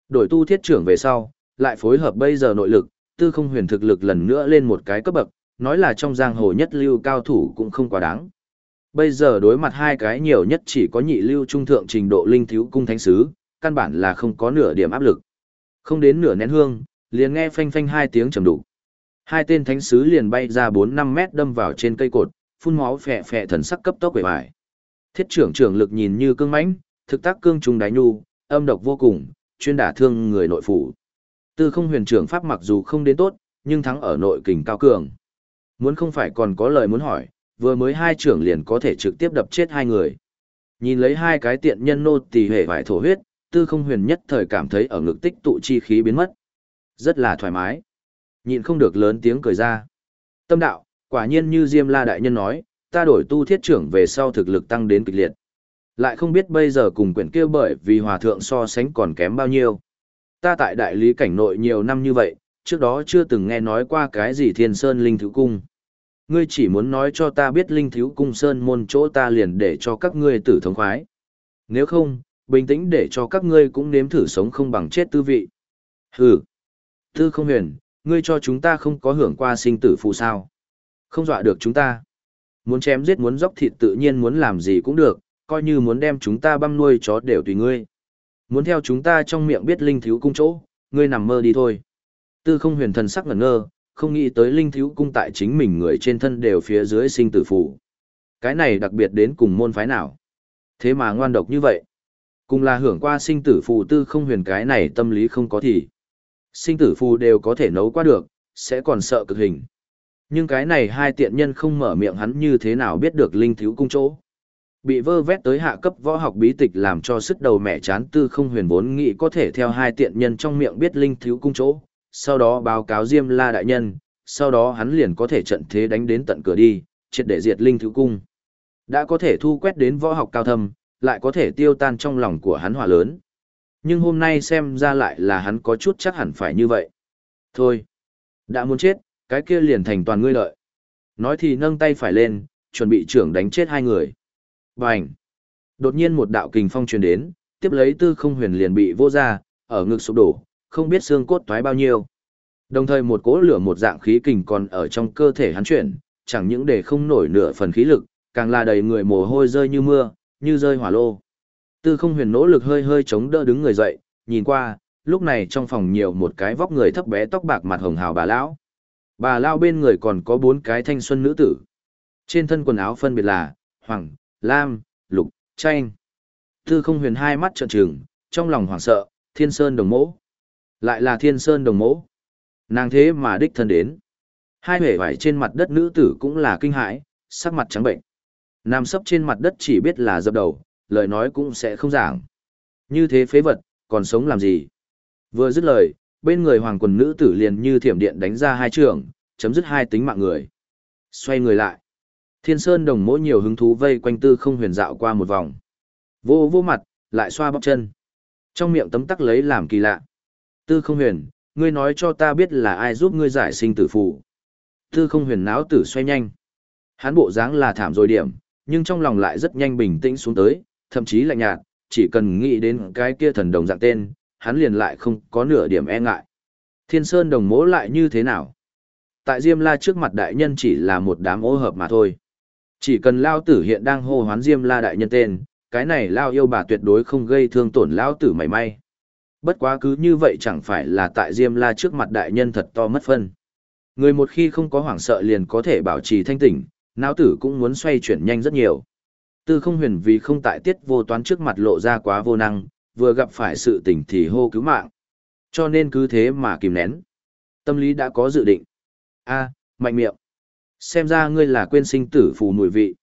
Đổi tu thiết trưởng về sau, lại phối hợp bây giờ nội lực, tư không huyền thực lực lần nữa lên một cái cấp bậc, nói là trong giang hồ nhất lưu cao thủ cũng không quá đáng. Bây giờ đối mặt hai cái nhiều nhất chỉ có nhị lưu trung thượng trình độ linh thiếu cung thánh sứ, căn bản là không có nửa điểm áp lực. Không đến nửa nén hương, liền nghe phanh phanh hai tiếng trầm đục. Hai tên thánh sứ liền bay ra 4-5 mét đâm vào trên cây cột, phun máu phè phè thần sắc cấp tốc quẩy bài. Thiết trưởng trưởng lực nhìn như cương mãnh, thực tác cương trùng đáy nhu, âm độc vô cùng, chuyên đả thương người nội phủ. Tư không huyền trưởng pháp mặc dù không đến tốt, nhưng thắng ở nội kình cao cường. Muốn không phải còn có lời muốn hỏi, vừa mới hai trưởng liền có thể trực tiếp đập chết hai người. Nhìn lấy hai cái tiện nhân nô tỳ hề vải thổ huyết, tư không huyền nhất thời cảm thấy ở ngực tích tụ chi khí biến mất. Rất là thoải mái. Nhịn không được lớn tiếng cười ra. Tâm đạo, quả nhiên như Diêm La Đại Nhân nói, ta đổi tu thiết trưởng về sau thực lực tăng đến kịch liệt. Lại không biết bây giờ cùng quyển kia bởi vì hòa thượng so sánh còn kém bao nhiêu. Ta tại đại lý cảnh nội nhiều năm như vậy, trước đó chưa từng nghe nói qua cái gì thiên sơn linh thứ cung. Ngươi chỉ muốn nói cho ta biết linh thiếu cung sơn môn chỗ ta liền để cho các ngươi tử thống khoái. Nếu không, bình tĩnh để cho các ngươi cũng nếm thử sống không bằng chết tư vị. Hừ. Tư không huyền, ngươi cho chúng ta không có hưởng qua sinh tử phù sao. Không dọa được chúng ta. Muốn chém giết muốn dốc thịt tự nhiên muốn làm gì cũng được, coi như muốn đem chúng ta băm nuôi chó đều tùy ngươi. Muốn theo chúng ta trong miệng biết linh thiếu cung chỗ, ngươi nằm mơ đi thôi. Tư không huyền thần sắc ngẩn ngơ, không nghĩ tới linh thiếu cung tại chính mình người trên thân đều phía dưới sinh tử phù. Cái này đặc biệt đến cùng môn phái nào. Thế mà ngoan độc như vậy. Cùng là hưởng qua sinh tử phù tư không huyền cái này tâm lý không có thì. Sinh tử phù đều có thể nấu qua được, sẽ còn sợ cực hình. Nhưng cái này hai tiện nhân không mở miệng hắn như thế nào biết được linh thiếu cung chỗ. Bị vơ vét tới hạ cấp võ học bí tịch làm cho sức đầu mẹ chán tư không huyền vốn nghĩ có thể theo hai tiện nhân trong miệng biết linh thiếu cung chỗ, sau đó báo cáo Diêm La đại nhân, sau đó hắn liền có thể trận thế đánh đến tận cửa đi, triệt để diệt linh thiếu cung. Đã có thể thu quét đến võ học cao thâm, lại có thể tiêu tan trong lòng của hắn hỏa lớn. Nhưng hôm nay xem ra lại là hắn có chút chắc hẳn phải như vậy. Thôi, đã muốn chết, cái kia liền thành toàn ngươi lợi. Nói thì nâng tay phải lên, chuẩn bị trưởng đánh chết hai người. Bành! Đột nhiên một đạo kình phong truyền đến, tiếp lấy tư không huyền liền bị vô ra, ở ngực sụp đổ, không biết xương cốt toái bao nhiêu. Đồng thời một cỗ lửa một dạng khí kình còn ở trong cơ thể hắn chuyển, chẳng những để không nổi nửa phần khí lực, càng là đầy người mồ hôi rơi như mưa, như rơi hỏa lô. Tư không huyền nỗ lực hơi hơi chống đỡ đứng người dậy, nhìn qua, lúc này trong phòng nhiều một cái vóc người thấp bé tóc bạc mặt hồng hào bà lão. Bà lão bên người còn có bốn cái thanh xuân nữ tử. Trên thân quần áo phân biệt là hoàng, lam, lục, chanh. Tư không huyền hai mắt trợn trừng, trong lòng hoảng sợ, thiên sơn đồng mỗ. Lại là thiên sơn đồng mỗ. Nàng thế mà đích thân đến. Hai hề vải trên mặt đất nữ tử cũng là kinh hãi, sắc mặt trắng bệnh. Nam sấp trên mặt đất chỉ biết là dập đầu, lời nói cũng sẽ không giảng. Như thế phế vật, còn sống làm gì? Vừa dứt lời, bên người hoàng quần nữ tử liền như thiểm điện đánh ra hai trường, chấm dứt hai tính mạng người. Xoay người lại. Thiên Sơn đồng mỗi nhiều hứng thú vây quanh tư không huyền dạo qua một vòng. Vô vô mặt, lại xoa bóc chân. Trong miệng tấm tắc lấy làm kỳ lạ. Tư không huyền, ngươi nói cho ta biết là ai giúp ngươi giải sinh tử phụ. Tư không huyền náo tử xoay nhanh. Hán bộ dáng là thảm rồi điểm, nhưng trong lòng lại rất nhanh bình tĩnh xuống tới, thậm chí lạnh nhạt, chỉ cần nghĩ đến cái kia thần đồng dạng tên, hắn liền lại không có nửa điểm e ngại. Thiên Sơn đồng mỗ lại như thế nào? Tại Diêm La trước mặt đại nhân chỉ là một đám ô hợp mà thôi. Chỉ cần Lao Tử hiện đang hô hoán Diêm La đại nhân tên, cái này Lao yêu bà tuyệt đối không gây thương tổn Lao Tử mảy may. Bất quá cứ như vậy chẳng phải là tại Diêm La trước mặt đại nhân thật to mất phân. Người một khi không có hoảng sợ liền có thể bảo trì thanh tỉnh, não tử cũng muốn xoay chuyển nhanh rất nhiều. Tư không huyền vì không tại tiết vô toán trước mặt lộ ra quá vô năng, vừa gặp phải sự tỉnh thì hô cứu mạng. Cho nên cứ thế mà kìm nén. Tâm lý đã có dự định. a mạnh miệng. Xem ra ngươi là quên sinh tử phù mùi vị.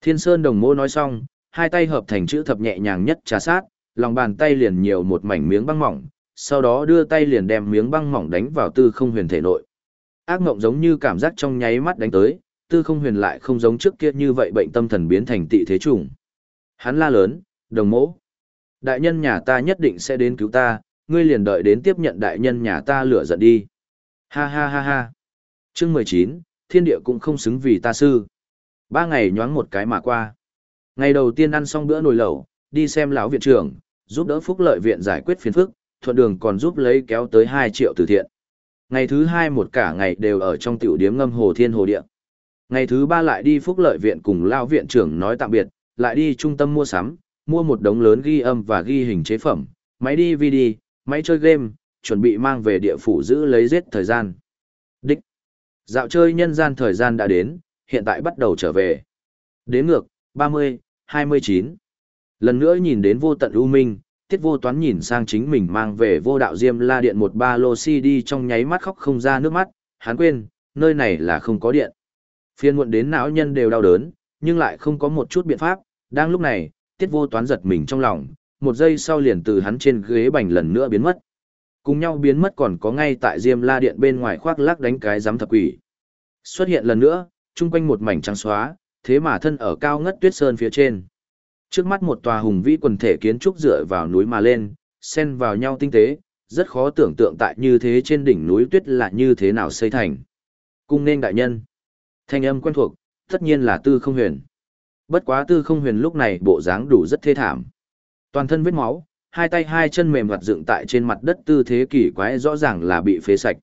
Thiên Sơn đồng mô nói xong, hai tay hợp thành chữ thập nhẹ nhàng nhất trà sát, lòng bàn tay liền nhiều một mảnh miếng băng mỏng, sau đó đưa tay liền đem miếng băng mỏng đánh vào tư không huyền thể nội. Ác mộng giống như cảm giác trong nháy mắt đánh tới, tư không huyền lại không giống trước kia như vậy bệnh tâm thần biến thành tị thế trùng. Hắn la lớn, đồng mỗ. Đại nhân nhà ta nhất định sẽ đến cứu ta, ngươi liền đợi đến tiếp nhận đại nhân nhà ta lửa giận đi. Ha ha ha ha. Chương mười chín, thiên địa cũng không xứng vì ta sư. Ba ngày nhoáng một cái mà qua. Ngày đầu tiên ăn xong bữa nồi lẩu, đi xem lão viện trưởng, giúp đỡ phúc lợi viện giải quyết phiền phức, thuận đường còn giúp lấy kéo tới hai triệu từ thiện. Ngày thứ hai một cả ngày đều ở trong tiểu điếm ngâm hồ thiên hồ địa. Ngày thứ ba lại đi phúc lợi viện cùng lao viện trưởng nói tạm biệt, lại đi trung tâm mua sắm, mua một đống lớn ghi âm và ghi hình chế phẩm, máy DVD, máy chơi game, chuẩn bị mang về địa phủ giữ lấy giết thời gian. Đích. Dạo chơi nhân gian thời gian đã đến, hiện tại bắt đầu trở về. Đến ngược, 30, 29. Lần nữa nhìn đến vô tận u minh, tiết vô toán nhìn sang chính mình mang về vô đạo diêm la điện một ba lô CD trong nháy mắt khóc không ra nước mắt, hắn quên, nơi này là không có điện. Phiên muộn đến não nhân đều đau đớn, nhưng lại không có một chút biện pháp, đang lúc này, tiết vô toán giật mình trong lòng, một giây sau liền từ hắn trên ghế bành lần nữa biến mất. Cùng nhau biến mất còn có ngay tại Diêm La Điện bên ngoài khoác lác đánh cái giám thập quỷ. Xuất hiện lần nữa, chung quanh một mảnh trắng xóa, thế mà thân ở cao ngất tuyết sơn phía trên. Trước mắt một tòa hùng vĩ quần thể kiến trúc dựa vào núi mà lên, xen vào nhau tinh tế, rất khó tưởng tượng tại như thế trên đỉnh núi tuyết là như thế nào xây thành. Cung nên đại nhân. Thanh âm quen thuộc, tất nhiên là tư không huyền. Bất quá tư không huyền lúc này bộ dáng đủ rất thê thảm. Toàn thân vết máu, hai tay hai chân mềm mặt dựng tại trên mặt đất tư thế kỳ quái rõ ràng là bị phế sạch.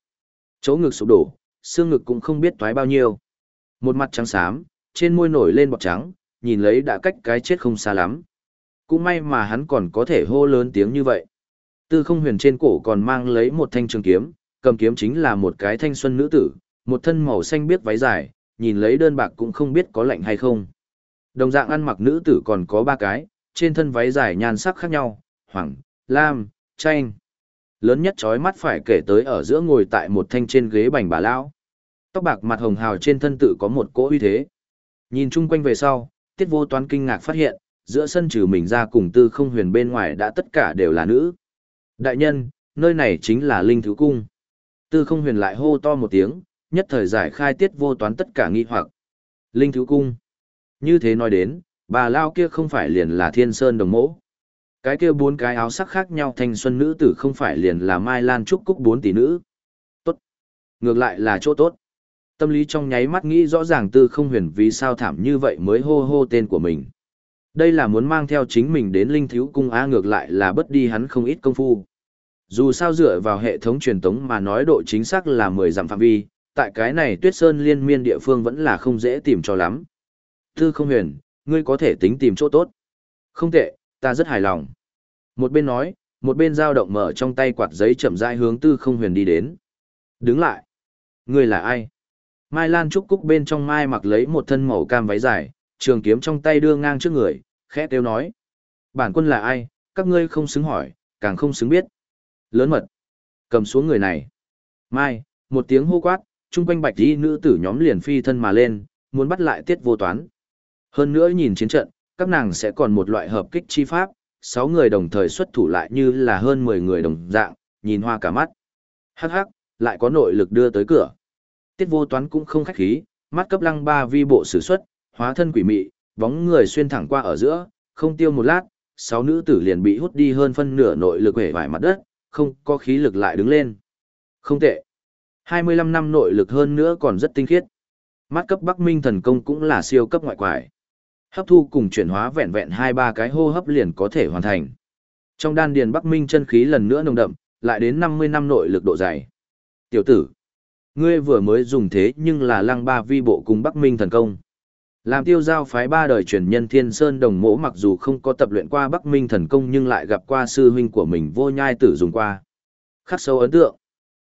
Chỗ ngực sụp đổ, xương ngực cũng không biết toái bao nhiêu. Một mặt trắng xám, trên môi nổi lên bọt trắng, nhìn lấy đã cách cái chết không xa lắm. Cũng may mà hắn còn có thể hô lớn tiếng như vậy. Tư không huyền trên cổ còn mang lấy một thanh trường kiếm, cầm kiếm chính là một cái thanh xuân nữ tử, một thân màu xanh biết váy dài, nhìn lấy đơn bạc cũng không biết có lạnh hay không. Đồng dạng ăn mặc nữ tử còn có ba cái, trên thân váy dài nhan sắc khác nhau, hoàng, lam, chanh. Lớn nhất chói mắt phải kể tới ở giữa ngồi tại một thanh trên ghế bành bà lão. Tóc bạc mặt hồng hào trên thân tự có một cỗ uy thế. Nhìn chung quanh về sau, tiết vô toán kinh ngạc phát hiện, giữa sân trừ mình ra cùng tư không huyền bên ngoài đã tất cả đều là nữ. Đại nhân, nơi này chính là linh thứ cung. Tư không huyền lại hô to một tiếng, nhất thời giải khai tiết vô toán tất cả nghi hoặc. Linh thứ cung. Như thế nói đến, bà lao kia không phải liền là thiên sơn đồng mẫu. Cái kia bốn cái áo sắc khác nhau thanh xuân nữ tử không phải liền là Mai Lan Trúc Cúc bốn tỷ nữ. Tốt. Ngược lại là chỗ tốt. Tâm lý trong nháy mắt nghĩ rõ ràng tư không huyền vì sao thảm như vậy mới hô hô tên của mình. Đây là muốn mang theo chính mình đến linh thiếu cung á ngược lại là bất đi hắn không ít công phu. Dù sao dựa vào hệ thống truyền tống mà nói độ chính xác là 10 dặm phạm vi, tại cái này tuyết sơn liên miên địa phương vẫn là không dễ tìm cho lắm. Tư không huyền, ngươi có thể tính tìm chỗ tốt. Không tệ, ta rất hài lòng. Một bên nói, một bên dao động mở trong tay quạt giấy chậm rãi hướng tư không huyền đi đến. Đứng lại. Ngươi là ai? Mai Lan Trúc Cúc bên trong Mai mặc lấy một thân màu cam váy dài, trường kiếm trong tay đưa ngang trước người, khẽ kêu nói. Bản quân là ai, các ngươi không xứng hỏi, càng không xứng biết. Lớn mật. Cầm xuống người này. Mai, một tiếng hô quát, chung quanh bạch y nữ tử nhóm liền phi thân mà lên, muốn bắt lại tiết vô toán. Hơn nữa nhìn chiến trận, các nàng sẽ còn một loại hợp kích chi pháp, sáu người đồng thời xuất thủ lại như là hơn mười người đồng dạng, nhìn hoa cả mắt. Hắc hắc, lại có nội lực đưa tới cửa. Tiết vô toán cũng không khách khí, mắt cấp lăng ba vi bộ sử xuất, hóa thân quỷ mị, bóng người xuyên thẳng qua ở giữa, không tiêu một lát, sáu nữ tử liền bị hút đi hơn phân nửa nội lực hể vải mặt đất, không có khí lực lại đứng lên. Không tệ. 25 năm nội lực hơn nữa còn rất tinh khiết. Mắt cấp Bắc Minh thần công cũng là siêu cấp ngoại quải. Hấp thu cùng chuyển hóa vẹn vẹn hai ba cái hô hấp liền có thể hoàn thành. Trong đan điền Bắc Minh chân khí lần nữa nồng đậm, lại đến 50 năm nội lực độ dày. Tiểu tử, ngươi vừa mới dùng thế nhưng là lăng ba vi bộ cùng Bắc Minh thần công. Làm tiêu giao phái ba đời truyền nhân Thiên Sơn Đồng Mỗ mặc dù không có tập luyện qua Bắc Minh thần công nhưng lại gặp qua sư huynh của mình vô nhai tử dùng qua. Khắc sâu ấn tượng.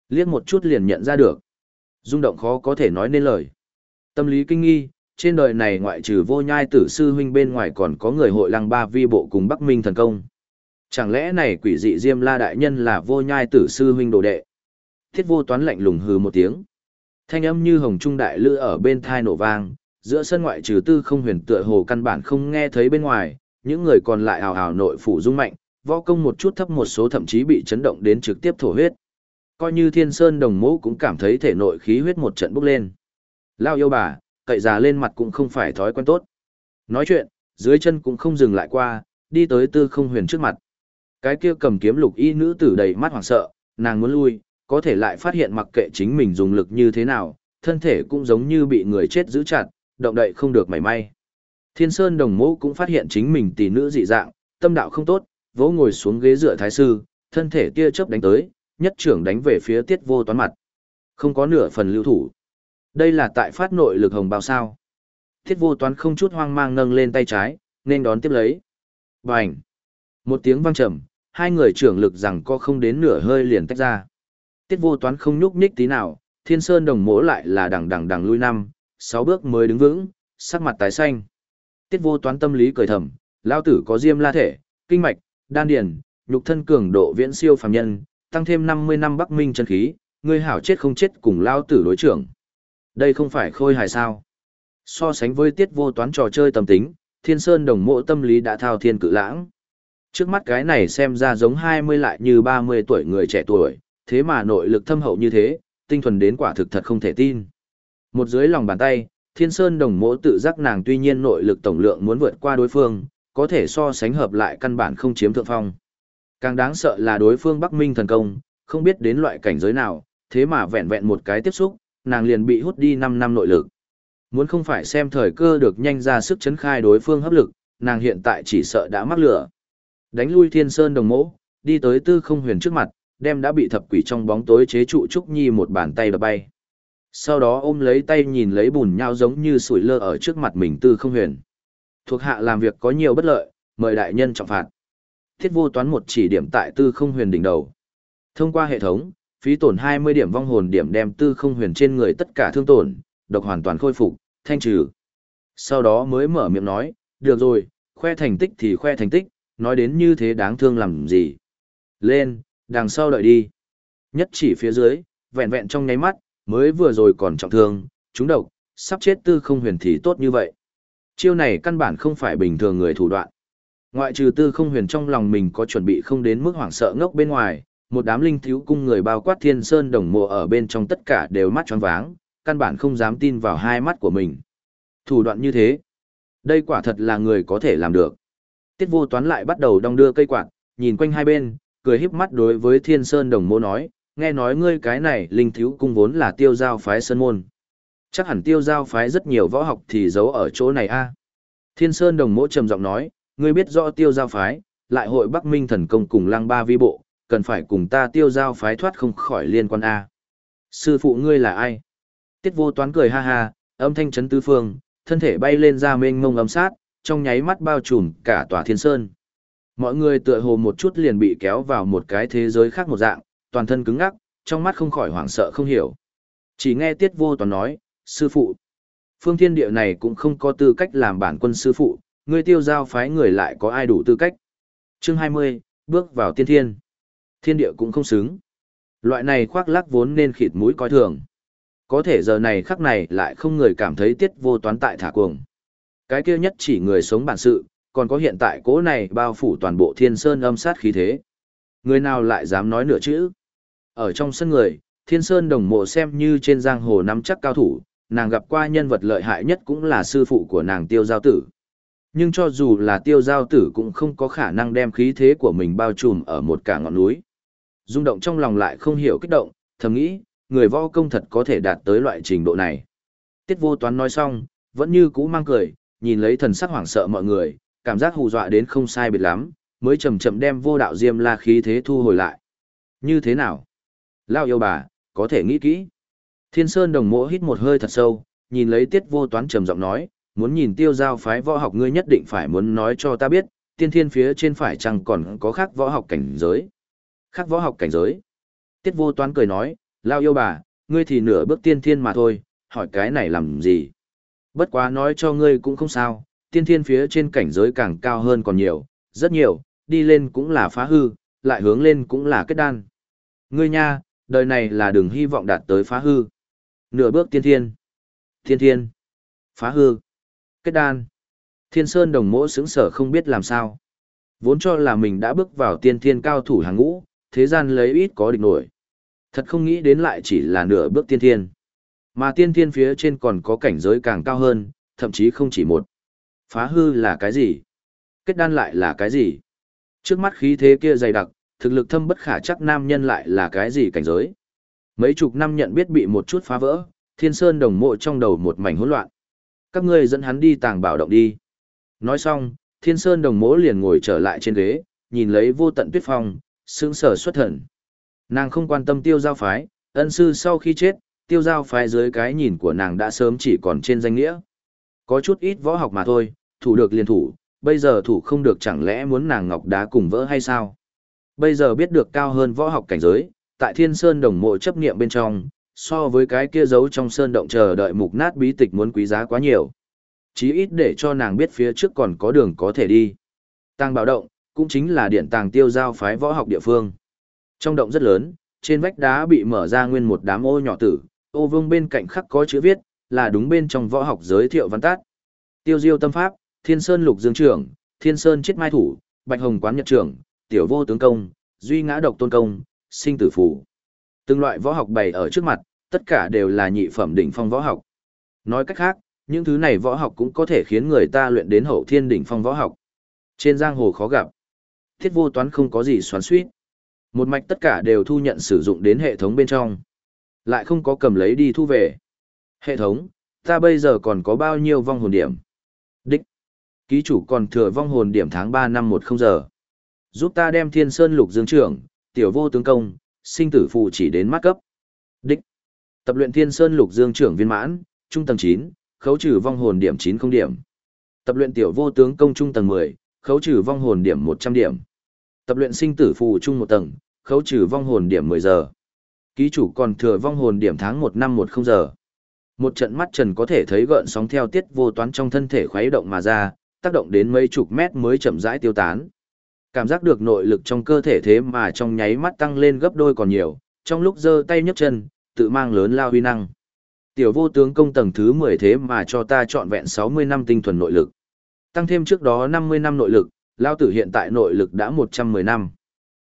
Liếc một chút liền nhận ra được. rung động khó có thể nói nên lời. Tâm lý kinh nghi, trên đời này ngoại trừ vô nhai tử sư huynh bên ngoài còn có người hội lăng ba vi bộ cùng Bắc Minh thần công. Chẳng lẽ này quỷ dị Diêm La đại nhân là vô nhai tử sư huynh đồ đệ? Thiết vô toán lạnh lùng hừ một tiếng. Thanh âm như hồng trung đại lữ ở bên thai nổ vang, giữa sân ngoại trừ tư không huyền tựa hồ căn bản không nghe thấy bên ngoài, những người còn lại hào hào nội phủ rung mạnh, võ công một chút thấp một số thậm chí bị chấn động đến trực tiếp thổ huyết. Coi như thiên sơn đồng Mũ cũng cảm thấy thể nội khí huyết một trận bốc lên. Lao yêu bà, cậy già lên mặt cũng không phải thói quen tốt. Nói chuyện, dưới chân cũng không dừng lại qua, đi tới tư không huyền trước mặt. Cái kia cầm kiếm lục y nữ tử đầy mắt hoảng sợ, nàng muốn lui, có thể lại phát hiện mặc kệ chính mình dùng lực như thế nào, thân thể cũng giống như bị người chết giữ chặt, động đậy không được mảy may. Thiên Sơn đồng mẫu cũng phát hiện chính mình tỷ nữ dị dạng, tâm đạo không tốt, vỗ ngồi xuống ghế dựa thái sư, thân thể tia chớp đánh tới, nhất trưởng đánh về phía tiết vô toán mặt. Không có nửa phần lưu thủ. Đây là tại phát nội lực hồng bao sao. Tiết vô toán không chút hoang mang nâng lên tay trái, nên đón tiếp lấy. Bành! Một tiếng vang trầm, hai người trưởng lực rằng co không đến nửa hơi liền tách ra. Tiết vô toán không nhúc nhích tí nào, thiên sơn đồng mỗ lại là đằng đằng đằng lui năm, sáu bước mới đứng vững, sắc mặt tái xanh. Tiết vô toán tâm lý cười thầm, lao tử có diêm la thể, kinh mạch, đan điền, nhục thân cường độ viễn siêu phàm nhân, tăng thêm 50 năm bắc minh chân khí, ngươi hảo chết không chết cùng lao tử đối trưởng. Đây không phải khôi hài sao. So sánh với tiết vô toán trò chơi tâm tính, thiên sơn đồng mộ tâm lý đã thao thiên cự lãng. Trước mắt cái này xem ra giống 20 lại như 30 tuổi người trẻ tuổi, thế mà nội lực thâm hậu như thế, tinh thuần đến quả thực thật không thể tin. Một dưới lòng bàn tay, thiên sơn đồng mộ tự giác nàng tuy nhiên nội lực tổng lượng muốn vượt qua đối phương, có thể so sánh hợp lại căn bản không chiếm thượng phong. Càng đáng sợ là đối phương Bắc Minh thần công, không biết đến loại cảnh giới nào, thế mà vẹn vẹn một cái tiếp xúc, nàng liền bị hút đi 5 năm nội lực. Muốn không phải xem thời cơ được nhanh ra sức chấn khai đối phương hấp lực, nàng hiện tại chỉ sợ đã mắc lửa. Đánh lui thiên sơn đồng mỗ, đi tới tư không huyền trước mặt, đem đã bị thập quỷ trong bóng tối chế trụ Trúc Nhi một bàn tay đập bay. Sau đó ôm lấy tay nhìn lấy bùn nhau giống như sủi lơ ở trước mặt mình tư không huyền. Thuộc hạ làm việc có nhiều bất lợi, mời đại nhân trọng phạt. Thiết vô toán một chỉ điểm tại tư không huyền đỉnh đầu. Thông qua hệ thống, phí tổn 20 điểm vong hồn điểm đem tư không huyền trên người tất cả thương tổn, độc hoàn toàn khôi phục, thanh trừ. Sau đó mới mở miệng nói, được rồi, khoe thành tích thì khoe thành tích, nói đến như thế đáng thương làm gì. Lên, đằng sau đợi đi. Nhất chỉ phía dưới, vẹn vẹn trong nháy mắt, mới vừa rồi còn trọng thương, chúng độc, sắp chết tư không huyền thì tốt như vậy. Chiêu này căn bản không phải bình thường người thủ đoạn. Ngoại trừ tư không huyền trong lòng mình có chuẩn bị không đến mức hoảng sợ ngốc bên ngoài, một đám linh thiếu cung người bao quát thiên sơn đồng mộ ở bên trong tất cả đều mắt tròn váng, căn bản không dám tin vào hai mắt của mình. Thủ đoạn như thế, đây quả thật là người có thể làm được. Tiết vô toán lại bắt đầu đong đưa cây quạt, nhìn quanh hai bên, cười híp mắt đối với thiên sơn đồng mộ nói, nghe nói ngươi cái này linh thiếu cung vốn là tiêu giao phái sơn môn. Chắc hẳn tiêu giao phái rất nhiều võ học thì giấu ở chỗ này a. Thiên sơn đồng mộ trầm giọng nói, ngươi biết rõ tiêu giao phái, lại hội Bắc Minh thần công cùng lăng ba vi bộ, cần phải cùng ta tiêu giao phái thoát không khỏi liên quan A. Sư phụ ngươi là ai? Tiết vô toán cười ha ha, âm thanh chấn tứ phương, thân thể bay lên ra mênh mông âm sát, trong nháy mắt bao trùm cả tòa thiên sơn. Mọi người tựa hồ một chút liền bị kéo vào một cái thế giới khác một dạng, toàn thân cứng ngắc, trong mắt không khỏi hoảng sợ không hiểu. Chỉ nghe tiết vô toán nói, sư phụ. Phương thiên địa này cũng không có tư cách làm bản quân sư phụ, ngươi tiêu giao phái người lại có ai đủ tư cách. Chương 20, bước vào tiên thiên. Thiên địa cũng không xứng. Loại này khoác lác vốn nên khịt mũi coi thường. Có thể giờ này khắc này lại không người cảm thấy tiết vô toán tại thả cuồng. Cái kia nhất chỉ người sống bản sự, còn có hiện tại cố này bao phủ toàn bộ thiên sơn âm sát khí thế. Người nào lại dám nói nửa chữ. Ở trong sân người, thiên sơn đồng mộ xem như trên giang hồ nắm chắc cao thủ, nàng gặp qua nhân vật lợi hại nhất cũng là sư phụ của nàng tiêu giao tử. Nhưng cho dù là tiêu giao tử cũng không có khả năng đem khí thế của mình bao trùm ở một cả ngọn núi. Dung động trong lòng lại không hiểu kích động, thầm nghĩ, người võ công thật có thể đạt tới loại trình độ này. Tiết vô toán nói xong, vẫn như cũ mang cười, nhìn lấy thần sắc hoảng sợ mọi người, cảm giác hù dọa đến không sai biệt lắm, mới chậm chậm đem vô đạo diêm la khí thế thu hồi lại. Như thế nào? Lao yêu bà, có thể nghĩ kỹ. Thiên Sơn đồng mộ hít một hơi thật sâu, nhìn lấy tiết vô toán trầm giọng nói, muốn nhìn tiêu giao phái võ học ngươi nhất định phải muốn nói cho ta biết, tiên thiên phía trên phải chăng còn có khác võ học cảnh giới. Khác võ học cảnh giới. Tiết vô toán cười nói, lao yêu bà, ngươi thì nửa bước tiên thiên mà thôi, hỏi cái này làm gì. Bất quá nói cho ngươi cũng không sao, tiên thiên phía trên cảnh giới càng cao hơn còn nhiều, rất nhiều, đi lên cũng là phá hư, lại hướng lên cũng là kết đan. Ngươi nha, đời này là đừng hy vọng đạt tới phá hư. Nửa bước tiên thiên. Tiên thiên. Phá hư. Kết đan. Thiên Sơn đồng mỗ xứng sở không biết làm sao. Vốn cho là mình đã bước vào tiên thiên cao thủ hàng ngũ, thế gian lấy ít có địch nổi. Thật không nghĩ đến lại chỉ là nửa bước tiên thiên. Mà tiên thiên phía trên còn có cảnh giới càng cao hơn, thậm chí không chỉ một. Phá hư là cái gì? Kết đan lại là cái gì? Trước mắt khí thế kia dày đặc, thực lực thâm bất khả chắc nam nhân lại là cái gì cảnh giới? Mấy chục năm nhận biết bị một chút phá vỡ, thiên sơn đồng mộ trong đầu một mảnh hỗn loạn. Các ngươi dẫn hắn đi tàng bảo động đi. Nói xong, thiên sơn đồng mỗ liền ngồi trở lại trên ghế, nhìn lấy vô tận tuyết phong, sững sờ xuất thần. Nàng không quan tâm tiêu giao phái, ân sư sau khi chết, tiêu giao phái dưới cái nhìn của nàng đã sớm chỉ còn trên danh nghĩa. Có chút ít võ học mà thôi, thủ được liền thủ, bây giờ thủ không được chẳng lẽ muốn nàng ngọc đá cùng vỡ hay sao? Bây giờ biết được cao hơn võ học cảnh giới, tại thiên sơn đồng mộ chấp niệm bên trong, so với cái kia giấu trong sơn động chờ đợi mục nát bí tịch muốn quý giá quá nhiều. Chí ít để cho nàng biết phía trước còn có đường có thể đi. Tàng bảo động, cũng chính là điện tàng tiêu giao phái võ học địa phương. Trong động rất lớn, trên vách đá bị mở ra nguyên một đám ô nhỏ tử, ô vương bên cạnh khắc có chữ viết, là đúng bên trong võ học giới thiệu văn tát. Tiêu diêu tâm pháp, thiên sơn lục dương trưởng, thiên sơn chết mai thủ, bạch hồng quán nhật trưởng, tiểu vô tướng công, duy ngã độc tôn công, sinh tử phủ. Từng loại võ học bày ở trước mặt, tất cả đều là nhị phẩm đỉnh phong võ học. Nói cách khác, những thứ này võ học cũng có thể khiến người ta luyện đến hậu thiên đỉnh phong võ học. Trên giang hồ khó gặp. Thiết vô toán không có gì xoắn suýt. Một mạch tất cả đều thu nhận sử dụng đến hệ thống bên trong. Lại không có cầm lấy đi thu về. Hệ thống, Ta bây giờ còn có bao nhiêu vong hồn điểm? Đích. Ký chủ còn thừa vong hồn điểm tháng 3 năm 10 giờ. Giúp ta đem thiên sơn lục dương trưởng, tiểu vô tướng công, sinh tử phụ chỉ đến mắt cấp. Đích. Tập luyện thiên sơn lục dương trưởng viên mãn, trung tầng 9, khấu trừ vong hồn điểm 90 điểm. Tập luyện tiểu vô tướng công trung tầng 10, khấu trừ vong hồn điểm 100 điểm. Tập luyện sinh tử phù trung một tầng, khấu trừ vong hồn điểm 10 giờ. Ký chủ còn thừa vong hồn điểm tháng 1 năm 10 giờ. Một trận mắt trần có thể thấy gợn sóng theo tiết vô toán trong thân thể khuấy động mà ra, tác động đến mấy chục mét mới chậm rãi tiêu tán. Cảm giác được nội lực trong cơ thể thế mà trong nháy mắt tăng lên gấp đôi còn nhiều, trong lúc giơ tay nhấc chân, tự mang lớn lao huy năng. Tiểu vô tướng công tầng thứ 10 thế mà cho ta trọn vẹn 60 năm tinh thuần nội lực. Tăng thêm trước đó 50 năm nội lực, lao tử hiện tại nội lực đã 110 năm.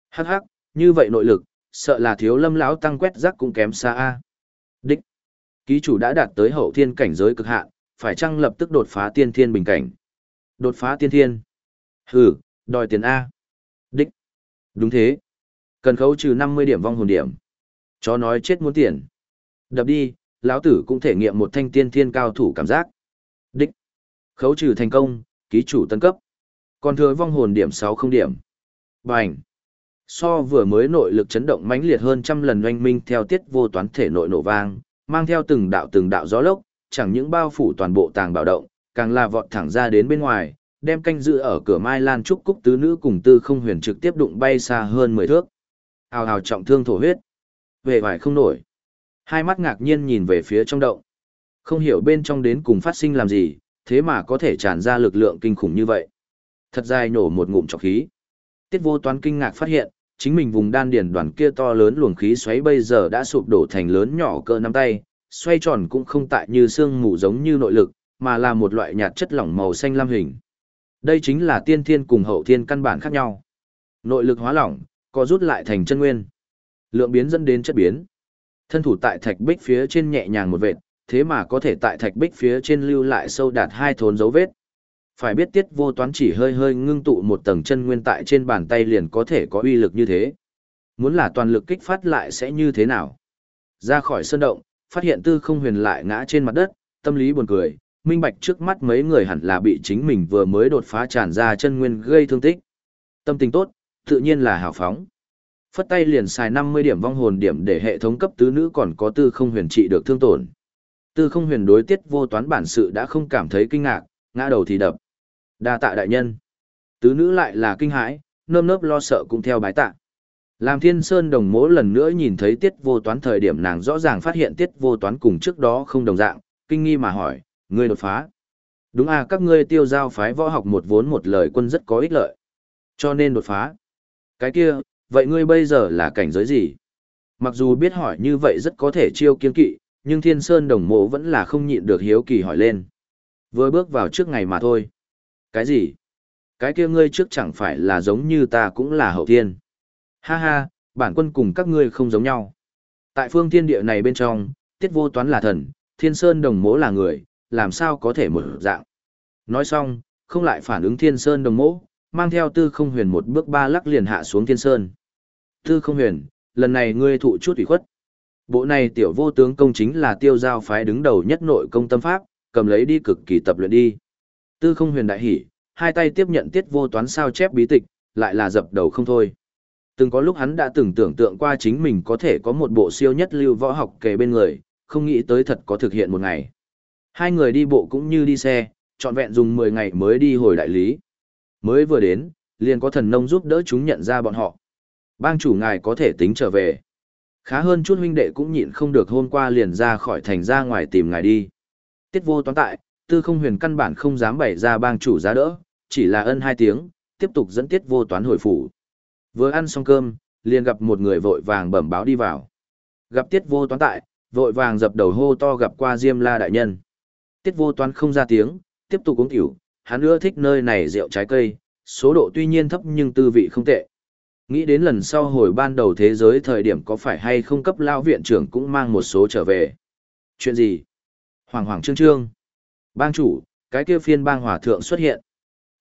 Hắc hắc, như vậy nội lực, sợ là thiếu lâm lão tăng quét rác cũng kém xa a. Đích. Ký chủ đã đạt tới hậu thiên cảnh giới cực hạn, phải chăng lập tức đột phá tiên thiên bình cảnh? Đột phá tiên thiên. Hừ, đòi tiền A. Đích. Đúng thế. Cần khấu trừ 50 điểm vong hồn điểm. Chó nói chết muốn tiền. Đập đi, lão tử cũng thể nghiệm một thanh tiên thiên cao thủ cảm giác. Đích. Khấu trừ thành công, ký chủ tân cấp. Còn thừa vong hồn điểm 60 điểm. Bành. So vừa mới nội lực chấn động mãnh liệt hơn trăm lần oanh minh theo tiết vô toán thể nội nổ vang, mang theo từng đạo từng đạo gió lốc, chẳng những bao phủ toàn bộ tàng bảo động, càng là vọt thẳng ra đến bên ngoài, đem canh giữ ở cửa Mai Lan trúc cúc tứ nữ cùng tư không huyền trực tiếp đụng bay xa hơn 10 thước. Hào hào trọng thương thổ huyết. Về vải không nổi. Hai mắt ngạc nhiên nhìn về phía trong động. Không hiểu bên trong đến cùng phát sinh làm gì, thế mà có thể tràn ra lực lượng kinh khủng như vậy. Thật dài nổ một ngụm trọc khí. Tiết vô toán kinh ngạc phát hiện, chính mình vùng đan điền đoàn kia to lớn luồng khí xoáy bây giờ đã sụp đổ thành lớn nhỏ cỡ nắm tay, xoay tròn cũng không tại như xương mù giống như nội lực, mà là một loại nhạt chất lỏng màu xanh lam hình. Đây chính là tiên thiên cùng hậu thiên căn bản khác nhau. Nội lực hóa lỏng, có rút lại thành chân nguyên. Lượng biến dẫn đến chất biến. Thân thủ tại thạch bích phía trên nhẹ nhàng một vệt, thế mà có thể tại thạch bích phía trên lưu lại sâu đạt hai thốn dấu vết. Phải biết tiết vô toán chỉ hơi hơi ngưng tụ một tầng chân nguyên tại trên bàn tay liền có thể có uy lực như thế. Muốn là toàn lực kích phát lại sẽ như thế nào? Ra khỏi sơn động, phát hiện tư không huyền lại ngã trên mặt đất, tâm lý buồn cười, minh bạch trước mắt mấy người hẳn là bị chính mình vừa mới đột phá tràn ra chân nguyên gây thương tích. Tâm tình tốt, tự nhiên là hào phóng. Phất tay liền xài 50 điểm vong hồn điểm để hệ thống cấp tứ nữ còn có tư không huyền trị được thương tổn. Tư không huyền đối tiết vô toán bản sự đã không cảm thấy kinh ngạc, ngã đầu thì đập. Đa tạ đại nhân. Tứ nữ lại là kinh hãi, nơm nớp lo sợ cũng theo bái tạ. Làm thiên sơn đồng mỗ lần nữa nhìn thấy tiết vô toán thời điểm nàng rõ ràng phát hiện tiết vô toán cùng trước đó không đồng dạng, kinh nghi mà hỏi, ngươi đột phá. Đúng à các ngươi tiêu giao phái võ học một vốn một lời quân rất có ích lợi. Cho nên đột phá. Cái kia, vậy ngươi bây giờ là cảnh giới gì? Mặc dù biết hỏi như vậy rất có thể chiêu kiên kỵ, nhưng thiên sơn đồng mộ vẫn là không nhịn được hiếu kỳ hỏi lên. Vừa bước vào trước ngày mà thôi. Cái gì? Cái kia ngươi trước chẳng phải là giống như ta cũng là hậu thiên. Ha ha, bản quân cùng các ngươi không giống nhau. Tại phương thiên địa này bên trong, tiết vô toán là thần, thiên sơn đồng mỗ là người, làm sao có thể một dạng. Nói xong, không lại phản ứng thiên sơn đồng mỗ, mang theo tư không huyền một bước ba lắc liền hạ xuống thiên sơn. Tư không huyền, lần này ngươi thụ chút ủy khuất. Bộ này tiểu vô tướng công chính là tiêu giao phái đứng đầu nhất nội công tâm pháp, cầm lấy đi cực kỳ tập luyện đi. Tư không huyền đại hỉ, hai tay tiếp nhận tiết vô toán sao chép bí tịch, lại là dập đầu không thôi. Từng có lúc hắn đã từng tưởng tượng qua chính mình có thể có một bộ siêu nhất lưu võ học kề bên người, không nghĩ tới thật có thực hiện một ngày. Hai người đi bộ cũng như đi xe, trọn vẹn dùng 10 ngày mới đi hồi đại lý. Mới vừa đến, liền có thần nông giúp đỡ chúng nhận ra bọn họ. Bang chủ ngài có thể tính trở về. Khá hơn chút huynh đệ cũng nhịn không được hôm qua liền ra khỏi thành ra ngoài tìm ngài đi. Tiết vô toán tại, tư không huyền căn bản không dám bày ra bang chủ giá đỡ, chỉ là ân hai tiếng, tiếp tục dẫn tiết vô toán hồi phủ. Vừa ăn xong cơm, liền gặp một người vội vàng bẩm báo đi vào. Gặp tiết vô toán tại, vội vàng dập đầu hô to gặp qua Diêm La đại nhân. Tiết vô toán không ra tiếng, tiếp tục uống tiểu, hắn ưa thích nơi này rượu trái cây, số độ tuy nhiên thấp nhưng tư vị không tệ. Nghĩ đến lần sau hồi ban đầu thế giới thời điểm có phải hay không cấp lao viện trưởng cũng mang một số trở về. Chuyện gì? Hoàng hoàng trương trương. Bang chủ, cái kia phiên bang hòa thượng xuất hiện.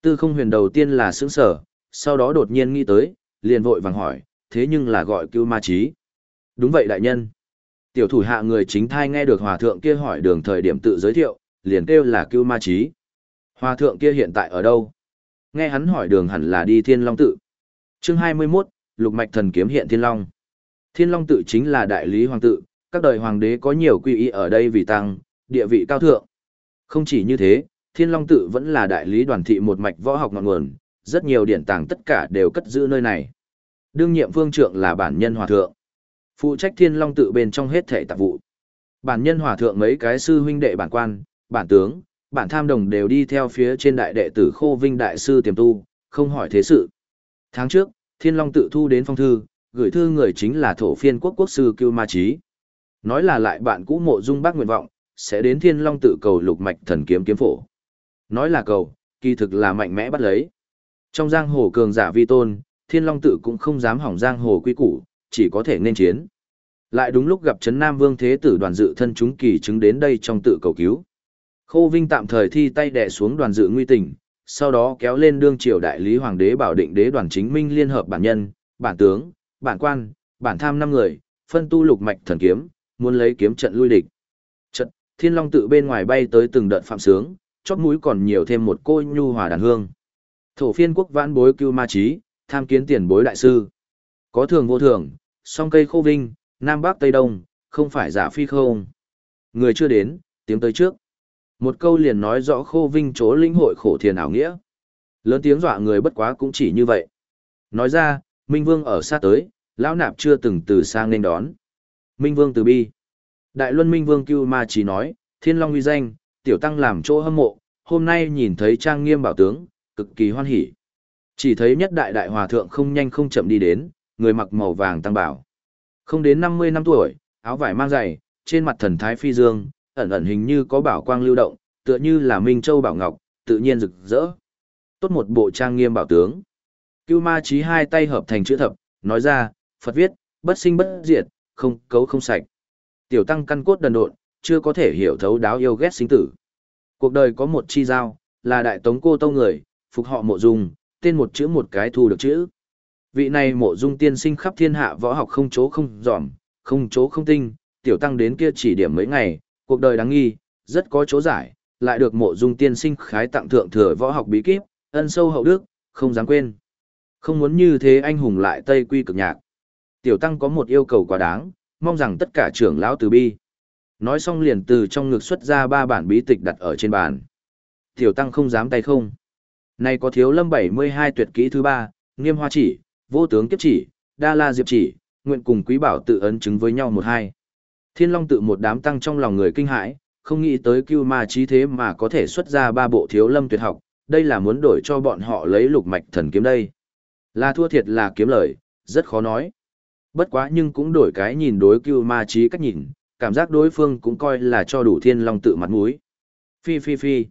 Tư không huyền đầu tiên là sướng sở, sau đó đột nhiên nghĩ tới, liền vội vàng hỏi, thế nhưng là gọi cứu ma trí. Đúng vậy đại nhân. Tiểu thủ hạ người chính thai nghe được hòa thượng kia hỏi đường thời điểm tự giới thiệu, liền kêu là cưu ma trí. Hòa thượng kia hiện tại ở đâu? Nghe hắn hỏi đường hẳn là đi thiên long tự. chương 21, lục mạch thần kiếm hiện thiên long. Thiên long tự chính là đại lý hoàng tự, các đời hoàng đế có nhiều quy y ở đây vì tăng, địa vị cao thượng. Không chỉ như thế, thiên long tự vẫn là đại lý đoàn thị một mạch võ học ngọn nguồn, rất nhiều điển tàng tất cả đều cất giữ nơi này. Đương nhiệm phương trượng là bản nhân hòa thượng. Phụ trách thiên long tự bên trong hết thể tạp vụ. Bản nhân hòa thượng mấy cái sư huynh đệ bản quan, bản tướng, bản tham đồng đều đi theo phía trên đại đệ tử khô vinh đại sư tiềm tu, không hỏi thế sự. Tháng trước, thiên long tự thu đến phong thư, gửi thư người chính là thổ phiên quốc quốc sư Cưu Ma Chí. Nói là lại bạn cũ mộ dung bác nguyện vọng, sẽ đến thiên long tự cầu lục mạch thần kiếm kiếm phổ. Nói là cầu, kỳ thực là mạnh mẽ bắt lấy. Trong giang hồ cường giả vi tôn, thiên long tự cũng không dám hỏng giang hồ quy củ, chỉ có thể nên chiến. Lại đúng lúc gặp Trấn Nam Vương Thế tử đoàn dự thân chúng kỳ chứng đến đây trong tự cầu cứu. Khô Vinh tạm thời thi tay đè xuống đoàn dự nguy tình, sau đó kéo lên đương triều đại lý hoàng đế bảo định đế đoàn chính minh liên hợp bản nhân, bản tướng, bản quan, bản tham năm người, phân tu lục mạch thần kiếm, muốn lấy kiếm trận lui địch. Trận, Thiên Long tự bên ngoài bay tới từng đợt phạm sướng, chót mũi còn nhiều thêm một cô nhu hòa đàn hương. Thổ phiên quốc vãn bối cưu ma trí, tham kiến tiền bối đại sư. Có thường vô thường, song cây khô vinh, nam bắc tây đông, không phải giả phi không. Người chưa đến, tiếng tới trước. Một câu liền nói rõ khô vinh chỗ linh hội khổ thiền ảo nghĩa. Lớn tiếng dọa người bất quá cũng chỉ như vậy. Nói ra, Minh Vương ở xa tới, lão nạp chưa từng từ sang nên đón. Minh Vương từ bi. Đại Luân Minh Vương Cưu Ma chỉ nói, thiên long uy danh, tiểu tăng làm chỗ hâm mộ, hôm nay nhìn thấy trang nghiêm bảo tướng, cực kỳ hoan hỉ. Chỉ thấy nhất đại đại hòa thượng không nhanh không chậm đi đến, người mặc màu vàng tăng bảo. Không đến 50 năm tuổi, áo vải mang dày, trên mặt thần thái phi dương, ẩn ẩn hình như có bảo quang lưu động, tựa như là Minh Châu Bảo Ngọc, tự nhiên rực rỡ. Tốt một bộ trang nghiêm bảo tướng. Cưu ma chí hai tay hợp thành chữ thập, nói ra, Phật viết, bất sinh bất diệt, không cấu không sạch. Tiểu tăng căn cốt đần độn, chưa có thể hiểu thấu đáo yêu ghét sinh tử. Cuộc đời có một chi giao, là đại tống cô tâu người, phục họ mộ dung, tên một chữ một cái thu được chữ. Vị này mộ dung tiên sinh khắp thiên hạ võ học không chỗ không dòm, không chỗ không tinh, tiểu tăng đến kia chỉ điểm mấy ngày, cuộc đời đáng nghi, rất có chỗ giải, lại được mộ dung tiên sinh khái tặng thượng thừa võ học bí kíp, ân sâu hậu đức, không dám quên. Không muốn như thế anh hùng lại tây quy cực nhạc. Tiểu tăng có một yêu cầu quá đáng, mong rằng tất cả trưởng lão từ bi. Nói xong liền từ trong ngực xuất ra ba bản bí tịch đặt ở trên bàn. Tiểu tăng không dám tay không. Này có thiếu lâm 72 tuyệt kỹ thứ ba, nghiêm hoa chỉ, vô tướng kiếp chỉ, đa la diệp chỉ, nguyện cùng quý bảo tự ấn chứng với nhau một hai. Thiên Long tự một đám tăng trong lòng người kinh hãi, không nghĩ tới cưu ma trí thế mà có thể xuất ra ba bộ thiếu lâm tuyệt học, đây là muốn đổi cho bọn họ lấy lục mạch thần kiếm đây. Là thua thiệt là kiếm lời, rất khó nói. Bất quá nhưng cũng đổi cái nhìn đối cưu ma trí cách nhìn, cảm giác đối phương cũng coi là cho đủ thiên long tự mặt mũi. Phi phi phi.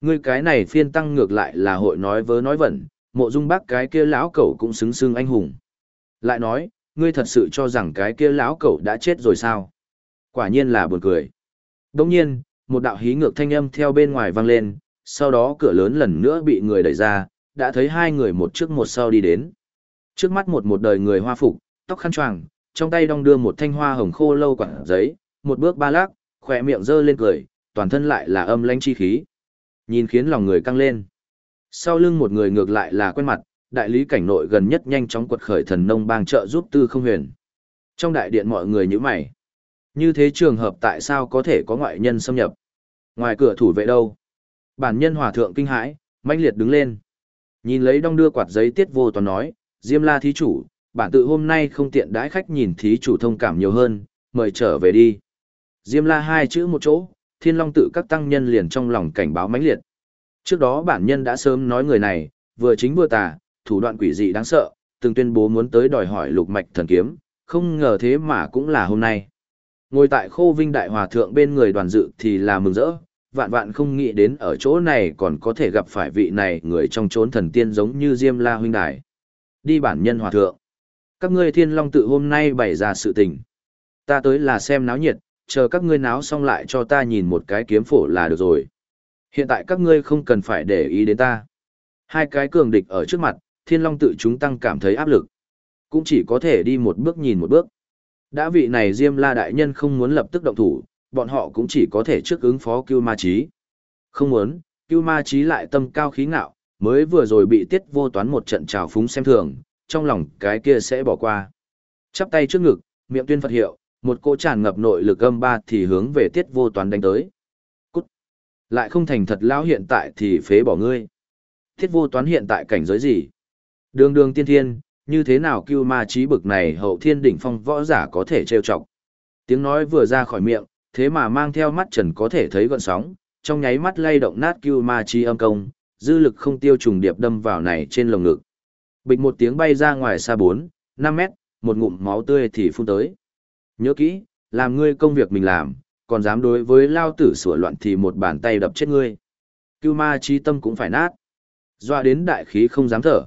Ngươi cái này phiên tăng ngược lại là hội nói vớ nói vẩn, mộ dung bác cái kia lão cẩu cũng xứng xưng anh hùng. Lại nói, ngươi thật sự cho rằng cái kia lão cẩu đã chết rồi sao? Quả nhiên là buồn cười. Đồng nhiên, một đạo hí ngược thanh âm theo bên ngoài vang lên, sau đó cửa lớn lần nữa bị người đẩy ra, đã thấy hai người một trước một sau đi đến. Trước mắt một một đời người hoa phục, tóc khăn choàng, trong tay đong đưa một thanh hoa hồng khô lâu quảng giấy, một bước ba lắc, khỏe miệng dơ lên cười, toàn thân lại là âm lãnh chi khí. Nhìn khiến lòng người căng lên. Sau lưng một người ngược lại là quen mặt, đại lý cảnh nội gần nhất nhanh chóng quật khởi thần nông bang trợ giúp tư không huyền. Trong đại điện mọi người như mày. Như thế trường hợp tại sao có thể có ngoại nhân xâm nhập? Ngoài cửa thủ vệ đâu? Bản nhân hòa thượng kinh hãi, mãnh liệt đứng lên. Nhìn lấy đong đưa quạt giấy tiết vô toàn nói, Diêm la thí chủ, bản tự hôm nay không tiện đãi khách nhìn thí chủ thông cảm nhiều hơn, mời trở về đi. Diêm la hai chữ một chỗ, thiên long tự các tăng nhân liền trong lòng cảnh báo mãnh liệt. Trước đó bản nhân đã sớm nói người này, vừa chính vừa tà, thủ đoạn quỷ dị đáng sợ, từng tuyên bố muốn tới đòi hỏi lục mạch thần kiếm, không ngờ thế mà cũng là hôm nay. Ngồi tại khô vinh đại hòa thượng bên người đoàn dự thì là mừng rỡ, vạn vạn không nghĩ đến ở chỗ này còn có thể gặp phải vị này người trong chốn thần tiên giống như Diêm La huynh đài. Đi bản nhân hòa thượng. Các ngươi thiên long tự hôm nay bày ra sự tình. Ta tới là xem náo nhiệt, chờ các ngươi náo xong lại cho ta nhìn một cái kiếm phổ là được rồi. Hiện tại các ngươi không cần phải để ý đến ta. Hai cái cường địch ở trước mặt, thiên long tự chúng tăng cảm thấy áp lực. Cũng chỉ có thể đi một bước nhìn một bước. Đã vị này Diêm La đại nhân không muốn lập tức động thủ, bọn họ cũng chỉ có thể trước ứng phó Cưu Ma Chí. Không muốn, Cưu Ma Chí lại tâm cao khí ngạo, mới vừa rồi bị Tiết Vô Toán một trận trào phúng xem thường, trong lòng cái kia sẽ bỏ qua. Chắp tay trước ngực, miệng tuyên Phật hiệu, một cỗ tràn ngập nội lực âm ba thì hướng về Tiết Vô Toán đánh tới. Cút! Lại không thành thật lão hiện tại thì phế bỏ ngươi. Tiết Vô Toán hiện tại cảnh giới gì? Đường đường tiên thiên, như thế nào Cưu Ma trí bực này hậu thiên đỉnh phong võ giả có thể trêu chọc. Tiếng nói vừa ra khỏi miệng, thế mà mang theo mắt trần có thể thấy gọn sóng, trong nháy mắt lay động nát Cưu Ma trí âm công, dư lực không tiêu trùng điệp đâm vào này trên lồng ngực. Bịch một tiếng bay ra ngoài xa 4, 5 mét, một ngụm máu tươi thì phun tới. Nhớ kỹ, làm ngươi công việc mình làm, còn dám đối với lao tử sửa loạn thì một bàn tay đập chết ngươi. Cưu ma chi tâm cũng phải nát. Doa đến đại khí không dám thở.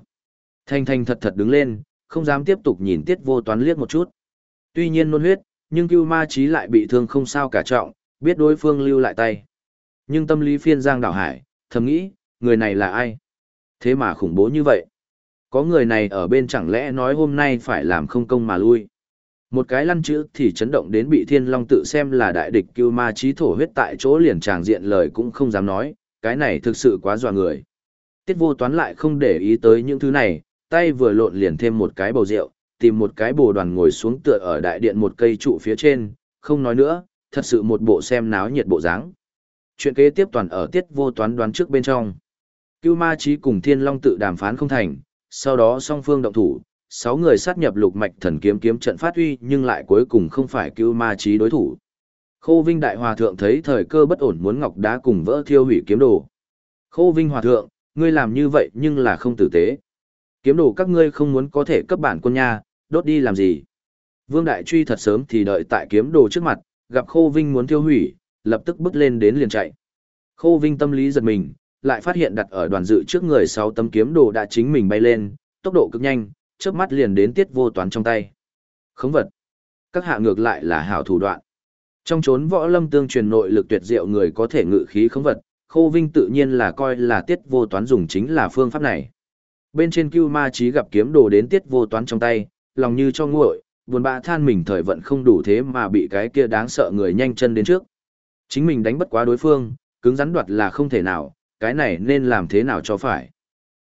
Thanh thanh thật thật đứng lên, không dám tiếp tục nhìn tiết vô toán liếc một chút. Tuy nhiên nôn huyết, nhưng cưu ma chí lại bị thương không sao cả trọng, biết đối phương lưu lại tay. Nhưng tâm lý phiên giang đảo hải, thầm nghĩ, người này là ai? Thế mà khủng bố như vậy. Có người này ở bên chẳng lẽ nói hôm nay phải làm không công mà lui. Một cái lăn chữ thì chấn động đến bị thiên long tự xem là đại địch cưu ma trí thổ huyết tại chỗ liền tràng diện lời cũng không dám nói, cái này thực sự quá dọa người. Tiết vô toán lại không để ý tới những thứ này, tay vừa lộn liền thêm một cái bầu rượu, tìm một cái bồ đoàn ngồi xuống tựa ở đại điện một cây trụ phía trên, không nói nữa, thật sự một bộ xem náo nhiệt bộ dáng. Chuyện kế tiếp toàn ở tiết vô toán đoán trước bên trong. Cưu ma trí cùng thiên long tự đàm phán không thành, sau đó song phương động thủ, sáu người sát nhập lục mạch thần kiếm kiếm trận phát uy nhưng lại cuối cùng không phải cưu ma trí đối thủ. Khô Vinh Đại Hòa Thượng thấy thời cơ bất ổn muốn ngọc đá cùng vỡ thiêu hủy kiếm đồ. Khô Vinh Hòa Thượng, ngươi làm như vậy nhưng là không tử tế. Kiếm đồ các ngươi không muốn có thể cấp bản quân nha, đốt đi làm gì. Vương Đại Truy thật sớm thì đợi tại kiếm đồ trước mặt, gặp Khô Vinh muốn thiêu hủy, lập tức bước lên đến liền chạy. Khô Vinh tâm lý giật mình, lại phát hiện đặt ở đoàn dự trước người sáu tấm kiếm đồ đã chính mình bay lên, tốc độ cực nhanh, chớp mắt liền đến tiết vô toán trong tay. Khống vật. Các hạ ngược lại là hảo thủ đoạn. Trong chốn võ lâm tương truyền nội lực tuyệt diệu người có thể ngự khí khống vật, Khô Vinh tự nhiên là coi là tiết vô toán dùng chính là phương pháp này. Bên trên cưu ma trí gặp kiếm đồ đến tiết vô toán trong tay, lòng như cho nguội, buồn bã than mình thời vận không đủ thế mà bị cái kia đáng sợ người nhanh chân đến trước. Chính mình đánh bất quá đối phương, cứng rắn đoạt là không thể nào, cái này nên làm thế nào cho phải.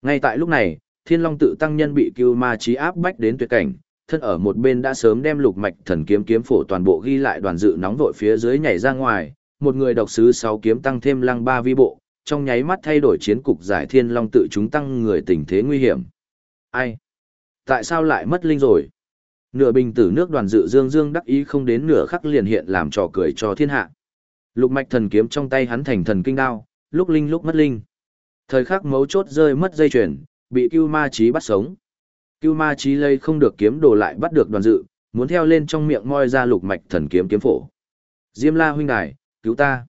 Ngay tại lúc này, thiên long tự tăng nhân bị cưu ma trí áp bách đến tuyệt cảnh, thân ở một bên đã sớm đem lục mạch thần kiếm kiếm phổ toàn bộ ghi lại đoàn dự nóng vội phía dưới nhảy ra ngoài, một người độc sứ sáu kiếm tăng thêm lăng ba vi bộ, trong nháy mắt thay đổi chiến cục giải thiên long tự chúng tăng người tình thế nguy hiểm. Ai? Tại sao lại mất linh rồi? Nửa bình tử nước đoàn dự dương dương đắc ý không đến nửa khắc liền hiện làm trò cười cho thiên hạ. Lục mạch thần kiếm trong tay hắn thành thần kinh đao, lúc linh lúc mất linh. Thời khắc mấu chốt rơi mất dây chuyền, bị Cưu Ma Chí bắt sống. Cưu Ma Chí lây không được kiếm đồ lại bắt được đoàn dự, muốn theo lên trong miệng moi ra lục mạch thần kiếm kiếm phổ. Diêm La huynh đài, cứu ta.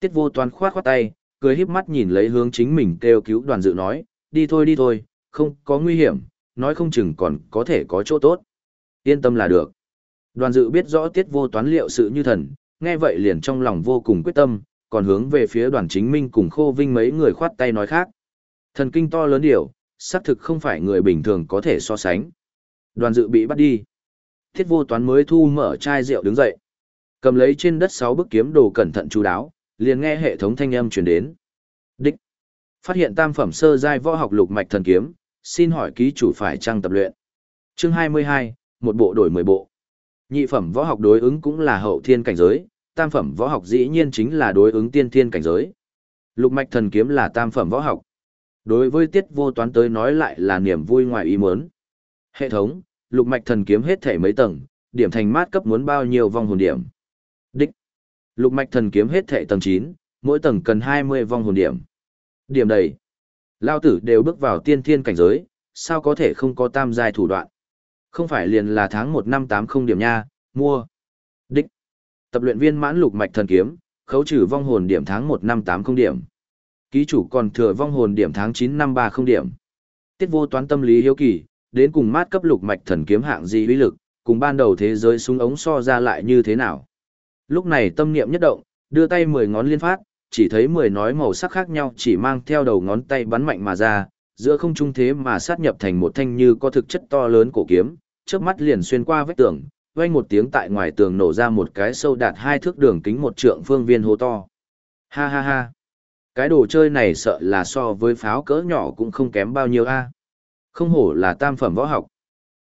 Tiết Vô Toán khoát khoát tay, cười híp mắt nhìn lấy hướng chính mình kêu cứu đoàn dự nói, đi thôi đi thôi, không có nguy hiểm, nói không chừng còn có thể có chỗ tốt. Yên tâm là được. Đoàn dự biết rõ Tiết Vô Toán liệu sự như thần, nghe vậy liền trong lòng vô cùng quyết tâm, còn hướng về phía đoàn chính minh cùng khô vinh mấy người khoát tay nói khác. Thần kinh to lớn điều, xác thực không phải người bình thường có thể so sánh. Đoàn dự bị bắt đi. Thiết vô toán mới thu mở chai rượu đứng dậy. Cầm lấy trên đất sáu bức kiếm đồ cẩn thận chú đáo, liền nghe hệ thống thanh âm truyền đến. Đích. Phát hiện tam phẩm sơ giai võ học lục mạch thần kiếm, xin hỏi ký chủ phải trang tập luyện. Chương 22, một bộ đổi 10 bộ. Nhị phẩm võ học đối ứng cũng là hậu thiên cảnh giới, tam phẩm võ học dĩ nhiên chính là đối ứng tiên thiên cảnh giới. Lục mạch thần kiếm là tam phẩm võ học. Đối với tiết vô toán tới nói lại là niềm vui ngoài ý muốn. Hệ thống, lục mạch thần kiếm hết thể mấy tầng, điểm thành mát cấp muốn bao nhiêu vong hồn điểm. Đích. Lục mạch thần kiếm hết thệ tầng 9, mỗi tầng cần 20 vong hồn điểm. Điểm đầy. Lao tử đều bước vào tiên thiên cảnh giới, sao có thể không có tam giai thủ đoạn. Không phải liền là tháng 1 năm 80 điểm nha, mua. Đích. Tập luyện viên mãn lục mạch thần kiếm, khấu trừ vong hồn điểm tháng 1 năm 80 điểm. Ký chủ còn thừa vong hồn điểm tháng 9 năm 30 điểm. Tiết vô toán tâm lý hiếu kỳ, đến cùng mát cấp lục mạch thần kiếm hạng gì uy lực, cùng ban đầu thế giới súng ống so ra lại như thế nào. Lúc này tâm niệm nhất động, đưa tay 10 ngón liên phát, chỉ thấy 10 nói màu sắc khác nhau chỉ mang theo đầu ngón tay bắn mạnh mà ra, giữa không trung thế mà sát nhập thành một thanh như có thực chất to lớn cổ kiếm, trước mắt liền xuyên qua vách tường, vang một tiếng tại ngoài tường nổ ra một cái sâu đạt hai thước đường kính một trượng phương viên hô to. Ha ha ha. Cái đồ chơi này sợ là so với pháo cỡ nhỏ cũng không kém bao nhiêu a. Không hổ là tam phẩm võ học.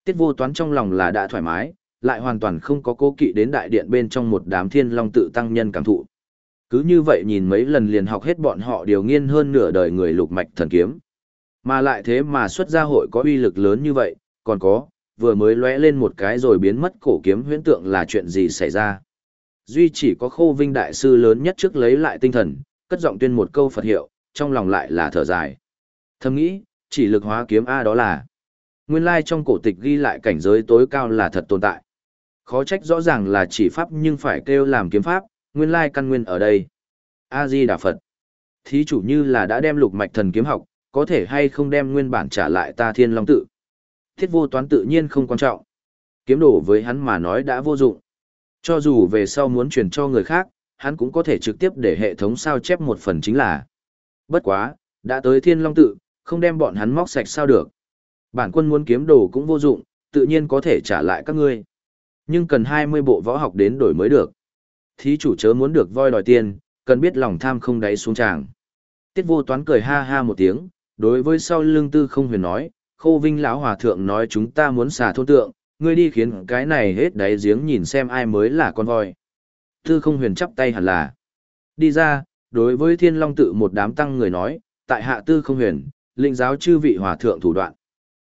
Tiết vô toán trong lòng là đã thoải mái, lại hoàn toàn không có cố kỵ đến đại điện bên trong một đám thiên long tự tăng nhân cảm thụ. Cứ như vậy nhìn mấy lần liền học hết bọn họ điều nghiên hơn nửa đời người lục mạch thần kiếm. Mà lại thế mà xuất gia hội có uy lực lớn như vậy, còn có, vừa mới lóe lên một cái rồi biến mất cổ kiếm huyễn tượng là chuyện gì xảy ra. Duy chỉ có khô vinh đại sư lớn nhất trước lấy lại tinh thần, cất giọng tuyên một câu Phật hiệu, trong lòng lại là thở dài. Thầm nghĩ, chỉ lực hóa kiếm A đó là. Nguyên lai trong cổ tịch ghi lại cảnh giới tối cao là thật tồn tại. Khó trách rõ ràng là chỉ pháp nhưng phải kêu làm kiếm pháp, nguyên lai căn nguyên ở đây. A-di Đà Phật. Thí chủ như là đã đem lục mạch thần kiếm học, có thể hay không đem nguyên bản trả lại ta thiên long tự. Thiết vô toán tự nhiên không quan trọng. Kiếm đổ với hắn mà nói đã vô dụng. Cho dù về sau muốn truyền cho người khác, hắn cũng có thể trực tiếp để hệ thống sao chép một phần chính là. Bất quá, đã tới thiên long tự, không đem bọn hắn móc sạch sao được. Bản quân muốn kiếm đồ cũng vô dụng, tự nhiên có thể trả lại các ngươi. Nhưng cần 20 bộ võ học đến đổi mới được. Thí chủ chớ muốn được voi đòi tiền, cần biết lòng tham không đáy xuống tràng. Tiết vô toán cười ha ha một tiếng, đối với sau lưng tư không huyền nói, khô vinh lão hòa thượng nói chúng ta muốn xả thôn tượng, ngươi đi khiến cái này hết đáy giếng nhìn xem ai mới là con voi. Tư không huyền chắp tay hẳn là. Đi ra, đối với thiên long tự một đám tăng người nói, tại hạ tư không huyền, lĩnh giáo chư vị hòa thượng thủ đoạn.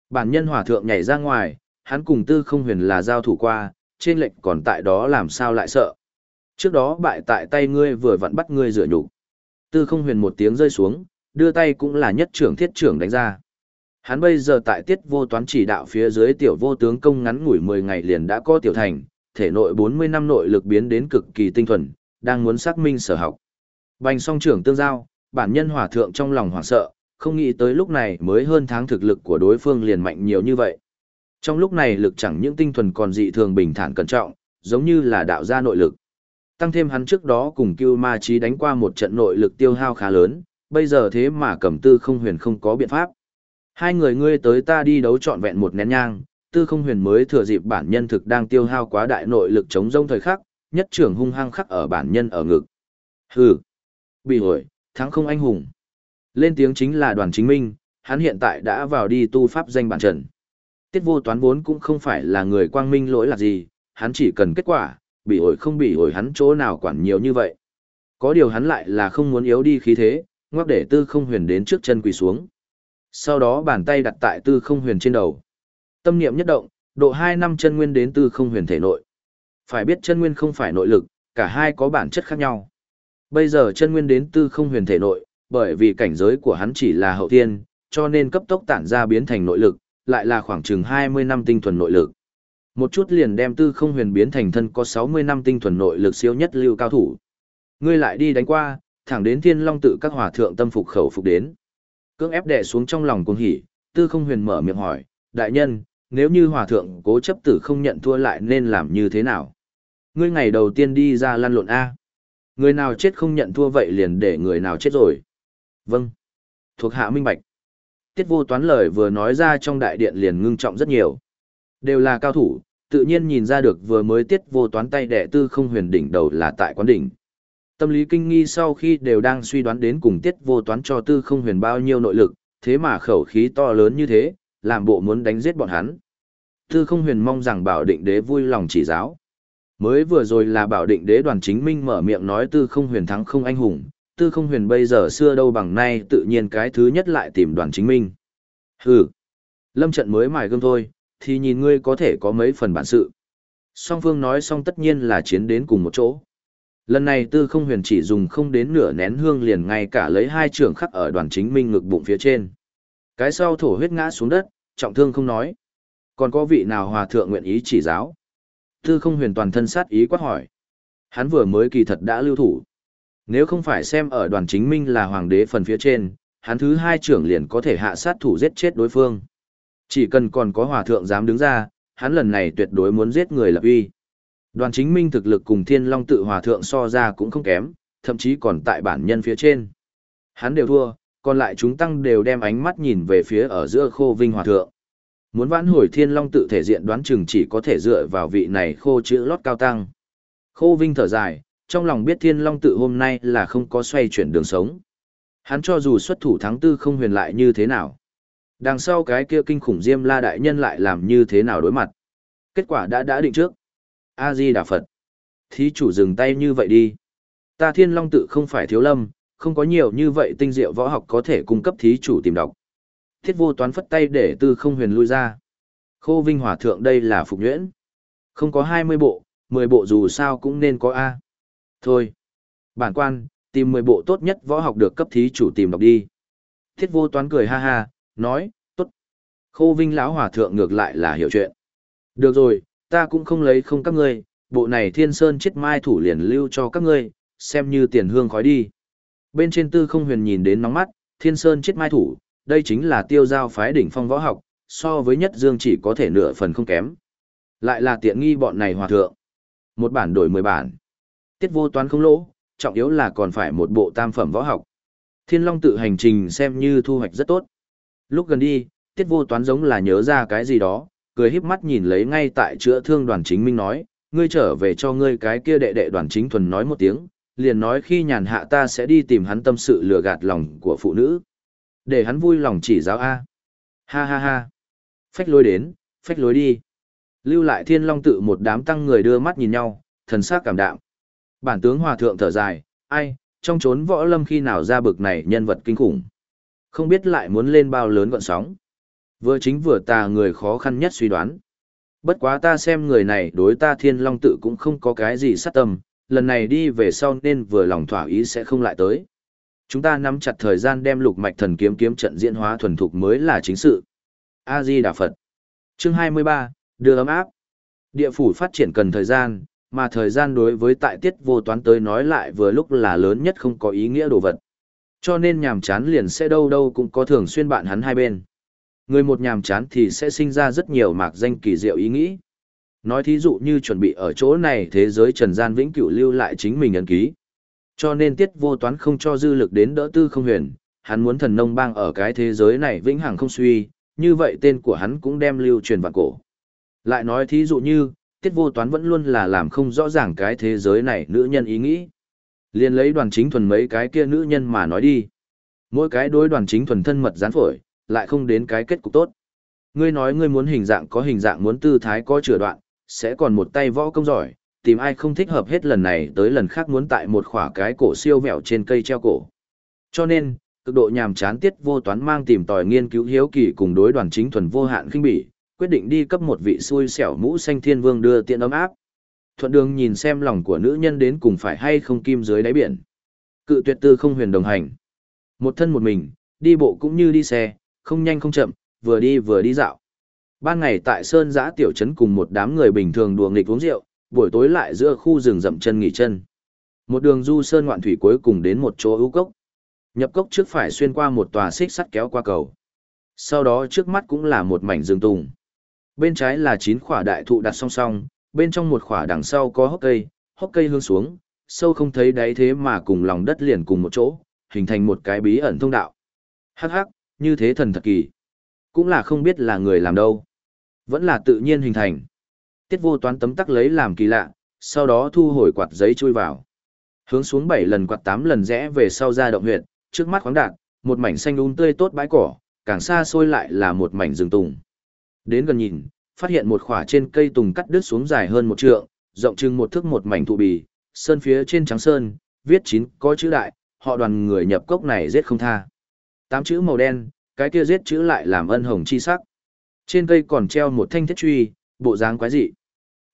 Bản nhân hòa thượng nhảy ra ngoài, hắn cùng tư không huyền là giao thủ qua, trên lệnh còn tại đó làm sao lại sợ. Trước đó bại tại tay ngươi vừa vặn bắt ngươi rửa nhục. Tư không huyền một tiếng rơi xuống, đưa tay cũng là nhất trưởng thiết trưởng đánh ra. Hắn bây giờ tại tiết vô toán chỉ đạo phía dưới tiểu vô tướng công ngắn ngủi 10 ngày liền đã có tiểu thành, thể nội 40 năm nội lực biến đến cực kỳ tinh thuần, đang muốn xác minh sở học. Bành song trưởng tương giao, bản nhân hòa thượng trong lòng hoảng sợ, không nghĩ tới lúc này mới hơn tháng thực lực của đối phương liền mạnh nhiều như vậy. Trong lúc này lực chẳng những tinh thuần còn dị thường bình thản cẩn trọng, giống như là đạo gia nội lực. Tăng thêm hắn trước đó cùng Cưu Ma Chí đánh qua một trận nội lực tiêu hao khá lớn, bây giờ thế mà cầm tư không huyền không có biện pháp. Hai người ngươi tới ta đi đấu trọn vẹn một nén nhang, tư không huyền mới thừa dịp bản nhân thực đang tiêu hao quá đại nội lực chống rông thời khắc, nhất trưởng hung hăng khắc ở bản nhân ở ngực. Hừ, bị hồi, thắng không anh hùng. Lên tiếng chính là đoàn chính minh, hắn hiện tại đã vào đi tu pháp danh bản trần. Tiết vô toán vốn cũng không phải là người quang minh lỗi là gì, hắn chỉ cần kết quả, bị ổi không bị ổi hắn chỗ nào quản nhiều như vậy. Có điều hắn lại là không muốn yếu đi khí thế, ngoắc để tư không huyền đến trước chân quỳ xuống. Sau đó bàn tay đặt tại tư không huyền trên đầu. Tâm niệm nhất động, độ hai năm chân nguyên đến tư không huyền thể nội. Phải biết chân nguyên không phải nội lực, cả hai có bản chất khác nhau. Bây giờ chân nguyên đến tư không huyền thể nội, bởi vì cảnh giới của hắn chỉ là hậu thiên, cho nên cấp tốc tản ra biến thành nội lực, lại là khoảng chừng 20 năm tinh thuần nội lực. Một chút liền đem tư không huyền biến thành thân có 60 năm tinh thuần nội lực siêu nhất lưu cao thủ. Ngươi lại đi đánh qua, thẳng đến thiên long tự các hòa thượng tâm phục khẩu phục đến. Cưỡng ép đè xuống trong lòng cuồng hỉ, tư không huyền mở miệng hỏi, đại nhân, nếu như hòa thượng cố chấp tử không nhận thua lại nên làm như thế nào? Ngươi ngày đầu tiên đi ra lăn lộn A. Người nào chết không nhận thua vậy liền để người nào chết rồi. Vâng. Thuộc hạ minh bạch. Tiết vô toán lời vừa nói ra trong đại điện liền ngưng trọng rất nhiều. Đều là cao thủ, tự nhiên nhìn ra được vừa mới tiết vô toán tay đệ tư không huyền đỉnh đầu là tại quán đỉnh. Tâm lý kinh nghi sau khi đều đang suy đoán đến cùng tiết vô toán cho tư không huyền bao nhiêu nội lực, thế mà khẩu khí to lớn như thế, làm bộ muốn đánh giết bọn hắn. Tư không huyền mong rằng bảo định đế vui lòng chỉ giáo. Mới vừa rồi là bảo định đế đoàn chính minh mở miệng nói tư không huyền thắng không anh hùng, tư không huyền bây giờ xưa đâu bằng nay tự nhiên cái thứ nhất lại tìm đoàn chính minh. Hừ, lâm trận mới mài gươm thôi, thì nhìn ngươi có thể có mấy phần bản sự. Song phương nói xong tất nhiên là chiến đến cùng một chỗ. Lần này tư không huyền chỉ dùng không đến nửa nén hương liền ngay cả lấy hai trường khắc ở đoàn chính minh ngực bụng phía trên. Cái sau thổ huyết ngã xuống đất, trọng thương không nói. Còn có vị nào hòa thượng nguyện ý chỉ giáo? Tư không huyền toàn thân sát ý quát hỏi. Hắn vừa mới kỳ thật đã lưu thủ. Nếu không phải xem ở đoàn chính minh là hoàng đế phần phía trên, hắn thứ hai trưởng liền có thể hạ sát thủ giết chết đối phương. Chỉ cần còn có hòa thượng dám đứng ra, hắn lần này tuyệt đối muốn giết người lập uy. Đoàn chính minh thực lực cùng thiên long tự hòa thượng so ra cũng không kém, thậm chí còn tại bản nhân phía trên. Hắn đều thua, còn lại chúng tăng đều đem ánh mắt nhìn về phía ở giữa khô vinh hòa thượng. Muốn vãn hồi thiên long tự thể diện đoán chừng chỉ có thể dựa vào vị này khô chữ lót cao tăng. Khô Vinh thở dài, trong lòng biết thiên long tự hôm nay là không có xoay chuyển đường sống. Hắn cho dù xuất thủ thắng tư không huyền lại như thế nào. Đằng sau cái kia kinh khủng diêm la đại nhân lại làm như thế nào đối mặt. Kết quả đã đã định trước. A-di Đà Phật. Thí chủ dừng tay như vậy đi. Ta thiên long tự không phải thiếu lâm, không có nhiều như vậy tinh diệu võ học có thể cung cấp thí chủ tìm đọc. Thiết vô toán phất tay để tư không huyền lui ra. Khô Vinh Hòa Thượng đây là phục nhuyễn. Không có 20 bộ, 10 bộ dù sao cũng nên có A. Thôi. Bản quan, tìm 10 bộ tốt nhất võ học được cấp thí chủ tìm đọc đi. Thiết vô toán cười ha ha, nói, tốt. Khô Vinh lão Hòa Thượng ngược lại là hiểu chuyện. Được rồi, ta cũng không lấy không các ngươi, bộ này thiên sơn chết mai thủ liền lưu cho các ngươi, xem như tiền hương khói đi. Bên trên tư không huyền nhìn đến nóng mắt, thiên sơn chết mai thủ, đây chính là tiêu giao phái đỉnh phong võ học, so với nhất dương chỉ có thể nửa phần không kém. Lại là tiện nghi bọn này hòa thượng. Một bản đổi mười bản. Tiết vô toán không lỗ, trọng yếu là còn phải một bộ tam phẩm võ học. Thiên Long tự hành trình xem như thu hoạch rất tốt. Lúc gần đi, Tiết vô toán giống là nhớ ra cái gì đó, cười híp mắt nhìn lấy ngay tại chữa thương đoàn chính minh nói, ngươi trở về cho ngươi cái kia đệ đệ đoàn chính thuần nói một tiếng, liền nói khi nhàn hạ ta sẽ đi tìm hắn tâm sự lừa gạt lòng của phụ nữ. Để hắn vui lòng chỉ giáo A. Ha ha ha. Phách lối đến, phách lối đi. Lưu lại thiên long tự một đám tăng người đưa mắt nhìn nhau, thần sắc cảm đạm. Bản tướng hòa thượng thở dài, ai, trong chốn võ lâm khi nào ra bực này nhân vật kinh khủng. Không biết lại muốn lên bao lớn gọn sóng. Vừa chính vừa tà người khó khăn nhất suy đoán. Bất quá ta xem người này đối ta thiên long tự cũng không có cái gì sát tâm, lần này đi về sau nên vừa lòng thỏa ý sẽ không lại tới. Chúng ta nắm chặt thời gian đem lục mạch thần kiếm kiếm trận diễn hóa thuần thục mới là chính sự. A-di Đà Phật. Chương 23, đưa ấm áp. Địa phủ phát triển cần thời gian, mà thời gian đối với tại tiết vô toán tới nói lại vừa lúc là lớn nhất không có ý nghĩa đồ vật. Cho nên nhàm chán liền sẽ đâu đâu cũng có thường xuyên bạn hắn hai bên. Người một nhàm chán thì sẽ sinh ra rất nhiều mạc danh kỳ diệu ý nghĩ. Nói thí dụ như chuẩn bị ở chỗ này thế giới trần gian vĩnh cửu lưu lại chính mình ấn ký. Cho nên tiết vô toán không cho dư lực đến đỡ tư không huyền, hắn muốn thần nông bang ở cái thế giới này vĩnh hằng không suy, như vậy tên của hắn cũng đem lưu truyền vạn cổ. Lại nói thí dụ như, tiết vô toán vẫn luôn là làm không rõ ràng cái thế giới này nữ nhân ý nghĩ. liền lấy đoàn chính thuần mấy cái kia nữ nhân mà nói đi. Mỗi cái đối đoàn chính thuần thân mật gián phổi, lại không đến cái kết cục tốt. Ngươi nói ngươi muốn hình dạng có hình dạng muốn tư thái có chửa đoạn, sẽ còn một tay võ công giỏi, tìm ai không thích hợp hết lần này tới lần khác muốn tại một khỏa cái cổ siêu vẹo trên cây treo cổ. Cho nên, cực độ nhàm chán tiết vô toán mang tìm tòi nghiên cứu hiếu kỳ cùng đối đoàn chính thuần vô hạn khinh bỉ, quyết định đi cấp một vị xui xẻo mũ xanh thiên vương đưa tiện ấm áp. Thuận đường nhìn xem lòng của nữ nhân đến cùng phải hay không kim dưới đáy biển. Cự tuyệt tư không huyền đồng hành. Một thân một mình, đi bộ cũng như đi xe, không nhanh không chậm, vừa đi vừa đi dạo. Ban ngày tại Sơn Giã Tiểu Trấn cùng một đám người bình thường đùa nghịch uống rượu, buổi tối lại giữa khu rừng rậm chân nghỉ chân. Một đường du sơn ngoạn thủy cuối cùng đến một chỗ ưu cốc. Nhập cốc trước phải xuyên qua một tòa xích sắt kéo qua cầu. Sau đó trước mắt cũng là một mảnh rừng tùng. Bên trái là chín khỏa đại thụ đặt song song, bên trong một khỏa đằng sau có hốc cây, hốc cây hướng xuống, sâu không thấy đáy thế mà cùng lòng đất liền cùng một chỗ, hình thành một cái bí ẩn thông đạo. Hắc hắc, như thế thần thật kỳ. Cũng là không biết là người làm đâu. Vẫn là tự nhiên hình thành. Tiết vô toán tấm tắc lấy làm kỳ lạ, sau đó thu hồi quạt giấy chui vào. Hướng xuống 7 lần quạt 8 lần rẽ về sau ra động huyệt, trước mắt khoáng đạt, một mảnh xanh um tươi tốt bãi cỏ, càng xa xôi lại là một mảnh rừng tùng. Đến gần nhìn, phát hiện một khỏa trên cây tùng cắt đứt xuống dài hơn một trượng, rộng chừng một thước một mảnh thụ bì, sơn phía trên trắng sơn, viết chín có chữ đại, họ đoàn người nhập cốc này giết không tha. Tám chữ màu đen, cái kia giết chữ lại làm ân hồng chi sắc. Trên cây còn treo một thanh thiết truy, bộ dáng quái dị.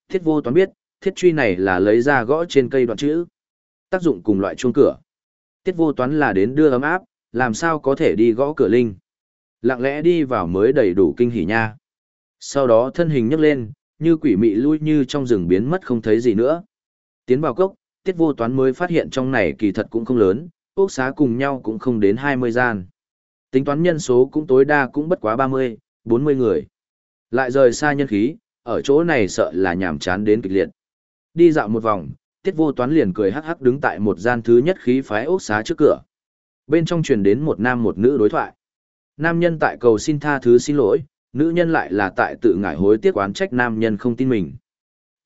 Thiết vô toán biết, thiết truy này là lấy ra gõ trên cây đoạn chữ. Tác dụng cùng loại chuông cửa. Tiết vô toán là đến đưa ấm áp, làm sao có thể đi gõ cửa linh. Lặng lẽ đi vào mới đầy đủ kinh hỉ nha. Sau đó thân hình nhấc lên, như quỷ mị lui như trong rừng biến mất không thấy gì nữa. Tiến vào cốc, tiết vô toán mới phát hiện trong này kỳ thật cũng không lớn, ốc xá cùng nhau cũng không đến 20 gian. Tính toán nhân số cũng tối đa cũng bất quá 30, 40 người. Lại rời xa nhân khí, ở chỗ này sợ là nhàm chán đến kịch liệt. Đi dạo một vòng, tiết vô toán liền cười hắc hắc đứng tại một gian thứ nhất khí phái ốc xá trước cửa. Bên trong truyền đến một nam một nữ đối thoại. Nam nhân tại cầu xin tha thứ xin lỗi, nữ nhân lại là tại tự ngải hối tiếc oán trách nam nhân không tin mình.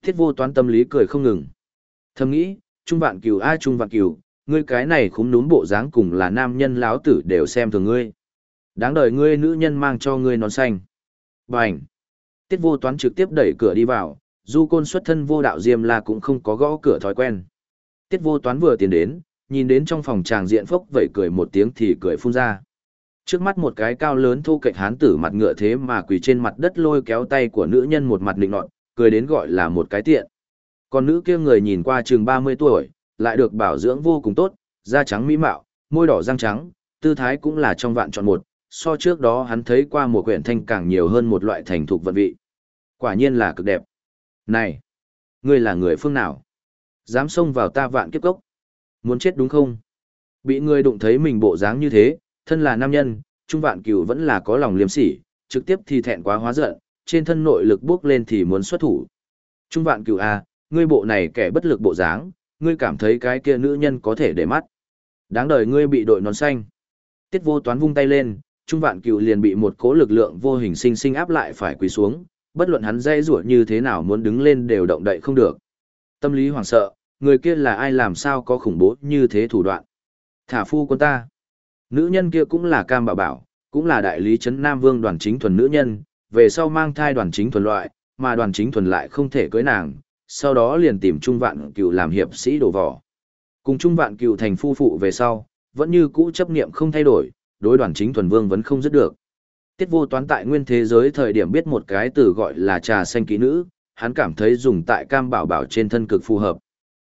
Thiết vô toán tâm lý cười không ngừng. Thầm nghĩ, Trung Vạn Cửu ai Trung Vạn Cửu, ngươi cái này khúm núm bộ dáng cùng là nam nhân láo tử đều xem thường ngươi. Đáng đời ngươi nữ nhân mang cho ngươi nón xanh. Bành! Tiết vô toán trực tiếp đẩy cửa đi vào, du côn xuất thân vô đạo diêm la cũng không có gõ cửa thói quen. Tiết vô toán vừa tiến đến, nhìn đến trong phòng tràng diện phốc vẩy cười một tiếng thì cười phun ra. Trước mắt một cái cao lớn thu cạnh hán tử mặt ngựa thế mà quỳ trên mặt đất lôi kéo tay của nữ nhân một mặt định nọt, cười đến gọi là một cái tiện. Còn nữ kia người nhìn qua chừng 30 tuổi, lại được bảo dưỡng vô cùng tốt, da trắng mỹ mạo, môi đỏ răng trắng, tư thái cũng là trong vạn chọn một, so trước đó hắn thấy qua một quyển thanh càng nhiều hơn một loại thành thục vận vị. Quả nhiên là cực đẹp. Này, ngươi là người phương nào? Dám xông vào ta vạn kiếp cốc. Muốn chết đúng không? Bị ngươi đụng thấy mình bộ dáng như thế, thân là nam nhân, trung vạn cửu vẫn là có lòng liếm sỉ, trực tiếp thì thẹn quá hóa giận, trên thân nội lực bước lên thì muốn xuất thủ. Trung vạn cửu A, ngươi bộ này kẻ bất lực bộ dáng, ngươi cảm thấy cái kia nữ nhân có thể để mắt. Đáng đời ngươi bị đội nón xanh. Tiết vô toán vung tay lên, trung vạn cửu liền bị một cố lực lượng vô hình sinh sinh áp lại phải quỳ xuống, bất luận hắn dây rủa như thế nào muốn đứng lên đều động đậy không được. Tâm lý hoảng sợ, người kia là ai làm sao có khủng bố như thế thủ đoạn. Thả phu quân ta. Nữ nhân kia cũng là cam bảo bảo, cũng là đại lý chấn Nam Vương đoàn chính thuần nữ nhân, về sau mang thai đoàn chính thuần loại, mà đoàn chính thuần lại không thể cưới nàng, sau đó liền tìm Trung Vạn Cựu làm hiệp sĩ đổ vỏ. Cùng Trung Vạn Cựu thành phu phụ về sau, vẫn như cũ chấp niệm không thay đổi, đối đoàn chính thuần vương vẫn không dứt được. Tiết vô toán tại nguyên thế giới thời điểm biết một cái từ gọi là trà xanh kỹ nữ, hắn cảm thấy dùng tại cam bảo bảo trên thân cực phù hợp.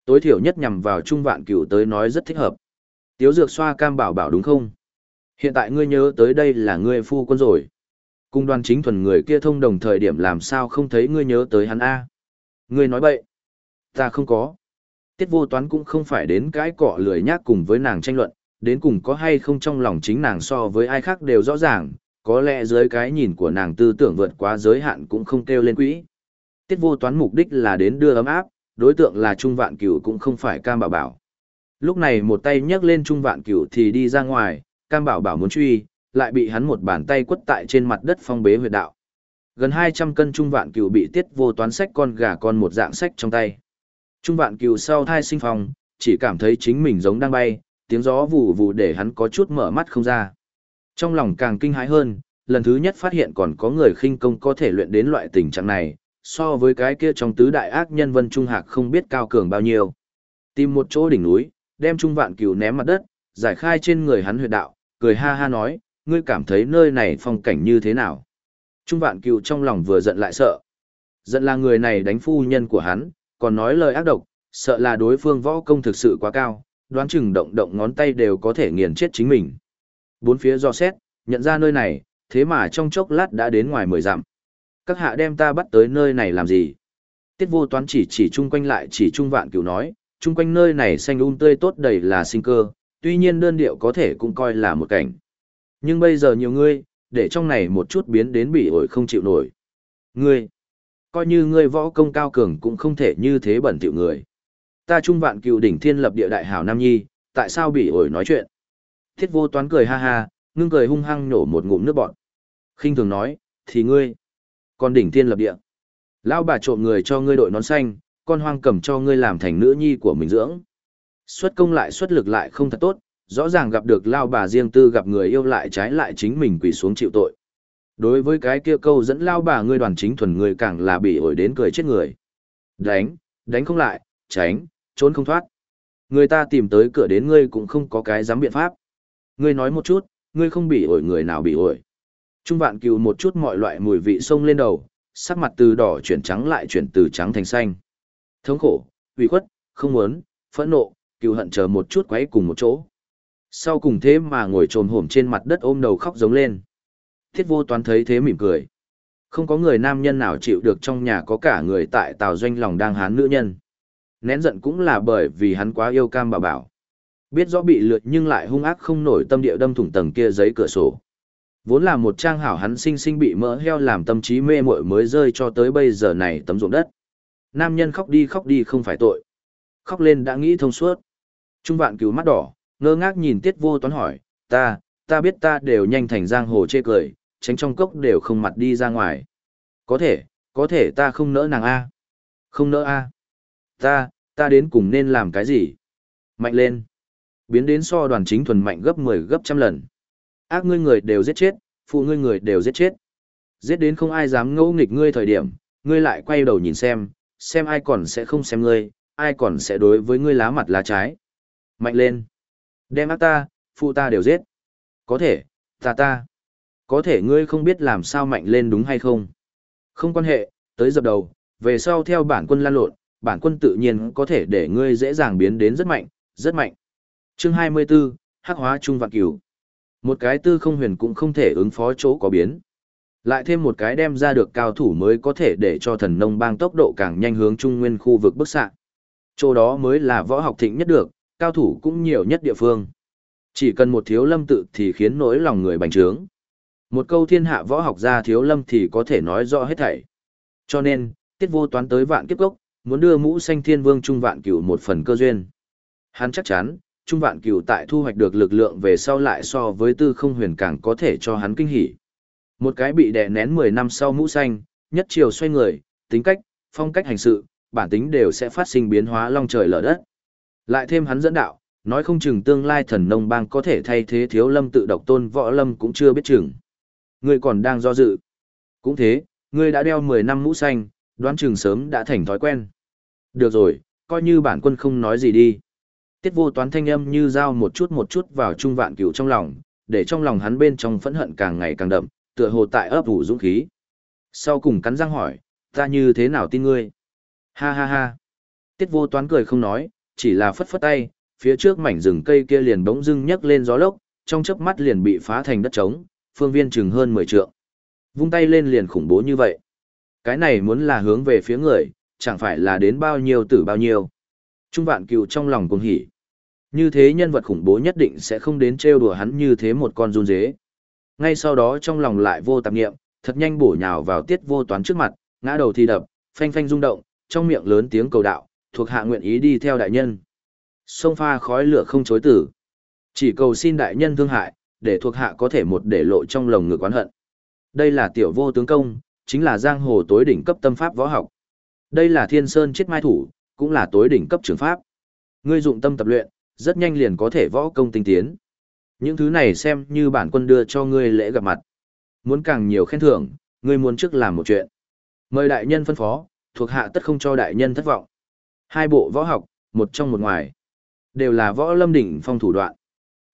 Tối thiểu nhất nhằm vào Trung Vạn Cựu tới nói rất thích hợp. Tiếu dược xoa cam bảo bảo đúng không? Hiện tại ngươi nhớ tới đây là ngươi phu quân rồi. Cùng đoàn chính thuần người kia thông đồng thời điểm làm sao không thấy ngươi nhớ tới hắn A. Ngươi nói bậy. Ta không có. Tiết vô toán cũng không phải đến cái cọ lười nhác cùng với nàng tranh luận, đến cùng có hay không trong lòng chính nàng so với ai khác đều rõ ràng, có lẽ dưới cái nhìn của nàng tư tưởng vượt quá giới hạn cũng không kêu lên quỹ. Tiết vô toán mục đích là đến đưa ấm áp, đối tượng là Trung Vạn Cửu cũng không phải Cam Bảo Bảo. Lúc này một tay nhấc lên Trung Vạn Cửu thì đi ra ngoài, Cam Bảo Bảo muốn truy, lại bị hắn một bàn tay quất tại trên mặt đất phong bế huyệt đạo. Gần 200 cân Trung Vạn Cửu bị Tiết vô toán sách con gà con một dạng sách trong tay. Trung Vạn Cửu sau thai sinh phòng, chỉ cảm thấy chính mình giống đang bay, tiếng gió vù vù để hắn có chút mở mắt không ra. Trong lòng càng kinh hãi hơn, lần thứ nhất phát hiện còn có người khinh công có thể luyện đến loại tình trạng này, so với cái kia trong tứ đại ác nhân Vân Trung Hạc không biết cao cường bao nhiêu. Tìm một chỗ đỉnh núi, đem Trung Vạn Cửu ném mặt đất, giải khai trên người hắn huyệt đạo, cười ha ha nói, ngươi cảm thấy nơi này phong cảnh như thế nào? Trung Vạn Cửu trong lòng vừa giận lại sợ. Giận là người này đánh phu nhân của hắn, còn nói lời ác độc, sợ là đối phương võ công thực sự quá cao, đoán chừng động động ngón tay đều có thể nghiền chết chính mình. Bốn phía do xét, nhận ra nơi này, thế mà trong chốc lát đã đến ngoài mười dặm. Các hạ đem ta bắt tới nơi này làm gì? Tiết vô toán chỉ chỉ chung quanh lại chỉ trung vạn cửu nói, chung quanh nơi này xanh um tươi tốt đầy là sinh cơ, tuy nhiên đơn điệu có thể cũng coi là một cảnh. Nhưng bây giờ nhiều ngươi, để trong này một chút biến đến bị ổi không chịu nổi. Ngươi, coi như ngươi võ công cao cường cũng không thể như thế bẩn tiểu người. Ta trung vạn cựu đỉnh thiên lập địa đại hảo Nam Nhi, tại sao bị ổi nói chuyện? Thiết vô toán cười ha ha, ngưng cười hung hăng nổ một ngụm nước bọt. khinh thường nói, thì ngươi, còn đỉnh thiên lập địa. Lão bà trộm người cho ngươi đội nón xanh, con hoang cầm cho ngươi làm thành nữ nhi của mình dưỡng. Xuất công lại xuất lực lại không thật tốt, rõ ràng gặp được lao bà riêng tư gặp người yêu lại trái lại chính mình quỳ xuống chịu tội. Đối với cái kia câu dẫn lao bà ngươi đoàn chính thuần người càng là bị ổi đến cười chết người. Đánh, đánh không lại, tránh, trốn không thoát. Người ta tìm tới cửa đến ngươi cũng không có cái dám biện pháp. Ngươi nói một chút, ngươi không bị ổi người nào bị ổi. Trung vạn cừu một chút mọi loại mùi vị sông lên đầu, sắc mặt từ đỏ chuyển trắng lại chuyển từ trắng thành xanh. Thống khổ, ủy khuất, không muốn, phẫn nộ, cựu hận chờ một chút quấy cùng một chỗ. Sau cùng thế mà ngồi trồm hổm trên mặt đất ôm đầu khóc giống lên. Thiết vô toán thấy thế mỉm cười. Không có người nam nhân nào chịu được trong nhà có cả người tại tàu doanh lòng đang hán nữ nhân. Nén giận cũng là bởi vì hắn quá yêu cam bà bảo. Biết rõ bị lượt nhưng lại hung ác không nổi tâm địa đâm thủng tầng kia giấy cửa sổ. Vốn là một trang hảo hắn sinh sinh bị mỡ heo làm tâm trí mê muội mới rơi cho tới bây giờ này tấm ruộng đất. Nam nhân khóc đi khóc đi không phải tội. Khóc lên đã nghĩ thông suốt. Trung vạn cứu mắt đỏ, ngơ ngác nhìn tiết vô toán hỏi, ta, ta biết ta đều nhanh thành giang hồ chê cười, tránh trong cốc đều không mặt đi ra ngoài. Có thể, có thể ta không nỡ nàng A. Không nỡ A. Ta, ta đến cùng nên làm cái gì? Mạnh lên. Biến đến so đoàn chính thuần mạnh gấp 10 gấp trăm lần. Ác ngươi người đều giết chết, phụ ngươi người đều giết chết. Giết đến không ai dám ngẫu nghịch ngươi thời điểm, ngươi lại quay đầu nhìn xem, xem ai còn sẽ không xem ngươi, ai còn sẽ đối với ngươi lá mặt lá trái. Mạnh lên. Đem ác ta, phụ ta đều giết. Có thể, ta ta. Có thể ngươi không biết làm sao mạnh lên đúng hay không. Không quan hệ, tới dập đầu, về sau theo bản quân lan lộn, bản quân tự nhiên có thể để ngươi dễ dàng biến đến rất mạnh, rất mạnh. Chương 24, Hắc hóa trung vạn cửu. Một cái tư không huyền cũng không thể ứng phó chỗ có biến. Lại thêm một cái đem ra được cao thủ mới có thể để cho thần nông bang tốc độ càng nhanh hướng trung nguyên khu vực bức xạ. Chỗ đó mới là võ học thịnh nhất được, cao thủ cũng nhiều nhất địa phương. Chỉ cần một thiếu lâm tự thì khiến nỗi lòng người bành trướng. Một câu thiên hạ võ học ra thiếu lâm thì có thể nói rõ hết thảy. Cho nên, tiết vô toán tới vạn kiếp gốc, muốn đưa mũ xanh thiên vương trung vạn cửu một phần cơ duyên. Hắn chắc chắn, trung vạn cửu tại thu hoạch được lực lượng về sau lại so với tư không huyền càng có thể cho hắn kinh hỉ. Một cái bị đè nén 10 năm sau mũ xanh, nhất chiều xoay người, tính cách, phong cách hành sự, bản tính đều sẽ phát sinh biến hóa long trời lở đất. Lại thêm hắn dẫn đạo, nói không chừng tương lai thần nông bang có thể thay thế thiếu lâm tự độc tôn võ lâm cũng chưa biết chừng. Ngươi còn đang do dự. Cũng thế, ngươi đã đeo 10 năm mũ xanh, đoán chừng sớm đã thành thói quen. Được rồi, coi như bản quân không nói gì đi. Tiết vô toán thanh âm như dao một chút một chút vào trung vạn cửu trong lòng, để trong lòng hắn bên trong phẫn hận càng ngày càng đậm, tựa hồ tại ấp ủ dũng khí. Sau cùng cắn răng hỏi, ta như thế nào tin ngươi? Ha ha ha. Tiết vô toán cười không nói, chỉ là phất phất tay, phía trước mảnh rừng cây kia liền bỗng dưng nhấc lên gió lốc, trong chớp mắt liền bị phá thành đất trống, phương viên chừng hơn 10 trượng. Vung tay lên liền khủng bố như vậy. Cái này muốn là hướng về phía người, chẳng phải là đến bao nhiêu tử bao nhiêu. Trung vạn cựu trong lòng cuồng hỉ. Như thế nhân vật khủng bố nhất định sẽ không đến trêu đùa hắn như thế một con run dế. Ngay sau đó trong lòng lại vô tạp nghiệm, thật nhanh bổ nhào vào tiết vô toán trước mặt, ngã đầu thì đập, phanh phanh rung động, trong miệng lớn tiếng cầu đạo, thuộc hạ nguyện ý đi theo đại nhân. Sông pha khói lửa không chối tử. Chỉ cầu xin đại nhân thương hại, để thuộc hạ có thể một để lộ trong lòng ngực oán hận. Đây là tiểu vô tướng công, chính là giang hồ tối đỉnh cấp tâm pháp võ học. Đây là thiên sơn chết mai thủ, cũng là tối đỉnh cấp trường pháp. Ngươi dụng tâm tập luyện, rất nhanh liền có thể võ công tinh tiến. Những thứ này xem như bản quân đưa cho ngươi lễ gặp mặt. Muốn càng nhiều khen thưởng, ngươi muốn trước làm một chuyện. Mời đại nhân phân phó, thuộc hạ tất không cho đại nhân thất vọng. Hai bộ võ học, một trong một ngoài, đều là võ lâm đỉnh phong thủ đoạn.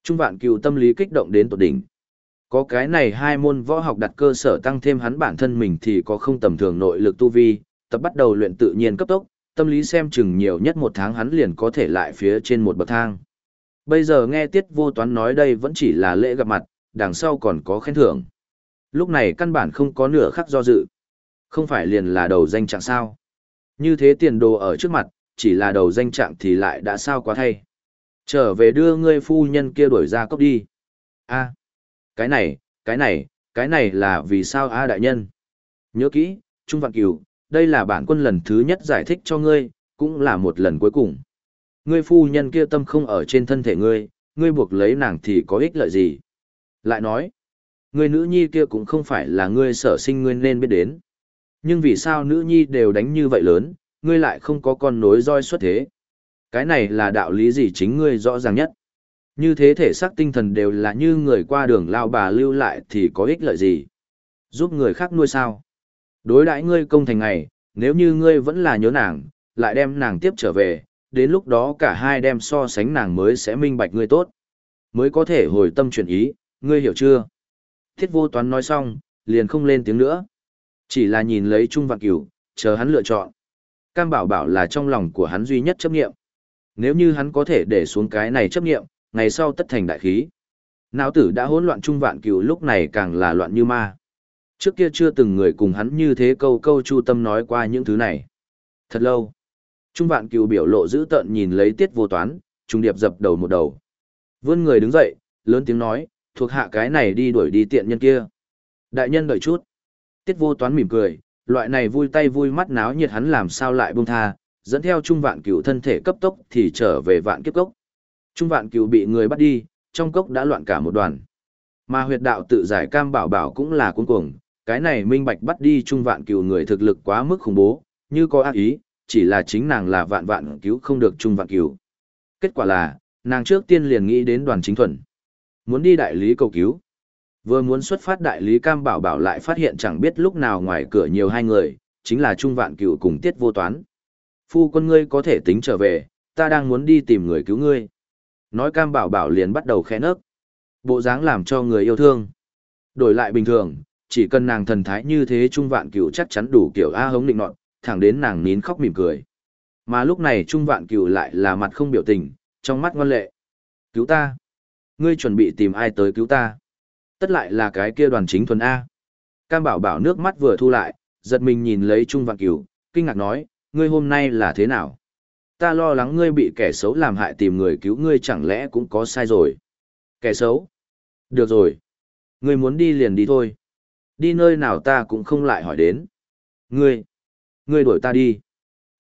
Trung vạn cựu tâm lý kích động đến tột đỉnh. Có cái này hai môn võ học đặt cơ sở tăng thêm hắn bản thân mình thì có không tầm thường nội lực tu vi, tập bắt đầu luyện tự nhiên cấp tốc, tâm lý xem chừng nhiều nhất một tháng hắn liền có thể lại phía trên một bậc thang. Bây giờ nghe tiết vô toán nói đây vẫn chỉ là lễ gặp mặt, đằng sau còn có khen thưởng. Lúc này căn bản không có nửa khắc do dự. Không phải liền là đầu danh trạng sao. Như thế tiền đồ ở trước mặt, chỉ là đầu danh trạng thì lại đã sao quá thay. Trở về đưa ngươi phu nhân kia đuổi ra cốc đi. a cái này, cái này, cái này là vì sao a đại nhân? Nhớ kỹ, Trung Vạn Kiều, đây là bản quân lần thứ nhất giải thích cho ngươi, cũng là một lần cuối cùng. Ngươi phu nhân kia tâm không ở trên thân thể ngươi, ngươi buộc lấy nàng thì có ích lợi gì? Lại nói, ngươi nữ nhi kia cũng không phải là ngươi sở sinh ngươi nên biết đến. Nhưng vì sao nữ nhi đều đánh như vậy lớn, ngươi lại không có con nối roi xuất thế? Cái này là đạo lý gì chính ngươi rõ ràng nhất. Như thế thể xác tinh thần đều là như người qua đường lao bà lưu lại thì có ích lợi gì? Giúp người khác nuôi sao? Đối đãi ngươi công thành ngày, nếu như ngươi vẫn là nhớ nàng, lại đem nàng tiếp trở về, đến lúc đó cả hai đem so sánh nàng mới sẽ minh bạch ngươi tốt. Mới có thể hồi tâm chuyển ý, ngươi hiểu chưa? Thiết vô toán nói xong, liền không lên tiếng nữa. Chỉ là nhìn lấy Trung Vạn Cửu, chờ hắn lựa chọn. Cam bảo bảo là trong lòng của hắn duy nhất chấp nghiệm. Nếu như hắn có thể để xuống cái này chấp nghiệm, ngày sau tất thành đại khí. Não tử đã hỗn loạn Trung Vạn Cửu lúc này càng là loạn như ma. Trước kia chưa từng người cùng hắn như thế câu câu chu tâm nói qua những thứ này. Thật lâu. Trung vạn cừu biểu lộ giữ tợn nhìn lấy tiết vô toán, trung điệp dập đầu một đầu. Vươn người đứng dậy, lớn tiếng nói, thuộc hạ cái này đi đuổi đi tiện nhân kia. Đại nhân đợi chút. Tiết vô toán mỉm cười, loại này vui tay vui mắt náo nhiệt hắn làm sao lại buông tha, dẫn theo trung vạn cừu thân thể cấp tốc thì trở về vạn kiếp cốc. Trung vạn cừu bị người bắt đi, trong cốc đã loạn cả một đoàn. Mà huyệt đạo tự giải cam bảo bảo cũng là cuốn cuồng, cái này minh bạch bắt đi trung vạn Cựu người thực lực quá mức khủng bố, như có ác ý, chỉ là chính nàng là vạn vạn cứu không được trung vạn cứu Kết quả là, nàng trước tiên liền nghĩ đến đoàn chính thuần. Muốn đi đại lý cầu cứu. Vừa muốn xuất phát đại lý cam bảo bảo lại phát hiện chẳng biết lúc nào ngoài cửa nhiều hai người, chính là trung vạn cửu cùng tiết vô toán. Phu quân ngươi có thể tính trở về, ta đang muốn đi tìm người cứu ngươi. Nói cam bảo bảo liền bắt đầu khẽ nấc. Bộ dáng làm cho người yêu thương. Đổi lại bình thường, chỉ cần nàng thần thái như thế trung vạn cửu chắc chắn đủ kiểu A hống định nọt, thẳng đến nàng nín khóc mỉm cười. Mà lúc này trung vạn cửu lại là mặt không biểu tình, trong mắt ngoan lệ. Cứu ta. Ngươi chuẩn bị tìm ai tới cứu ta. Tất lại là cái kia đoàn chính thuần A. Cam bảo bảo nước mắt vừa thu lại, giật mình nhìn lấy trung vạn cửu, kinh ngạc nói, ngươi hôm nay là thế nào? Ta lo lắng ngươi bị kẻ xấu làm hại tìm người cứu ngươi chẳng lẽ cũng có sai rồi. Kẻ xấu? Được rồi. Ngươi muốn đi liền đi thôi. Đi nơi nào ta cũng không lại hỏi đến. Ngươi, ngươi đuổi ta đi.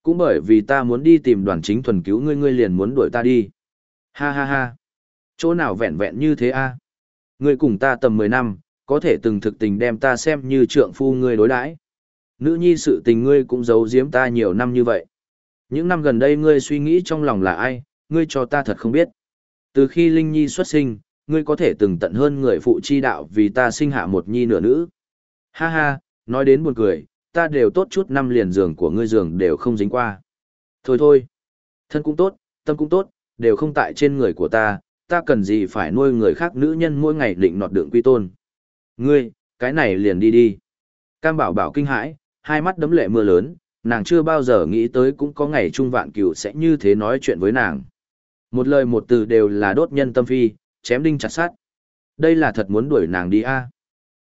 Cũng bởi vì ta muốn đi tìm đoàn chính thuần cứu ngươi ngươi liền muốn đuổi ta đi. Ha ha ha. Chỗ nào vẹn vẹn như thế a? Ngươi cùng ta tầm 10 năm, có thể từng thực tình đem ta xem như trượng phu ngươi đối đãi. Nữ nhi sự tình ngươi cũng giấu giếm ta nhiều năm như vậy. Những năm gần đây ngươi suy nghĩ trong lòng là ai, ngươi cho ta thật không biết. Từ khi Linh Nhi xuất sinh, ngươi có thể từng tận hơn người phụ chi đạo vì ta sinh hạ một nhi nửa nữ. Ha ha, nói đến buồn cười, ta đều tốt chút năm liền giường của ngươi giường đều không dính qua. Thôi thôi, thân cũng tốt, tâm cũng tốt, đều không tại trên người của ta, ta cần gì phải nuôi người khác nữ nhân mỗi ngày định nọt đường quy tôn. Ngươi, cái này liền đi đi. Cam bảo bảo kinh hãi, hai mắt đấm lệ mưa lớn, nàng chưa bao giờ nghĩ tới cũng có ngày trung vạn cửu sẽ như thế nói chuyện với nàng. Một lời một từ đều là đốt nhân tâm phi, chém đinh chặt sát. Đây là thật muốn đuổi nàng đi a.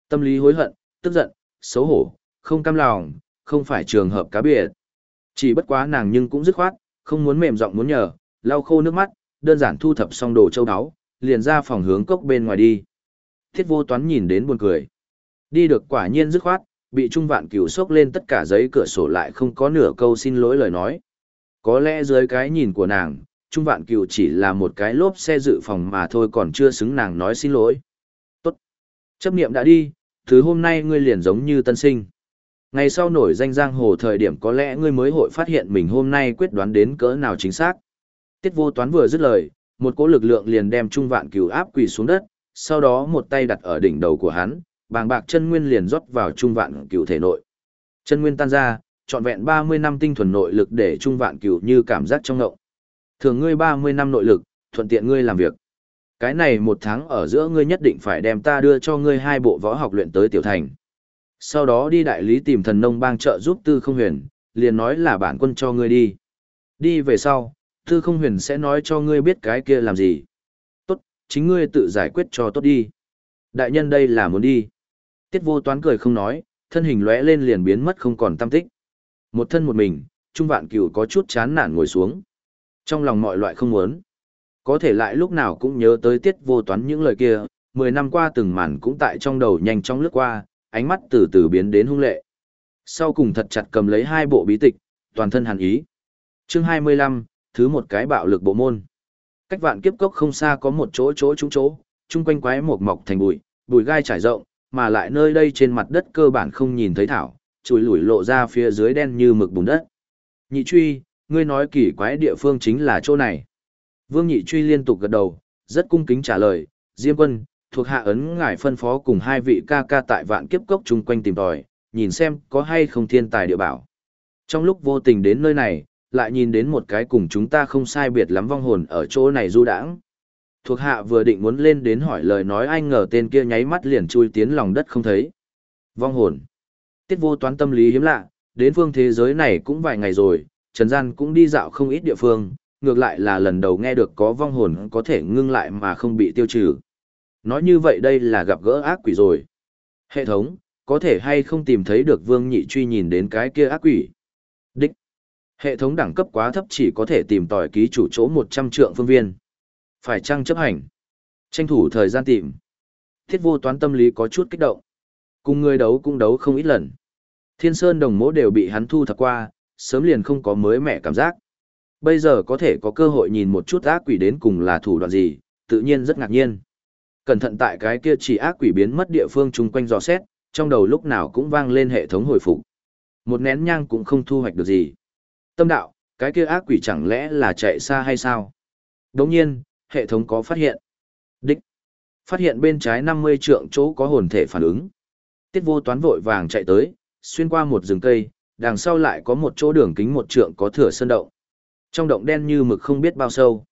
Tâm lý hối hận, tức giận, xấu hổ, không cam lòng, không phải trường hợp cá biệt. Chỉ bất quá nàng nhưng cũng dứt khoát, không muốn mềm giọng muốn nhờ, lau khô nước mắt, đơn giản thu thập xong đồ châu áo, liền ra phòng hướng cốc bên ngoài đi. Thiết vô toán nhìn đến buồn cười. Đi được quả nhiên dứt khoát, bị Trung Vạn Cửu sốc lên tất cả giấy cửa sổ lại không có nửa câu xin lỗi lời nói. Có lẽ dưới cái nhìn của nàng, Trung Vạn Cửu chỉ là một cái lốp xe dự phòng mà thôi còn chưa xứng nàng nói xin lỗi. Tốt. Chấp niệm đã đi, thứ hôm nay ngươi liền giống như tân sinh. Ngày sau nổi danh giang hồ thời điểm có lẽ ngươi mới hội phát hiện mình hôm nay quyết đoán đến cỡ nào chính xác. Tiết vô toán vừa dứt lời, một cỗ lực lượng liền đem Trung Vạn Cửu áp quỳ xuống đất, sau đó một tay đặt ở đỉnh đầu của hắn, bàng bạc chân nguyên liền rót vào trung vạn cửu thể nội. Chân nguyên tan ra, trọn vẹn 30 năm tinh thuần nội lực để trung vạn cửu như cảm giác trong ngộng. Thường ngươi 30 năm nội lực, thuận tiện ngươi làm việc. Cái này một tháng ở giữa ngươi nhất định phải đem ta đưa cho ngươi hai bộ võ học luyện tới tiểu thành. Sau đó đi đại lý tìm thần nông bang trợ giúp tư không huyền, liền nói là bản quân cho ngươi đi. Đi về sau, tư không huyền sẽ nói cho ngươi biết cái kia làm gì. Tốt, chính ngươi tự giải quyết cho tốt đi. Đại nhân đây là muốn đi. Tiết vô toán cười không nói, thân hình lóe lên liền biến mất không còn tâm tích. Một thân một mình, Trung Vạn Cửu có chút chán nản ngồi xuống. Trong lòng mọi loại không muốn. Có thể lại lúc nào cũng nhớ tới tiết vô toán những lời kia, mười năm qua từng màn cũng tại trong đầu nhanh chóng lướt qua, ánh mắt từ từ biến đến hung lệ. Sau cùng thật chặt cầm lấy hai bộ bí tịch, toàn thân hàn ý. Chương 25, thứ một cái bạo lực bộ môn. Cách vạn kiếp cốc không xa có một chỗ chỗ trúng chỗ, chung quanh quái một mọc thành bụi, bụi gai trải rộng, mà lại nơi đây trên mặt đất cơ bản không nhìn thấy thảo, chùi lủi lộ ra phía dưới đen như mực bùn đất. Nhị truy, ngươi nói kỳ quái địa phương chính là chỗ này. Vương nhị truy liên tục gật đầu, rất cung kính trả lời, Diêm quân, thuộc hạ ấn ngài phân phó cùng hai vị ca ca tại vạn kiếp cốc chung quanh tìm tòi, nhìn xem có hay không thiên tài địa bảo. Trong lúc vô tình đến nơi này, lại nhìn đến một cái cùng chúng ta không sai biệt lắm vong hồn ở chỗ này du đãng. Thuộc hạ vừa định muốn lên đến hỏi lời nói anh ngờ tên kia nháy mắt liền chui tiến lòng đất không thấy. Vong hồn. Tiết vô toán tâm lý hiếm lạ, đến phương thế giới này cũng vài ngày rồi, Trần Gian cũng đi dạo không ít địa phương, ngược lại là lần đầu nghe được có vong hồn có thể ngưng lại mà không bị tiêu trừ. Nói như vậy đây là gặp gỡ ác quỷ rồi. Hệ thống, có thể hay không tìm thấy được vương nhị truy nhìn đến cái kia ác quỷ. Đích. Hệ thống đẳng cấp quá thấp chỉ có thể tìm tòi ký chủ chỗ 100 trượng phương viên. Phải chăng chấp hành? Tranh thủ thời gian tìm. Thiết vô toán tâm lý có chút kích động. Cùng người đấu cũng đấu không ít lần. Thiên Sơn đồng mỗ đều bị hắn thu thập qua, sớm liền không có mới mẻ cảm giác. Bây giờ có thể có cơ hội nhìn một chút ác quỷ đến cùng là thủ đoạn gì, tự nhiên rất ngạc nhiên. Cẩn thận tại cái kia chỉ ác quỷ biến mất địa phương chung quanh dò xét, trong đầu lúc nào cũng vang lên hệ thống hồi phục. Một nén nhang cũng không thu hoạch được gì. Tâm đạo, cái kia ác quỷ chẳng lẽ là chạy xa hay sao? Đồng nhiên, hệ thống có phát hiện. Đích. Phát hiện bên trái 50 trượng chỗ có hồn thể phản ứng. Tiết vô toán vội vàng chạy tới, xuyên qua một rừng cây, đằng sau lại có một chỗ đường kính một trượng có thửa sơn động. Trong động đen như mực không biết bao sâu.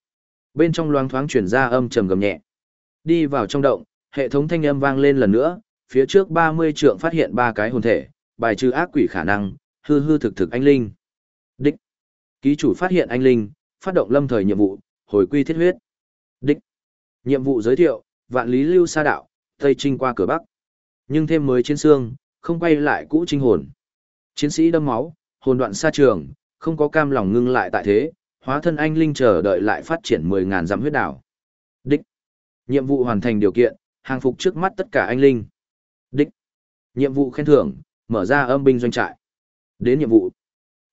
Bên trong loang thoáng chuyển ra âm trầm gầm nhẹ. Đi vào trong động, hệ thống thanh âm vang lên lần nữa, phía trước 30 trượng phát hiện ba cái hồn thể, bài trừ ác quỷ khả năng, hư hư thực thực anh linh. Đích. Ký chủ phát hiện anh linh, phát động lâm thời nhiệm vụ, hồi quy thiết huyết. Đích. Nhiệm vụ giới thiệu, vạn lý lưu sa đạo, tây trinh qua cửa bắc. Nhưng thêm mới chiến xương, không quay lại cũ trinh hồn. Chiến sĩ đâm máu, hồn đoạn xa trường, không có cam lòng ngưng lại tại thế, hóa thân anh linh chờ đợi lại phát triển 10.000 dặm huyết đảo. Nhiệm vụ hoàn thành điều kiện, hàng phục trước mắt tất cả anh linh. Đích. Nhiệm vụ khen thưởng, mở ra âm binh doanh trại. Đến nhiệm vụ.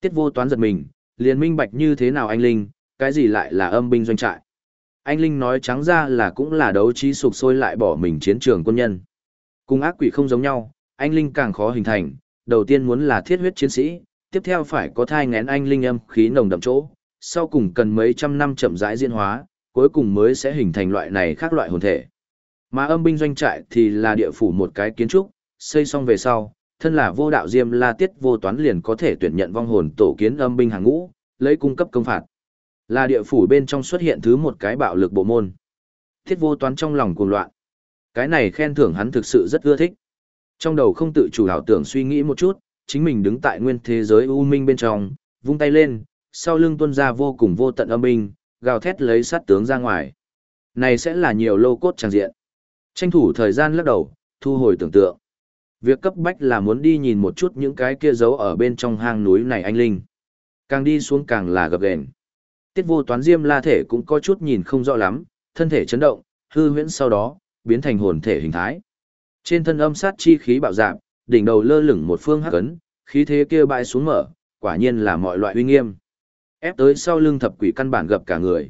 Tiết vô toán giật mình, liền minh bạch như thế nào anh linh, cái gì lại là âm binh doanh trại. Anh Linh nói trắng ra là cũng là đấu trí sụp sôi lại bỏ mình chiến trường quân nhân. Cùng ác quỷ không giống nhau, anh Linh càng khó hình thành, đầu tiên muốn là thiết huyết chiến sĩ, tiếp theo phải có thai ngén anh Linh âm khí nồng đậm chỗ, sau cùng cần mấy trăm năm chậm rãi diễn hóa, cuối cùng mới sẽ hình thành loại này khác loại hồn thể. Mà âm binh doanh trại thì là địa phủ một cái kiến trúc, xây xong về sau, thân là vô đạo diêm la tiết vô toán liền có thể tuyển nhận vong hồn tổ kiến âm binh hàng ngũ, lấy cung cấp công phạt. Là địa phủ bên trong xuất hiện thứ một cái bạo lực bộ môn. Thiết vô toán trong lòng cuồng loạn. Cái này khen thưởng hắn thực sự rất ưa thích. Trong đầu không tự chủ ảo tưởng suy nghĩ một chút, chính mình đứng tại nguyên thế giới u minh bên trong, vung tay lên, sau lưng tuôn ra vô cùng vô tận âm binh, gào thét lấy sát tướng ra ngoài. Này sẽ là nhiều lô cốt tràng diện. Tranh thủ thời gian lắc đầu, thu hồi tưởng tượng. Việc cấp bách là muốn đi nhìn một chút những cái kia giấu ở bên trong hang núi này anh Linh. Càng đi xuống càng là gập ghềnh. Tiết vô toán diêm la thể cũng có chút nhìn không rõ lắm, thân thể chấn động, hư huyễn sau đó, biến thành hồn thể hình thái. Trên thân âm sát chi khí bạo dạng, đỉnh đầu lơ lửng một phương hắc ấn, khí thế kia bại xuống mở, quả nhiên là mọi loại uy nghiêm. Ép tới sau lưng thập quỷ căn bản gặp cả người.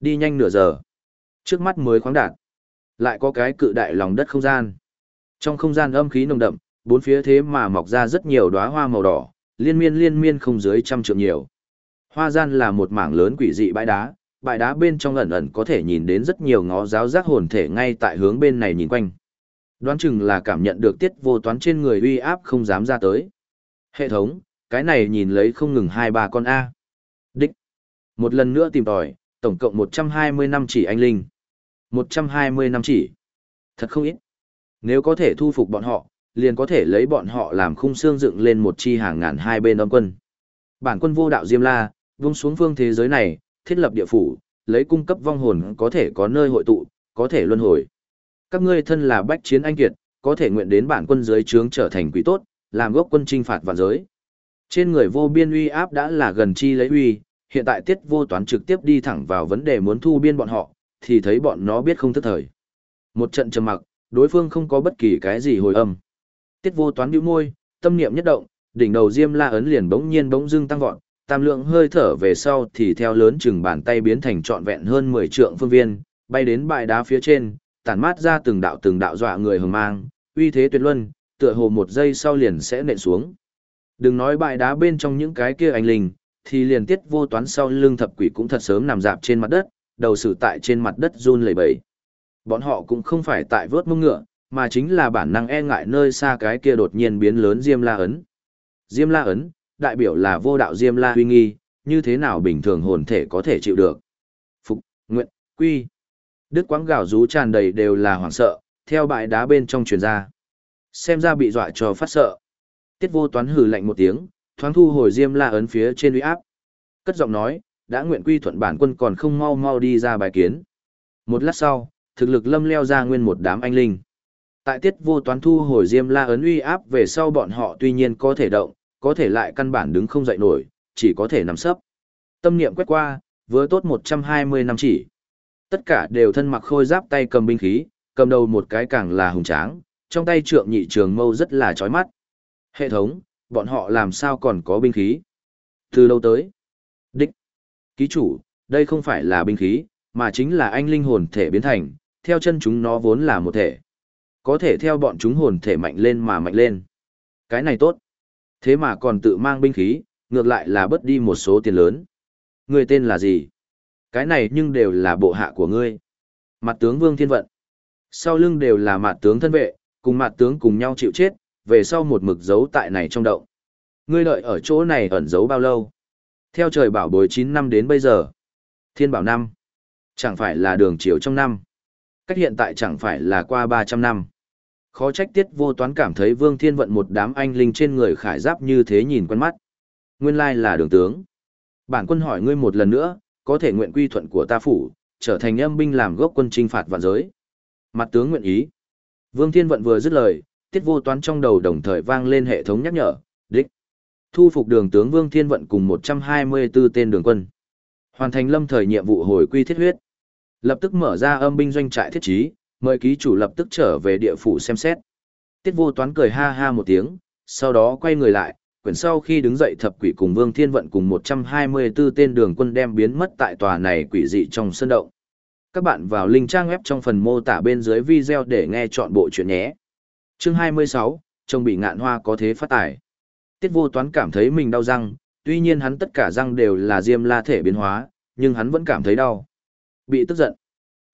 Đi nhanh nửa giờ. Trước mắt mới khoáng đạt. Lại có cái cự đại lòng đất không gian. Trong không gian âm khí nồng đậm, bốn phía thế mà mọc ra rất nhiều đóa hoa màu đỏ, liên miên liên miên không dưới trăm trượng nhiều. Hoa gian là một mảng lớn quỷ dị bãi đá, bãi đá bên trong ẩn ẩn có thể nhìn đến rất nhiều ngó giáo giác hồn thể ngay tại hướng bên này nhìn quanh. Đoán chừng là cảm nhận được tiết vô toán trên người uy áp không dám ra tới. Hệ thống, cái này nhìn lấy không ngừng hai ba con A. Một lần nữa tìm tòi, tổng cộng 120 năm chỉ anh linh. 120 năm chỉ. Thật không ít. Nếu có thể thu phục bọn họ, liền có thể lấy bọn họ làm khung xương dựng lên một chi hàng ngàn hai bên âm quân. Bản quân vô đạo Diêm La, vung xuống phương thế giới này, thiết lập địa phủ, lấy cung cấp vong hồn có thể có nơi hội tụ, có thể luân hồi. Các ngươi thân là bách chiến anh kiệt, có thể nguyện đến bản quân dưới trướng trở thành quỷ tốt, làm gốc quân trinh phạt vạn giới. Trên người vô biên uy áp đã là gần chi lấy uy, hiện tại tiết vô toán trực tiếp đi thẳng vào vấn đề muốn thu biên bọn họ, thì thấy bọn nó biết không thức thời. Một trận trầm mặc, đối phương không có bất kỳ cái gì hồi âm. Tiết vô toán bĩu môi, tâm niệm nhất động, đỉnh đầu diêm la ấn liền bỗng nhiên bỗng dưng tăng vọt, tam lượng hơi thở về sau thì theo lớn chừng bàn tay biến thành trọn vẹn hơn 10 trượng phương viên, bay đến bãi đá phía trên, tản mát ra từng đạo từng đạo dọa người hừng mang, uy thế tuyệt luân, tựa hồ một giây sau liền sẽ nện xuống. Đừng nói bãi đá bên trong những cái kia anh linh, thì liền tiết vô toán sau lưng thập quỷ cũng thật sớm nằm dạp trên mặt đất, đầu sử tại trên mặt đất run lẩy bẩy. Bọn họ cũng không phải tại vớt mông ngựa, mà chính là bản năng e ngại nơi xa cái kia đột nhiên biến lớn diêm la ấn. Diêm la ấn, đại biểu là vô đạo Diêm La huy nghi, như thế nào bình thường hồn thể có thể chịu được. Phục, nguyện, quy. Đức quãng gạo rú tràn đầy đều là hoảng sợ, theo bãi đá bên trong truyền ra. Xem ra bị dọa cho phát sợ. Tiết vô toán hừ lạnh một tiếng, thoáng thu hồi Diêm La ấn phía trên uy áp. Cất giọng nói, đã nguyện quy thuận bản quân còn không mau mau đi ra bài kiến. Một lát sau, thực lực lâm leo ra nguyên một đám anh linh. Tại tiết vô toán thu hồi Diêm La ấn uy áp về sau bọn họ tuy nhiên có thể động, có thể lại căn bản đứng không dậy nổi, chỉ có thể nằm sấp. Tâm niệm quét qua, vừa tốt 120 năm chỉ. Tất cả đều thân mặc khôi giáp tay cầm binh khí, cầm đầu một cái càng là hùng tráng, trong tay trượng nhị trường mâu rất là chói mắt. Hệ thống, bọn họ làm sao còn có binh khí? Từ đâu tới? Đích. Ký chủ, đây không phải là binh khí, mà chính là anh linh hồn thể biến thành, theo chân chúng nó vốn là một thể. Có thể theo bọn chúng hồn thể mạnh lên mà mạnh lên. Cái này tốt. Thế mà còn tự mang binh khí, ngược lại là bớt đi một số tiền lớn. Người tên là gì? Cái này nhưng đều là bộ hạ của ngươi. Mặt tướng Vương Thiên Vận. Sau lưng đều là mặt tướng thân vệ, cùng mặt tướng cùng nhau chịu chết, về sau một mực giấu tại này trong động. Ngươi đợi ở chỗ này ẩn giấu bao lâu? Theo trời bảo bối 9 năm đến bây giờ. Thiên bảo năm. Chẳng phải là đường chiều trong năm. Cách hiện tại chẳng phải là qua 300 năm. Khó trách tiết vô toán cảm thấy Vương Thiên Vận một đám anh linh trên người khải giáp như thế nhìn quen mắt. Nguyên lai là đường tướng. Bản quân hỏi ngươi một lần nữa, có thể nguyện quy thuận của ta phủ, trở thành âm binh làm gốc quân trinh phạt vạn giới. Mặt tướng nguyện ý. Vương Thiên Vận vừa dứt lời, tiết vô toán trong đầu đồng thời vang lên hệ thống nhắc nhở, đích. Thu phục đường tướng Vương Thiên Vận cùng 124 tên đường quân. Hoàn thành lâm thời nhiệm vụ hồi quy thiết huyết. Lập tức mở ra âm binh doanh trại thiết trí, mời ký chủ lập tức trở về địa phủ xem xét. Tiết vô toán cười ha ha một tiếng, sau đó quay người lại, quyển sau khi đứng dậy thập quỷ cùng Vương Thiên Vận cùng 124 tên đường quân đem biến mất tại tòa này quỷ dị trong sân động. Các bạn vào link trang web trong phần mô tả bên dưới video để nghe chọn bộ chuyện nhé. Chương 26, trông bị ngạn hoa có thế phát tải. Tiết vô toán cảm thấy mình đau răng, tuy nhiên hắn tất cả răng đều là diêm la thể biến hóa, nhưng hắn vẫn cảm thấy đau. Bị tức giận.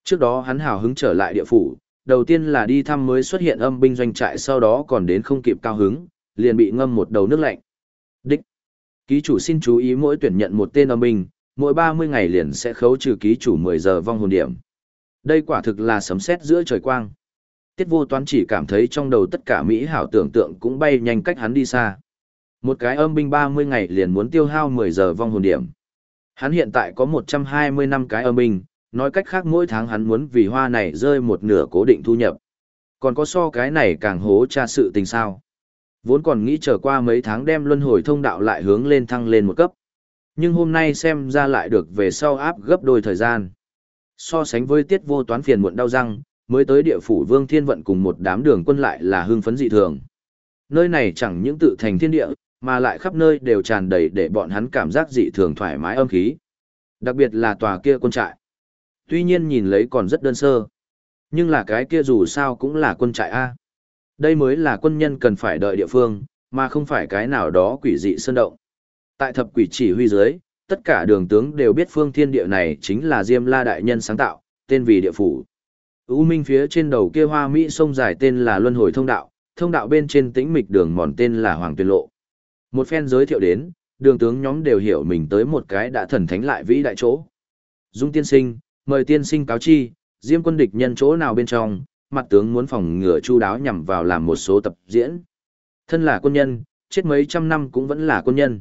Trước đó hắn hào hứng trở lại địa phủ, đầu tiên là đi thăm mới xuất hiện âm binh doanh trại sau đó còn đến không kịp cao hứng, liền bị ngâm một đầu nước lạnh. Đích. Ký chủ xin chú ý mỗi tuyển nhận một tên âm binh, mỗi 30 ngày liền sẽ khấu trừ ký chủ 10 giờ vong hồn điểm. Đây quả thực là sấm sét giữa trời quang. Tiết vô toán chỉ cảm thấy trong đầu tất cả Mỹ hảo tưởng tượng cũng bay nhanh cách hắn đi xa. Một cái âm binh 30 ngày liền muốn tiêu hao 10 giờ vong hồn điểm. Hắn hiện tại có 120 năm cái âm binh, nói cách khác mỗi tháng hắn muốn vì hoa này rơi một nửa cố định thu nhập. Còn có so cái này càng hố tra sự tình sao. Vốn còn nghĩ trở qua mấy tháng đem luân hồi thông đạo lại hướng lên thăng lên một cấp. Nhưng hôm nay xem ra lại được về sau áp gấp đôi thời gian. So sánh với tiết vô toán phiền muộn đau răng, mới tới địa phủ Vương Thiên Vận cùng một đám đường quân lại là hưng phấn dị thường. Nơi này chẳng những tự thành thiên địa, mà lại khắp nơi đều tràn đầy để bọn hắn cảm giác dị thường thoải mái âm khí. Đặc biệt là tòa kia quân trại. Tuy nhiên nhìn lấy còn rất đơn sơ. Nhưng là cái kia dù sao cũng là quân trại A. Đây mới là quân nhân cần phải đợi địa phương, mà không phải cái nào đó quỷ dị sơn động. Tại thập quỷ chỉ huy dưới, tất cả đường tướng đều biết phương thiên địa này chính là Diêm La Đại Nhân sáng tạo, tên vì địa phủ. U Minh phía trên đầu kia hoa Mỹ sông dài tên là Luân Hồi Thông Đạo, thông đạo bên trên tĩnh mịch đường mòn tên là Hoàng Tuyên Lộ. Một phen giới thiệu đến, đường tướng nhóm đều hiểu mình tới một cái đã thần thánh lại vĩ đại chỗ. Dung tiên sinh, mời tiên sinh cáo chi, Diêm quân địch nhân chỗ nào bên trong, mặt tướng muốn phòng ngừa chu đáo nhằm vào làm một số tập diễn. Thân là quân nhân, chết mấy trăm năm cũng vẫn là quân nhân.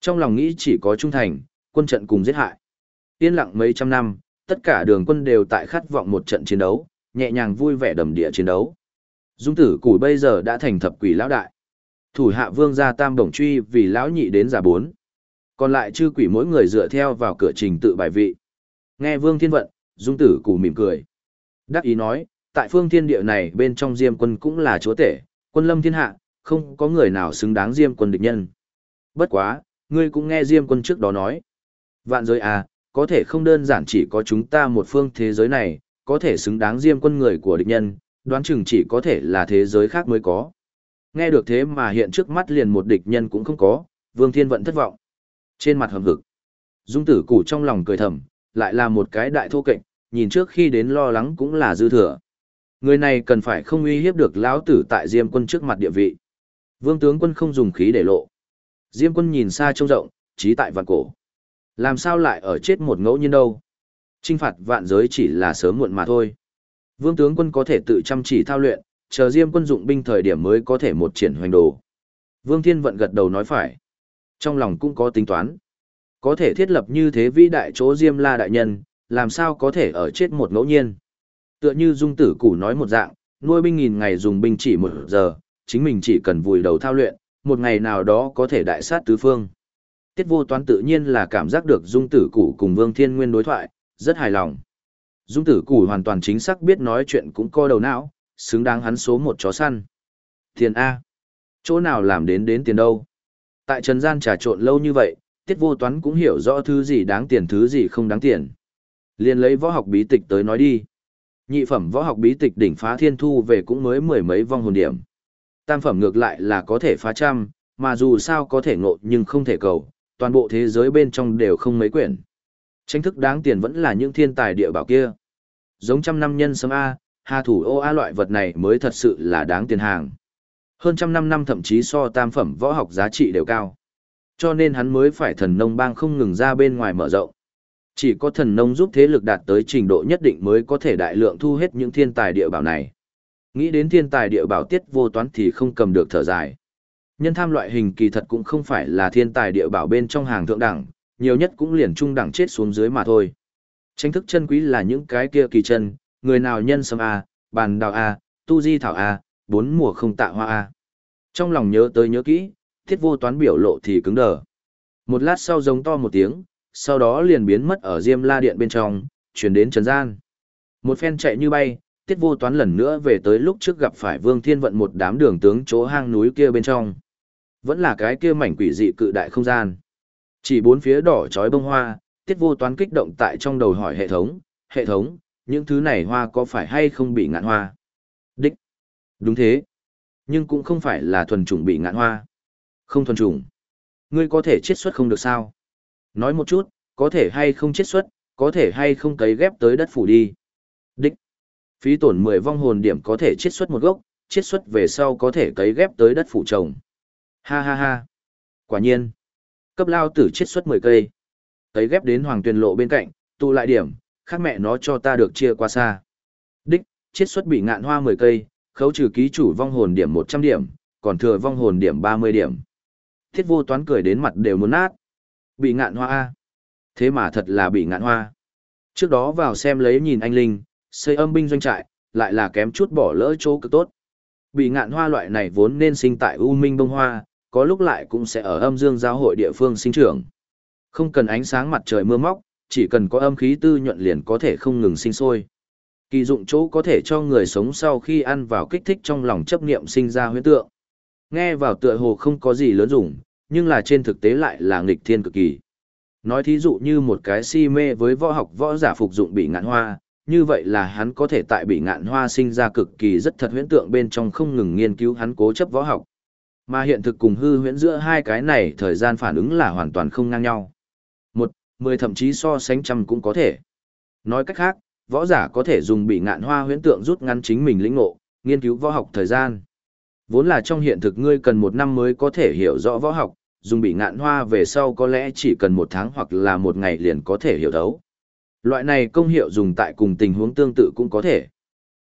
Trong lòng nghĩ chỉ có trung thành, quân trận cùng giết hại. Yên lặng mấy trăm năm, tất cả đường quân đều tại khát vọng một trận chiến đấu, nhẹ nhàng vui vẻ đầm địa chiến đấu. Dung tử củi bây giờ đã thành thập quỷ lão đại. Thủ hạ vương gia tam đồng truy vì lão nhị đến giả bốn. Còn lại chư quỷ mỗi người dựa theo vào cửa trình tự bài vị. Nghe vương thiên vận, dung tử củ mỉm cười. Đắc ý nói, tại phương thiên địa này bên trong diêm quân cũng là chúa tể, quân lâm thiên hạ, không có người nào xứng đáng diêm quân địch nhân. Bất quá, ngươi cũng nghe diêm quân trước đó nói. Vạn giới à, có thể không đơn giản chỉ có chúng ta một phương thế giới này, có thể xứng đáng diêm quân người của địch nhân, đoán chừng chỉ có thể là thế giới khác mới có. Nghe được thế mà hiện trước mắt liền một địch nhân cũng không có, Vương Thiên vẫn thất vọng. Trên mặt hầm hực, Dung tử củ trong lòng cười thầm, lại là một cái đại thô kệnh, nhìn trước khi đến lo lắng cũng là dư thừa. Người này cần phải không uy hiếp được lão tử tại Diêm quân trước mặt địa vị. Vương tướng quân không dùng khí để lộ. Diêm quân nhìn xa trông rộng, trí tại vạn cổ. Làm sao lại ở chết một ngẫu nhiên đâu? Trinh phạt vạn giới chỉ là sớm muộn mà thôi. Vương tướng quân có thể tự chăm chỉ thao luyện, chờ Diêm quân dụng binh thời điểm mới có thể một triển hoành đồ. Vương Thiên Vận gật đầu nói phải. Trong lòng cũng có tính toán. Có thể thiết lập như thế vĩ đại chỗ Diêm La đại nhân, làm sao có thể ở chết một ngẫu nhiên. Tựa như dung tử củ nói một dạng, nuôi binh nghìn ngày dùng binh chỉ một giờ, chính mình chỉ cần vùi đầu thao luyện, một ngày nào đó có thể đại sát tứ phương. Tiết vô toán tự nhiên là cảm giác được dung tử củ cùng Vương Thiên Nguyên đối thoại, rất hài lòng. Dung tử củ hoàn toàn chính xác biết nói chuyện cũng co đầu não, xứng đáng hắn số một chó săn. Tiền A. Chỗ nào làm đến đến tiền đâu. Tại trần gian trà trộn lâu như vậy, tiết vô toán cũng hiểu rõ thứ gì đáng tiền thứ gì không đáng tiền. Liền lấy võ học bí tịch tới nói đi. Nhị phẩm võ học bí tịch đỉnh phá thiên thu về cũng mới mười mấy vong hồn điểm. Tam phẩm ngược lại là có thể phá trăm, mà dù sao có thể ngộ nhưng không thể cầu, toàn bộ thế giới bên trong đều không mấy quyển. Tranh thức đáng tiền vẫn là những thiên tài địa bảo kia. Giống trăm năm nhân sấm A, hà thủ ô A loại vật này mới thật sự là đáng tiền hàng. Hơn trăm năm năm thậm chí so tam phẩm võ học giá trị đều cao. Cho nên hắn mới phải thần nông bang không ngừng ra bên ngoài mở rộng. Chỉ có thần nông giúp thế lực đạt tới trình độ nhất định mới có thể đại lượng thu hết những thiên tài địa bảo này. Nghĩ đến thiên tài địa bảo tiết vô toán thì không cầm được thở dài. Nhân tham loại hình kỳ thật cũng không phải là thiên tài địa bảo bên trong hàng thượng đẳng, nhiều nhất cũng liền trung đẳng chết xuống dưới mà thôi. Tranh thức chân quý là những cái kia kỳ chân, người nào nhân sâm A, bàn đào A, tu di thảo A, bốn mùa không tạ hoa A. Trong lòng nhớ tới nhớ kỹ, thiết vô toán biểu lộ thì cứng đờ. Một lát sau giống to một tiếng, sau đó liền biến mất ở diêm la điện bên trong, chuyển đến trần gian. Một phen chạy như bay, tiết vô toán lần nữa về tới lúc trước gặp phải vương thiên vận một đám đường tướng chỗ hang núi kia bên trong. Vẫn là cái kia mảnh quỷ dị cự đại không gian. Chỉ bốn phía đỏ trói bông hoa, tiết vô toán kích động tại trong đầu hỏi hệ thống, hệ thống, những thứ này hoa có phải hay không bị ngạn hoa? Đích. Đúng thế. Nhưng cũng không phải là thuần chủng bị ngạn hoa. Không thuần chủng. Ngươi có thể chiết xuất không được sao? Nói một chút, có thể hay không chiết xuất, có thể hay không cấy ghép tới đất phủ đi. Đích. Phí tổn 10 vong hồn điểm có thể chiết xuất một gốc, chiết xuất về sau có thể cấy ghép tới đất phủ trồng. Ha ha ha. Quả nhiên. Cấp lao tử chiết xuất 10 cây. tấy ghép đến hoàng tuyền lộ bên cạnh, tụ lại điểm, khác mẹ nó cho ta được chia qua xa. Đích, chiết xuất bị ngạn hoa 10 cây, khấu trừ ký chủ vong hồn điểm 100 điểm, còn thừa vong hồn điểm 30 điểm. Thiết vô toán cười đến mặt đều muốn nát. Bị ngạn hoa A. Thế mà thật là bị ngạn hoa. Trước đó vào xem lấy nhìn anh Linh, xây âm binh doanh trại, lại là kém chút bỏ lỡ chỗ cực tốt. Bị ngạn hoa loại này vốn nên sinh tại U Minh bông hoa, có lúc lại cũng sẽ ở âm dương giáo hội địa phương sinh trưởng. Không cần ánh sáng mặt trời mưa móc, chỉ cần có âm khí tư nhuận liền có thể không ngừng sinh sôi. Kỳ dụng chỗ có thể cho người sống sau khi ăn vào kích thích trong lòng chấp niệm sinh ra huyễn tượng. Nghe vào tựa hồ không có gì lớn dùng, nhưng là trên thực tế lại là nghịch thiên cực kỳ. Nói thí dụ như một cái si mê với võ học võ giả phục dụng bị ngạn hoa, như vậy là hắn có thể tại bị ngạn hoa sinh ra cực kỳ rất thật huyễn tượng bên trong không ngừng nghiên cứu hắn cố chấp võ học. Mà hiện thực cùng hư huyễn giữa hai cái này thời gian phản ứng là hoàn toàn không ngang nhau. Một, mười thậm chí so sánh trăm cũng có thể. Nói cách khác, võ giả có thể dùng bị ngạn hoa huyễn tượng rút ngắn chính mình lĩnh ngộ, nghiên cứu võ học thời gian. Vốn là trong hiện thực ngươi cần một năm mới có thể hiểu rõ võ học, dùng bị ngạn hoa về sau có lẽ chỉ cần một tháng hoặc là một ngày liền có thể hiểu đấu. Loại này công hiệu dùng tại cùng tình huống tương tự cũng có thể.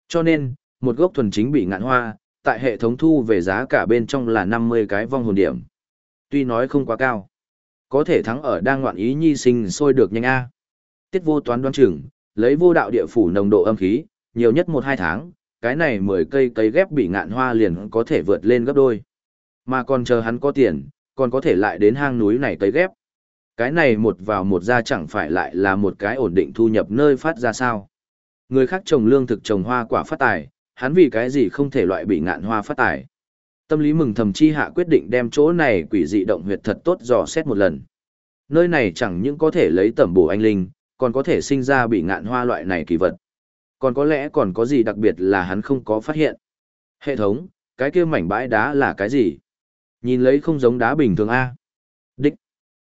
Cho nên, một gốc thuần chính bị ngạn hoa, tại hệ thống thu về giá cả bên trong là 50 cái vong hồn điểm. Tuy nói không quá cao, có thể thắng ở đang ngoạn ý nhi sinh sôi được nhanh A. Tiết vô toán đoán chừng, lấy vô đạo địa phủ nồng độ âm khí, nhiều nhất 1-2 tháng, cái này 10 cây cây ghép bị ngạn hoa liền có thể vượt lên gấp đôi. Mà còn chờ hắn có tiền, còn có thể lại đến hang núi này cây ghép. Cái này một vào một ra chẳng phải lại là một cái ổn định thu nhập nơi phát ra sao. Người khác trồng lương thực trồng hoa quả phát tài, hắn vì cái gì không thể loại bị ngạn hoa phát tài. Tâm lý mừng thầm chi hạ quyết định đem chỗ này quỷ dị động huyệt thật tốt dò xét một lần. Nơi này chẳng những có thể lấy tẩm bổ anh linh, còn có thể sinh ra bị ngạn hoa loại này kỳ vật. Còn có lẽ còn có gì đặc biệt là hắn không có phát hiện. Hệ thống, cái kia mảnh bãi đá là cái gì? Nhìn lấy không giống đá bình thường A. Đích.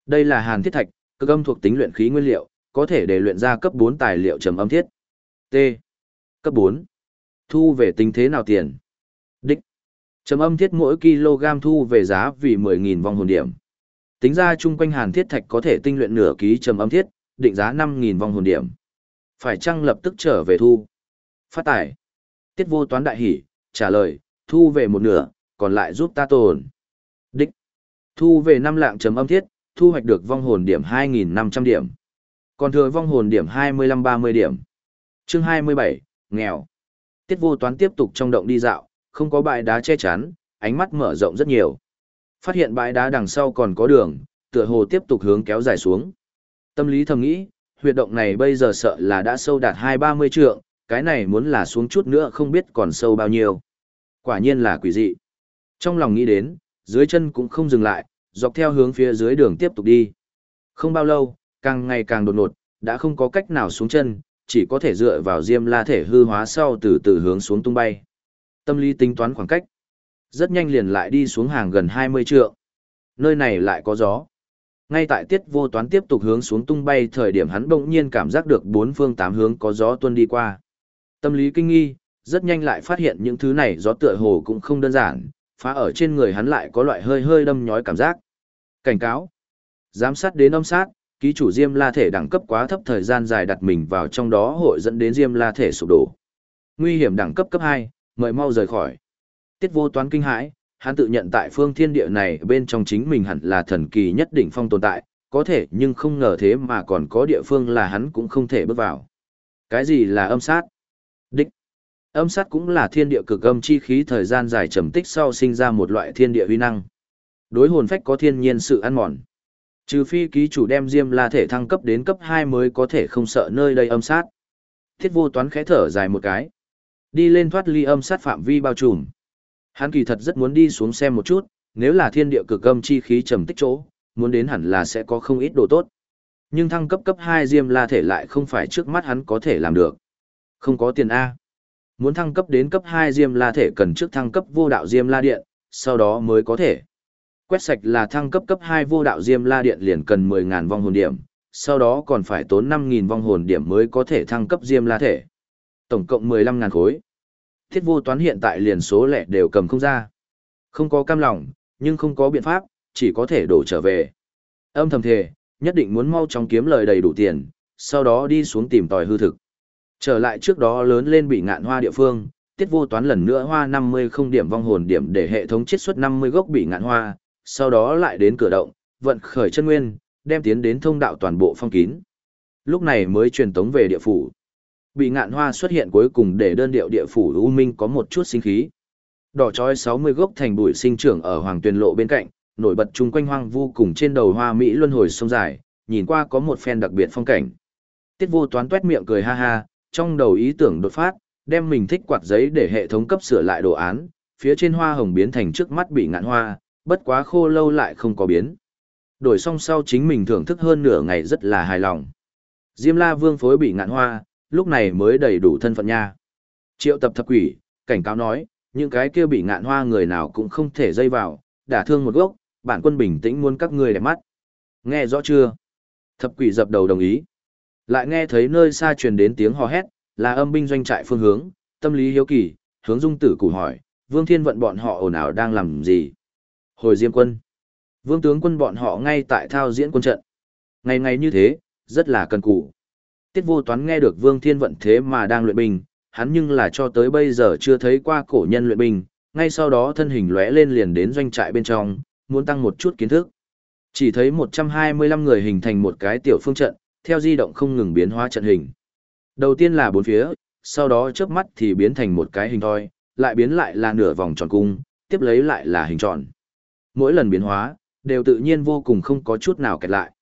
Đây là hàn thiết thạch, cực âm thuộc tính luyện khí nguyên liệu, có thể để luyện ra cấp 4 tài liệu trầm âm thiết. T. Cấp 4. Thu về tính thế nào tiền? Đích. Trầm âm thiết mỗi kg thu về giá vì 10.000 vong hồn điểm. Tính ra chung quanh hàn thiết thạch có thể tinh luyện nửa ký trầm âm thiết, định giá 5.000 vong hồn điểm. Phải chăng lập tức trở về thu? Phát tải. Tiết vô toán đại hỉ, trả lời, thu về một nửa, còn lại giúp ta tồn. Đích. Thu về 5 lạng trầm âm thiết, thu hoạch được vong hồn điểm 2.500 điểm. Còn thừa vong hồn điểm 25-30 điểm. Chương 27, nghèo. Tiết vô toán tiếp tục trong động đi dạo, không có bãi đá che chắn, ánh mắt mở rộng rất nhiều. Phát hiện bãi đá đằng sau còn có đường, tựa hồ tiếp tục hướng kéo dài xuống. Tâm lý thầm nghĩ, huyệt động này bây giờ sợ là đã sâu đạt 2-30 trượng, cái này muốn là xuống chút nữa không biết còn sâu bao nhiêu. Quả nhiên là quỷ dị. Trong lòng nghĩ đến, dưới chân cũng không dừng lại, dọc theo hướng phía dưới đường tiếp tục đi. Không bao lâu, càng ngày càng đột ngột, đã không có cách nào xuống chân, chỉ có thể dựa vào diêm la thể hư hóa sau từ từ hướng xuống tung bay. Tâm lý tính toán khoảng cách. Rất nhanh liền lại đi xuống hàng gần 20 trượng. Nơi này lại có gió. Ngay tại tiết vô toán tiếp tục hướng xuống tung bay thời điểm hắn bỗng nhiên cảm giác được bốn phương tám hướng có gió tuôn đi qua. Tâm lý kinh nghi, rất nhanh lại phát hiện những thứ này gió tựa hồ cũng không đơn giản, phá ở trên người hắn lại có loại hơi hơi đâm nhói cảm giác. Cảnh cáo. Giám sát đến âm sát, ký chủ Diêm La thể đẳng cấp quá thấp thời gian dài đặt mình vào trong đó hội dẫn đến Diêm La thể sụp đổ. Nguy hiểm đẳng cấp cấp hai mời mau rời khỏi. Tiết vô toán kinh hãi, hắn tự nhận tại phương thiên địa này bên trong chính mình hẳn là thần kỳ nhất đỉnh phong tồn tại, có thể nhưng không ngờ thế mà còn có địa phương là hắn cũng không thể bước vào. Cái gì là âm sát? Đích. Âm sát cũng là thiên địa cực âm chi khí thời gian dài trầm tích sau sinh ra một loại thiên địa huy năng. Đối hồn phách có thiên nhiên sự ăn mòn. Trừ phi ký chủ đem Diêm La thể thăng cấp đến cấp 2 mới có thể không sợ nơi đây âm sát. Thiết vô toán khẽ thở dài một cái. Đi lên thoát ly âm sát phạm vi bao trùm. Hắn kỳ thật rất muốn đi xuống xem một chút, nếu là thiên địa cực âm chi khí trầm tích chỗ, muốn đến hẳn là sẽ có không ít đồ tốt. Nhưng thăng cấp cấp 2 Diêm La thể lại không phải trước mắt hắn có thể làm được. Không có tiền A. Muốn thăng cấp đến cấp 2 Diêm La thể cần trước thăng cấp vô đạo Diêm La điện, sau đó mới có thể. Quét sạch là thăng cấp cấp 2 vô đạo Diêm La điện liền cần 10.000 vong hồn điểm, sau đó còn phải tốn 5.000 vong hồn điểm mới có thể thăng cấp Diêm La thể. Tổng cộng 15.000 khối. Thiết vô toán hiện tại liền số lẻ đều cầm không ra. Không có cam lòng, nhưng không có biện pháp, chỉ có thể đổ trở về. Âm thầm thề, nhất định muốn mau chóng kiếm lời đầy đủ tiền, sau đó đi xuống tìm tòi hư thực. Trở lại trước đó lớn lên bị ngạn hoa địa phương, tiết vô toán lần nữa hoa 50 không điểm vong hồn điểm để hệ thống chiết xuất 50 gốc bị ngạn hoa, sau đó lại đến cửa động, vận khởi chân nguyên, đem tiến đến thông đạo toàn bộ phong kín. Lúc này mới truyền tống về địa phủ. Bị ngạn hoa xuất hiện cuối cùng để đơn điệu địa phủ U Minh có một chút sinh khí. Đỏ trói 60 gốc thành bụi sinh trưởng ở hoàng tuyền lộ bên cạnh, nổi bật chung quanh hoang vu cùng trên đầu hoa Mỹ luân hồi sông dài, nhìn qua có một phen đặc biệt phong cảnh. Tiết vô toán tuét miệng cười ha ha, trong đầu ý tưởng đột phát, đem mình thích quạt giấy để hệ thống cấp sửa lại đồ án, phía trên hoa hồng biến thành trước mắt bị ngạn hoa, bất quá khô lâu lại không có biến. Đổi xong sau chính mình thưởng thức hơn nửa ngày rất là hài lòng. Diêm la vương phối bị ngạn hoa, lúc này mới đầy đủ thân phận nha. Triệu tập thập quỷ, cảnh cáo nói, những cái kia bị ngạn hoa người nào cũng không thể dây vào, đả thương một gốc, bản quân bình tĩnh muốn các người đẹp mắt. Nghe rõ chưa? Thập quỷ dập đầu đồng ý. Lại nghe thấy nơi xa truyền đến tiếng hò hét, là âm binh doanh trại phương hướng, tâm lý hiếu kỳ, hướng dung tử cụ hỏi, Vương Thiên vận bọn họ ồn ào đang làm gì? Hồi Diêm quân. Vương tướng quân bọn họ ngay tại thao diễn quân trận. Ngày ngày như thế, rất là cần cù. Tiết vô toán nghe được Vương Thiên vận thế mà đang luyện binh, hắn nhưng là cho tới bây giờ chưa thấy qua cổ nhân luyện binh, ngay sau đó thân hình lóe lên liền đến doanh trại bên trong, muốn tăng một chút kiến thức. Chỉ thấy 125 người hình thành một cái tiểu phương trận, theo di động không ngừng biến hóa trận hình. Đầu tiên là bốn phía, sau đó chớp mắt thì biến thành một cái hình thoi, lại biến lại là nửa vòng tròn cung, tiếp lấy lại là hình tròn. Mỗi lần biến hóa, đều tự nhiên vô cùng không có chút nào kẹt lại.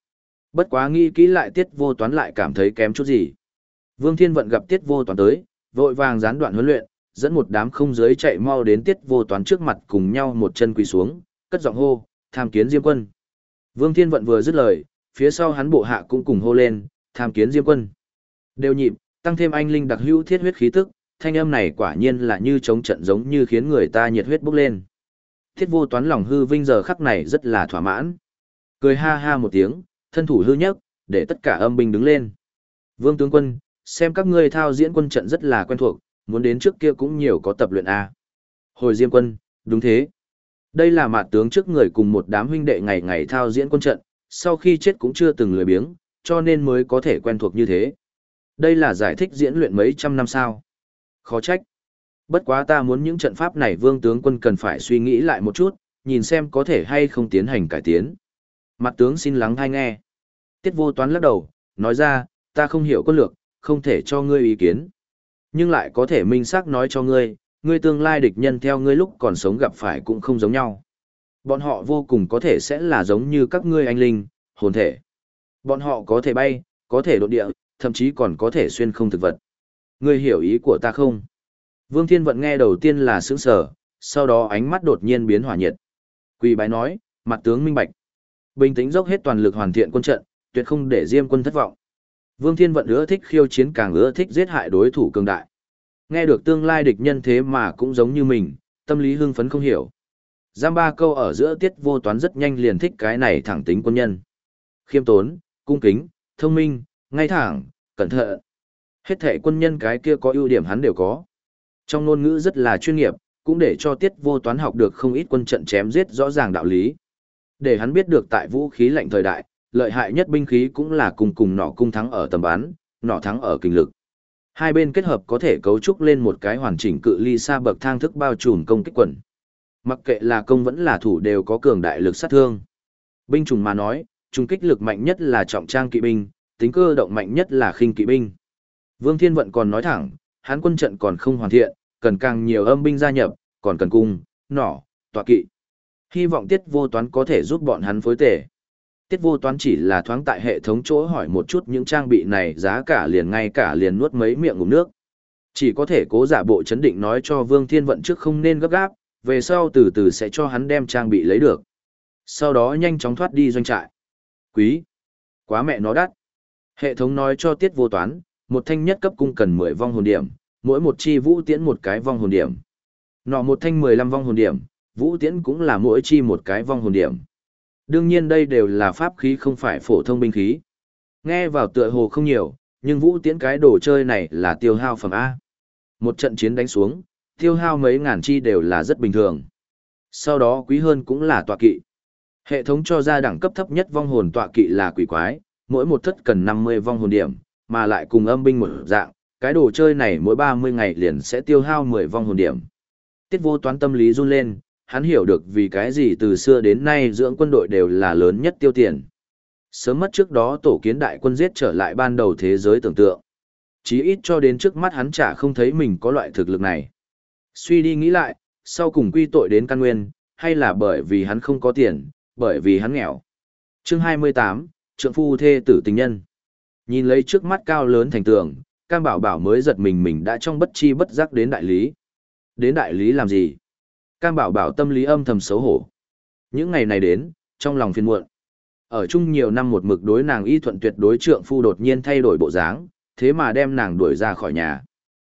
Bất quá nghĩ kỹ lại tiết vô toán lại cảm thấy kém chút gì. Vương Thiên Vận gặp tiết vô toán tới, vội vàng gián đoạn huấn luyện, dẫn một đám không giới chạy mau đến tiết vô toán trước mặt cùng nhau một chân quỳ xuống, cất giọng hô, tham kiến Diêm quân. Vương Thiên Vận vừa dứt lời, phía sau hắn bộ hạ cũng cùng hô lên, tham kiến Diêm quân. Đều nhịp, tăng thêm anh linh đặc hữu thiết huyết khí tức, thanh âm này quả nhiên là như chống trận giống như khiến người ta nhiệt huyết bốc lên. Thiết vô toán lòng hư vinh giờ khắc này rất là thỏa mãn. Cười ha ha một tiếng, thân thủ hư nhất, để tất cả âm binh đứng lên. Vương tướng quân, xem các ngươi thao diễn quân trận rất là quen thuộc, muốn đến trước kia cũng nhiều có tập luyện A. Hồi Diêm quân, đúng thế. Đây là mạt tướng trước người cùng một đám huynh đệ ngày ngày thao diễn quân trận, sau khi chết cũng chưa từng lười biếng, cho nên mới có thể quen thuộc như thế. Đây là giải thích diễn luyện mấy trăm năm sao. Khó trách. Bất quá ta muốn những trận pháp này vương tướng quân cần phải suy nghĩ lại một chút, nhìn xem có thể hay không tiến hành cải tiến. Mặt tướng xin lắng hay nghe. Tiết vô toán lắc đầu, nói ra, ta không hiểu quân lược, không thể cho ngươi ý kiến. Nhưng lại có thể minh xác nói cho ngươi, ngươi tương lai địch nhân theo ngươi lúc còn sống gặp phải cũng không giống nhau. Bọn họ vô cùng có thể sẽ là giống như các ngươi anh linh, hồn thể. Bọn họ có thể bay, có thể đột địa, thậm chí còn có thể xuyên không thực vật. Ngươi hiểu ý của ta không? Vương Thiên Vận nghe đầu tiên là sững sờ, sau đó ánh mắt đột nhiên biến hỏa nhiệt. Quỳ bái nói, mặt tướng minh bạch. Bình tĩnh dốc hết toàn lực hoàn thiện quân trận, tuyệt không để Diêm quân thất vọng. Vương Thiên Vận ưa thích khiêu chiến càng ưa thích giết hại đối thủ cường đại. Nghe được tương lai địch nhân thế mà cũng giống như mình, tâm lý hưng phấn không hiểu. Giam ba câu ở giữa tiết vô toán rất nhanh liền thích cái này thẳng tính quân nhân. Khiêm tốn, cung kính, thông minh, ngay thẳng, cẩn thận. Hết thể quân nhân cái kia có ưu điểm hắn đều có. Trong ngôn ngữ rất là chuyên nghiệp, cũng để cho tiết vô toán học được không ít quân trận chém giết rõ ràng đạo lý. Để hắn biết được tại vũ khí lạnh thời đại, lợi hại nhất binh khí cũng là cùng cùng nỏ cung thắng ở tầm bắn, nỏ thắng ở kinh lực. Hai bên kết hợp có thể cấu trúc lên một cái hoàn chỉnh cự ly xa bậc thang thức bao trùm công kích quần. Mặc kệ là công vẫn là thủ đều có cường đại lực sát thương. Binh chủng mà nói, trung kích lực mạnh nhất là trọng trang kỵ binh, tính cơ động mạnh nhất là khinh kỵ binh. Vương Thiên Vận còn nói thẳng, hán quân trận còn không hoàn thiện, cần càng nhiều âm binh gia nhập, còn cần cung, nỏ, tọa kỵ. Hy vọng tiết vô toán có thể giúp bọn hắn phối tể. Tiết vô toán chỉ là thoáng tại hệ thống chỗ hỏi một chút những trang bị này giá cả liền ngay cả liền nuốt mấy miệng ngụm nước. Chỉ có thể cố giả bộ chấn định nói cho Vương Thiên Vận trước không nên gấp gáp, về sau từ từ sẽ cho hắn đem trang bị lấy được. Sau đó nhanh chóng thoát đi doanh trại. Quý! Quá mẹ nó đắt! Hệ thống nói cho tiết vô toán, một thanh nhất cấp cung cần 10 vong hồn điểm, mỗi một chi vũ tiễn một cái vong hồn điểm. Nọ một thanh 15 vong hồn điểm, vũ tiễn cũng là mỗi chi một cái vong hồn điểm. Đương nhiên đây đều là pháp khí không phải phổ thông binh khí. Nghe vào tựa hồ không nhiều, nhưng vũ tiễn cái đồ chơi này là tiêu hao phẩm A. Một trận chiến đánh xuống, tiêu hao mấy ngàn chi đều là rất bình thường. Sau đó quý hơn cũng là tọa kỵ. Hệ thống cho ra đẳng cấp thấp nhất vong hồn tọa kỵ là quỷ quái, mỗi một thất cần 50 vong hồn điểm, mà lại cùng âm binh một dạng, cái đồ chơi này mỗi 30 ngày liền sẽ tiêu hao 10 vong hồn điểm. Tiết vô toán tâm lý run lên, hắn hiểu được vì cái gì từ xưa đến nay dưỡng quân đội đều là lớn nhất tiêu tiền. Sớm mất trước đó tổ kiến đại quân giết trở lại ban đầu thế giới tưởng tượng. Chí ít cho đến trước mắt hắn chả không thấy mình có loại thực lực này. Suy đi nghĩ lại, sau cùng quy tội đến căn nguyên, hay là bởi vì hắn không có tiền, bởi vì hắn nghèo. Chương 28, Trượng Phu Thê Tử Tình Nhân Nhìn lấy trước mắt cao lớn thành tường, Cam Bảo Bảo mới giật mình mình đã trong bất chi bất giác đến đại lý. Đến đại lý làm gì? Cam Bảo Bảo tâm lý âm thầm xấu hổ. Những ngày này đến, trong lòng phiền muộn. Ở chung nhiều năm một mực đối nàng y thuận tuyệt đối trượng phu đột nhiên thay đổi bộ dáng, thế mà đem nàng đuổi ra khỏi nhà.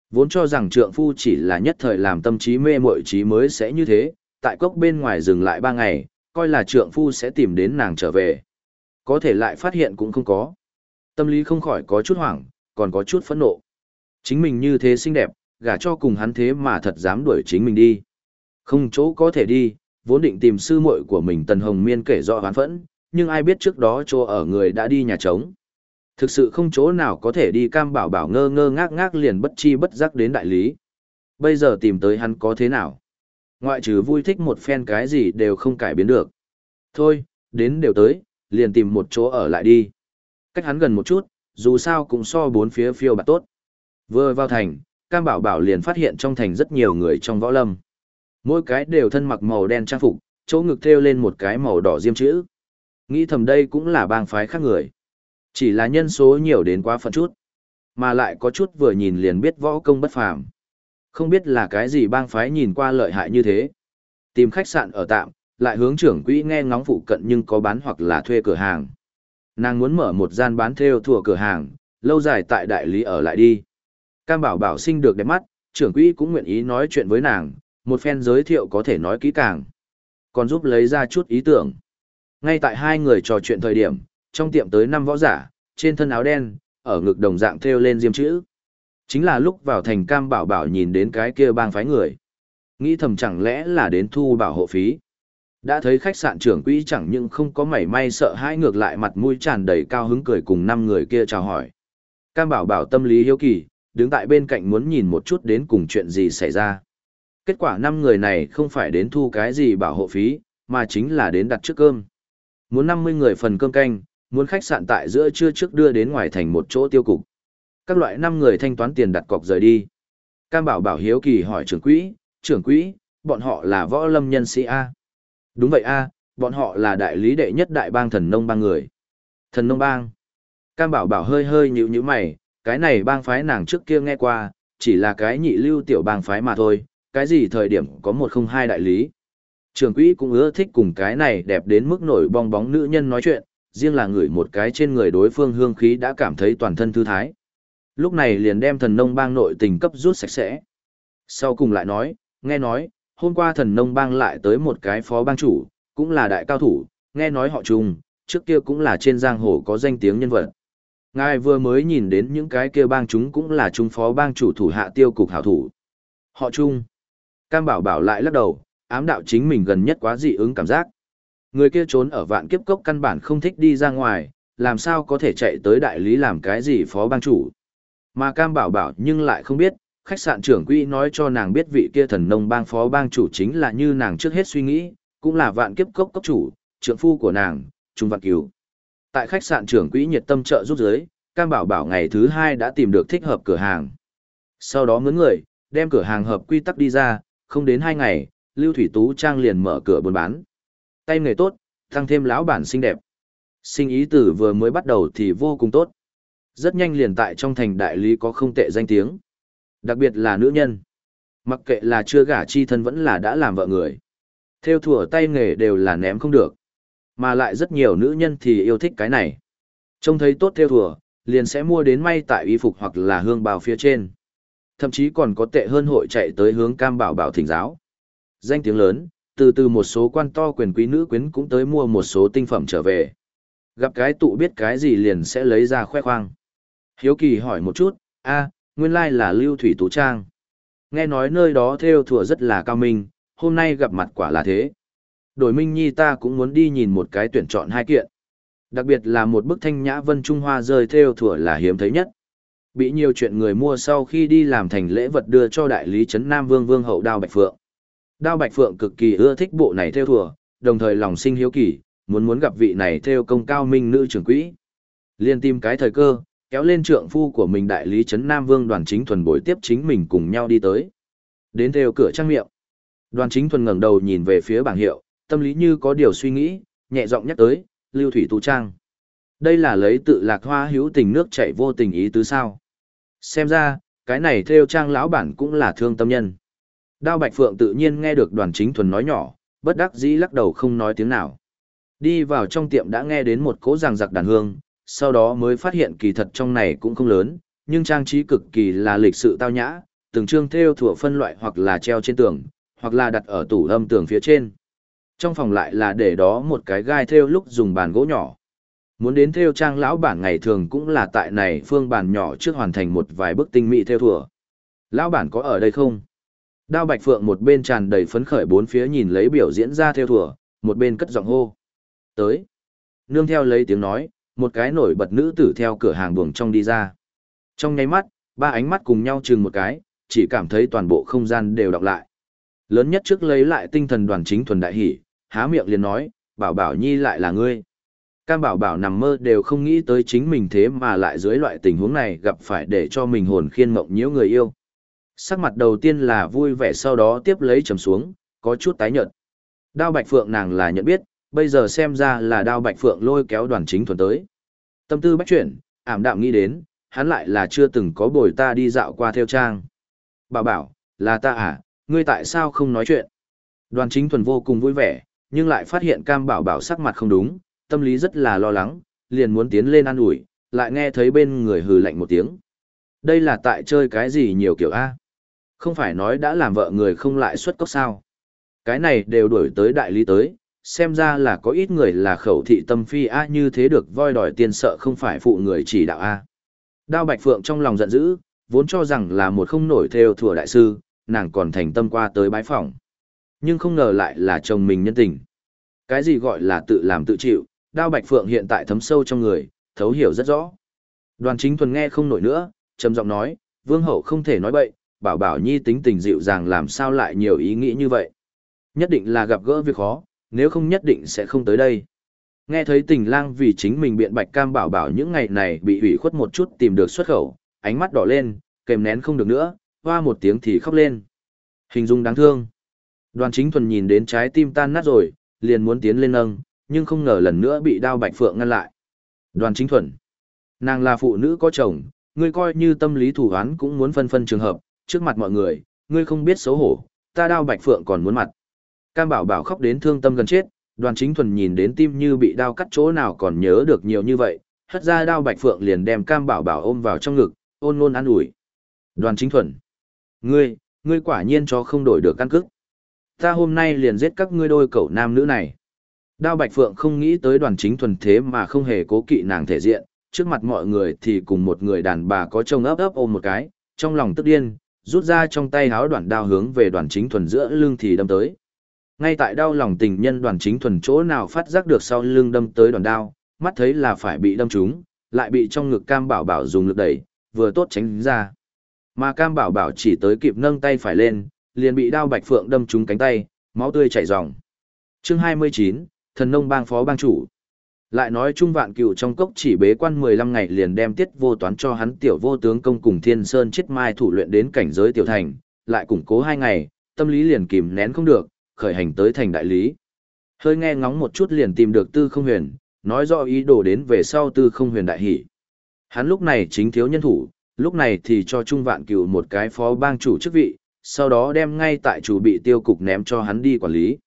Vốn cho rằng trượng phu chỉ là nhất thời làm tâm trí mê muội trí mới sẽ như thế, tại cốc bên ngoài dừng lại ba ngày, coi là trượng phu sẽ tìm đến nàng trở về. Có thể lại phát hiện cũng không có. Tâm lý không khỏi có chút hoảng, còn có chút phẫn nộ. Chính mình như thế xinh đẹp, gả cho cùng hắn thế mà thật dám đuổi chính mình đi. Không chỗ có thể đi, vốn định tìm sư muội của mình Tần Hồng Miên kể rõ hoán phẫn, nhưng ai biết trước đó chỗ ở người đã đi nhà trống. Thực sự không chỗ nào có thể đi cam bảo bảo ngơ ngơ ngác ngác liền bất chi bất giác đến đại lý. Bây giờ tìm tới hắn có thế nào? Ngoại trừ vui thích một phen cái gì đều không cải biến được. Thôi, đến đều tới, liền tìm một chỗ ở lại đi. Cách hắn gần một chút, dù sao cũng so bốn phía phiêu bạt tốt. Vừa vào thành, Cam Bảo Bảo liền phát hiện trong thành rất nhiều người trong võ lâm. Mỗi cái đều thân mặc màu đen trang phục, chỗ ngực thêu lên một cái màu đỏ diêm chữ. Nghĩ thầm đây cũng là bang phái khác người. Chỉ là nhân số nhiều đến quá phần chút. Mà lại có chút vừa nhìn liền biết võ công bất phàm. Không biết là cái gì bang phái nhìn qua lợi hại như thế. Tìm khách sạn ở tạm, lại hướng trưởng quỹ nghe ngóng phụ cận nhưng có bán hoặc là thuê cửa hàng. Nàng muốn mở một gian bán theo thùa cửa hàng, lâu dài tại đại lý ở lại đi. Cam bảo bảo sinh được đẹp mắt, trưởng quỹ cũng nguyện ý nói chuyện với nàng, một phen giới thiệu có thể nói kỹ càng. Còn giúp lấy ra chút ý tưởng. Ngay tại hai người trò chuyện thời điểm, trong tiệm tới năm võ giả, trên thân áo đen, ở ngực đồng dạng theo lên diêm chữ. Chính là lúc vào thành cam bảo bảo nhìn đến cái kia bang phái người. Nghĩ thầm chẳng lẽ là đến thu bảo hộ phí. Đã thấy khách sạn trưởng quỹ chẳng những không có mảy may sợ hãi ngược lại mặt mũi tràn đầy cao hứng cười cùng năm người kia chào hỏi. Cam bảo bảo tâm lý hiếu kỳ, đứng tại bên cạnh muốn nhìn một chút đến cùng chuyện gì xảy ra. Kết quả năm người này không phải đến thu cái gì bảo hộ phí, mà chính là đến đặt trước cơm. Muốn 50 người phần cơm canh, muốn khách sạn tại giữa trưa trước đưa đến ngoài thành một chỗ tiêu cục. Các loại năm người thanh toán tiền đặt cọc rời đi. Cam bảo bảo hiếu kỳ hỏi trưởng quỹ, trưởng quỹ, bọn họ là võ lâm nhân sĩ A. Đúng vậy A, bọn họ là đại lý đệ nhất đại bang thần nông bang người. Thần nông bang. Cam bảo bảo hơi hơi nhíu nhíu mày, cái này bang phái nàng trước kia nghe qua, chỉ là cái nhị lưu tiểu bang phái mà thôi, cái gì thời điểm có một không hai đại lý. Trường quỹ cũng ưa thích cùng cái này đẹp đến mức nổi bong bóng nữ nhân nói chuyện, riêng là ngửi một cái trên người đối phương hương khí đã cảm thấy toàn thân thư thái. Lúc này liền đem thần nông bang nội tình cấp rút sạch sẽ. Sau cùng lại nói, nghe nói, hôm qua thần nông bang lại tới một cái phó bang chủ, cũng là đại cao thủ, nghe nói họ trùng, trước kia cũng là trên giang hồ có danh tiếng nhân vật. Ngài vừa mới nhìn đến những cái kia bang chúng cũng là trung phó bang chủ thủ hạ tiêu cục hảo thủ. Họ Trung, Cam bảo bảo lại lắc đầu, ám đạo chính mình gần nhất quá dị ứng cảm giác. Người kia trốn ở vạn kiếp cốc căn bản không thích đi ra ngoài, làm sao có thể chạy tới đại lý làm cái gì phó bang chủ. Mà Cam bảo bảo nhưng lại không biết, khách sạn trưởng quỹ nói cho nàng biết vị kia thần nông bang phó bang chủ chính là như nàng trước hết suy nghĩ, cũng là vạn kiếp cốc cốc chủ, trưởng phu của nàng, Trung Vạn Cứu. Tại khách sạn trưởng quỹ nhiệt tâm trợ giúp giới, Cam Bảo Bảo ngày thứ hai đã tìm được thích hợp cửa hàng. Sau đó mướn người, đem cửa hàng hợp quy tắc đi ra, không đến hai ngày, Lưu Thủy Tú Trang liền mở cửa buôn bán. Tay nghề tốt, tăng thêm lão bản xinh đẹp. Sinh ý tử vừa mới bắt đầu thì vô cùng tốt. Rất nhanh liền tại trong thành đại lý có không tệ danh tiếng. Đặc biệt là nữ nhân. Mặc kệ là chưa gả chi thân vẫn là đã làm vợ người. Theo thủa tay nghề đều là ném không được. Mà lại rất nhiều nữ nhân thì yêu thích cái này. Trông thấy tốt theo thùa, liền sẽ mua đến may tại y phục hoặc là hương bào phía trên. Thậm chí còn có tệ hơn hội chạy tới hướng cam bảo bảo thỉnh giáo. Danh tiếng lớn, từ từ một số quan to quyền quý nữ quyến cũng tới mua một số tinh phẩm trở về. Gặp cái tụ biết cái gì liền sẽ lấy ra khoe khoang. Hiếu kỳ hỏi một chút, a nguyên lai là lưu thủy tú trang. Nghe nói nơi đó theo thùa rất là cao minh, hôm nay gặp mặt quả là thế đổi minh nhi ta cũng muốn đi nhìn một cái tuyển chọn hai kiện. Đặc biệt là một bức thanh nhã vân Trung Hoa rơi theo thủa là hiếm thấy nhất. Bị nhiều chuyện người mua sau khi đi làm thành lễ vật đưa cho đại lý Trấn Nam Vương Vương hậu Đao Bạch Phượng. Đao Bạch Phượng cực kỳ ưa thích bộ này theo thủa, đồng thời lòng sinh hiếu kỳ, muốn muốn gặp vị này theo công cao minh nữ trưởng quỹ. Liên tìm cái thời cơ, kéo lên trượng phu của mình đại lý Trấn Nam Vương đoàn chính thuần bồi tiếp chính mình cùng nhau đi tới. Đến theo cửa trang miệng. Đoàn chính thuần ngẩng đầu nhìn về phía bảng hiệu, tâm lý như có điều suy nghĩ, nhẹ giọng nhắc tới, Lưu Thủy Tu Trang. Đây là lấy tự lạc hoa hữu tình nước chảy vô tình ý tứ sao. Xem ra, cái này theo trang lão bản cũng là thương tâm nhân. Đao Bạch Phượng tự nhiên nghe được đoàn chính thuần nói nhỏ, bất đắc dĩ lắc đầu không nói tiếng nào. Đi vào trong tiệm đã nghe đến một cỗ ràng giặc đàn hương, sau đó mới phát hiện kỳ thật trong này cũng không lớn, nhưng trang trí cực kỳ là lịch sự tao nhã, từng chương theo thủa phân loại hoặc là treo trên tường, hoặc là đặt ở tủ âm tường phía trên. Trong phòng lại là để đó một cái gai theo lúc dùng bàn gỗ nhỏ. Muốn đến theo trang lão bản ngày thường cũng là tại này phương bàn nhỏ trước hoàn thành một vài bức tinh mỹ theo thủa Lão bản có ở đây không? Đao Bạch Phượng một bên tràn đầy phấn khởi bốn phía nhìn lấy biểu diễn ra theo thủa một bên cất giọng hô. Tới. Nương theo lấy tiếng nói, một cái nổi bật nữ tử theo cửa hàng buồng trong đi ra. Trong nháy mắt, ba ánh mắt cùng nhau chừng một cái, chỉ cảm thấy toàn bộ không gian đều đọc lại. Lớn nhất trước lấy lại tinh thần đoàn chính thuần đại hỉ há miệng liền nói, bảo bảo nhi lại là ngươi. Cam bảo bảo nằm mơ đều không nghĩ tới chính mình thế mà lại dưới loại tình huống này gặp phải để cho mình hồn khiên mộng nhiễu người yêu. Sắc mặt đầu tiên là vui vẻ sau đó tiếp lấy trầm xuống, có chút tái nhợt. Đao bạch phượng nàng là nhận biết, bây giờ xem ra là đao bạch phượng lôi kéo đoàn chính thuần tới. Tâm tư bách chuyển, ảm đạm nghĩ đến, hắn lại là chưa từng có bồi ta đi dạo qua theo trang. Bảo bảo, là ta à, ngươi tại sao không nói chuyện? Đoàn chính thuần vô cùng vui vẻ, nhưng lại phát hiện cam bảo bảo sắc mặt không đúng, tâm lý rất là lo lắng, liền muốn tiến lên ăn ủi, lại nghe thấy bên người hừ lạnh một tiếng. Đây là tại chơi cái gì nhiều kiểu A? Không phải nói đã làm vợ người không lại xuất cốc sao? Cái này đều đuổi tới đại lý tới, xem ra là có ít người là khẩu thị tâm phi A như thế được voi đòi tiền sợ không phải phụ người chỉ đạo A. Đao Bạch Phượng trong lòng giận dữ, vốn cho rằng là một không nổi theo thừa đại sư, nàng còn thành tâm qua tới bái phỏng. Nhưng không ngờ lại là chồng mình nhân tình. Cái gì gọi là tự làm tự chịu, đao bạch phượng hiện tại thấm sâu trong người, thấu hiểu rất rõ. Đoàn chính thuần nghe không nổi nữa, trầm giọng nói, vương hậu không thể nói bậy, bảo bảo nhi tính tình dịu dàng làm sao lại nhiều ý nghĩ như vậy. Nhất định là gặp gỡ việc khó, nếu không nhất định sẽ không tới đây. Nghe thấy tình lang vì chính mình biện bạch cam bảo bảo những ngày này bị ủy khuất một chút tìm được xuất khẩu, ánh mắt đỏ lên, kèm nén không được nữa, hoa một tiếng thì khóc lên. Hình dung đáng thương. Đoàn chính thuần nhìn đến trái tim tan nát rồi, liền muốn tiến lên nâng, nhưng không ngờ lần nữa bị đao bạch phượng ngăn lại. Đoàn chính thuần. Nàng là phụ nữ có chồng, ngươi coi như tâm lý thủ án cũng muốn phân phân trường hợp, trước mặt mọi người, ngươi không biết xấu hổ, ta đao bạch phượng còn muốn mặt. Cam bảo bảo khóc đến thương tâm gần chết, Đoàn chính thuần nhìn đến tim như bị đau cắt chỗ nào còn nhớ được nhiều như vậy, hất ra đao bạch phượng liền đem cam bảo bảo ôm vào trong ngực, ôn luôn an ủi. Đoàn chính thuần. Ngươi, ngươi quả nhiên cho không đổi được căn cức. Ta hôm nay liền giết các ngươi đôi cậu nam nữ này. Đao bạch phượng không nghĩ tới đoàn chính thuần thế mà không hề cố kỵ nàng thể diện, trước mặt mọi người thì cùng một người đàn bà có trông ấp ấp ôm một cái, trong lòng tức điên, rút ra trong tay háo đoạn đao hướng về đoàn chính thuần giữa lưng thì đâm tới. Ngay tại đau lòng tình nhân đoàn chính thuần chỗ nào phát giác được sau lưng đâm tới đoàn đao, mắt thấy là phải bị đâm trúng, lại bị trong ngực cam bảo bảo dùng lực đẩy, vừa tốt tránh ra. Mà cam bảo bảo chỉ tới kịp nâng tay phải lên, liền bị đao bạch phượng đâm trúng cánh tay, máu tươi chảy ròng. Chương 29, thần nông bang phó bang chủ. Lại nói Trung Vạn Cựu trong cốc chỉ bế quan 15 ngày liền đem tiết vô toán cho hắn tiểu vô tướng công cùng Thiên Sơn chết mai thủ luyện đến cảnh giới tiểu thành, lại củng cố hai ngày, tâm lý liền kìm nén không được, khởi hành tới thành đại lý. Hơi nghe ngóng một chút liền tìm được Tư Không Huyền, nói rõ ý đồ đến về sau Tư Không Huyền đại hỷ. Hắn lúc này chính thiếu nhân thủ, lúc này thì cho Trung Vạn Cửu một cái phó bang chủ chức vị, sau đó đem ngay tại chủ bị tiêu cục ném cho hắn đi quản lý.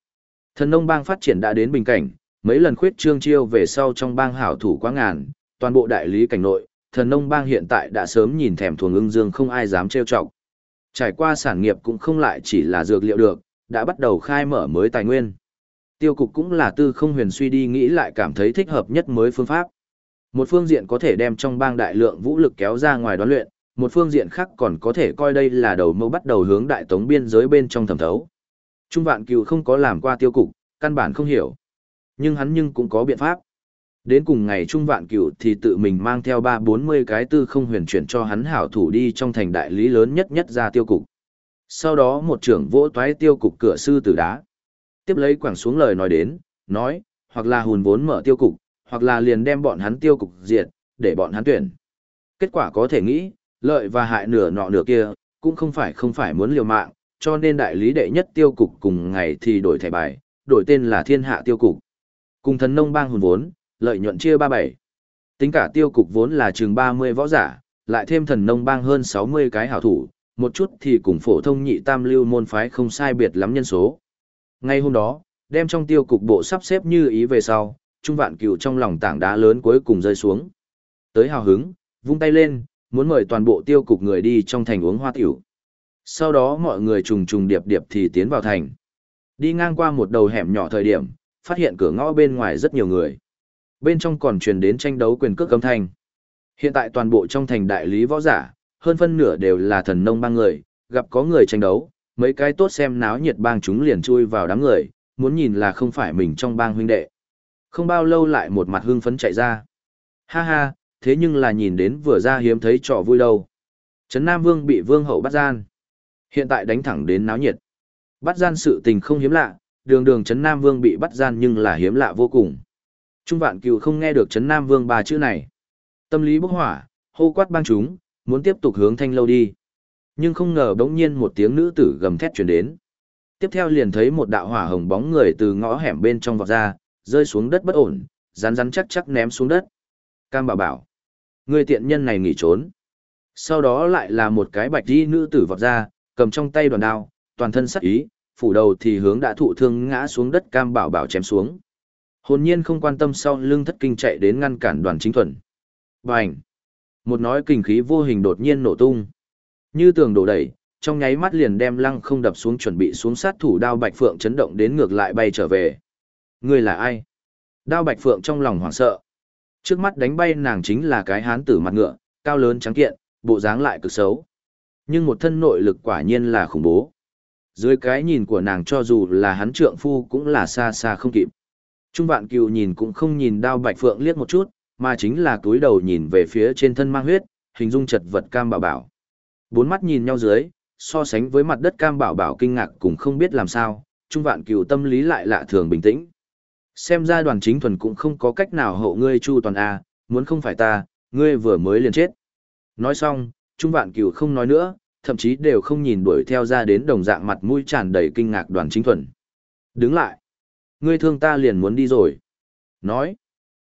Thần nông bang phát triển đã đến bình cảnh, mấy lần khuyết trương chiêu về sau trong bang hảo thủ quá ngàn, toàn bộ đại lý cảnh nội, thần nông bang hiện tại đã sớm nhìn thèm thuồng ưng dương không ai dám trêu chọc. Trải qua sản nghiệp cũng không lại chỉ là dược liệu được, đã bắt đầu khai mở mới tài nguyên. Tiêu cục cũng là tư không huyền suy đi nghĩ lại cảm thấy thích hợp nhất mới phương pháp. Một phương diện có thể đem trong bang đại lượng vũ lực kéo ra ngoài đoán luyện, một phương diện khác còn có thể coi đây là đầu mâu bắt đầu hướng đại tống biên giới bên trong thẩm thấu. Trung vạn cừu không có làm qua tiêu cục, căn bản không hiểu. Nhưng hắn nhưng cũng có biện pháp. Đến cùng ngày Trung vạn cửu thì tự mình mang theo ba bốn mươi cái tư không huyền chuyển cho hắn hảo thủ đi trong thành đại lý lớn nhất nhất ra tiêu cục. Sau đó một trưởng vỗ toái tiêu cục cửa sư tử đá. Tiếp lấy quảng xuống lời nói đến, nói, hoặc là hùn vốn mở tiêu cục, hoặc là liền đem bọn hắn tiêu cục diệt, để bọn hắn tuyển. Kết quả có thể nghĩ, lợi và hại nửa nọ nửa kia, cũng không phải không phải muốn liều mạng, cho nên đại lý đệ nhất tiêu cục cùng ngày thì đổi thẻ bài, đổi tên là thiên hạ tiêu cục. Cùng thần nông bang hùn vốn, lợi nhuận chia ba bảy. Tính cả tiêu cục vốn là chừng 30 võ giả, lại thêm thần nông bang hơn 60 cái hảo thủ, một chút thì cùng phổ thông nhị tam lưu môn phái không sai biệt lắm nhân số. Ngay hôm đó, đem trong tiêu cục bộ sắp xếp như ý về sau, trung vạn cửu trong lòng tảng đá lớn cuối cùng rơi xuống. Tới hào hứng, vung tay lên, muốn mời toàn bộ tiêu cục người đi trong thành uống hoa tiểu. Sau đó mọi người trùng trùng điệp điệp thì tiến vào thành. Đi ngang qua một đầu hẻm nhỏ thời điểm, phát hiện cửa ngõ bên ngoài rất nhiều người. Bên trong còn truyền đến tranh đấu quyền cước âm thanh. Hiện tại toàn bộ trong thành đại lý võ giả, hơn phân nửa đều là thần nông bang người, gặp có người tranh đấu, mấy cái tốt xem náo nhiệt bang chúng liền chui vào đám người, muốn nhìn là không phải mình trong bang huynh đệ. Không bao lâu lại một mặt hưng phấn chạy ra. Ha ha, thế nhưng là nhìn đến vừa ra hiếm thấy trò vui đâu. Trấn Nam Vương bị Vương Hậu bắt gian. Hiện tại đánh thẳng đến náo nhiệt. Bắt gian sự tình không hiếm lạ, đường đường Trấn Nam Vương bị bắt gian nhưng là hiếm lạ vô cùng. Trung vạn cừu không nghe được Trấn Nam Vương ba chữ này. Tâm lý bốc hỏa, hô quát bang chúng, muốn tiếp tục hướng thanh lâu đi. Nhưng không ngờ đống nhiên một tiếng nữ tử gầm thét truyền đến. Tiếp theo liền thấy một đạo hỏa hồng bóng người từ ngõ hẻm bên trong vọt ra, rơi xuống đất bất ổn, rắn rắn chắc chắc ném xuống đất. Cam bảo bảo. Người tiện nhân này nghỉ trốn. Sau đó lại là một cái bạch đi nữ tử vọt ra, cầm trong tay đoàn đao, toàn thân sắc ý, phủ đầu thì hướng đã thụ thương ngã xuống đất cam bảo bảo chém xuống. Hồn nhiên không quan tâm sau lưng thất kinh chạy đến ngăn cản đoàn chính thuần. Bành! Một nói kinh khí vô hình đột nhiên nổ tung. Như tường đổ đẩy, trong nháy mắt liền đem lăng không đập xuống chuẩn bị xuống sát thủ đao bạch phượng chấn động đến ngược lại bay trở về. Người là ai? Đao bạch phượng trong lòng hoảng sợ. Trước mắt đánh bay nàng chính là cái hán tử mặt ngựa, cao lớn trắng kiện, bộ dáng lại cực xấu. Nhưng một thân nội lực quả nhiên là khủng bố. Dưới cái nhìn của nàng cho dù là hắn trượng phu cũng là xa xa không kịp. Trung vạn cừu nhìn cũng không nhìn đao bạch phượng liếc một chút, mà chính là túi đầu nhìn về phía trên thân mang huyết, hình dung chật vật cam bảo bảo. Bốn mắt nhìn nhau dưới, so sánh với mặt đất cam bảo bảo kinh ngạc cũng không biết làm sao, trung vạn cửu tâm lý lại lạ thường bình tĩnh. Xem ra đoàn chính thuần cũng không có cách nào hộ ngươi chu toàn A, muốn không phải ta, ngươi vừa mới liền chết. Nói xong, trung vạn cửu không nói nữa, thậm chí đều không nhìn đuổi theo ra đến đồng dạng mặt mũi tràn đầy kinh ngạc đoàn chính thuần. Đứng lại. Ngươi thương ta liền muốn đi rồi. Nói.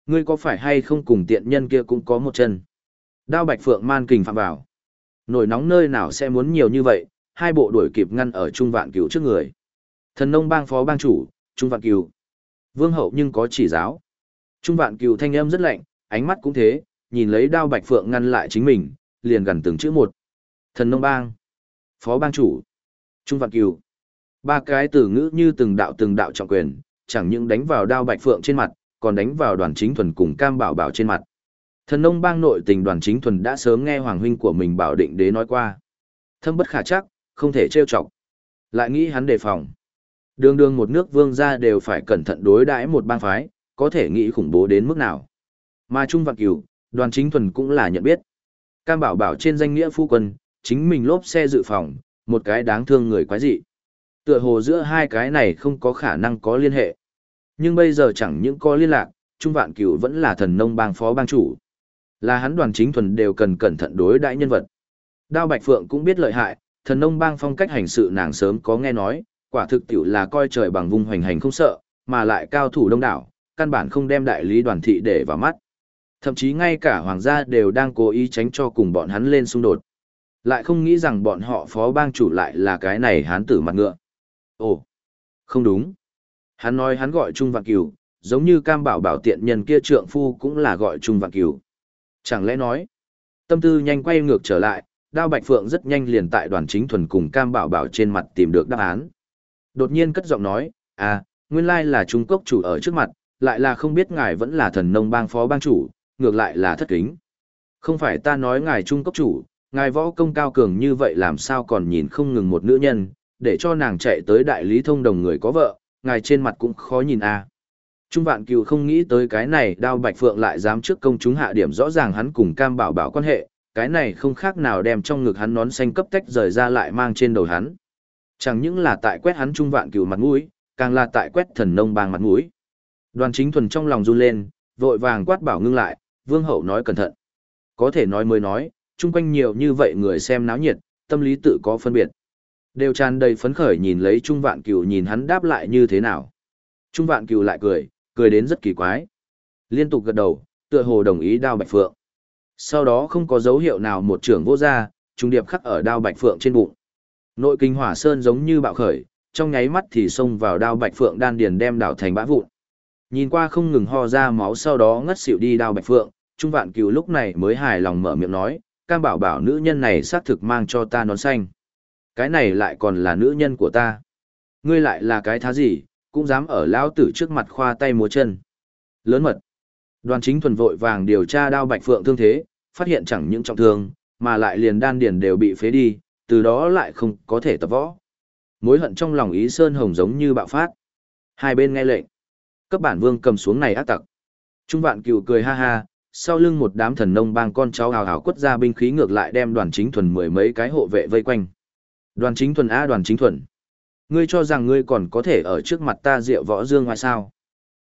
Ngươi có phải hay không cùng tiện nhân kia cũng có một chân. Đao bạch phượng man kình phạm vào. Nổi nóng nơi nào sẽ muốn nhiều như vậy, hai bộ đuổi kịp ngăn ở trung vạn cửu trước người. Thần nông bang phó bang chủ, trung vạn cửu. Vương hậu nhưng có chỉ giáo. Trung vạn Cửu thanh âm rất lạnh, ánh mắt cũng thế, nhìn lấy đao bạch phượng ngăn lại chính mình, liền gần từng chữ một. Thần nông bang. Phó bang chủ. Trung vạn Cửu Ba cái từ ngữ như từng đạo từng đạo trọng quyền, chẳng những đánh vào đao bạch phượng trên mặt, còn đánh vào đoàn chính thuần cùng cam bảo bảo trên mặt. Thần nông bang nội tình đoàn chính thuần đã sớm nghe hoàng huynh của mình bảo định đế nói qua. Thâm bất khả chắc, không thể trêu chọc. Lại nghĩ hắn đề phòng. Đường đường một nước vương gia đều phải cẩn thận đối đãi một bang phái, có thể nghĩ khủng bố đến mức nào. Mà Trung Vạn Cửu, đoàn chính thuần cũng là nhận biết. Cam bảo bảo trên danh nghĩa phu quân, chính mình lốp xe dự phòng, một cái đáng thương người quái dị. Tựa hồ giữa hai cái này không có khả năng có liên hệ. Nhưng bây giờ chẳng những có liên lạc, Trung Vạn Cửu vẫn là thần nông bang phó bang chủ. Là hắn đoàn chính thuần đều cần cẩn thận đối đãi nhân vật. Đao Bạch Phượng cũng biết lợi hại, thần nông bang phong cách hành sự nàng sớm có nghe nói, quả thực tiểu là coi trời bằng vung hoành hành không sợ, mà lại cao thủ đông đảo, căn bản không đem đại lý đoàn thị để vào mắt. Thậm chí ngay cả hoàng gia đều đang cố ý tránh cho cùng bọn hắn lên xung đột. Lại không nghĩ rằng bọn họ phó bang chủ lại là cái này hán tử mặt ngựa. Ồ, không đúng. Hắn nói hắn gọi Trung Vạn Cửu, giống như cam bảo bảo tiện nhân kia trượng phu cũng là gọi Trung Vạn Cửu. Chẳng lẽ nói, tâm tư nhanh quay ngược trở lại, đao bạch phượng rất nhanh liền tại đoàn chính thuần cùng cam bảo bảo trên mặt tìm được đáp án. Đột nhiên cất giọng nói, à, nguyên lai là Trung Cốc chủ ở trước mặt, lại là không biết ngài vẫn là thần nông bang phó bang chủ, ngược lại là thất kính. Không phải ta nói ngài Trung Cốc chủ, ngài võ công cao cường như vậy làm sao còn nhìn không ngừng một nữ nhân, để cho nàng chạy tới đại lý thông đồng người có vợ, ngài trên mặt cũng khó nhìn. À. Trung vạn cừu không nghĩ tới cái này đao bạch phượng lại dám trước công chúng hạ điểm rõ ràng hắn cùng cam bảo bảo quan hệ, cái này không khác nào đem trong ngực hắn nón xanh cấp tách rời ra lại mang trên đầu hắn. Chẳng những là tại quét hắn trung vạn cừu mặt mũi, càng là tại quét thần nông bang mặt mũi. Đoàn chính thuần trong lòng run lên, vội vàng quát bảo ngưng lại, vương hậu nói cẩn thận. Có thể nói mới nói, chung quanh nhiều như vậy người xem náo nhiệt, tâm lý tự có phân biệt. Đều tràn đầy phấn khởi nhìn lấy Trung Vạn Cửu nhìn hắn đáp lại như thế nào. Trung Vạn Cửu lại cười, cười đến rất kỳ quái. Liên tục gật đầu, tựa hồ đồng ý đao bạch phượng. Sau đó không có dấu hiệu nào một trưởng vô ra, trung điệp khắc ở đao bạch phượng trên bụng. Nội kinh hỏa sơn giống như bạo khởi, trong nháy mắt thì xông vào đao bạch phượng đan điền đem đảo thành bã vụn. Nhìn qua không ngừng ho ra máu sau đó ngất xỉu đi đao bạch phượng, Trung Vạn Cửu lúc này mới hài lòng mở miệng nói, cam bảo bảo nữ nhân này xác thực mang cho ta nón xanh. Cái này lại còn là nữ nhân của ta. Ngươi lại là cái thá gì, cũng dám ở lão tử trước mặt khoa tay múa chân. Lớn mật. Đoàn chính thuần vội vàng điều tra đao bạch phượng thương thế, phát hiện chẳng những trọng thương, mà lại liền đan điền đều bị phế đi, từ đó lại không có thể tập võ. Mối hận trong lòng ý Sơn Hồng giống như bạo phát. Hai bên nghe lệnh. Cấp bản vương cầm xuống này ác tặc. Trung vạn cựu cười ha ha, sau lưng một đám thần nông bang con cháu hào hào quất ra binh khí ngược lại đem đoàn chính thuần mười mấy cái hộ vệ vây quanh. Đoàn chính thuần A đoàn chính thuần. Ngươi cho rằng ngươi còn có thể ở trước mặt ta rượu võ dương ngoài sao.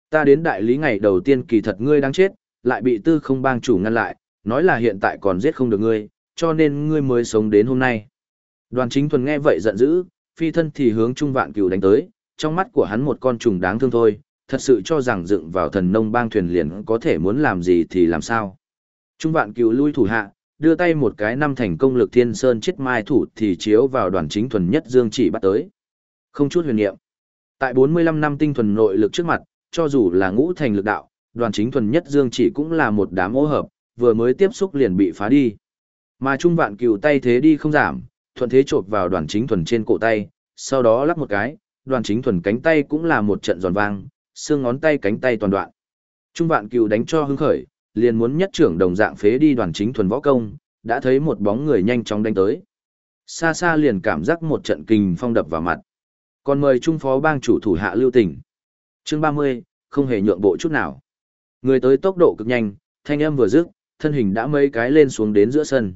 Ta đến đại lý ngày đầu tiên kỳ thật ngươi đang chết, lại bị tư không bang chủ ngăn lại, nói là hiện tại còn giết không được ngươi, cho nên ngươi mới sống đến hôm nay. Đoàn chính thuần nghe vậy giận dữ, phi thân thì hướng trung vạn cửu đánh tới, trong mắt của hắn một con trùng đáng thương thôi, thật sự cho rằng dựng vào thần nông bang thuyền liền có thể muốn làm gì thì làm sao. Trung vạn cửu lui thủ hạ, đưa tay một cái năm thành công lực thiên sơn chết mai thủ thì chiếu vào đoàn chính thuần nhất dương chỉ bắt tới. Không chút huyền niệm. Tại 45 năm tinh thuần nội lực trước mặt, cho dù là ngũ thành lực đạo, đoàn chính thuần nhất dương chỉ cũng là một đám ô hợp, vừa mới tiếp xúc liền bị phá đi. Mà trung vạn cựu tay thế đi không giảm, thuận thế chộp vào đoàn chính thuần trên cổ tay, sau đó lắp một cái, đoàn chính thuần cánh tay cũng là một trận giòn vang, xương ngón tay cánh tay toàn đoạn. Trung vạn cựu đánh cho hứng khởi, liền muốn nhất trưởng đồng dạng phế đi đoàn chính thuần võ công, đã thấy một bóng người nhanh chóng đánh tới. Xa xa liền cảm giác một trận kình phong đập vào mặt. Còn mời trung phó bang chủ thủ hạ lưu tỉnh Chương 30, không hề nhượng bộ chút nào. Người tới tốc độ cực nhanh, thanh âm vừa dứt, thân hình đã mấy cái lên xuống đến giữa sân.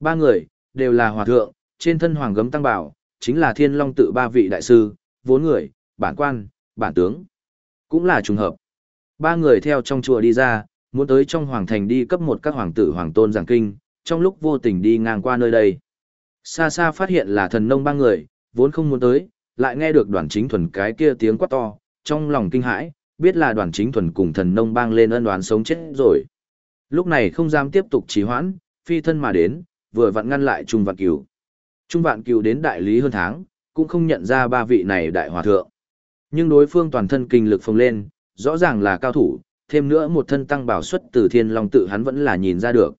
Ba người, đều là hòa thượng, trên thân hoàng gấm tăng bảo, chính là thiên long tự ba vị đại sư, vốn người, bản quan, bản tướng. Cũng là trùng hợp. Ba người theo trong chùa đi ra, muốn tới trong hoàng thành đi cấp một các hoàng tử hoàng tôn giảng kinh, trong lúc vô tình đi ngang qua nơi đây. Xa xa phát hiện là thần nông ba người, vốn không muốn tới, lại nghe được đoàn chính thuần cái kia tiếng quát to, trong lòng kinh hãi, biết là đoàn chính thuần cùng thần nông bang lên ân đoán sống chết rồi. Lúc này không dám tiếp tục trì hoãn, phi thân mà đến, vừa vặn ngăn lại Trung Vạn Cửu. Trung Vạn Cửu đến đại lý hơn tháng, cũng không nhận ra ba vị này đại hòa thượng. Nhưng đối phương toàn thân kinh lực phồng lên, rõ ràng là cao thủ, thêm nữa một thân tăng bảo xuất từ thiên long tự hắn vẫn là nhìn ra được.